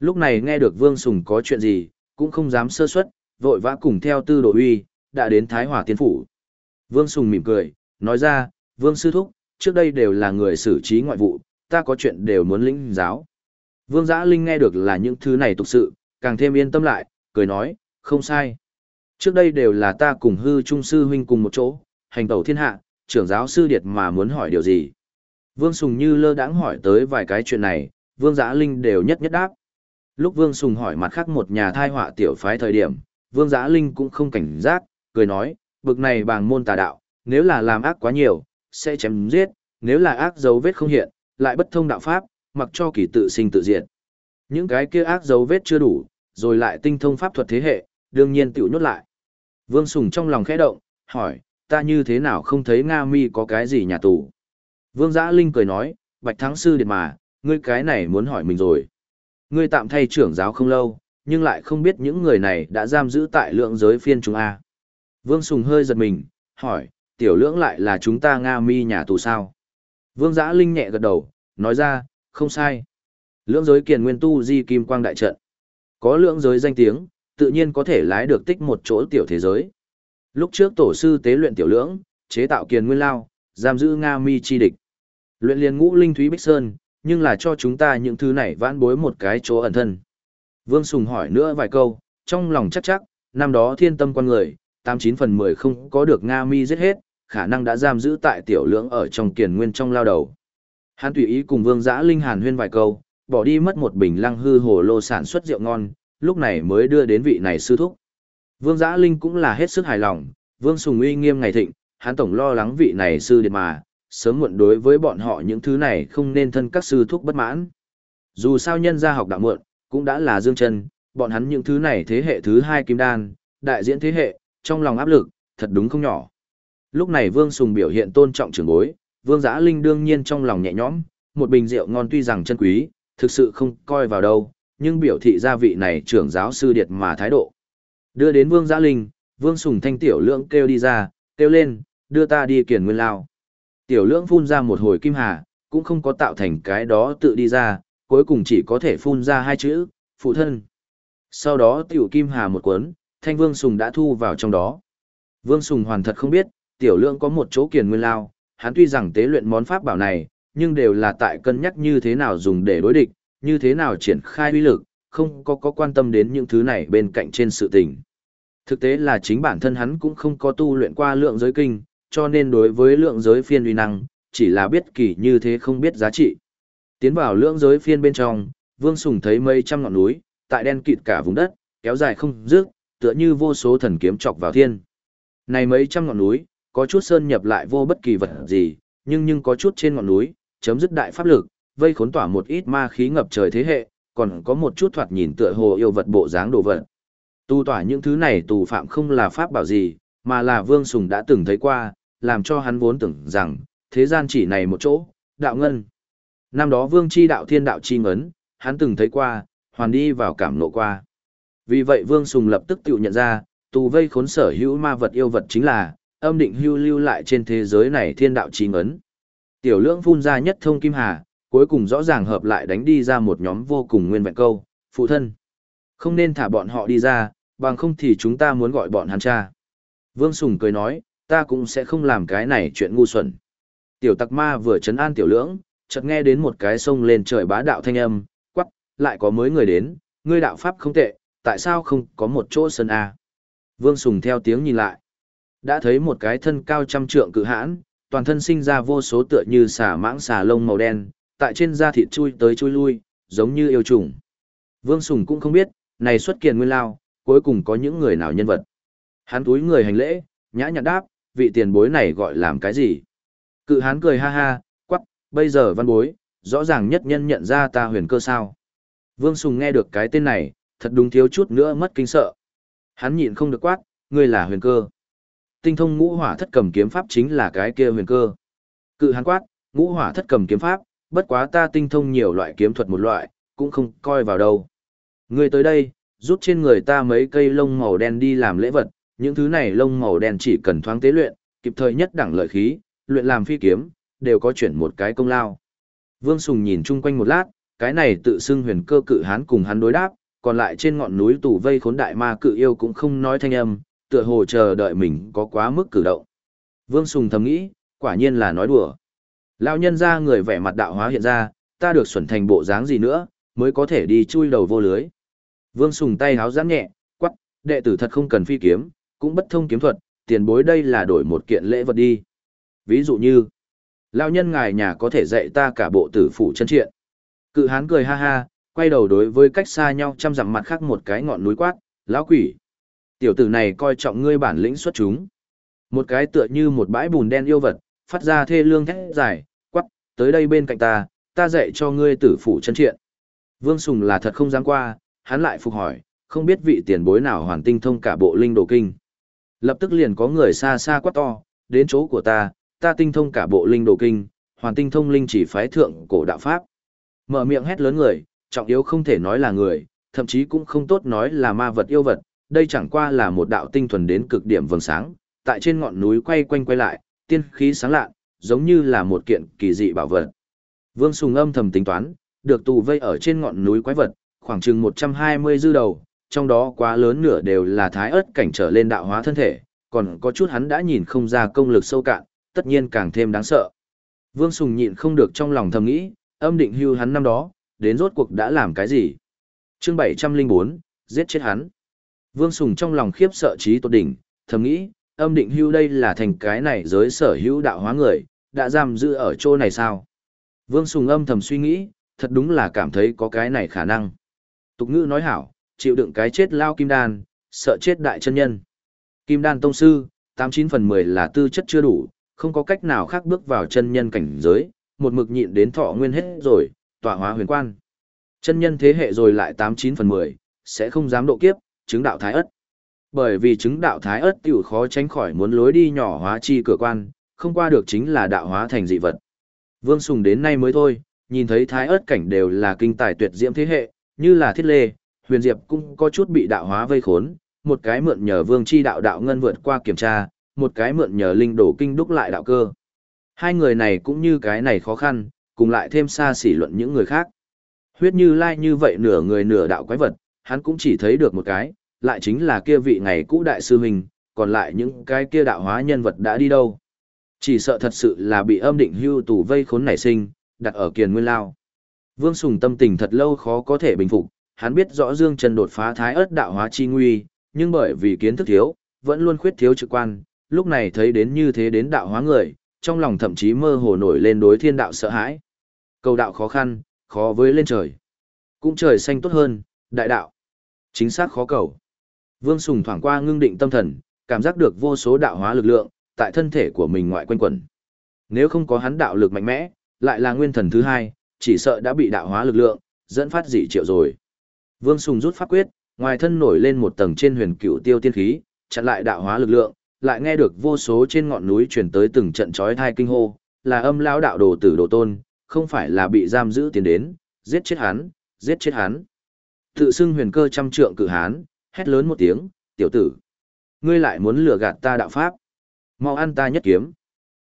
Lúc này nghe được Vương Sùng có chuyện gì, cũng không dám sơ suất, vội vã cùng theo tư đồ huy, đã đến Thái Hòa Tiên Phủ. Vương Sùng mỉm cười, nói ra, Vương Sư Thúc, trước đây đều là người xử trí ngoại vụ, ta có chuyện đều muốn lĩnh giáo. Vương Giã Linh nghe được là những thứ này tục sự, càng thêm yên tâm lại, cười nói, không sai. Trước đây đều là ta cùng hư trung sư huynh cùng một chỗ, hành tẩu thiên hạ, trưởng giáo sư điệt mà muốn hỏi điều gì. Vương Sùng như lơ đãng hỏi tới vài cái chuyện này, Vương Giã Linh đều nhất nhất đáp. Lúc Vương Sùng hỏi mặt khác một nhà thai họa tiểu phái thời điểm, Vương Giã Linh cũng không cảnh giác, cười nói, bực này bàng môn tà đạo, nếu là làm ác quá nhiều, sẽ chém giết, nếu là ác dấu vết không hiện, lại bất thông đạo pháp, mặc cho kỳ tự sinh tự diệt. Những cái kia ác dấu vết chưa đủ, rồi lại tinh thông pháp thuật thế hệ, đương nhiên tiểu nhốt lại. Vương Sùng trong lòng khẽ động, hỏi, ta như thế nào không thấy Nga mi có cái gì nhà tù? Vương Giã Linh cười nói, Bạch Thắng Sư điệt mà, ngươi cái này muốn hỏi mình rồi. Ngươi tạm thay trưởng giáo không lâu, nhưng lại không biết những người này đã giam giữ tại lượng giới phiên chúng A. Vương Sùng hơi giật mình, hỏi, tiểu lưỡng lại là chúng ta Nga mi nhà tù sao? Vương Giã Linh nhẹ gật đầu, nói ra, không sai. Lưỡng giới kiền nguyên tu di kim quang đại trận. Có lưỡng giới danh tiếng, tự nhiên có thể lái được tích một chỗ tiểu thế giới. Lúc trước tổ sư tế luyện tiểu lưỡng, chế tạo kiền nguyên lao, giam giữ Nga mi chi địch. Luyện liền ngũ linh thúy bích sơn, nhưng là cho chúng ta những thứ này vãn bối một cái chỗ ẩn thân. Vương Sùng hỏi nữa vài câu, trong lòng chắc chắc, năm đó thiên tâm quan người, 89 phần 10 không có được Nga mi giết hết, khả năng đã giam giữ tại tiểu lưỡng ở trong kiền nguyên trong lao đầu. Hắn tùy ý cùng Vương Giã Linh Hàn huyên vài câu, bỏ đi mất một bình lăng hư hồ lô sản xuất rượu ngon, lúc này mới đưa đến vị này sư thúc. Vương Giã Linh cũng là hết sức hài lòng, Vương Sùng uy nghiêm ngày thịnh, hắn tổng lo lắng vị này sư điệt mà, sớm muộn đối với bọn họ những thứ này không nên thân các sư thúc bất mãn. Dù sao nhân gia học đạo muộn, cũng đã là dương chân, bọn hắn những thứ này thế hệ thứ hai kim đan, đại diễn thế hệ, trong lòng áp lực, thật đúng không nhỏ. Lúc này Vương Sùng biểu hiện tôn trọng trưởng bối, Vương Giã Linh đương nhiên trong lòng nhẹ nhõm, một bình rượu ngon tuy rằng chân quý, thực sự không coi vào đâu, nhưng biểu thị gia vị này trưởng giáo sư điệt mà thái độ. Đưa đến Vương Giã Linh, Vương Sùng thanh tiểu lượng kêu đi ra, kêu lên, đưa ta đi kiền nguyên lao. Tiểu lượng phun ra một hồi kim hà, cũng không có tạo thành cái đó tự đi ra, cuối cùng chỉ có thể phun ra hai chữ, phụ thân. Sau đó tiểu kim hà một cuốn, thanh Vương Sùng đã thu vào trong đó. Vương Sùng hoàn thật không biết, tiểu lượng có một chỗ kiền nguyên lao, hắn tuy rằng tế luyện món pháp bảo này, nhưng đều là tại cân nhắc như thế nào dùng để đối địch, như thế nào triển khai uy lực, không có có quan tâm đến những thứ này bên cạnh trên sự tình. Thực tế là chính bản thân hắn cũng không có tu luyện qua lượng giới kinh, cho nên đối với lượng giới phiên uy năng, chỉ là biết kỳ như thế không biết giá trị. Tiến vào lượng giới phiên bên trong, Vương Sùng thấy mây trăm ngọn núi, tại đen kịt cả vùng đất, kéo dài không dứt, tựa như vô số thần kiếm chọc vào thiên. Này mấy trăm ngọn núi, có chút sơn nhập lại vô bất kỳ vật gì, nhưng nhưng có chút trên ngọn núi, chấm dứt đại pháp lực, vây khốn tỏa một ít ma khí ngập trời thế hệ, còn có một chút thoạt nhìn tựa hồ yêu vật bộ dáng đồ vật. Tu tỏa những thứ này tù phạm không là pháp bảo gì, mà là Vương Sùng đã từng thấy qua, làm cho hắn vốn tưởng rằng, thế gian chỉ này một chỗ, đạo ngân. Năm đó Vương chi đạo thiên đạo chi ngấn, hắn từng thấy qua, hoàn đi vào cảm nộ qua. Vì vậy Vương Sùng lập tức tự nhận ra, tù vây khốn sở hữu ma vật yêu vật chính là, âm định hưu lưu lại trên thế giới này thiên đạo chi ngấn. Tiểu lưỡng phun ra nhất thông kim hà, cuối cùng rõ ràng hợp lại đánh đi ra một nhóm vô cùng nguyên vẹn câu, phụ thân. Không nên thả bọn họ đi ra, bằng không thì chúng ta muốn gọi bọn hắn cha. Vương Sùng cười nói, ta cũng sẽ không làm cái này chuyện ngu xuẩn. Tiểu tặc ma vừa chấn an tiểu lưỡng, chợt nghe đến một cái sông lên trời bá đạo thanh âm, quắc, lại có mới người đến, ngươi đạo pháp không tệ, tại sao không có một chỗ sân A. Vương Sùng theo tiếng nhìn lại. Đã thấy một cái thân cao trăm trượng cự hãn, toàn thân sinh ra vô số tựa như xà mãng xà lông màu đen, tại trên da thịt chui tới chui lui, giống như yêu trùng. Vương Sùng cũng không biết, này xuất kiền nguyên lao, cuối cùng có những người nào nhân vật. Hắn túi người hành lễ, nhã nhặn đáp, vị tiền bối này gọi làm cái gì? Cự hán cười ha ha, quắc, bây giờ văn bối, rõ ràng nhất nhân nhận ra ta huyền cơ sao. Vương Sùng nghe được cái tên này, thật đúng thiếu chút nữa mất kinh sợ. Hắn nhịn không được quát, ngươi là huyền cơ. Tinh thông ngũ hỏa thất cầm kiếm pháp chính là cái kia huyền cơ. Cự hán quát, ngũ hỏa thất cầm kiếm pháp, bất quá ta tinh thông nhiều loại kiếm thuật một loại, cũng không coi vào đâu. Ngươi tới đây, rút trên người ta mấy cây lông màu đen đi làm lễ vật, những thứ này lông màu đen chỉ cần thoáng tế luyện, kịp thời nhất đẳng lợi khí, luyện làm phi kiếm, đều có chuyển một cái công lao. Vương Sùng nhìn chung quanh một lát, cái này tự xưng huyền cơ cự hán cùng hắn đối đáp, còn lại trên ngọn núi tủ vây khốn đại ma cự yêu cũng không nói thanh âm, tựa hồ chờ đợi mình có quá mức cử động. Vương Sùng thầm nghĩ, quả nhiên là nói đùa. Lão nhân ra người vẻ mặt đạo hóa hiện ra, ta được xuẩn thành bộ dáng gì nữa, mới có thể đi chui đầu vô lưới. Vương Sùng tay háo giãn nhẹ, quắc, đệ tử thật không cần phi kiếm, cũng bất thông kiếm thuật, tiền bối đây là đổi một kiện lễ vật đi. Ví dụ như, lão nhân ngài nhà có thể dạy ta cả bộ tử phủ chân triện. Cự hán cười ha ha, quay đầu đối với cách xa nhau trăm dặm mặt khác một cái ngọn núi quát, lão quỷ. Tiểu tử này coi trọng ngươi bản lĩnh xuất chúng. Một cái tựa như một bãi bùn đen yêu vật, phát ra thê lương thét dài, quắc, tới đây bên cạnh ta, ta dạy cho ngươi tử phủ chân triện. Vương Sùng là thật không dám qua, hắn lại phục hỏi, không biết vị tiền bối nào hoàn tinh thông cả bộ linh đồ kinh. Lập tức liền có người xa xa quát to, đến chỗ của ta, ta tinh thông cả bộ linh đồ kinh, hoàn tinh thông linh chỉ phái thượng cổ đạo pháp. Mở miệng hét lớn người, trọng yếu không thể nói là người, thậm chí cũng không tốt nói là ma vật yêu vật, đây chẳng qua là một đạo tinh thuần đến cực điểm vầng sáng, tại trên ngọn núi quay quanh quay lại, tiên khí sáng lạ, giống như là một kiện kỳ dị bảo vật. Vương Sùng âm thầm tính toán, được tù vây ở trên ngọn núi quái vật, khoảng chừng 120 dư đầu, trong đó quá lớn nửa đều là thái ớt cảnh trở lên đạo hóa thân thể, còn có chút hắn đã nhìn không ra công lực sâu cạn, tất nhiên càng thêm đáng sợ. Vương Sùng nhịn không được trong lòng thầm nghĩ, âm định hưu hắn năm đó, đến rốt cuộc đã làm cái gì? chương 704, giết chết hắn. Vương Sùng trong lòng khiếp sợ trí tột đỉnh, thầm nghĩ, âm định hưu đây là thành cái này giới sở hữu đạo hóa người, đã giam giữ ở chỗ này sao? Vương Sùng âm thầm suy nghĩ, thật đúng là cảm thấy có cái này khả năng. Tục ngữ nói hảo, chịu đựng cái chết lao kim đan, sợ chết đại chân nhân. Kim đan tông sư, 89 phần 10 là tư chất chưa đủ, không có cách nào khác bước vào chân nhân cảnh giới, một mực nhịn đến thọ nguyên hết rồi, tọa hóa huyền quan. Chân nhân thế hệ rồi lại 89 phần 10, sẽ không dám độ kiếp, chứng đạo thái ất. Bởi vì chứng đạo thái ất tiểu khó tránh khỏi muốn lối đi nhỏ hóa chi cửa quan, không qua được chính là đạo hóa thành dị vật. Vương Sùng đến nay mới thôi, nhìn thấy thái ớt cảnh đều là kinh tài tuyệt diễm thế hệ, như là thiết lê, huyền diệp cũng có chút bị đạo hóa vây khốn, một cái mượn nhờ vương chi đạo đạo ngân vượt qua kiểm tra, một cái mượn nhờ linh đổ kinh đúc lại đạo cơ. Hai người này cũng như cái này khó khăn, cùng lại thêm xa xỉ luận những người khác. Huyết như lai như vậy nửa người nửa đạo quái vật, hắn cũng chỉ thấy được một cái, lại chính là kia vị ngày cũ đại sư mình, còn lại những cái kia đạo hóa nhân vật đã đi đâu. Chỉ sợ thật sự là bị âm định hưu tù vây khốn nảy sinh, đặt ở kiền nguyên lao. Vương Sùng tâm tình thật lâu khó có thể bình phục, hắn biết rõ Dương Trần đột phá thái ớt đạo hóa chi nguy, nhưng bởi vì kiến thức thiếu, vẫn luôn khuyết thiếu trực quan, lúc này thấy đến như thế đến đạo hóa người, trong lòng thậm chí mơ hồ nổi lên đối thiên đạo sợ hãi. Cầu đạo khó khăn, khó với lên trời. Cũng trời xanh tốt hơn, đại đạo. Chính xác khó cầu. Vương Sùng thoảng qua ngưng định tâm thần, cảm giác được vô số đạo hóa lực lượng, tại thân thể của mình ngoại quanh quẩn. Nếu không có hắn đạo lực mạnh mẽ, lại là nguyên thần thứ hai, chỉ sợ đã bị đạo hóa lực lượng, dẫn phát dị triệu rồi. Vương Sùng rút pháp quyết, ngoài thân nổi lên một tầng trên huyền cựu tiêu tiên khí, chặn lại đạo hóa lực lượng, lại nghe được vô số trên ngọn núi truyền tới từng trận chói thai kinh hô, là âm lão đạo đồ tử đồ tôn, không phải là bị giam giữ tiến đến, giết chết hắn, giết chết hắn. Tự xưng huyền cơ trăm trượng cử hán, hét lớn một tiếng, tiểu tử. Ngươi lại muốn lừa gạt ta đạo pháp. Mau ăn ta nhất kiếm.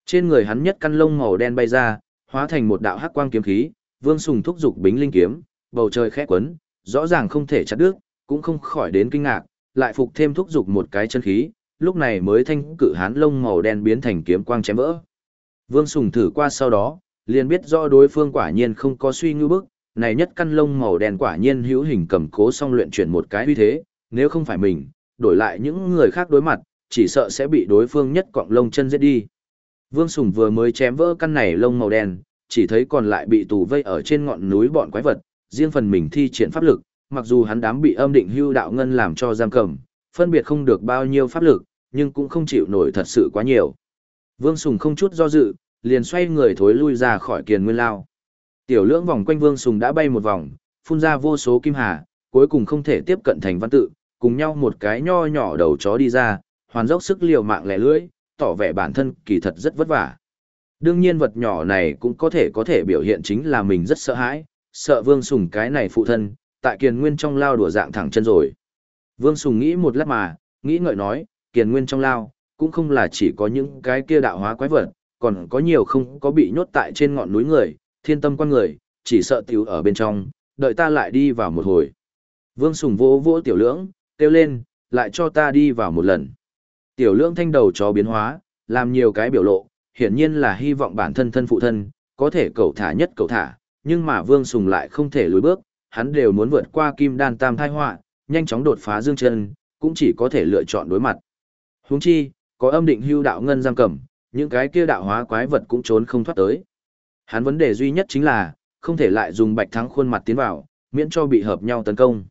Trên người hắn nhất căn lông màu đen bay ra, hóa thành một đạo hắc quang kiếm khí, Vương Sùng thúc dục bính linh kiếm, bầu trời khẽ quấn, rõ ràng không thể chặt đứt, cũng không khỏi đến kinh ngạc, lại phục thêm thúc dục một cái chân khí, lúc này mới thanh cự hán lông màu đen biến thành kiếm quang chém vỡ. Vương Sùng thử qua sau đó, liền biết rõ đối phương quả nhiên không có suy ngư bức, này nhất căn lông màu đen quả nhiên hữu hình cầm cố song luyện chuyển một cái uy thế, nếu không phải mình, đổi lại những người khác đối mặt, chỉ sợ sẽ bị đối phương nhất cọng lông chân giết đi. Vương Sùng vừa mới chém vỡ căn này lông màu đen, chỉ thấy còn lại bị tù vây ở trên ngọn núi bọn quái vật, riêng phần mình thi triển pháp lực, mặc dù hắn đám bị âm định hưu đạo ngân làm cho giam cầm, phân biệt không được bao nhiêu pháp lực, nhưng cũng không chịu nổi thật sự quá nhiều. Vương Sùng không chút do dự, liền xoay người thối lui ra khỏi kiền nguyên lao. Tiểu lưỡng vòng quanh Vương Sùng đã bay một vòng, phun ra vô số kim hà, cuối cùng không thể tiếp cận thành văn tự, cùng nhau một cái nho nhỏ đầu chó đi ra, hoàn dốc sức liều mạng lẻ lưỡi, tỏ vẻ bản thân kỳ thật rất vất vả. Đương nhiên vật nhỏ này cũng có thể có thể biểu hiện chính là mình rất sợ hãi, sợ Vương Sùng cái này phụ thân, tại Kiền Nguyên trong lao đùa dạng thẳng chân rồi. Vương Sùng nghĩ một lát mà, nghĩ ngợi nói, Kiền Nguyên trong lao, cũng không là chỉ có những cái kia đạo hóa quái vật, còn có nhiều không có bị nhốt tại trên ngọn núi người, thiên tâm quan người, chỉ sợ tiểu ở bên trong, đợi ta lại đi vào một hồi. Vương Sùng vỗ vỗ tiểu lưỡng, kêu lên, lại cho ta đi vào một lần. Tiểu lưỡng thanh đầu chó biến hóa, làm nhiều cái biểu lộ, hiển nhiên là hy vọng bản thân thân phụ thân, có thể cầu thả nhất cầu thả, nhưng mà Vương Sùng lại không thể lùi bước, hắn đều muốn vượt qua kim đan tam thai họa, nhanh chóng đột phá dương chân, cũng chỉ có thể lựa chọn đối mặt. Huống chi, có âm định hưu đạo ngân giam cầm, những cái kia đạo hóa quái vật cũng trốn không thoát tới. Hắn vấn đề duy nhất chính là, không thể lại dùng bạch thắng khuôn mặt tiến vào, miễn cho bị hợp nhau tấn công.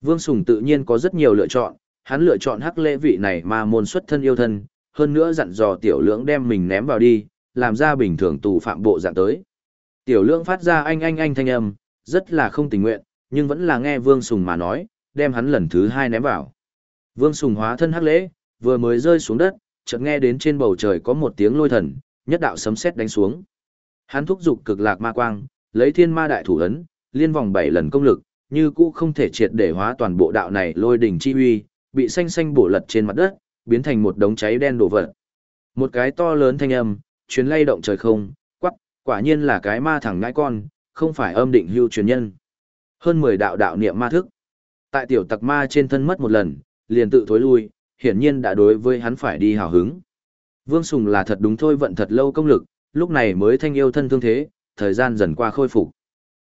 Vương Sùng tự nhiên có rất nhiều lựa chọn, hắn lựa chọn hắc lễ vị này mà môn xuất thân yêu thân, hơn nữa dặn dò tiểu lưỡng đem mình ném vào đi, làm ra bình thường tù phạm bộ dạng tới. Tiểu lưỡng phát ra anh anh anh thanh âm, rất là không tình nguyện, nhưng vẫn là nghe Vương Sùng mà nói, đem hắn lần thứ hai ném vào. Vương Sùng hóa thân hắc lễ, vừa mới rơi xuống đất, chợt nghe đến trên bầu trời có một tiếng lôi thần, nhất đạo sấm sét đánh xuống. Hắn thúc giục cực lạc ma quang, lấy thiên ma đại thủ ấn, liên vòng bảy lần công lực, như cũ không thể triệt để hóa toàn bộ đạo này lôi đỉnh chi uy, bị xanh xanh bổ lật trên mặt đất, biến thành một đống cháy đen đổ vật. Một cái to lớn thanh âm, chuyến lay động trời không, quắc, quả nhiên là cái ma thẳng ngãi con, không phải âm định hưu truyền nhân. Hơn 10 đạo đạo niệm ma thức. Tại tiểu tặc ma trên thân mất một lần, liền tự thối lui, hiển nhiên đã đối với hắn phải đi hào hứng. Vương Sùng là thật đúng thôi vận thật lâu công lực, lúc này mới thanh yêu thân thương thế, thời gian dần qua khôi phục.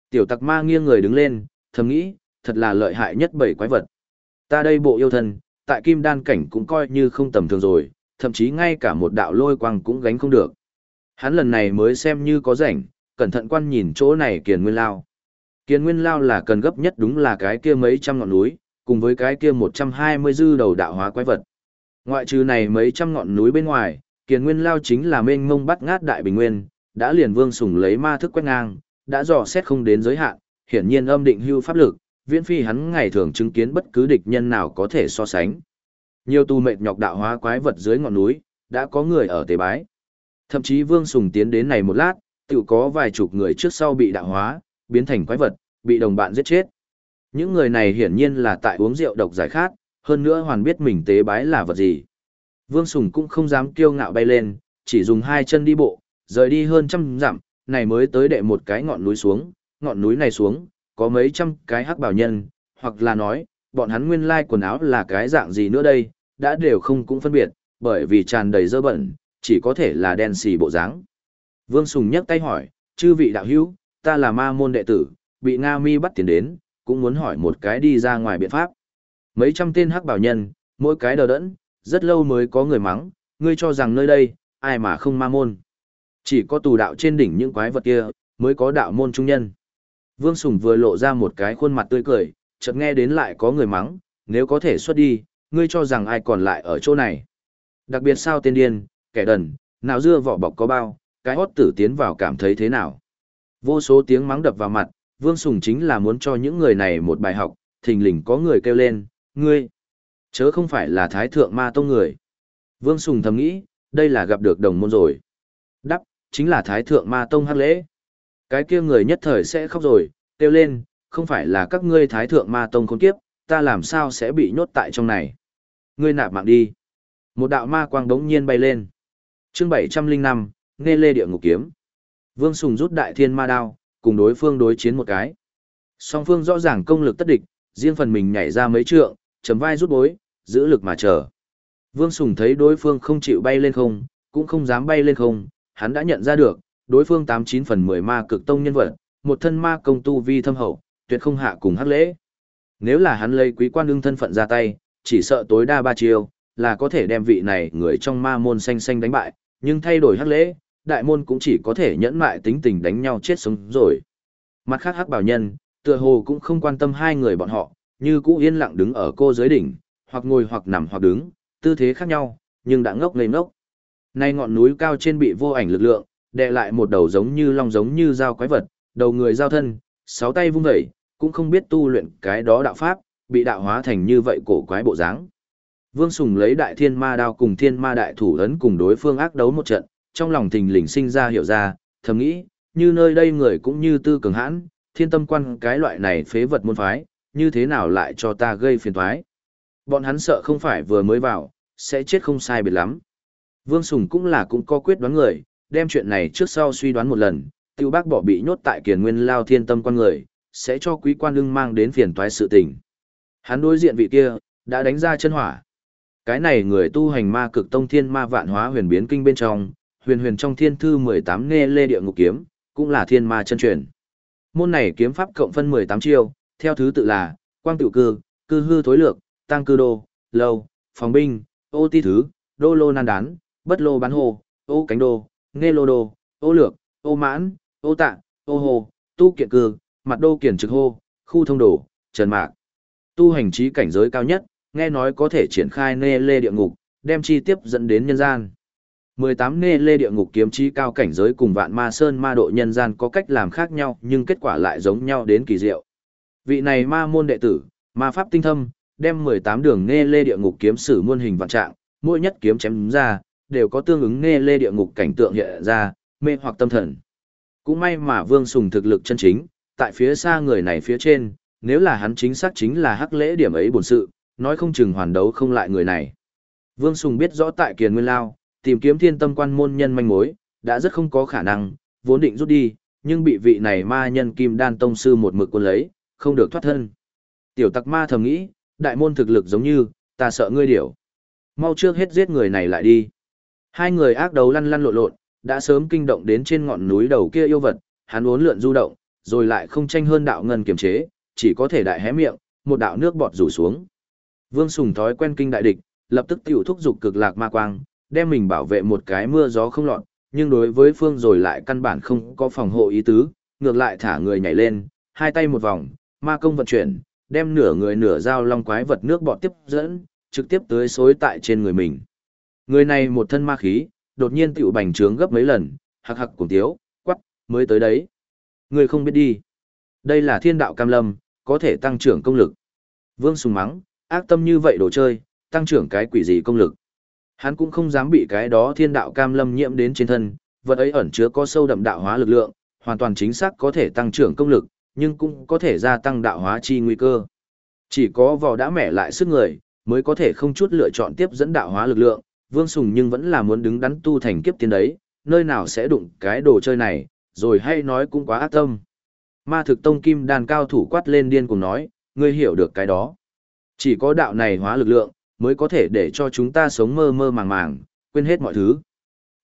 Tiểu tặc ma nghiêng người đứng lên, thầm nghĩ, thật là lợi hại nhất bảy quái vật. Ta đây bộ yêu thân, tại kim đan cảnh cũng coi như không tầm thường rồi, thậm chí ngay cả một đạo lôi quang cũng gánh không được. Hắn lần này mới xem như có rảnh, cẩn thận quan nhìn chỗ này kiền nguyên lao. Kiền nguyên lao là cần gấp nhất đúng là cái kia mấy trăm ngọn núi, cùng với cái kia 120 dư đầu đạo hóa quái vật. Ngoại trừ này mấy trăm ngọn núi bên ngoài, kiền nguyên lao chính là mênh mông bắt ngát đại bình nguyên, đã liền vương sùng lấy ma thức quét ngang, đã dò xét không đến giới hạn, hiển nhiên âm định hưu pháp lực, viễn phi hắn ngày thường chứng kiến bất cứ địch nhân nào có thể so sánh. Nhiều tu mệt nhọc đạo hóa quái vật dưới ngọn núi, đã có người ở tế bái. Thậm chí Vương Sùng tiến đến này một lát, tự có vài chục người trước sau bị đạo hóa, biến thành quái vật, bị đồng bạn giết chết. Những người này hiển nhiên là tại uống rượu độc giải khát, hơn nữa hoàn biết mình tế bái là vật gì. Vương Sùng cũng không dám kiêu ngạo bay lên, chỉ dùng hai chân đi bộ, rời đi hơn trăm dặm, này mới tới đệ một cái ngọn núi xuống, ngọn núi này xuống, có mấy trăm cái hắc bảo nhân, hoặc là nói, bọn hắn nguyên lai quần áo là cái dạng gì nữa đây, đã đều không cũng phân biệt, bởi vì tràn đầy dơ bẩn, chỉ có thể là đen xì bộ dáng. Vương Sùng nhấc tay hỏi, chư vị đạo hữu, ta là ma môn đệ tử, bị Nga mi bắt tiền đến, cũng muốn hỏi một cái đi ra ngoài biện pháp. Mấy trăm tên hắc bảo nhân, mỗi cái đờ đẫn, rất lâu mới có người mắng, ngươi cho rằng nơi đây, ai mà không ma môn. Chỉ có tù đạo trên đỉnh những quái vật kia, mới có đạo môn trung nhân. Vương Sùng vừa lộ ra một cái khuôn mặt tươi cười, chợt nghe đến lại có người mắng, nếu có thể xuất đi, ngươi cho rằng ai còn lại ở chỗ này. Đặc biệt sao tên điên, kẻ đần, nào dưa vỏ bọc có bao, cái hót tử tiến vào cảm thấy thế nào. Vô số tiếng mắng đập vào mặt, Vương Sùng chính là muốn cho những người này một bài học, thình lình có người kêu lên, ngươi, chớ không phải là thái thượng ma tông người. Vương Sùng thầm nghĩ, đây là gặp được đồng môn rồi. Đắp, chính là thái thượng ma tông hắc lễ. Cái kia người nhất thời sẽ khóc rồi, kêu lên, không phải là các ngươi thái thượng ma tông khốn kiếp, ta làm sao sẽ bị nhốt tại trong này. Ngươi nạp mạng đi. Một đạo ma quang đống nhiên bay lên. chương 705, nghe lê địa ngục kiếm. Vương Sùng rút đại thiên ma đao, cùng đối phương đối chiến một cái. Song phương rõ ràng công lực tất địch, riêng phần mình nhảy ra mấy trượng, chấm vai rút bối, giữ lực mà chờ. Vương Sùng thấy đối phương không chịu bay lên không, cũng không dám bay lên không, hắn đã nhận ra được, đối phương 89 phần 10 ma cực tông nhân vật, một thân ma công tu vi thâm hậu, tuyệt không hạ cùng hắc lễ. Nếu là hắn lấy quý quan đương thân phận ra tay, chỉ sợ tối đa ba chiêu, là có thể đem vị này người trong ma môn xanh xanh đánh bại, nhưng thay đổi hắc lễ, đại môn cũng chỉ có thể nhẫn mại tính tình đánh nhau chết sống rồi. Mặt khác hắc bảo nhân, tựa hồ cũng không quan tâm hai người bọn họ, như cũ yên lặng đứng ở cô dưới đỉnh, hoặc ngồi hoặc nằm hoặc đứng, tư thế khác nhau, nhưng đã ngốc ngây ngốc. Nay ngọn núi cao trên bị vô ảnh lực lượng, đè lại một đầu giống như long giống như dao quái vật, đầu người giao thân, sáu tay vung vẩy, cũng không biết tu luyện cái đó đạo pháp, bị đạo hóa thành như vậy cổ quái bộ dáng. Vương Sùng lấy đại thiên ma đao cùng thiên ma đại thủ ấn cùng đối phương ác đấu một trận, trong lòng thình lình sinh ra hiểu ra, thầm nghĩ, như nơi đây người cũng như tư cường hãn, thiên tâm quan cái loại này phế vật môn phái, như thế nào lại cho ta gây phiền toái. Bọn hắn sợ không phải vừa mới vào, sẽ chết không sai biệt lắm. Vương Sùng cũng là cũng có quyết đoán người, đem chuyện này trước sau suy đoán một lần, tiêu bác bỏ bị nhốt tại kiền nguyên lao thiên tâm quan người, sẽ cho quý quan lưng mang đến phiền toái sự tình. Hắn đối diện vị kia, đã đánh ra chân hỏa. Cái này người tu hành ma cực tông thiên ma vạn hóa huyền biến kinh bên trong, huyền huyền trong thiên thư 18 nghe lê địa ngục kiếm, cũng là thiên ma chân truyền. Môn này kiếm pháp cộng phân 18 chiêu, theo thứ tự là, quang tự cư, cư hư thối lược, tăng cư đô, lâu, phòng binh, ô ti thứ, đô lô nan đán, bất lô bán hồ, ô cánh đô, nghe lô đô, ô lược, ô mãn, ô tạ, ô hồ, tu kiện cư, mặt đô kiển trực hô, khu thông đồ, Trần Mạc. Tu hành trí cảnh giới cao nhất, nghe nói có thể triển khai nê lê địa ngục, đem chi tiếp dẫn đến nhân gian. 18 nê lê địa ngục kiếm trí cao cảnh giới cùng vạn ma sơn ma độ nhân gian có cách làm khác nhau nhưng kết quả lại giống nhau đến kỳ diệu. Vị này ma môn đệ tử, ma pháp tinh thâm, đem 18 đường nghe lê địa ngục kiếm sử muôn hình vạn trạng, mỗi nhất kiếm chém ra, đều có tương ứng nghe lê địa ngục cảnh tượng hiện ra, mê hoặc tâm thần. Cũng may mà Vương Sùng thực lực chân chính, tại phía xa người này phía trên, nếu là hắn chính xác chính là hắc lễ điểm ấy bổn sự, nói không chừng hoàn đấu không lại người này. Vương Sùng biết rõ tại Kiền Nguyên Lao, tìm kiếm thiên tâm quan môn nhân manh mối, đã rất không có khả năng, vốn định rút đi, nhưng bị vị này ma nhân kim đan tông sư một mực quân lấy, không được thoát thân. Tiểu tặc ma thầm nghĩ, đại môn thực lực giống như, ta sợ ngươi điểu. Mau trước hết giết người này lại đi. Hai người ác đấu lăn lăn lộn lộn, đã sớm kinh động đến trên ngọn núi đầu kia yêu vật, hắn uốn lượn du động, rồi lại không tranh hơn đạo ngân kiềm chế, chỉ có thể đại hé miệng, một đạo nước bọt rủ xuống. Vương Sùng thói quen kinh đại địch, lập tức tiểu thúc dục cực lạc ma quang, đem mình bảo vệ một cái mưa gió không lọt, nhưng đối với phương rồi lại căn bản không có phòng hộ ý tứ, ngược lại thả người nhảy lên, hai tay một vòng, ma công vận chuyển, đem nửa người nửa dao long quái vật nước bọt tiếp dẫn, trực tiếp tới xối tại trên người mình. Người này một thân ma khí, đột nhiên tiểu bành trướng gấp mấy lần, hạc hạc cùng tiếu, quắc, mới tới đấy. Người không biết đi. Đây là thiên đạo cam lâm, có thể tăng trưởng công lực. Vương sùng mắng, ác tâm như vậy đồ chơi, tăng trưởng cái quỷ gì công lực. Hắn cũng không dám bị cái đó thiên đạo cam lâm nhiễm đến trên thân, vật ấy ẩn chứa có sâu đậm đạo hóa lực lượng, hoàn toàn chính xác có thể tăng trưởng công lực, nhưng cũng có thể gia tăng đạo hóa chi nguy cơ. Chỉ có vỏ đã mẻ lại sức người, mới có thể không chút lựa chọn tiếp dẫn đạo hóa lực lượng, Vương Sùng nhưng vẫn là muốn đứng đắn tu thành kiếp tiên đấy, nơi nào sẽ đụng cái đồ chơi này, rồi hay nói cũng quá ác tâm. Ma thực tông kim đàn cao thủ quát lên điên cùng nói, ngươi hiểu được cái đó. Chỉ có đạo này hóa lực lượng, mới có thể để cho chúng ta sống mơ mơ màng màng, quên hết mọi thứ.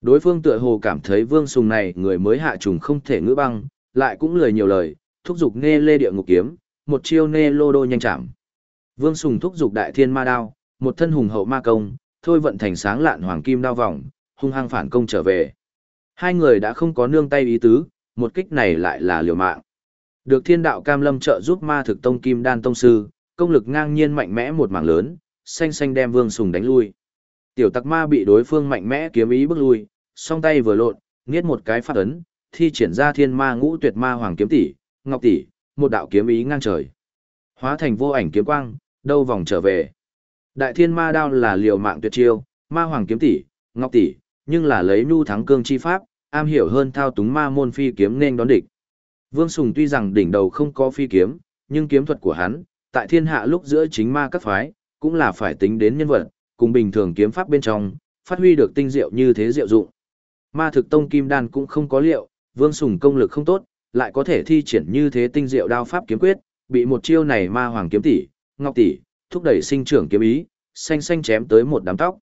Đối phương tựa hồ cảm thấy vương sùng này người mới hạ trùng không thể ngữ băng, lại cũng lời nhiều lời, thúc giục nê lê địa ngục kiếm, một chiêu nê lô đô nhanh chạm. Vương sùng thúc giục đại thiên ma đao, một thân hùng hậu ma công, thôi vận thành sáng lạn hoàng kim đao vòng, hung hăng phản công trở về. Hai người đã không có nương tay ý tứ, một kích này lại là liều mạng. Được thiên đạo cam lâm trợ giúp ma thực tông kim đan tông sư, công lực ngang nhiên mạnh mẽ một mảng lớn, xanh xanh đem vương sùng đánh lui. Tiểu tặc ma bị đối phương mạnh mẽ kiếm ý bước lui, song tay vừa lộn, nghiết một cái phát ấn, thi triển ra thiên ma ngũ tuyệt ma hoàng kiếm tỷ, ngọc tỷ, một đạo kiếm ý ngang trời. Hóa thành vô ảnh kiếm quang, đâu vòng trở về. Đại thiên ma đao là liều mạng tuyệt chiêu, ma hoàng kiếm tỷ, ngọc tỷ, nhưng là lấy nhu thắng cương chi pháp, am hiểu hơn thao túng ma môn phi kiếm nên đón địch. Vương Sùng tuy rằng đỉnh đầu không có phi kiếm, nhưng kiếm thuật của hắn, tại thiên hạ lúc giữa chính ma các phái, cũng là phải tính đến nhân vật, cùng bình thường kiếm pháp bên trong, phát huy được tinh diệu như thế diệu dụng. Ma thực tông kim đan cũng không có liệu, Vương Sùng công lực không tốt, lại có thể thi triển như thế tinh diệu đao pháp kiếm quyết, bị một chiêu này ma hoàng kiếm tỷ, ngọc tỷ, thúc đẩy sinh trưởng kiếm ý, xanh xanh chém tới một đám tóc.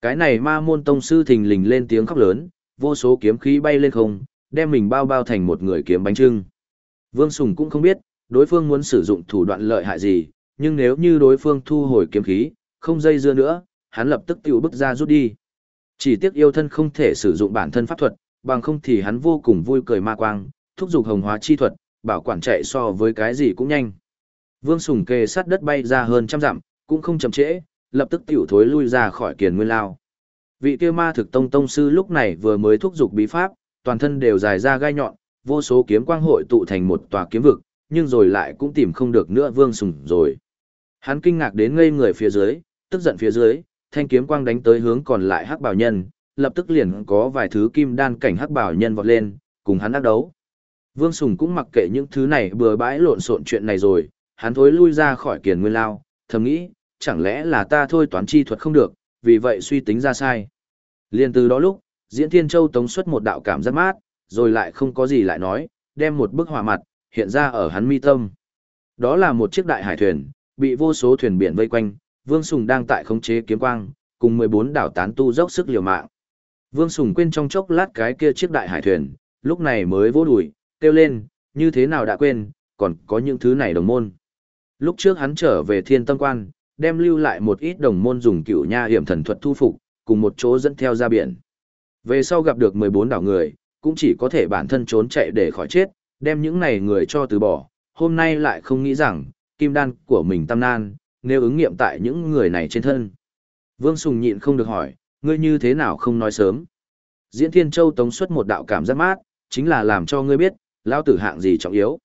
Cái này ma môn tông sư thình lình lên tiếng khóc lớn, vô số kiếm khí bay lên không, đem mình bao bao thành một người kiếm bánh trưng. Vương Sùng cũng không biết, đối phương muốn sử dụng thủ đoạn lợi hại gì, nhưng nếu như đối phương thu hồi kiếm khí, không dây dưa nữa, hắn lập tức tiểu bức ra rút đi. Chỉ tiếc yêu thân không thể sử dụng bản thân pháp thuật, bằng không thì hắn vô cùng vui cười ma quang, thúc giục hồng hóa chi thuật, bảo quản chạy so với cái gì cũng nhanh. Vương Sùng kề sát đất bay ra hơn trăm dặm, cũng không chậm trễ, lập tức tiểu thối lui ra khỏi kiền nguyên lao. Vị kia ma thực tông tông sư lúc này vừa mới thúc giục bí pháp, toàn thân đều dài ra gai nhọn, vô số kiếm quang hội tụ thành một tòa kiếm vực, nhưng rồi lại cũng tìm không được nữa Vương Sùng rồi. Hắn kinh ngạc đến ngây người phía dưới, tức giận phía dưới, thanh kiếm quang đánh tới hướng còn lại hắc bảo nhân, lập tức liền có vài thứ kim đan cảnh hắc bảo nhân vọt lên, cùng hắn ác đấu. Vương Sùng cũng mặc kệ những thứ này bừa bãi lộn xộn chuyện này rồi, hắn thối lui ra khỏi kiền nguyên lao, thầm nghĩ, chẳng lẽ là ta thôi toán chi thuật không được, vì vậy suy tính ra sai. Liên từ đó lúc, Diễn Thiên Châu tống xuất một đạo cảm giác mát, rồi lại không có gì lại nói, đem một bức họa mặt, hiện ra ở hắn mi tâm. Đó là một chiếc đại hải thuyền, bị vô số thuyền biển vây quanh, Vương Sùng đang tại khống chế kiếm quang, cùng 14 đảo tán tu dốc sức liều mạng. Vương Sùng quên trong chốc lát cái kia chiếc đại hải thuyền, lúc này mới vô đùi, kêu lên, như thế nào đã quên, còn có những thứ này đồng môn. Lúc trước hắn trở về thiên tâm quan, đem lưu lại một ít đồng môn dùng cựu nha hiểm thần thuật thu phục, cùng một chỗ dẫn theo ra biển. Về sau gặp được 14 đảo người, cũng chỉ có thể bản thân trốn chạy để khỏi chết, đem những này người cho từ bỏ, hôm nay lại không nghĩ rằng, kim đan của mình tam nan, nếu ứng nghiệm tại những người này trên thân. Vương Sùng nhịn không được hỏi, ngươi như thế nào không nói sớm. Diễn Thiên Châu tống xuất một đạo cảm giác mát, chính là làm cho ngươi biết, lao tử hạng gì trọng yếu.